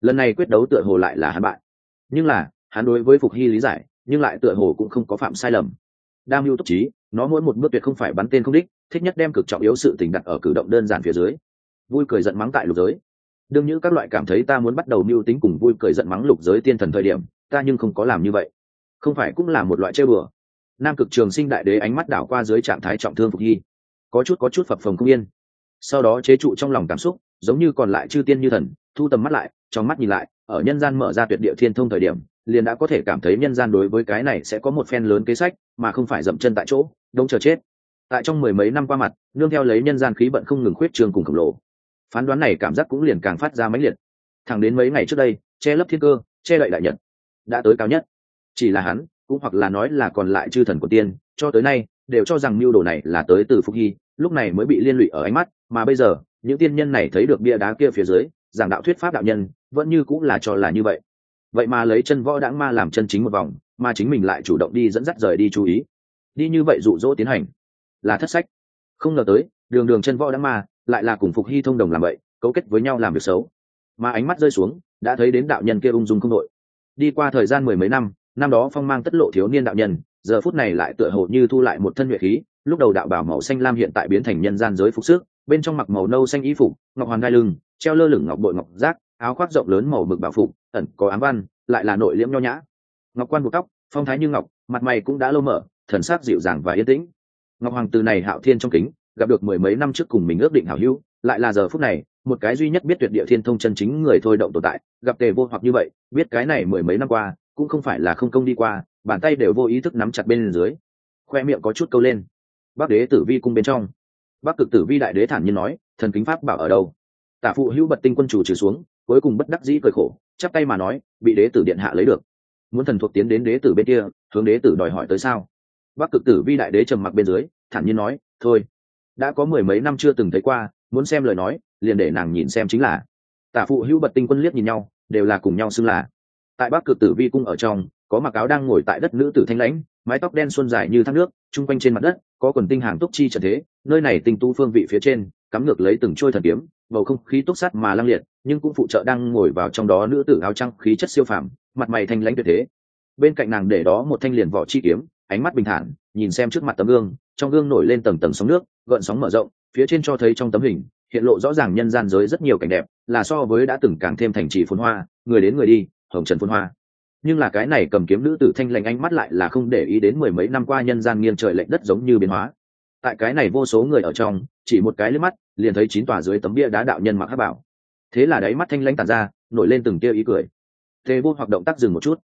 Lần này quyết đấu tựa hồ lại là hắn bại. Nhưng là, hắn đối với phục hy lý giải, nhưng lại tựa hồ cũng không có phạm sai lầm. Đam mưu tốc trí, nó mỗi một bước tuyệt không phải bắn tên không đích, thích nhất đem cực trọng yếu sự tình đặt ở cử động đơn giản phía dưới. Vui cười giận mắng tại lục giới. Đương như các loại cảm thấy ta muốn bắt đầu mưu tính cùng vui cười giận mắng lục giới tiên thần thời điểm, ta nhưng không có làm như vậy không phải cũng là một loại chơi bừa. Nam cực trường sinh đại đế ánh mắt đảo qua dưới trạng thái trọng thương phục hy. Có chút có chút phập phồng không yên. Sau đó chế trụ trong lòng cảm xúc, giống như còn lại chư tiên như thần, thu tầm mắt lại, trong mắt nhìn lại, ở nhân gian mở ra tuyệt địa thiên thông thời điểm, liền đã có thể cảm thấy nhân gian đối với cái này sẽ có một phen lớn kế sách, mà không phải dậm chân tại chỗ đông chờ chết. Tại trong mười mấy năm qua mặt, nương theo lấy nhân gian khí vận không ngừng khuyết trường cùng khổng lồ. Phán đoán này cảm giác cũng liền càng phát ra mãnh liệt. Thẳng đến mấy ngày trước đây, che lấp thiên cơ, che đậy đại nhật, đã tới cao nhất chỉ là hắn, cũng hoặc là nói là còn lại chư thần của tiên, cho tới nay, đều cho rằng mưu đồ này là tới từ phúc hy, lúc này mới bị liên lụy ở ánh mắt, mà bây giờ, những tiên nhân này thấy được bia đá kia phía dưới, giảng đạo thuyết pháp đạo nhân, vẫn như cũng là cho là như vậy. Vậy mà lấy chân võ đãng ma làm chân chính một vòng, mà chính mình lại chủ động đi dẫn dắt rời đi chú ý. Đi như vậy rụ rỗ tiến hành, là thất sách. Không ngờ tới, đường đường chân võ đãng ma, lại là cùng phục hy thông đồng làm vậy, cấu kết với nhau làm việc xấu. Mà ánh mắt rơi xuống, đã thấy đến đạo nhân kia ung dung không đội. Đi qua thời gian mười mấy năm năm đó phong mang tất lộ thiếu niên đạo nhân, giờ phút này lại tựa hồ như thu lại một thân nhuệ khí, lúc đầu đạo bảo màu xanh lam hiện tại biến thành nhân gian giới phục sức, bên trong mặc màu nâu xanh y phục, ngọc hoàng gai lưng, treo lơ lửng ngọc bội ngọc giác, áo khoác rộng lớn màu mực bảo phục, ẩn có ám văn, lại là nội liễm nho nhã. Ngọc quan buộc tóc, phong thái như ngọc, mặt mày cũng đã lâu mở thần sắc dịu dàng và yên tĩnh. Ngọc hoàng từ này hạo thiên trong kính, gặp được mười mấy năm trước cùng mình ước định hảo hữu, lại là giờ phút này, một cái duy nhất biết tuyệt địa thiên thông chân chính người thôi động tồn tại, gặp tề vô hoặc như vậy, biết cái này mười mấy năm qua cũng không phải là không công đi qua, bàn tay đều vô ý thức nắm chặt bên dưới. Khoe miệng có chút câu lên. Bác đế tử vi cung bên trong. Bác cực tử vi đại đế thản nhiên nói, thần kính pháp bảo ở đâu? Tả phụ hữu bật tinh quân chủ trừ xuống, cuối cùng bất đắc dĩ cười khổ, chắp tay mà nói, bị đế tử điện hạ lấy được. Muốn thần thuộc tiến đến đế tử bên kia, hướng đế tử đòi hỏi tới sao? Bác cực tử vi đại đế trầm mặc bên dưới, thản nhiên nói, thôi. Đã có mười mấy năm chưa từng thấy qua, muốn xem lời nói, liền để nàng nhìn xem chính là. Tả phụ hữu bật tinh quân liếc nhìn nhau, đều là cùng nhau xưng là tại bắc cực tử vi cung ở trong, có mặc áo đang ngồi tại đất nữ tử thanh lãnh, mái tóc đen xuân dài như thác nước, chung quanh trên mặt đất, có quần tinh hàng túc chi trận thế, nơi này tinh tu phương vị phía trên, cắm ngược lấy từng trôi thần kiếm, bầu không khí túc sắt mà lăng liệt, nhưng cũng phụ trợ đang ngồi vào trong đó nữ tử áo trăng khí chất siêu phàm, mặt mày thanh lãnh tuyệt thế. Bên cạnh nàng để đó một thanh liền vỏ chi kiếm, ánh mắt bình thản, nhìn xem trước mặt tấm gương, trong gương nổi lên tầng tầng sóng nước, gợn sóng mở rộng, phía trên cho thấy trong tấm hình, hiện lộ rõ ràng nhân gian giới rất nhiều cảnh đẹp, là so với đã từng càng thêm thành trì phồn hoa, người đến người đi hồng trần phun hoa. Nhưng là cái này cầm kiếm nữ tử thanh lành ánh mắt lại là không để ý đến mười mấy năm qua nhân gian nghiêng trời lệnh đất giống như biến hóa. Tại cái này vô số người ở trong, chỉ một cái lướt mắt, liền thấy chín tòa dưới tấm bia đá đạo nhân mặc hát bảo. Thế là đáy mắt thanh lãnh tàn ra, nổi lên từng tia ý cười. Tề vô hoạt động tác dừng một chút.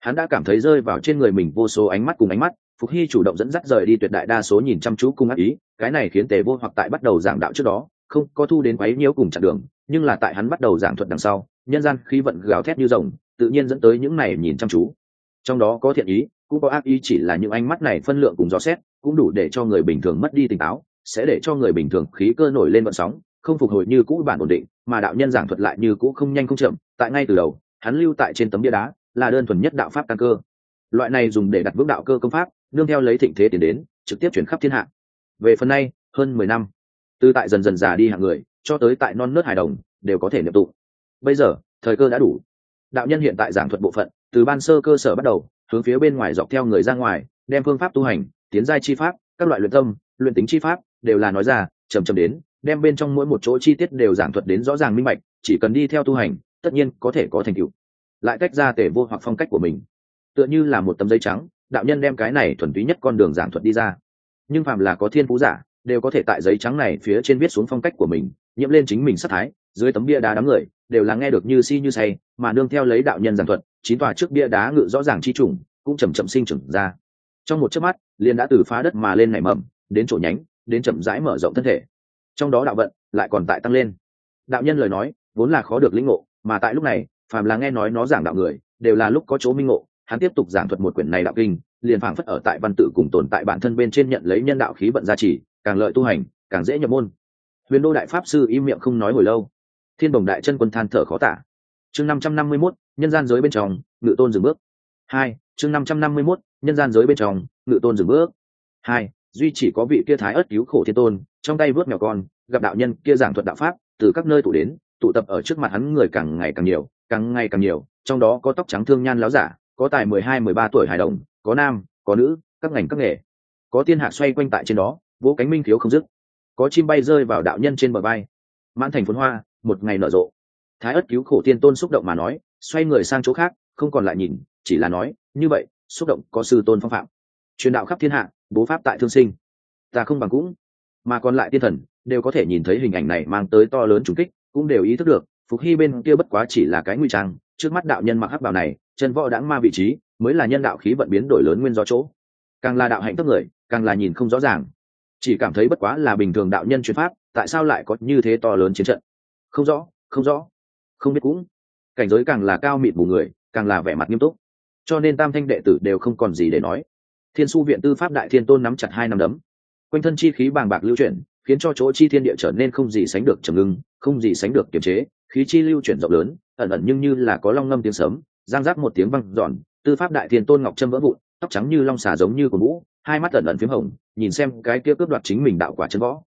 Hắn đã cảm thấy rơi vào trên người mình vô số ánh mắt cùng ánh mắt, phục hy chủ động dẫn dắt rời đi tuyệt đại đa số nhìn chăm chú cung ác ý, cái này khiến tề vô hoặc tại bắt đầu giảng đạo trước đó, không có thu đến quấy nhiễu cùng chặn đường, nhưng là tại hắn bắt đầu giảng thuật đằng sau, nhân gian khí vận gào thét như rồng tự nhiên dẫn tới những này nhìn chăm chú. Trong đó có thiện ý, cũng có ác ý chỉ là những ánh mắt này phân lượng cùng gió xét, cũng đủ để cho người bình thường mất đi tỉnh táo, sẽ để cho người bình thường khí cơ nổi lên vận sóng, không phục hồi như cũ bản ổn định, mà đạo nhân giảng thuật lại như cũ không nhanh không chậm, tại ngay từ đầu, hắn lưu tại trên tấm bia đá, là đơn thuần nhất đạo pháp căn cơ. Loại này dùng để đặt vững đạo cơ công pháp, nương theo lấy thịnh thế tiến đến, trực tiếp chuyển khắp thiên hạ. Về phần này hơn mười năm, từ tại dần dần già đi hạng người, cho tới tại non nớt hài đồng, đều có thể niệm tụ. Bây giờ, thời cơ đã đủ đạo nhân hiện tại giảng thuật bộ phận, từ ban sơ cơ sở bắt đầu, hướng phía bên ngoài dọc theo người ra ngoài, đem phương pháp tu hành, tiến giai chi pháp, các loại luyện tâm, luyện tính chi pháp đều là nói ra trầm trầm đến, đem bên trong mỗi một chỗ chi tiết đều giảng thuật đến rõ ràng minh bạch, chỉ cần đi theo tu hành, tất nhiên có thể có thành tựu. Lại cách ra tể vô hoặc phong cách của mình. Tựa như là một tấm giấy trắng, đạo nhân đem cái này thuần túy nhất con đường giảng thuật đi ra. Nhưng phàm là có thiên phú giả, đều có thể tại giấy trắng này phía trên viết xuống phong cách của mình, nhiễm lên chính mình sắc thái, dưới tấm bia đá đám người đều là nghe được như si như say, mà nương theo lấy đạo nhân giảng thuật, chín tòa trước bia đá ngự rõ ràng chi trùng cũng chầm chậm sinh trưởng ra. Trong một chớp mắt, liền đã từ phá đất mà lên nảy mầm, đến chỗ nhánh, đến chậm rãi mở rộng thân thể. Trong đó đạo vận lại còn tại tăng lên. Đạo nhân lời nói, vốn là khó được lĩnh ngộ, mà tại lúc này, phàm là nghe nói nó giảng đạo người, đều là lúc có chỗ minh ngộ, hắn tiếp tục giảng thuật một quyển này đạo kinh, liền phảng phất ở tại văn tự cùng tồn tại bản thân bên trên nhận lấy nhân đạo khí vận gia trì, càng lợi tu hành, càng dễ nhập môn. Huyền đô đại pháp sư im miệng không nói hồi lâu thiên bồng đại chân quân than thở khó tả. Chương năm trăm năm mươi mốt, nhân gian giới bên trong, ngự tôn dừng bước. Hai, chương năm trăm năm mươi mốt, nhân gian giới bên trong, ngự tôn dừng bước. Hai, duy chỉ có vị kia thái ớt cứu khổ thiên tôn, trong tay vớt mèo con, gặp đạo nhân kia giảng thuật đạo pháp, từ các nơi tụ đến, tụ tập ở trước mặt hắn người càng ngày càng nhiều, càng ngày càng nhiều, trong đó có tóc trắng thương nhan láo giả, có tài mười hai, mười ba tuổi hài đồng, có nam, có nữ, các ngành các nghề. Có tiên hạ xoay quanh tại trên đó, vỗ cánh minh thiếu không dứt. Có chim bay rơi vào đạo nhân trên bờ bay mãn thành phấn hoa một ngày nở rộ. Thái ất cứu khổ tiên tôn xúc động mà nói, xoay người sang chỗ khác, không còn lại nhìn, chỉ là nói, như vậy, xúc động có sư tôn phong phạm. Truyền đạo khắp thiên hạ, bố pháp tại thương sinh. Ta không bằng cũng. Mà còn lại tiên thần, đều có thể nhìn thấy hình ảnh này mang tới to lớn trùng kích, cũng đều ý thức được, phục hy bên kia bất quá chỉ là cái nguy trang, trước mắt đạo nhân mặc hắc bào này, chân võ đãng ma vị trí, mới là nhân đạo khí vận biến đổi lớn nguyên do chỗ. Càng là đạo hạnh thấp người, càng là nhìn không rõ ràng. Chỉ cảm thấy bất quá là bình thường đạo nhân chuyên pháp, tại sao lại có như thế to lớn chiến trận? Không rõ không rõ, không biết cũng. Cảnh giới càng là cao mịt bù người, càng là vẻ mặt nghiêm túc. Cho nên tam thanh đệ tử đều không còn gì để nói. Thiên su viện tư pháp đại thiên tôn nắm chặt hai năm đấm. Quanh thân chi khí bàng bạc lưu chuyển, khiến cho chỗ chi thiên địa trở nên không gì sánh được trầm ngưng, không gì sánh được kiềm chế, khí chi lưu chuyển rộng lớn, ẩn ẩn nhưng như là có long ngâm tiếng sớm giang giác một tiếng văng giòn tư pháp đại thiên tôn ngọc trâm vỡ vụn, tóc trắng như long xà giống như của mũ, hai mắt ẩn ẩn p hồng, nhìn xem cái kia cướp đoạt chính mình đạo quả chân võ.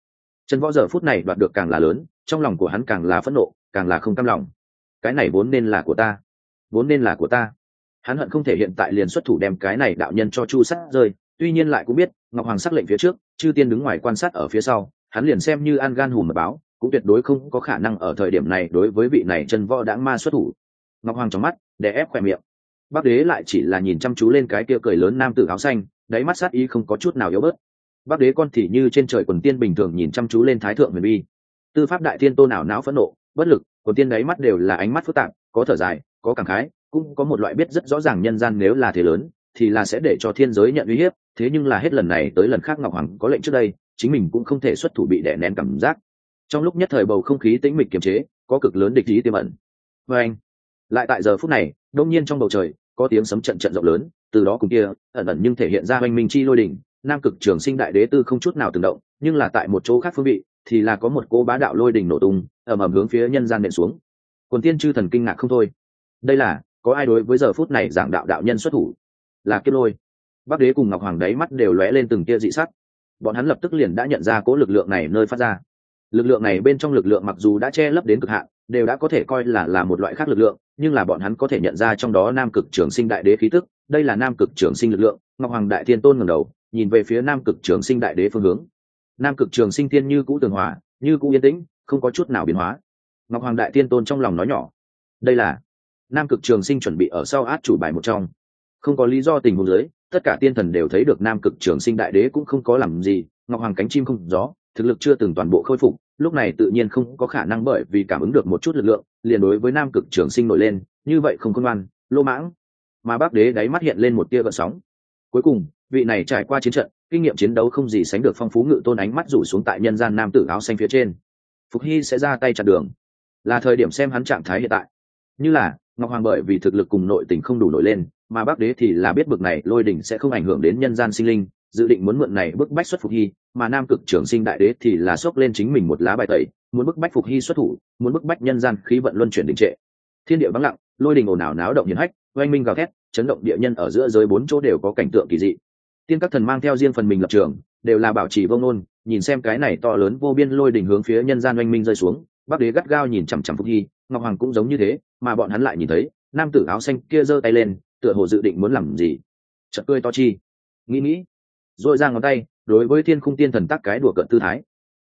Chân võ giờ phút này đoạt được càng là lớn trong lòng của hắn càng là phẫn nộ, càng là không cam lòng. Cái này vốn nên là của ta, vốn nên là của ta. Hắn hận không thể hiện tại liền xuất thủ đem cái này đạo nhân cho chu sát rơi, tuy nhiên lại cũng biết, ngọc hoàng sắc lệnh phía trước, chư tiên đứng ngoài quan sát ở phía sau, hắn liền xem như an gan hùm mật báo, cũng tuyệt đối không có khả năng ở thời điểm này đối với vị này chân võ đãng ma xuất thủ. Ngọc hoàng trong mắt để ép khỏe miệng. Bác đế lại chỉ là nhìn chăm chú lên cái kia cười lớn nam tử áo xanh, đáy mắt sát ý không có chút nào yếu bớt. Bác đế con thì như trên trời quần tiên bình thường nhìn chăm chú lên thái thượng huyền bi tư pháp đại tiên tôn nào não phẫn nộ, bất lực, còn tiên đáy mắt đều là ánh mắt phức tạp, có thở dài, có cảm khái, cũng có một loại biết rất rõ ràng nhân gian nếu là thế lớn, thì là sẽ để cho thiên giới nhận uy hiếp. Thế nhưng là hết lần này tới lần khác ngọc hoàng có lệnh trước đây, chính mình cũng không thể xuất thủ bị đè nén cảm giác. Trong lúc nhất thời bầu không khí tĩnh mịch kiềm chế, có cực lớn địch ý tiềm ẩn. Và anh, lại tại giờ phút này, đông nhiên trong bầu trời, có tiếng sấm trận trận rộng lớn, từ đó cùng kia, ẩn ẩn nhưng thể hiện ra hoành minh chi lôi đỉnh, nam cực trường sinh đại đế tư không chút nào từng động, nhưng là tại một chỗ khác phương vị thì là có một cô bá đạo lôi đỉnh nổ tung, ầm ầm hướng phía nhân gian nện xuống. Quần tiên chư thần kinh ngạc không thôi. Đây là, có ai đối với giờ phút này giảng đạo đạo nhân xuất thủ? Là kiếp lôi. Bắc đế cùng ngọc hoàng đáy mắt đều lóe lên từng tia dị sắc. Bọn hắn lập tức liền đã nhận ra cố lực lượng này nơi phát ra. Lực lượng này bên trong lực lượng mặc dù đã che lấp đến cực hạn, đều đã có thể coi là là một loại khác lực lượng, nhưng là bọn hắn có thể nhận ra trong đó nam cực trường sinh đại đế khí tức. Đây là nam cực trường sinh lực lượng. Ngọc hoàng đại thiên tôn ngẩng đầu, nhìn về phía nam cực trường sinh đại đế phương hướng nam cực trường sinh tiên như cũ tường hòa, như cũ yên tĩnh, không có chút nào biến hóa. Ngọc hoàng đại thiên tôn trong lòng nói nhỏ, đây là nam cực trường sinh chuẩn bị ở sau át chủ bài một trong. Không có lý do tình huống dưới, tất cả tiên thần đều thấy được nam cực trường sinh đại đế cũng không có làm gì, ngọc hoàng cánh chim không gió, thực lực chưa từng toàn bộ khôi phục, lúc này tự nhiên không có khả năng bởi vì cảm ứng được một chút lực lượng, liền đối với nam cực trường sinh nổi lên, như vậy không công ngoan, lô mãng. Mà bác đế đáy mắt hiện lên một tia gợn sóng. Cuối cùng vị này trải qua chiến trận, kinh nghiệm chiến đấu không gì sánh được phong phú ngự tôn ánh mắt rủ xuống tại nhân gian nam tử áo xanh phía trên. Phục hy sẽ ra tay chặn đường. Là thời điểm xem hắn trạng thái hiện tại. Như là, ngọc hoàng bởi vì thực lực cùng nội tình không đủ nổi lên, mà bác đế thì là biết bực này lôi đỉnh sẽ không ảnh hưởng đến nhân gian sinh linh, dự định muốn mượn này bức bách xuất phục hy, mà nam cực trưởng sinh đại đế thì là xốc lên chính mình một lá bài tẩy, muốn bức bách phục hy xuất thủ, muốn bức bách nhân gian khí vận luân chuyển đình trệ. Thiên địa vắng lặng, lôi đình ồn ào náo động hiến hách, oanh minh gào thét, chấn động địa nhân ở giữa giới bốn chỗ đều có cảnh tượng kỳ dị tiên các thần mang theo riêng phần mình lập trường, đều là bảo trì vông nôn, nhìn xem cái này to lớn vô biên lôi đỉnh hướng phía nhân gian oanh minh rơi xuống, bắc đế gắt gao nhìn chằm chằm phúc hy, ngọc hoàng cũng giống như thế, mà bọn hắn lại nhìn thấy, nam tử áo xanh kia giơ tay lên, tựa hồ dự định muốn làm gì. Chợt cười to chi. Nghĩ nghĩ, rồi ra ngón tay, đối với thiên khung tiên thần tắc cái đùa cợt tư thái.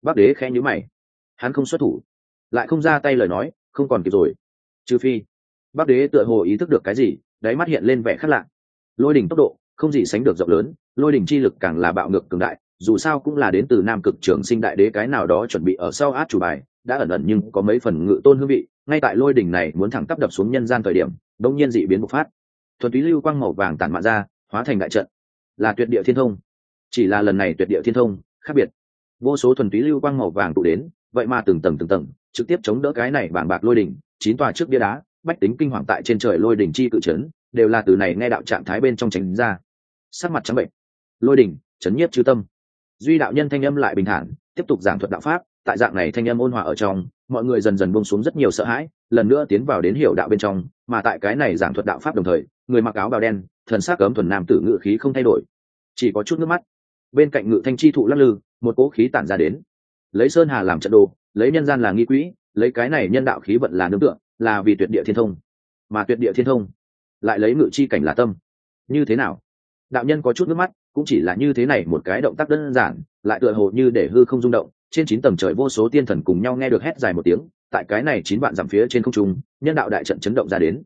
Bắc đế khẽ nhíu mày. Hắn không xuất thủ, lại không ra tay lời nói, không còn kịp rồi. Trừ phi, bắc đế tựa hồ ý thức được cái gì, đáy mắt hiện lên vẻ khác lạ. Lôi đỉnh tốc độ, không gì sánh được rộng lớn lôi đỉnh chi lực càng là bạo ngược cường đại, dù sao cũng là đến từ nam cực trường sinh đại đế cái nào đó chuẩn bị ở sau át chủ bài, đã ẩn ẩn nhưng có mấy phần ngự tôn hương vị, ngay tại lôi đỉnh này muốn thẳng tắp đập xuống nhân gian thời điểm đông nhiên dị biến bộc phát. Thuần túy lưu quang màu vàng tản mạn ra, hóa thành đại trận. Là tuyệt địa thiên thông. Chỉ là lần này tuyệt địa thiên thông, khác biệt. Vô số thuần túy lưu quang màu vàng tụ đến, vậy mà từng tầng từng tầng, trực tiếp chống đỡ cái này bảng bạc lôi đỉnh, chín tòa trước bia đá, bách tính kinh hoàng tại trên trời lôi đỉnh chi cự trấn, đều là từ này nghe đạo trạng thái bên trong tránh ra. Sắc mặt trắng bệnh lôi đỉnh chấn nhiếp chư tâm. Duy đạo nhân thanh âm lại bình thản, tiếp tục giảng thuật đạo pháp, tại dạng này thanh âm ôn hòa ở trong, mọi người dần dần bông xuống rất nhiều sợ hãi, lần nữa tiến vào đến hiểu đạo bên trong, mà tại cái này giảng thuật đạo pháp đồng thời, người mặc áo bào đen, thần sắc cấm thuần nam tử ngự khí không thay đổi. Chỉ có chút nước mắt. Bên cạnh ngự thanh chi thụ lắc lư, một cỗ khí tản ra đến. Lấy sơn hà làm trận đồ, lấy nhân gian là nghi quỹ, lấy cái này nhân đạo khí vận là nương tượng là vì tuyệt địa thiên thông. Mà tuyệt địa thiên thông, lại lấy ngự chi cảnh là tâm. Như thế nào? Đạo nhân có chút nước mắt, cũng chỉ là như thế này một cái động tác đơn giản, lại tựa hồ như để hư không rung động. Trên chín tầng trời vô số tiên thần cùng nhau nghe được hét dài một tiếng, tại cái này chín vạn dặm phía trên không trung, nhân đạo đại trận chấn động ra đến.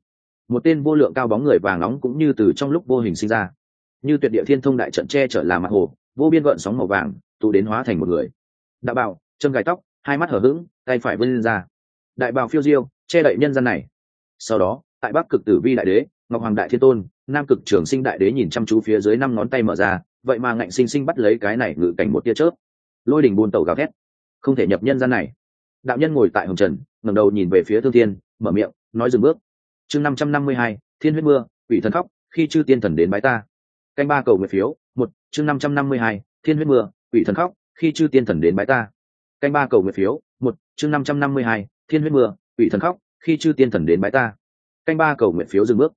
Một tên vô lượng cao bóng người vàng nóng cũng như từ trong lúc vô hình sinh ra. Như tuyệt địa thiên thông đại trận che trở làm mặt hồ, vô biên gợn sóng màu vàng, tụ đến hóa thành một người. Đạo bào, chân gài tóc, hai mắt hở h ữ g tay phải vươn lên ra. Đại bào phiêu diêu, che đậy nhân gian này. Sau đó, tại bắc cực tử vi đại đế, ngọc hoàng đại thiên tôn nam cực trường sinh đại đế nhìn chăm chú phía dưới năm ngón tay mở ra, vậy mà ngạnh sinh sinh bắt lấy cái này ngự cảnh một tia chớp. Lôi đình buôn tàu gào thét. Không thể nhập nhân gian này. Đạo nhân ngồi tại hồng trần, ngẩng đầu nhìn về phía thương thiên, mở miệng, nói dừng bước. Chương năm trăm năm mươi hai, thiên huyết mưa ủy thần khóc, khi chư tiên thần đến bái ta. Canh ba cầu nguyện phiếu, một, chương năm trăm năm mươi hai, thiên huyết mưa ủy thần khóc, khi chư tiên thần đến bái ta. Canh ba cầu nguyện phiếu, một, chương năm trăm năm mươi hai, thiên huyết mưa ủy thần khóc, khi chư tiên thần đến bái ta. Canh ba cầu nguyện phiếu dừng bước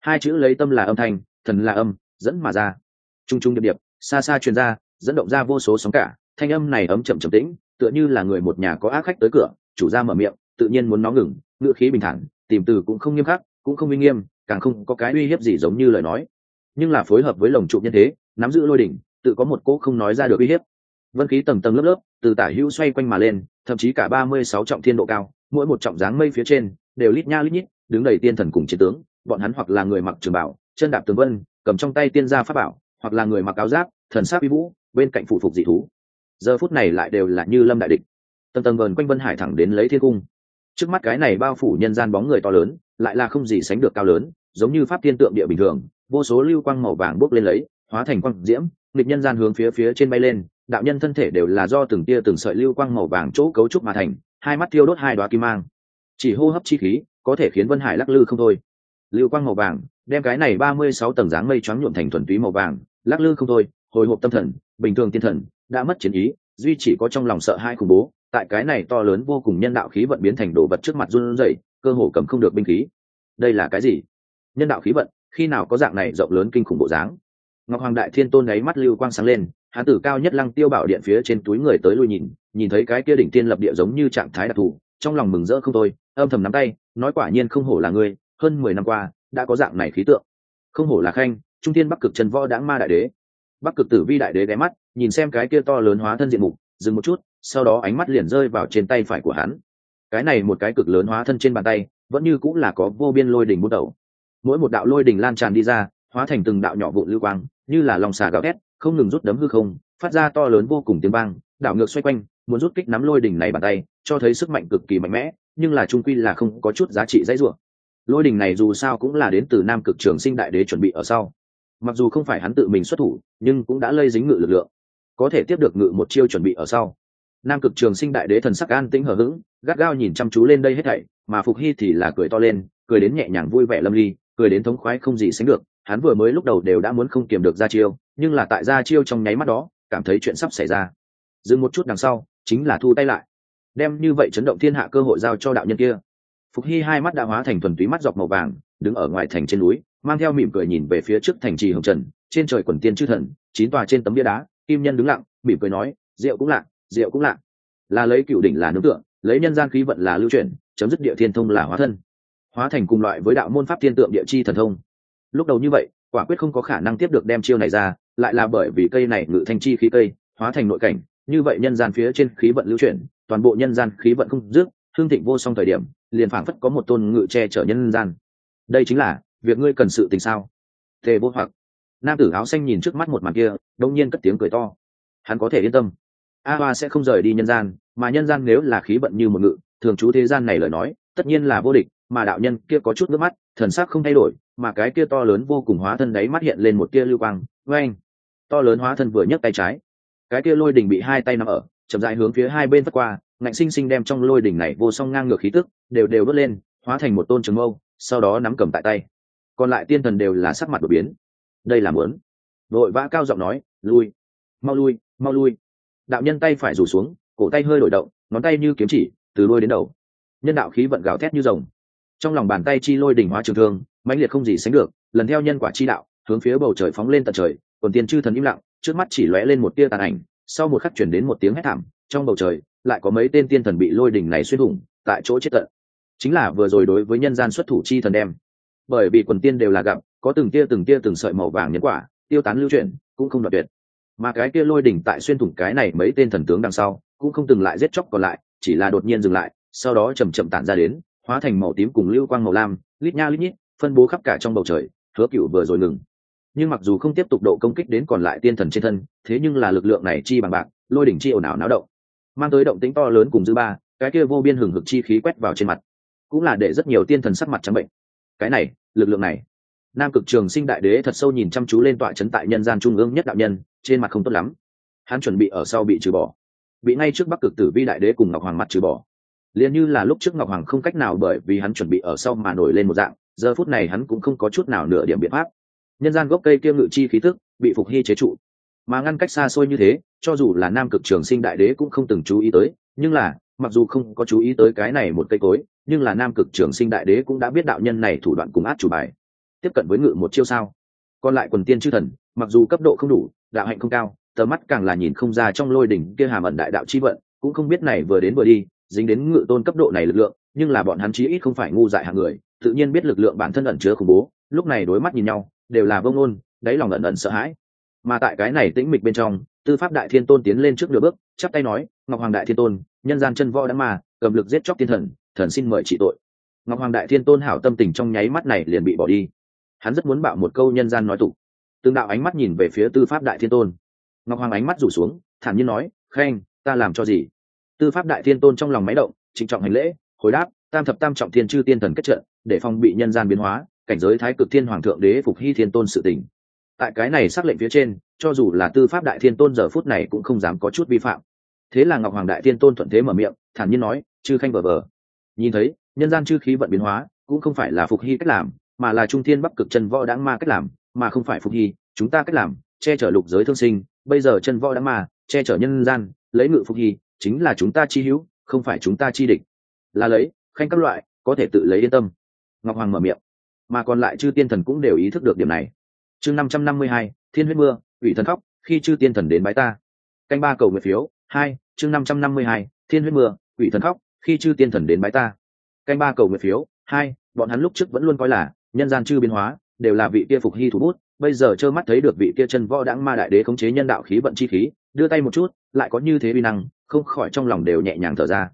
hai chữ lấy tâm là âm thanh, thần là âm, dẫn mà ra. T r u n g t r u n g điệp điệp, xa xa truyền ra, dẫn động ra vô số sóng cả. Thanh âm này ấm chậm chậm tĩnh, tựa như là người một nhà có ác khách tới cửa, chủ ra mở miệng, tự nhiên muốn nó ngừng, ngựa khí bình thản, tìm từ cũng không nghiêm khắc, cũng không uy nghiêm, càng không có cái uy hiếp gì giống như lời nói. Nhưng là phối hợp với lồng trụ nhân thế, nắm giữ lôi đỉnh, tự có một cỗ không nói ra được uy hiếp. Vân khí tầng tầng lớp lớp, từ tả hữu xoay quanh mà lên, thậm chí cả ba mươi sáu trọng thiên độ cao, mỗi một trọng dáng mây phía trên, đều lít nha lít nhít, đứng đầy tiên thần cùng chiến tướng bọn hắn hoặc là người mặc trường bảo, chân đạp tường vân, cầm trong tay tiên gia pháp bảo, hoặc là người mặc áo giáp, thần sát uy vũ, bên cạnh phụ phục dị thú. Giờ phút này lại đều là như lâm đại địch. Tầng tầng vờn quanh vân hải thẳng đến lấy thiên cung. Trước mắt cái này bao phủ nhân gian bóng người to lớn, lại là không gì sánh được cao lớn, giống như pháp tiên tượng địa bình thường, vô số lưu quang màu vàng bốc lên lấy, hóa thành quang diễm, nghịch nhân gian hướng phía phía trên bay lên, đạo nhân thân thể đều là do từng tia từng sợi lưu quang màu vàng chỗ cấu trúc mà thành, hai mắt thiêu đốt hai đoá kim mang. Chỉ hô hấp chi khí, có thể khiến vân hải lắc lư không thôi lưu quang màu vàng, đem cái này ba mươi sáu tầng dáng mây choáng nhuộm thành thuần túy màu vàng, lắc lư không thôi, hồi hộp tâm thần, bình thường tiên thần, đã mất chiến ý, duy chỉ có trong lòng sợ hai khủng bố, tại cái này to lớn vô cùng nhân đạo khí vận biến thành đồ vật trước mặt run rẩy, cơ hồ cầm không được binh khí. Đây là cái gì? Nhân đạo khí vận, khi nào có dạng này rộng lớn kinh khủng bộ dáng? Ngọc hoàng đại thiên tôn ấy mắt lưu quang sáng lên, hán tử cao nhất lăng tiêu bảo điện phía trên túi người tới lui nhìn nhìn thấy cái kia đỉnh tiên lập địa giống như trạng thái đặc thù, trong lòng mừng rỡ không thôi, âm thầm nắm tay, nói quả nhiên không hổ là ngươi hơn mười năm qua, đã có dạng này khí tượng. Không hổ là khanh, trung thiên bắc cực trần võ đáng ma đại đế. Bắc cực tử vi đại đế ghé mắt, nhìn xem cái kia to lớn hóa thân diện mục, dừng một chút, sau đó ánh mắt liền rơi vào trên tay phải của hắn. Cái này một cái cực lớn hóa thân trên bàn tay, vẫn như cũng là có vô biên lôi đỉnh bút đầu. Mỗi một đạo lôi đỉnh lan tràn đi ra, hóa thành từng đạo nhỏ vụ lưu quang, như là lòng xà gạo ghét không ngừng rút đấm hư không, phát ra to lớn vô cùng tiếng vang, đảo ngược xoay quanh, muốn rút kích nắm lôi đỉnh này bàn tay, cho thấy sức mạnh cực kỳ mạnh mẽ, nhưng là trung quy là không có chút giá trị dãy rủa lôi đình này dù sao cũng là đến từ nam cực trường sinh đại đế chuẩn bị ở sau. Mặc dù không phải hắn tự mình xuất thủ, nhưng cũng đã lây dính ngự lực lượng. Có thể tiếp được ngự một chiêu chuẩn bị ở sau. Nam cực trường sinh đại đế thần sắc an tĩnh hờ hững, gắt gao nhìn chăm chú lên đây hết thảy, mà phục hy thì là cười to lên, cười đến nhẹ nhàng vui vẻ lâm ly, cười đến thống khoái không gì sánh được. Hắn vừa mới lúc đầu đều đã muốn không kiềm được ra chiêu, nhưng là tại ra chiêu trong nháy mắt đó, cảm thấy chuyện sắp xảy ra. Dừng một chút đằng sau, chính là thu tay lại. Đem như vậy chấn động thiên hạ cơ hội giao cho đạo nhân kia phục hy hai mắt đã hóa thành thuần túy mắt dọc màu vàng, đứng ở ngoài thành trên núi, mang theo mỉm cười nhìn về phía trước thành trì hồng trần, trên trời quần tiên chư thần, chín tòa trên tấm bia đá, kim nhân đứng lặng, mỉm cười nói, rượu cũng lạ, rượu cũng lạ. Là lấy cựu đỉnh là nướng tượng lấy nhân gian khí vận là lưu chuyển chấm dứt địa thiên thông là hóa thân. Hóa thành cùng loại với đạo môn pháp thiên tượng địa chi thần thông. Lúc đầu như vậy, quả quyết không có khả năng tiếp được đem chiêu này ra, lại là bởi vì cây này ngự thanh chi khí cây, hóa thành nội cảnh, như vậy nhân gian phía trên khí vận lưu chuyển toàn bộ nhân gian khí vận không dứt hương thịnh vô song thời điểm, liền phảng phất có một tôn ngự che chở nhân gian. Đây chính là, việc ngươi cần sự tình sao? Tề vô hoặc. Nam tử áo xanh nhìn trước mắt một màn kia đông nhiên cất tiếng cười to. Hắn có thể yên tâm. A hoa sẽ không rời đi nhân gian, mà nhân gian nếu là khí vận như một ngự, thường trú thế gian này lời nói, tất nhiên là vô địch, mà đạo nhân kia có chút nước mắt, thần sắc không thay đổi, mà cái kia to lớn vô cùng hóa thân đấy mắt hiện lên một tia lưu quang với to lớn hóa thân vừa nhấc tay trái. Cái kia lôi đỉnh bị hai tay nằm ở, chậm rãi hướng phía hai bên vắt qua ngạnh sinh sinh đem trong lôi đỉnh này vô song ngang ngược khí tức, đều đều đốt lên, hóa thành một tôn trường mâu, sau đó nắm cầm tại tay. Còn lại tiên thần đều là sắc mặt đột biến. Đây là muốn. Đội vã cao giọng nói, lui, mau lui mau lui. Đạo nhân tay phải rủ xuống, cổ tay hơi đổi động, ngón tay như kiếm chỉ, từ đuôi đến đầu. Nhân đạo khí vận gào thét như rồng. Trong lòng bàn tay chi lôi đỉnh hóa trường thương, mãnh liệt không gì sánh được, lần theo nhân quả chi đạo, hướng phía bầu trời phóng lên tận trời, còn tiên chư thần im lặng, trước mắt chỉ lóe lên một tia tàn ảnh, sau một khắc chuyển đến một tiếng hét thảm, trong bầu trời lại có mấy tên tiên thần bị lôi đỉnh này xuyên thủng, tại chỗ chết tận. Chính là vừa rồi đối với nhân gian xuất thủ chi thần đem. Bởi vì quần tiên đều là gặp, có từng tia từng tia từng sợi màu vàng nhẫn quả, tiêu tán lưu chuyển, cũng không đoạt tuyệt. Mà cái kia lôi đỉnh tại xuyên thủng cái này mấy tên thần tướng đằng sau, cũng không từng lại giết chóc còn lại, chỉ là đột nhiên dừng lại, sau đó chầm chậm tản ra đến, hóa thành màu tím cùng lưu quang màu lam, lít nha lít nhít, phân bố khắp cả trong bầu trời, hứa cựu vừa rồi ngừng. Nhưng mặc dù không tiếp tục độ công kích đến còn lại tiên thần trên thân, thế nhưng là lực lượng này chi bằng bạc, lôi đỉnh chi ồn ào náo động mang tới động tính to lớn cùng dư ba, cái kia vô biên hừng hực chi khí quét vào trên mặt, cũng là để rất nhiều tiên thần sắc mặt trắng bệnh. Cái này, lực lượng này, nam cực trường sinh đại đế thật sâu nhìn chăm chú lên tọa chấn tại nhân gian trung ương nhất đạo nhân, trên mặt không tốt lắm. Hắn chuẩn bị ở sau bị trừ bỏ, bị ngay trước bắc cực tử vi đại đế cùng ngọc hoàng mặt trừ bỏ. Liền như là lúc trước ngọc hoàng không cách nào bởi vì hắn chuẩn bị ở sau mà nổi lên một dạng, giờ phút này hắn cũng không có chút nào nửa điểm biện pháp. Nhân gian gốc cây kia ngự chi khí tức, bị phục hy chế trụ mà ngăn cách xa xôi như thế cho dù là nam cực trường sinh đại đế cũng không từng chú ý tới nhưng là mặc dù không có chú ý tới cái này một cây cối nhưng là nam cực trường sinh đại đế cũng đã biết đạo nhân này thủ đoạn cùng át chủ bài. Tiếp cận với ngự một chiêu sao? Còn lại quần tiên chư thần mặc dù cấp độ không đủ đạo hạnh không cao tờ mắt càng là nhìn không ra trong lôi đỉnh kia hàm ẩn đại đạo chi vận cũng không biết này vừa đến vừa đi dính đến ngự tôn cấp độ này lực lượng nhưng là bọn hắn chí ít không phải ngu dại hạng người tự nhiên biết lực lượng bản thân ẩn chứa khủng bố lúc này đối mắt nhìn nhau đều là vông ôn, đáy lòng ẩn ẩn sợ hãi mà tại cái này tĩnh mịch bên trong, tư pháp đại thiên tôn tiến lên trước nửa bước, chắp tay nói, ngọc hoàng đại thiên tôn, nhân gian chân võ đã mà cầm lực giết chóc thiên thần thần xin mời trị tội. Ngọc hoàng đại thiên tôn hảo tâm tình trong nháy mắt này liền bị bỏ đi. Hắn rất muốn bạo một câu nhân gian nói tục tương đạo ánh mắt nhìn về phía tư pháp đại thiên tôn. Ngọc hoàng ánh mắt rủ xuống, thản nhiên nói khen ta làm cho gì? Tư pháp đại thiên tôn trong lòng máy động, trịnh trọng hành lễ, hồi đáp, tam thập tam trọng thiên chư tiên thần kết trận, để phòng bị nhân gian biến hóa, cảnh giới thái cực thiên hoàng thượng đế phục hy thiên tôn sự tình tại cái này xác lệnh phía trên, cho dù là tư pháp đại thiên tôn giờ phút này cũng không dám có chút vi phạm. Thế là ngọc hoàng đại thiên tôn thuận thế mở miệng, thản nhiên nói, chư khanh vờ vờ nhìn thấy, nhân gian chư khí vận biến hóa, cũng không phải là phục hy cách làm, mà là trung thiên bắc cực chân võ đáng ma cách làm, mà không phải phục hy, chúng ta cách làm, che chở lục giới thương sinh, bây giờ chân võ đáng ma, che chở nhân gian, lấy ngự phục hy, chính là chúng ta chi hữu, không phải chúng ta chi địch. Là lấy, khanh các loại, có thể tự lấy yên tâm. Ngọc hoàng mở miệng, mà còn lại chư tiên thần cũng đều ý thức được điểm này chương năm trăm năm mươi hai, thiên huyết mưa, ủy thần khóc, khi chư tiên thần đến bái ta. Canh ba cầu nguyện phiếu, hai, chương năm trăm năm mươi hai, thiên huyết mưa, ủy thần khóc, khi chư tiên thần đến bái ta. Canh ba cầu nguyện phiếu, hai, bọn hắn lúc trước vẫn luôn coi là nhân gian chư biến hóa, đều là vị kia phục hy thủ bút, bây giờ trơ mắt thấy được vị kia chân võ đãng ma đại đế khống chế nhân đạo khí vận chi khí, đưa tay một chút, lại có như thế vi năng, không khỏi trong lòng đều nhẹ nhàng thở ra.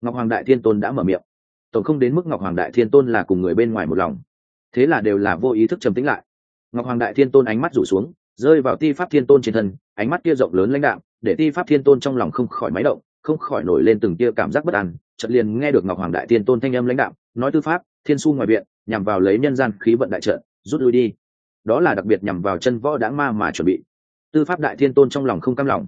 Ngọc hoàng đại thiên tôn đã mở miệng. Tổng không đến mức ngọc hoàng đại thiên tôn là cùng người bên ngoài một lòng. Thế là đều là vô ý thức trầm tĩnh lại ngọc hoàng đại thiên tôn ánh mắt rủ xuống rơi vào ti pháp thiên tôn trên thân ánh mắt kia rộng lớn lãnh đạo để ti pháp thiên tôn trong lòng không khỏi máy động không khỏi nổi lên từng tia cảm giác bất an chợt liền nghe được ngọc hoàng đại thiên tôn thanh âm lãnh đạo nói tư pháp thiên su ngoài viện nhằm vào lấy nhân gian khí vận đại trợ, rút lui đi. Đó là đặc biệt nhằm vào chân võ đáng ma mà chuẩn bị. Tư pháp đại thiên tôn trong lòng không cam lòng.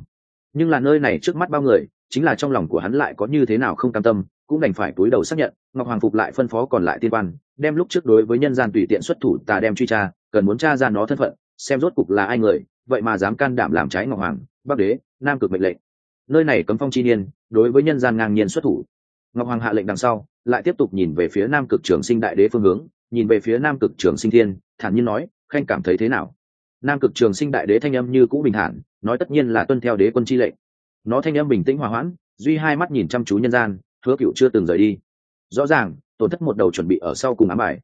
Nhưng là nơi này trước mắt bao người chính là trong lòng của hắn lại có như thế nào không cam tâm cũng đành phải túi đầu xác nhận ngọc hoàng phục lại phân phó còn lại tiên quan đem lúc trước đối với nhân gian tùy tiện xuất thủ tà đem truy tra cần muốn tra ra nó thân phận, xem rốt cục là ai người, vậy mà dám can đảm làm trái ngọc hoàng, bắc đế, nam cực mệnh lệnh. Nơi này cấm phong chi niên, đối với nhân gian ngang nhiên xuất thủ. Ngọc hoàng hạ lệnh đằng sau, lại tiếp tục nhìn về phía nam cực trường sinh đại đế phương hướng, nhìn về phía nam cực trường sinh thiên, thản nhiên nói, khanh cảm thấy thế nào? Nam cực trường sinh đại đế thanh âm như cũ bình thản, nói tất nhiên là tuân theo đế quân chi lệnh. Nó thanh âm bình tĩnh hòa hoãn, duy hai mắt nhìn chăm chú nhân gian, hứa cựu chưa từng rời đi. Rõ ràng, tổn thất một đầu chuẩn bị ở sau cùng ám bài.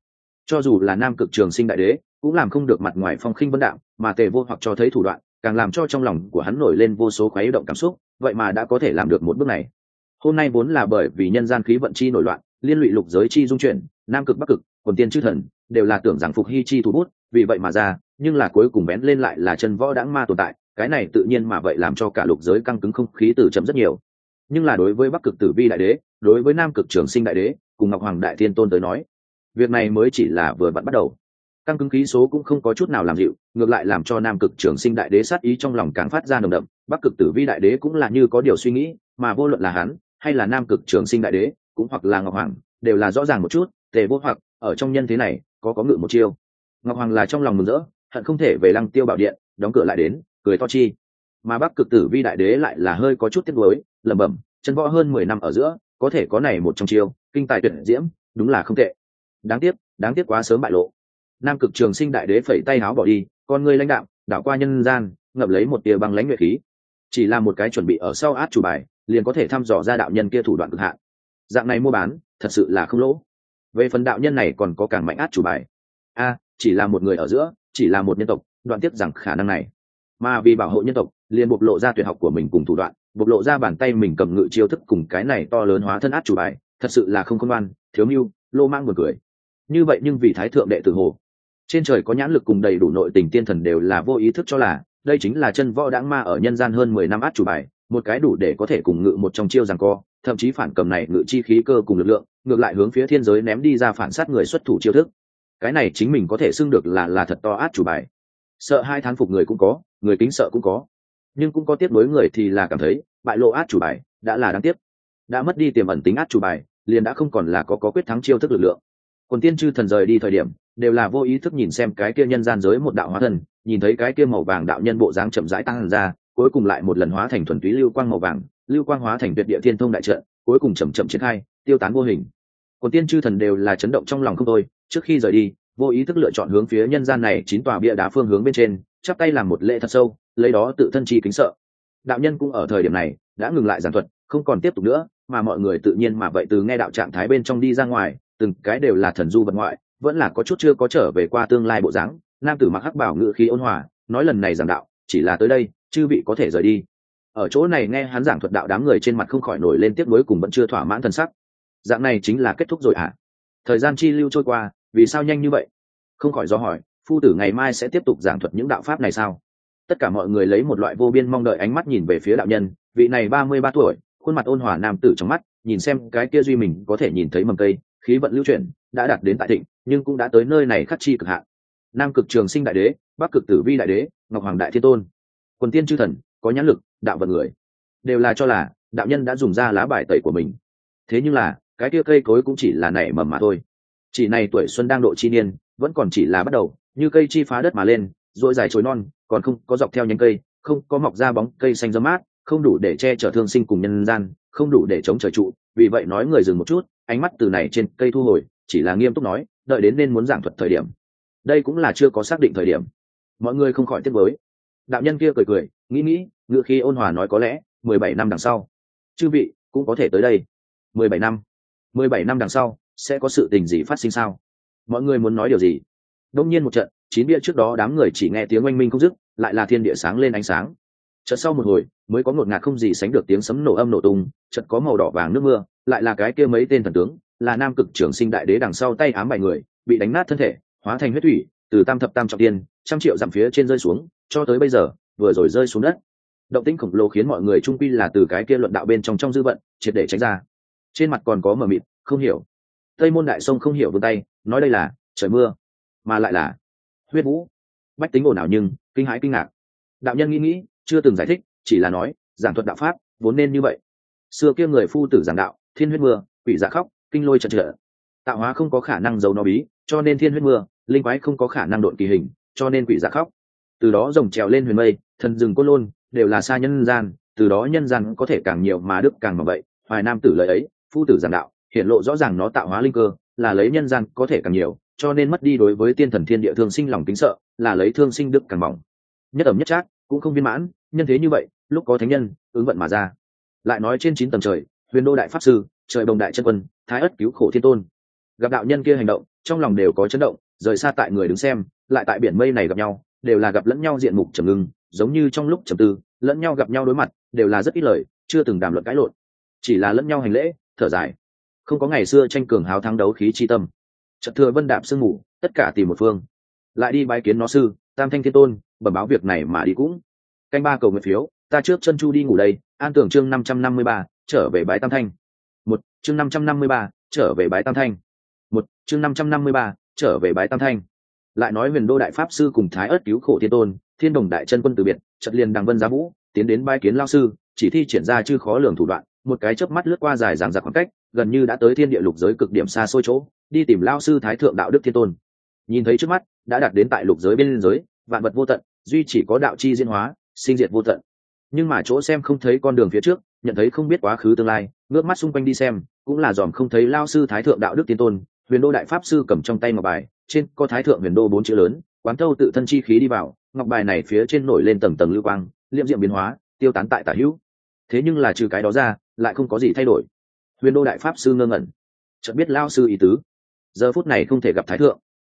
Cho dù là nam cực trường sinh đại đế cũng làm không được mặt ngoài phong khinh vân đạo, mà tề vô hoặc cho thấy thủ đoạn, càng làm cho trong lòng của hắn nổi lên vô số khoái động cảm xúc, vậy mà đã có thể làm được một bước này. Hôm nay vốn là bởi vì nhân gian khí vận chi nổi loạn, liên lụy lục giới chi dung chuyển, nam cực bắc cực, quần tiên chư thần, đều là tưởng rằng phục hy chi thủ bút, vì vậy mà ra, nhưng là cuối cùng bén lên lại là chân võ đãng ma tồn tại, cái này tự nhiên mà vậy làm cho cả lục giới căng cứng không khí từ chậm rất nhiều. Nhưng là đối với bắc cực tử vi đại đế, đối với nam cực trường sinh đại đế, cùng ngọc hoàng đại thiên tôn tới nói, việc này mới chỉ là vừa vặn bắt đầu căng cứng khí số cũng không có chút nào làm dịu, ngược lại làm cho nam cực trường sinh đại đế sát ý trong lòng càng phát ra nồng đậm, bắc cực tử vi đại đế cũng là như có điều suy nghĩ, mà vô luận là hắn, hay là nam cực trường sinh đại đế, cũng hoặc là ngọc hoàng, đều là rõ ràng một chút, tề vô hoặc, ở trong nhân thế này, có có ngự một chiêu. Ngọc hoàng là trong lòng mừng rỡ, hận không thể về lăng tiêu bảo điện, đóng cửa lại đến, cười to chi. Mà bắc cực tử vi đại đế lại là hơi có chút tiếc nuối, lẩm bẩm, chân võ hơn mười năm ở giữa, có thể có này một trong chiêu, kinh tài tuyển diễm, đúng là không tệ. Đáng tiếc đáng tiếc quá sớm bại lộ nam cực trường sinh đại đế phẩy tay háo bỏ đi, con ngươi lãnh đạo đảo qua nhân gian ngập lấy một tia băng lãnh nguyệt khí. Chỉ là một cái chuẩn bị ở sau át chủ bài, liền có thể thăm dò ra đạo nhân kia thủ đoạn cực hạn. Dạng này mua bán, thật sự là không lỗ. Về phần đạo nhân này còn có càng mạnh át chủ bài. A, chỉ là một người ở giữa, chỉ là một nhân tộc, đoạn tiếp rằng khả năng này. Mà vì bảo hộ nhân tộc, liền bộc lộ ra tuyệt học của mình cùng thủ đoạn, bộc lộ ra bàn tay mình cầm ngự chiêu thức cùng cái này to lớn hóa thân át chủ bài, thật sự là không công an thiếu mưu, lô mang một cười. Như vậy nhưng vì thái thượng đệ tử hồ trên trời có nhãn lực cùng đầy đủ nội tình tiên thần đều là vô ý thức cho là, đây chính là chân võ đãng ma ở nhân gian hơn mười năm át chủ bài, một cái đủ để có thể cùng ngự một trong chiêu rằng co, thậm chí phản cầm này ngự chi khí cơ cùng lực lượng, ngược lại hướng phía thiên giới ném đi ra phản sát người xuất thủ chiêu thức. Cái này chính mình có thể xưng được là là thật to át chủ bài. Sợ hai thán phục người cũng có, người kính sợ cũng có. Nhưng cũng có tiếp nối người thì là cảm thấy, bại lộ át chủ bài, đã là đáng tiếc. Đã mất đi tiềm ẩn tính át chủ bài, liền đã không còn là có có quyết thắng chiêu thức lực lượng. Còn tiên chư thần rời đi thời điểm đều là vô ý thức nhìn xem cái kia nhân gian giới một đạo hóa thần, nhìn thấy cái kia màu vàng đạo nhân bộ dáng chậm rãi tăng ra, cuối cùng lại một lần hóa thành thuần túy lưu quang màu vàng, lưu quang hóa thành tuyệt địa thiên thông đại trận, cuối cùng chậm chậm triển khai, tiêu tán vô hình. Còn tiên chư thần đều là chấn động trong lòng không thôi, trước khi rời đi, vô ý thức lựa chọn hướng phía nhân gian này chín tòa bia đá phương hướng bên trên, chắp tay làm một lễ thật sâu, lấy đó tự thân chi kính sợ. Đạo nhân cũng ở thời điểm này, đã ngừng lại giảng thuật, không còn tiếp tục nữa, mà mọi người tự nhiên mà vậy từ nghe đạo trạng thái bên trong đi ra ngoài, từng cái đều là thần du vật ngoại vẫn là có chút chưa có trở về qua tương lai bộ dáng. Nam tử mặc hắc bảo ngự khí ôn hòa, nói lần này giảng đạo, chỉ là tới đây, chư vị có thể rời đi. Ở chỗ này nghe hắn giảng thuật đạo đám người trên mặt không khỏi nổi lên tiếp nối cùng vẫn chưa thỏa mãn thần sắc. Dạng này chính là kết thúc rồi ạ à? thời gian chi lưu trôi qua, vì sao nhanh như vậy? Không khỏi do hỏi, phu tử ngày mai sẽ tiếp tục giảng thuật những đạo pháp này sao? Tất cả mọi người lấy một loại vô biên mong đợi ánh mắt nhìn về phía đạo nhân, vị này ba mươi ba tuổi, khuôn mặt ôn hòa nam tử trong mắt, nhìn xem cái kia duy mình có thể nhìn thấy mầm cây khí vận lưu chuyển, đã đạt đến tại thịnh, nhưng cũng đã tới nơi này khắc chi cực hạn. Nam cực trường sinh đại đế, bắc cực tử vi đại đế, ngọc hoàng đại thiên tôn. Quần tiên chư thần, có nhãn lực, đạo vận người. Đều là cho là, đạo nhân đã dùng ra lá bài tẩy của mình. Thế nhưng là, cái kia cây cối cũng chỉ là nảy mầm mà thôi. Chỉ này tuổi xuân đang độ chi niên, vẫn còn chỉ là bắt đầu, như cây chi phá đất mà lên dội dài chối non, còn không có dọc theo nhánh cây, không có mọc ra bóng cây xanh dơ mát, không đủ để che chở thương sinh cùng nhân gian, không đủ để chống trời trụ, vì vậy nói người dừng một chút ánh mắt từ này trên cây thu hồi, chỉ là nghiêm túc nói, đợi đến nên muốn giảng thuật thời điểm. Đây cũng là chưa có xác định thời điểm. Mọi người không khỏi tiếc với đạo nhân kia cười cười, nghĩ nghĩ, ngựa khi ôn hòa nói có lẽ, mười bảy năm đằng sau. Chư vị, cũng có thể tới đây. Mười bảy năm. Mười bảy năm đằng sau, sẽ có sự tình gì phát sinh sao? Mọi người muốn nói điều gì? Đông nhiên một trận, chín bia trước đó đám người chỉ nghe tiếng oanh minh không dứt, lại là thiên địa sáng lên ánh sáng chợt sau một hồi, mới có ngột ngạt không gì sánh được tiếng sấm nổ âm nổ tung, chợt có màu đỏ vàng nước mưa, lại là cái kia mấy tên thần tướng, là nam cực trưởng sinh đại đế đằng sau tay ám bài người, bị đánh nát thân thể, hóa thành huyết thủy, từ tam thập tam trọng tiên, trăm triệu dặm phía trên rơi xuống, cho tới bây giờ, vừa rồi rơi xuống đất. Động tĩnh khổng lồ khiến mọi người trung quy là từ cái kia luận đạo bên trong trong dư vận, triệt để tránh ra. Trên mặt còn có mờ mịt, không hiểu. Tây môn đại sông không hiểu vươn tay, nói đây là trời mưa, mà lại là huyết vũ. Bách tính ồn ào nhưng kinh hãi kinh ngạc. Đạo nhân nghĩ nghĩ chưa từng giải thích, chỉ là nói, giảng thuật đạo pháp, vốn nên như vậy. Xưa kia người phu tử giảng đạo, thiên huyết mưa, quỷ dạ khóc, kinh lôi trận trợ tạo hóa không có khả năng giấu nó bí, cho nên thiên huyết mưa, linh quái không có khả năng độn kỳ hình, cho nên quỷ dạ khóc. Từ đó rồng trèo lên huyền mây, thần rừng côn lôn, đều là xa nhân gian, từ đó nhân gian có thể càng nhiều mà đức càng mà vậy. Hoài nam tử lời ấy, phu tử giảng đạo, hiện lộ rõ ràng nó tạo hóa linh cơ, là lấy nhân gian có thể càng nhiều, cho nên mất đi đối với tiên thần thiên địa thương sinh lòng kính sợ, là lấy thương sinh đức càng mỏng. Nhất ẩm nhất trác, cũng không viên mãn nhân thế như vậy, lúc có thánh nhân, ứng vận mà ra. Lại nói trên chín tầng trời, huyền đô đại pháp sư, trời đồng đại chân quân, thái ất cứu khổ thiên tôn. Gặp đạo nhân kia hành động, trong lòng đều có chấn động, rời xa tại người đứng xem, lại tại biển mây này gặp nhau, đều là gặp lẫn nhau diện mục trầm ngưng, giống như trong lúc trầm tư, lẫn nhau gặp nhau đối mặt, đều là rất ít lời, chưa từng đàm luận cãi lộn. Chỉ là lẫn nhau hành lễ, thở dài. Không có ngày xưa tranh cường hào thắng đấu khí chi tâm. Trận thừa vân đạp sương ngủ tất cả tìm một phương. Lại đi bái kiến nó sư, tam thanh thiên tôn, bẩm báo việc này mà đi cũng canh ba cầu nguyện phiếu, ta trước chân chu đi ngủ đây, an tưởng chương năm trăm năm mươi ba, trở về bái tam thanh. Một, chương năm trăm năm mươi ba, trở về bái tam thanh. Một, chương năm trăm năm mươi ba, trở về bái tam thanh. Lại nói huyền đô đại pháp sư cùng thái ớt cứu khổ thiên tôn, thiên đồng đại chân quân từ biệt chật liền đằng vân giá vũ, tiến đến bái kiến lao sư, chỉ thi triển ra chư khó lường thủ đoạn, một cái chớp mắt lướt qua dài dàng dạc khoảng cách, gần như đã tới thiên địa lục giới cực điểm xa xôi chỗ, đi tìm lao sư thái thượng đạo đức thiên tôn. Nhìn thấy trước mắt, đã đạt đến tại lục giới bên liên giới vạn vật vô tận, duy chỉ có đạo chi diễn hóa sinh diệt vô tận. Nhưng mà chỗ xem không thấy con đường phía trước, nhận thấy không biết quá khứ tương lai, ngước mắt xung quanh đi xem, cũng là dòm không thấy lao sư thái thượng đạo đức tiên tôn, huyền đô đại pháp sư cầm trong tay ngọc bài, trên có thái thượng huyền đô bốn chữ lớn, quán thâu tự thân chi khí đi vào, ngọc bài này phía trên nổi lên tầng tầng lưu quang liệm diệm biến hóa, tiêu tán tại tả hữu. Thế nhưng là trừ cái đó ra, lại không có gì thay đổi. Huyền đô đại pháp sư ngơ ngẩn. Chợt biết lao sư ý tứ. Giờ phút này không thể gặp thái thượng.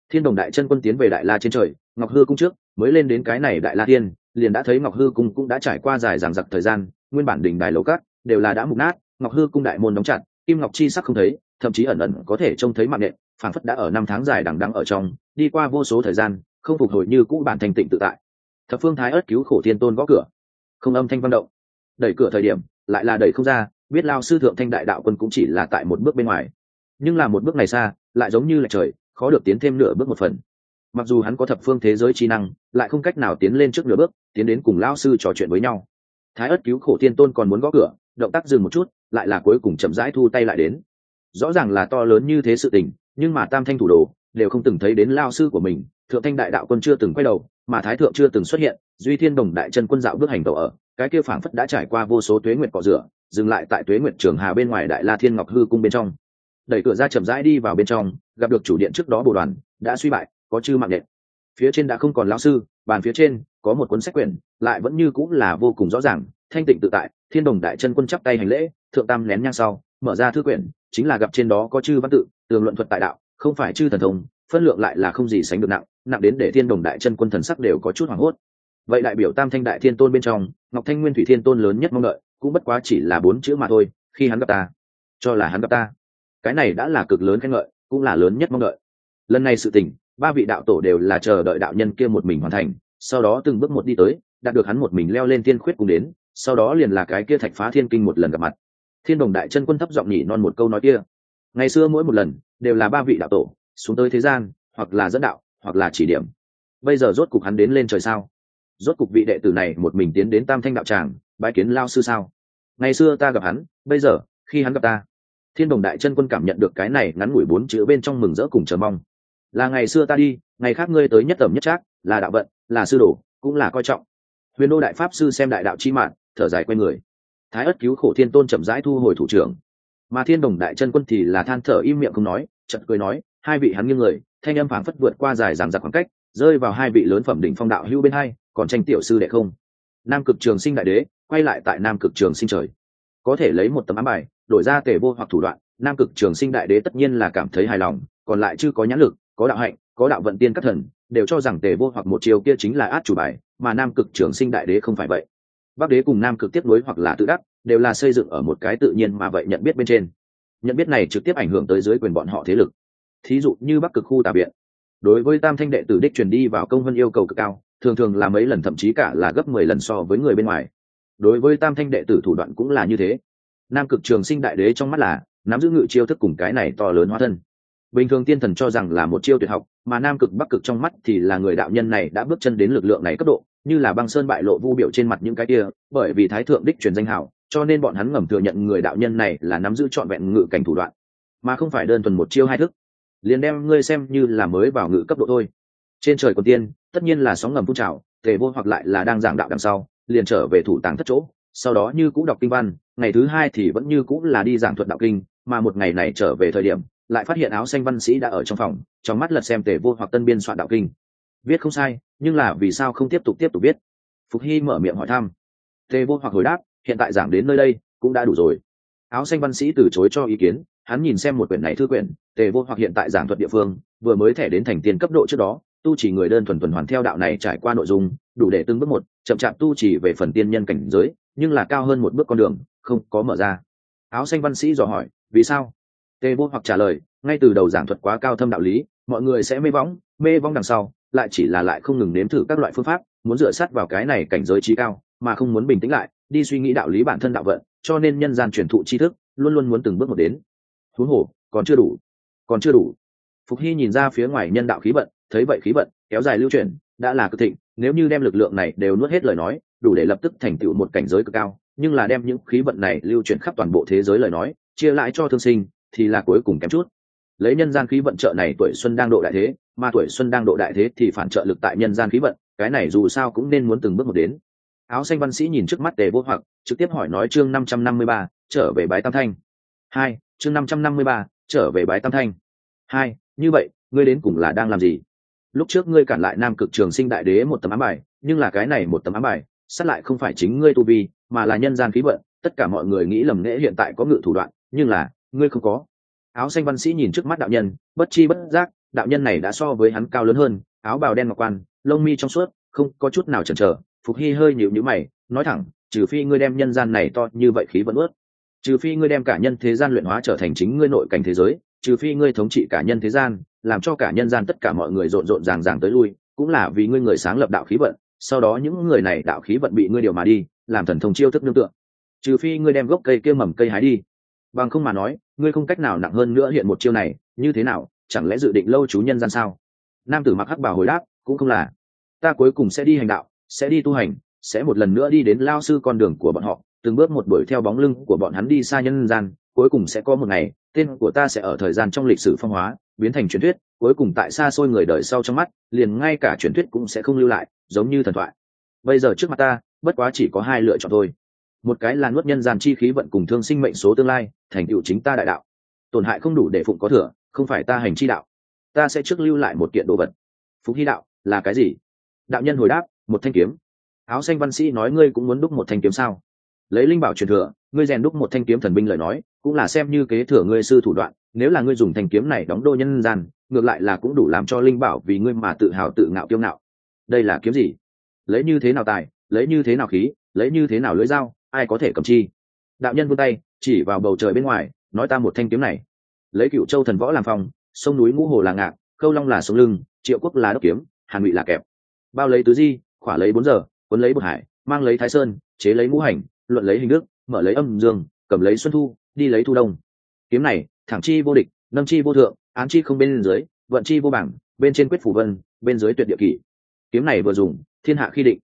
Thiên đồng đại chân quân tiến về đại la trên trời, ngọc hư cung trước, mới lên đến cái này đại la tiên liền đã thấy ngọc hư cung cũng đã trải qua dài dằng dặc thời gian, nguyên bản đỉnh đài lầu cát đều là đã mục nát, ngọc hư cung đại môn đóng chặt, kim ngọc chi sắc không thấy, thậm chí ẩn ẩn có thể trông thấy mạng nện phản phất đã ở năm tháng dài đằng đắng ở trong, đi qua vô số thời gian, không phục hồi như cũ bản thành tịnh tự tại. Thập phương thái ớt cứu khổ thiên tôn gõ cửa. Không âm thanh văn động. Đẩy cửa thời điểm, lại là đẩy không ra, biết lao sư thượng thanh đại đạo quân cũng chỉ là tại một bước bên ngoài. Nhưng là một bước này xa, lại giống như là trời, khó được tiến thêm nửa bước một phần mặc dù hắn có thập phương thế giới trí năng, lại không cách nào tiến lên trước nửa bước, tiến đến cùng Lão sư trò chuyện với nhau. Thái ất cứu khổ Tiên tôn còn muốn gõ cửa, động tác dừng một chút, lại là cuối cùng chậm rãi thu tay lại đến. Rõ ràng là to lớn như thế sự tình, nhưng mà tam thanh thủ đồ, đều không từng thấy đến lao sư của mình, thượng thanh đại đạo quân chưa từng quay đầu, mà thái thượng chưa từng xuất hiện, duy thiên đồng đại chân quân dạo bước hành tàu ở, cái kia phảng phất đã trải qua vô số tuế nguyệt cọ rửa, dừng lại tại tuế nguyệt trường hà bên ngoài đại la thiên ngọc hư cung bên trong. Đẩy cửa ra chậm rãi đi vào bên trong, gặp được chủ điện trước đó bồ đoàn, đã suy bại có chư mạng nện phía trên đã không còn lão sư, bàn phía trên có một cuốn sách quyển, lại vẫn như cũng là vô cùng rõ ràng, thanh tịnh tự tại, thiên đồng đại chân quân chắp tay hành lễ, thượng tam nén nhang sau, mở ra thư quyển, chính là gặp trên đó có chư văn tự, tường luận thuật tại đạo, không phải chư thần thông, phân lượng lại là không gì sánh được nặng nặng đến để thiên đồng đại chân quân thần sắc đều có chút hoảng hốt. Vậy đại biểu tam thanh đại thiên tôn bên trong, ngọc thanh nguyên thủy thiên tôn lớn nhất mong đợi, cũng bất quá chỉ là bốn chữ mà thôi, khi hắn gặp ta, cho là hắn gặp ta. Cái này đã là cực lớn khen ngợi, cũng là lớn nhất mong đợi. Lần này sự tình ba vị đạo tổ đều là chờ đợi đạo nhân kia một mình hoàn thành, sau đó từng bước một đi tới, đạt được hắn một mình leo lên tiên khuyết cùng đến, sau đó liền là cái kia thạch phá thiên kinh một lần gặp mặt. Thiên đồng đại chân quân thấp giọng nhỉ non một câu nói kia. Ngày xưa mỗi một lần, đều là ba vị đạo tổ, xuống tới thế gian, hoặc là dẫn đạo, hoặc là chỉ điểm. Bây giờ rốt cục hắn đến lên trời sao? Rốt cục vị đệ tử này một mình tiến đến tam thanh đạo tràng, bái kiến lao sư sao? Ngày xưa ta gặp hắn, bây giờ, khi hắn gặp ta. Thiên đồng đại chân quân cảm nhận được cái này ngắn ngủi bốn chữ bên trong mừng rỡ cùng chờ mong là ngày xưa ta đi, ngày khác ngươi tới nhất tầm nhất trác, là đạo vận, là sư đồ, cũng là coi trọng. Huyền đô đại pháp sư xem đại đạo chi mạng thở dài q u a người. Thái ất cứu khổ thiên tôn chậm rãi thu hồi thủ trưởng. Mà thiên đồng đại chân quân thì là than thở im miệng không nói chật cười nói, hai vị hắn nghiêng người, thanh âm phảng phất vượt qua dài ràng giặc khoảng cách, rơi vào hai vị lớn phẩm đỉnh phong đạo hữu bên hai, còn tranh tiểu sư đệ không? Nam cực trường sinh đại đế, quay lại tại nam cực trường sinh trời. Có thể lấy một tấm ám bài, đổi ra tể vô hoặc thủ đoạn, nam cực trường sinh đại đế tất nhiên là cảm thấy hài lòng, còn lại chưa có nhãn lực có đạo hạnh, có đạo vận tiên các thần, đều cho rằng tề vô hoặc một chiều kia chính là át chủ bài, mà nam cực trường sinh đại đế không phải vậy. Bắc đế cùng nam cực tiếp nối hoặc là tự đắc, đều là xây dựng ở một cái tự nhiên mà vậy nhận biết bên trên. Nhận biết này trực tiếp ảnh hưởng tới dưới quyền bọn họ thế lực. Thí dụ như bắc cực khu tà viện. Đối với tam thanh đệ tử đích truyền đi vào công vân yêu cầu cực cao, thường thường là mấy lần thậm chí cả là gấp mười lần so với người bên ngoài. Đối với tam thanh đệ tử thủ đoạn cũng là như thế. Nam cực trường sinh đại đế trong mắt là nắm giữ ngự chiêu thức cùng cái này to lớn hóa thân bình thường tiên thần cho rằng là một chiêu tuyệt học, mà nam cực, bắc cực trong mắt thì là người đạo nhân này đã bước chân đến lực lượng này cấp độ, như là băng sơn bại lộ vu biểu trên mặt những cái kia, bởi vì thái thượng đích truyền danh hảo, cho nên bọn hắn ngầm thừa nhận người đạo nhân này là nắm giữ trọn vẹn ngự cảnh thủ đoạn, mà không phải đơn thuần một chiêu hai thức. Liền đem ngươi xem như là mới vào ngự cấp độ thôi. Trên trời còn tiên, tất nhiên là sóng ngầm phun trào, tề vô hoặc lại là đang giảng đạo đằng sau, liền trở về thủ tàng thất chỗ, sau đó như cũ đọc kinh văn, ngày thứ hai thì vẫn như cũ là đi giảng thuật đạo kinh, mà một ngày này trở về thời điểm lại phát hiện áo xanh văn sĩ đã ở trong phòng, trong mắt lật xem tề vô hoặc tân biên soạn đạo kinh. Viết không sai, nhưng là vì sao không tiếp tục tiếp tục viết? Phục hy mở miệng hỏi thăm. Tề vô hoặc hồi đáp, hiện tại giảng đến nơi đây, cũng đã đủ rồi. Áo xanh văn sĩ từ chối cho ý kiến, hắn nhìn xem một quyển này thư quyển, tề vô hoặc hiện tại giảng thuật địa phương, vừa mới thẻ đến thành tiên cấp độ trước đó, tu chỉ người đơn thuần tuần hoàn theo đạo này trải qua nội dung, đủ để từng bước một, chậm chạp tu chỉ về phần tiên nhân cảnh giới, nhưng là cao hơn một bước con đường, không có mở ra. Áo xanh văn sĩ dò hỏi, vì sao? Tề vô hoặc trả lời, ngay từ đầu giảng thuật quá cao thâm đạo lý, mọi người sẽ mê võng, mê vong đằng sau, lại chỉ là lại không ngừng nếm thử các loại phương pháp, muốn dựa sát vào cái này cảnh giới trí cao, mà không muốn bình tĩnh lại, đi suy nghĩ đạo lý bản thân đạo vận, cho nên nhân gian truyền thụ tri thức, luôn luôn muốn từng bước một đến. Thú hồ, còn chưa đủ, còn chưa đủ. Phục hy nhìn ra phía ngoài nhân đạo khí vận, thấy vậy khí vận, kéo dài lưu chuyển, đã là cực thịnh, nếu như đem lực lượng này đều nuốt hết lời nói, đủ để lập tức thành tựu một cảnh giới cực cao, nhưng là đem những khí vận này lưu chuyển khắp toàn bộ thế giới lời nói, chia lại cho thương sinh thì là cuối cùng kém chút. Lấy nhân gian khí vận trợ này tuổi xuân đang độ đại thế, mà tuổi xuân đang độ đại thế thì phản trợ lực tại nhân gian khí vận, cái này dù sao cũng nên muốn từng bước một đến. Áo xanh văn sĩ nhìn trước mắt tề vô hoặc, trực tiếp hỏi nói chương năm trăm năm mươi ba, trở về bái tam thanh. Hai, chương năm trăm năm mươi ba, trở về bái tam thanh. Hai, như vậy, ngươi đến cùng là đang làm gì? Lúc trước ngươi cản lại nam cực trường sinh đại đế một tấm ám bài, nhưng là cái này một tấm ám bài, sát lại không phải chính ngươi tu vi, mà là nhân gian khí vận, tất cả mọi người nghĩ lầm nễ hiện tại có ngự thủ đoạn, nhưng là ngươi không có. Áo xanh văn sĩ nhìn trước mắt đạo nhân, bất chi bất giác, đạo nhân này đã so với hắn cao lớn hơn, áo bào đen ngọc quan, lông mi trong suốt, không có chút nào chần chờ, phục hy hơi nhịu nhữ mày, nói thẳng, trừ phi ngươi đem nhân gian này to như vậy khí vẫn ướt, trừ phi ngươi đem cả nhân thế gian luyện hóa trở thành chính ngươi nội cảnh thế giới, trừ phi ngươi thống trị cả nhân thế gian, làm cho cả nhân gian tất cả mọi người rộn rộn ràng ràng tới lui, cũng là vì ngươi người sáng lập đạo khí vận, sau đó những người này đạo khí vận bị ngươi điều mà đi, làm thần thông chiêu thức nương tượng trừ phi ngươi đem gốc cây kia mầm cây hái đi bằng không mà nói, ngươi không cách nào nặng hơn nữa hiện một chiêu này, như thế nào, chẳng lẽ dự định lâu chú nhân gian sao? Nam tử mặc hắc bảo hồi đáp, cũng không là. Ta cuối cùng sẽ đi hành đạo, sẽ đi tu hành, sẽ một lần nữa đi đến lao sư con đường của bọn họ, từng bước một đuổi theo bóng lưng của bọn hắn đi xa nhân gian, cuối cùng sẽ có một ngày, tên của ta sẽ ở thời gian trong lịch sử phong hóa, biến thành truyền thuyết, cuối cùng tại xa xôi người đời sau trong mắt, liền ngay cả truyền thuyết cũng sẽ không lưu lại, giống như thần thoại. Bây giờ trước mặt ta, bất quá chỉ có hai lựa chọn thôi một cái là nuốt nhân gian chi khí vận cùng thương sinh mệnh số tương lai, thành tựu chính ta đại đạo. Tổn hại không đủ để phụng có thừa, không phải ta hành chi đạo. Ta sẽ trước lưu lại một kiện đồ vật. Phúc hy đạo, là cái gì? Đạo nhân hồi đáp, một thanh kiếm. Áo xanh văn sĩ nói ngươi cũng muốn đúc một thanh kiếm sao? Lấy linh bảo truyền thừa, ngươi rèn đúc một thanh kiếm thần binh lời nói, cũng là xem như kế thừa ngươi sư thủ đoạn, nếu là ngươi dùng thanh kiếm này đóng đô nhân gian, ngược lại là cũng đủ làm cho linh bảo vì ngươi mà tự hào tự ngạo kiêu ngạo. Đây là kiếm gì? Lấy như thế nào tài, lấy như thế nào khí, lấy như thế nào lưới dao? Ai có thể cầm chi? Đạo nhân vươn tay, chỉ vào bầu trời bên ngoài, nói ta một thanh kiếm này. Lấy cựu châu thần võ làm phòng, sông núi ngũ hồ là ngạc khâu long là sông lưng, triệu quốc là đốc kiếm, hàn ngụy là kẹp. Bao lấy tứ di, khỏa lấy bốn giờ, cuốn lấy bột hải, mang lấy thái sơn, chế lấy ngũ hành, luận lấy hình đức, mở lấy âm dương, cầm lấy xuân thu, đi lấy thu đông. Kiếm này, thẳng chi vô địch, nâng chi vô thượng, án chi không bên dưới, vận chi vô bảng, bên trên quyết phủ vân, bên dưới tuyệt địa kỷ. Kiếm này vừa dùng, thiên hạ khi định.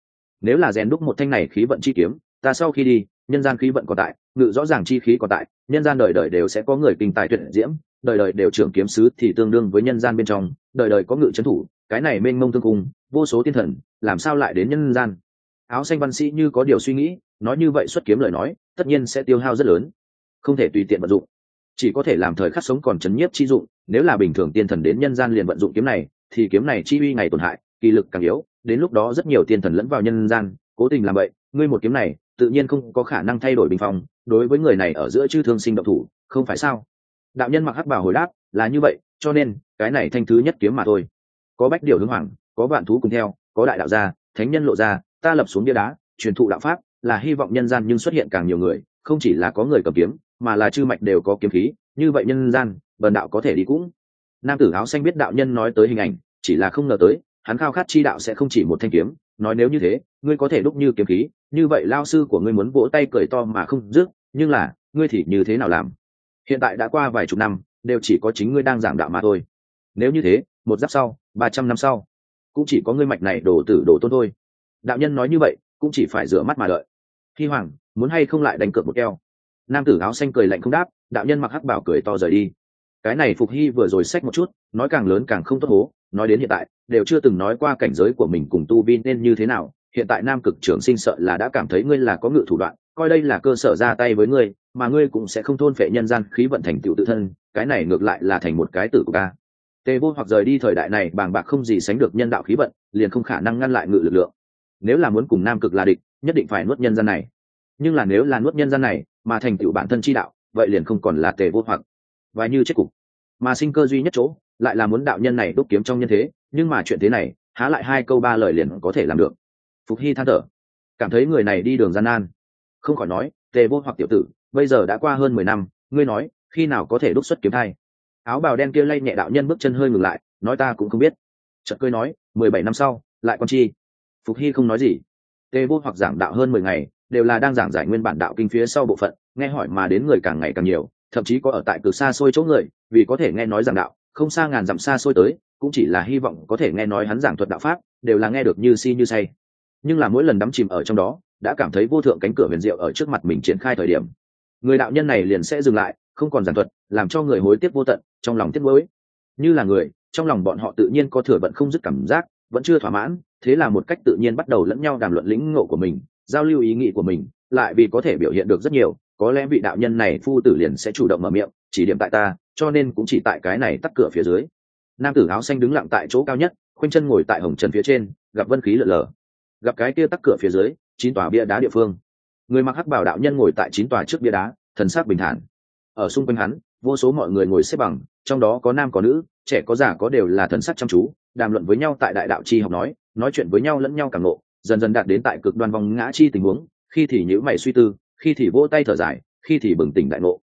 Nếu là rèn đúc một thanh này khí vận chi kiếm ta sau khi đi, nhân gian khí vận còn tại, ngự rõ ràng chi khí còn tại, nhân gian đời đời đều sẽ có người kinh tài tuyệt diễm, đời đời đều trưởng kiếm sứ thì tương đương với nhân gian bên trong, đời đời có ngự trấn thủ, cái này mênh mông thương cung, vô số tiên thần, làm sao lại đến nhân gian? Áo xanh văn sĩ như có điều suy nghĩ, nói như vậy xuất kiếm lời nói, tất nhiên sẽ tiêu hao rất lớn. Không thể tùy tiện vận dụng. Chỉ có thể làm thời khắc sống còn chấn nhiếp chi dụng, nếu là bình thường tiên thần đến nhân gian liền vận dụng kiếm này, thì kiếm này chi uy ngày tổn hại, kỳ lực càng yếu, đến lúc đó rất nhiều tiên thần lẫn vào nhân gian, cố tình làm vậy, ngươi một kiếm này tự nhiên không có khả năng thay đổi bình phong, đối với người này ở giữa chư thương sinh động thủ, không phải sao? Đạo nhân mặc hắc bảo hồi đáp, là như vậy, cho nên, cái này thanh thứ nhất kiếm mà thôi. Có bách điều hướng hoàng, có vạn thú cùng theo, có đại đạo gia, thánh nhân lộ ra, ta lập xuống bia đá, truyền thụ đạo pháp, là hy vọng nhân gian nhưng xuất hiện càng nhiều người, không chỉ là có người cầm kiếm, mà là chư mạch đều có kiếm khí, như vậy nhân gian, bần đạo có thể đi cũng. Nam tử áo xanh biết đạo nhân nói tới hình ảnh, chỉ là không ngờ tới hắn khao khát chi đạo sẽ không chỉ một thanh kiếm, nói nếu như thế, ngươi có thể đúc như kiếm khí, như vậy lao sư của ngươi muốn vỗ tay cười to mà không dứt, nhưng là, ngươi thì như thế nào làm? Hiện tại đã qua vài chục năm, đều chỉ có chính ngươi đang giảng đạo mà thôi. Nếu như thế, một giáp sau, ba trăm năm sau, cũng chỉ có ngươi mạch này đổ tử đổ tôn thôi. Đạo nhân nói như vậy, cũng chỉ phải rửa mắt mà đợi. Khi hoàng, muốn hay không lại đánh cược một keo. Nam tử áo xanh cười lạnh không đáp, đạo nhân mặc hắc bảo cười to rời đi. Cái này phục hy vừa rồi xách một chút, nói càng lớn càng không tốt hố nói đến hiện tại, đều chưa từng nói qua cảnh giới của mình cùng tu vi nên như thế nào. Hiện tại nam cực trưởng sinh sợ là đã cảm thấy ngươi là có ngự thủ đoạn, coi đây là cơ sở ra tay với ngươi, mà ngươi cũng sẽ không thôn phệ nhân gian khí vận thành tựu tự thân, cái này ngược lại là thành một cái tử của ca tề vô hoặc rời đi thời đại này, bàng bạc không gì sánh được nhân đạo khí vận, liền không khả năng ngăn lại ngự lực lượng. Nếu là muốn cùng nam cực là địch, nhất định phải nuốt nhân gian này. Nhưng là nếu là nuốt nhân gian này, mà thành tựu bản thân chi đạo, vậy liền không còn là tề vô hoặc. Và như chết cục. Mà sinh cơ duy nhất chỗ lại là muốn đạo nhân này đúc kiếm trong nhân thế, nhưng mà chuyện thế này, há lại hai câu ba lời liền có thể làm được. Phục hy than thở. Cảm thấy người này đi đường gian nan. Không khỏi nói, tề vô hoặc tiểu tử, bây giờ đã qua hơn mười năm, ngươi nói, khi nào có thể đúc xuất kiếm thai? Áo bào đen kia lay nhẹ đạo nhân bước chân hơi ngừng lại, nói ta cũng không biết. Chợt cười nói, mười bảy năm sau, lại con chi? Phục hy không nói gì. Tề vô hoặc giảng đạo hơn mười ngày, đều là đang giảng giải nguyên bản đạo kinh phía sau bộ phận, nghe hỏi mà đến người càng ngày càng nhiều, thậm chí có ở tại cực xa xôi chỗ người, vì có thể nghe nói giảng đạo không xa ngàn dặm xa xôi tới, cũng chỉ là hy vọng có thể nghe nói hắn giảng thuật đạo pháp, đều là nghe được như si như say nhưng là mỗi lần đắm chìm ở trong đó, đã cảm thấy vô thượng cánh cửa huyền diệu ở trước mặt mình triển khai thời điểm người đạo nhân này liền sẽ dừng lại, không còn giảng thuật, làm cho người hối tiếc vô tận, trong lòng tiếc mới. như là người, trong lòng bọn họ tự nhiên có thừa bận không dứt cảm giác, vẫn chưa thỏa mãn, thế là một cách tự nhiên bắt đầu lẫn nhau đàm luận lĩnh ngộ của mình, giao lưu ý nghĩ của mình, lại vì có thể biểu hiện được rất nhiều có lẽ vị đạo nhân này phu tử liền sẽ chủ động mở miệng, chỉ điểm tại ta, cho nên cũng chỉ tại cái này tắt cửa phía dưới. Nam tử áo xanh đứng lặng tại chỗ cao nhất, khoanh chân ngồi tại hồng trần phía trên, gặp vân khí lở lờ. Gặp cái kia tắt cửa phía dưới, chín tòa bia đá địa phương. Người mặc hắc bảo đạo nhân ngồi tại chín tòa trước bia đá, thần sắc bình thản. Ở xung quanh hắn, vô số mọi người ngồi xếp bằng, trong đó có nam có nữ, trẻ có già có đều là thần sắc chăm chú, đàm luận với nhau tại đại đạo chi học nói nói chuyện với nhau lẫn nhau càng lộ, dần dần đạt đến tại cực đoan vòng ngã chi tình huống, khi thì nhữ mày suy tư khi thì vỗ tay thở dài, khi thì bừng tỉnh đại ngộ.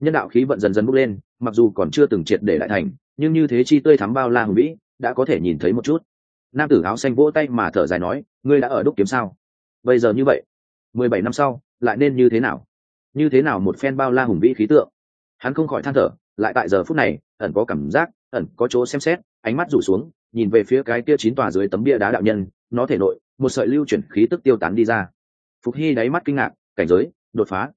Nhân đạo khí vận dần dần bốc lên, mặc dù còn chưa từng triệt để lại thành, nhưng như thế chi tươi thắm bao la hùng vĩ, đã có thể nhìn thấy một chút. Nam tử áo xanh vỗ tay mà thở dài nói, ngươi đã ở đúc kiếm sao? Bây giờ như vậy, mười bảy năm sau, lại nên như thế nào? Như thế nào một phen bao la hùng vĩ khí tượng? Hắn không khỏi than thở, lại tại giờ phút này, ẩn có cảm giác, ẩn có chỗ xem xét, ánh mắt rủ xuống, nhìn về phía cái kia chín tòa dưới tấm bia đá đạo nhân, nó thể nội, một sợi lưu chuyển khí tức tiêu tán đi ra. Phục hy đáy mắt kinh ngạc, cảnh giới đột phá.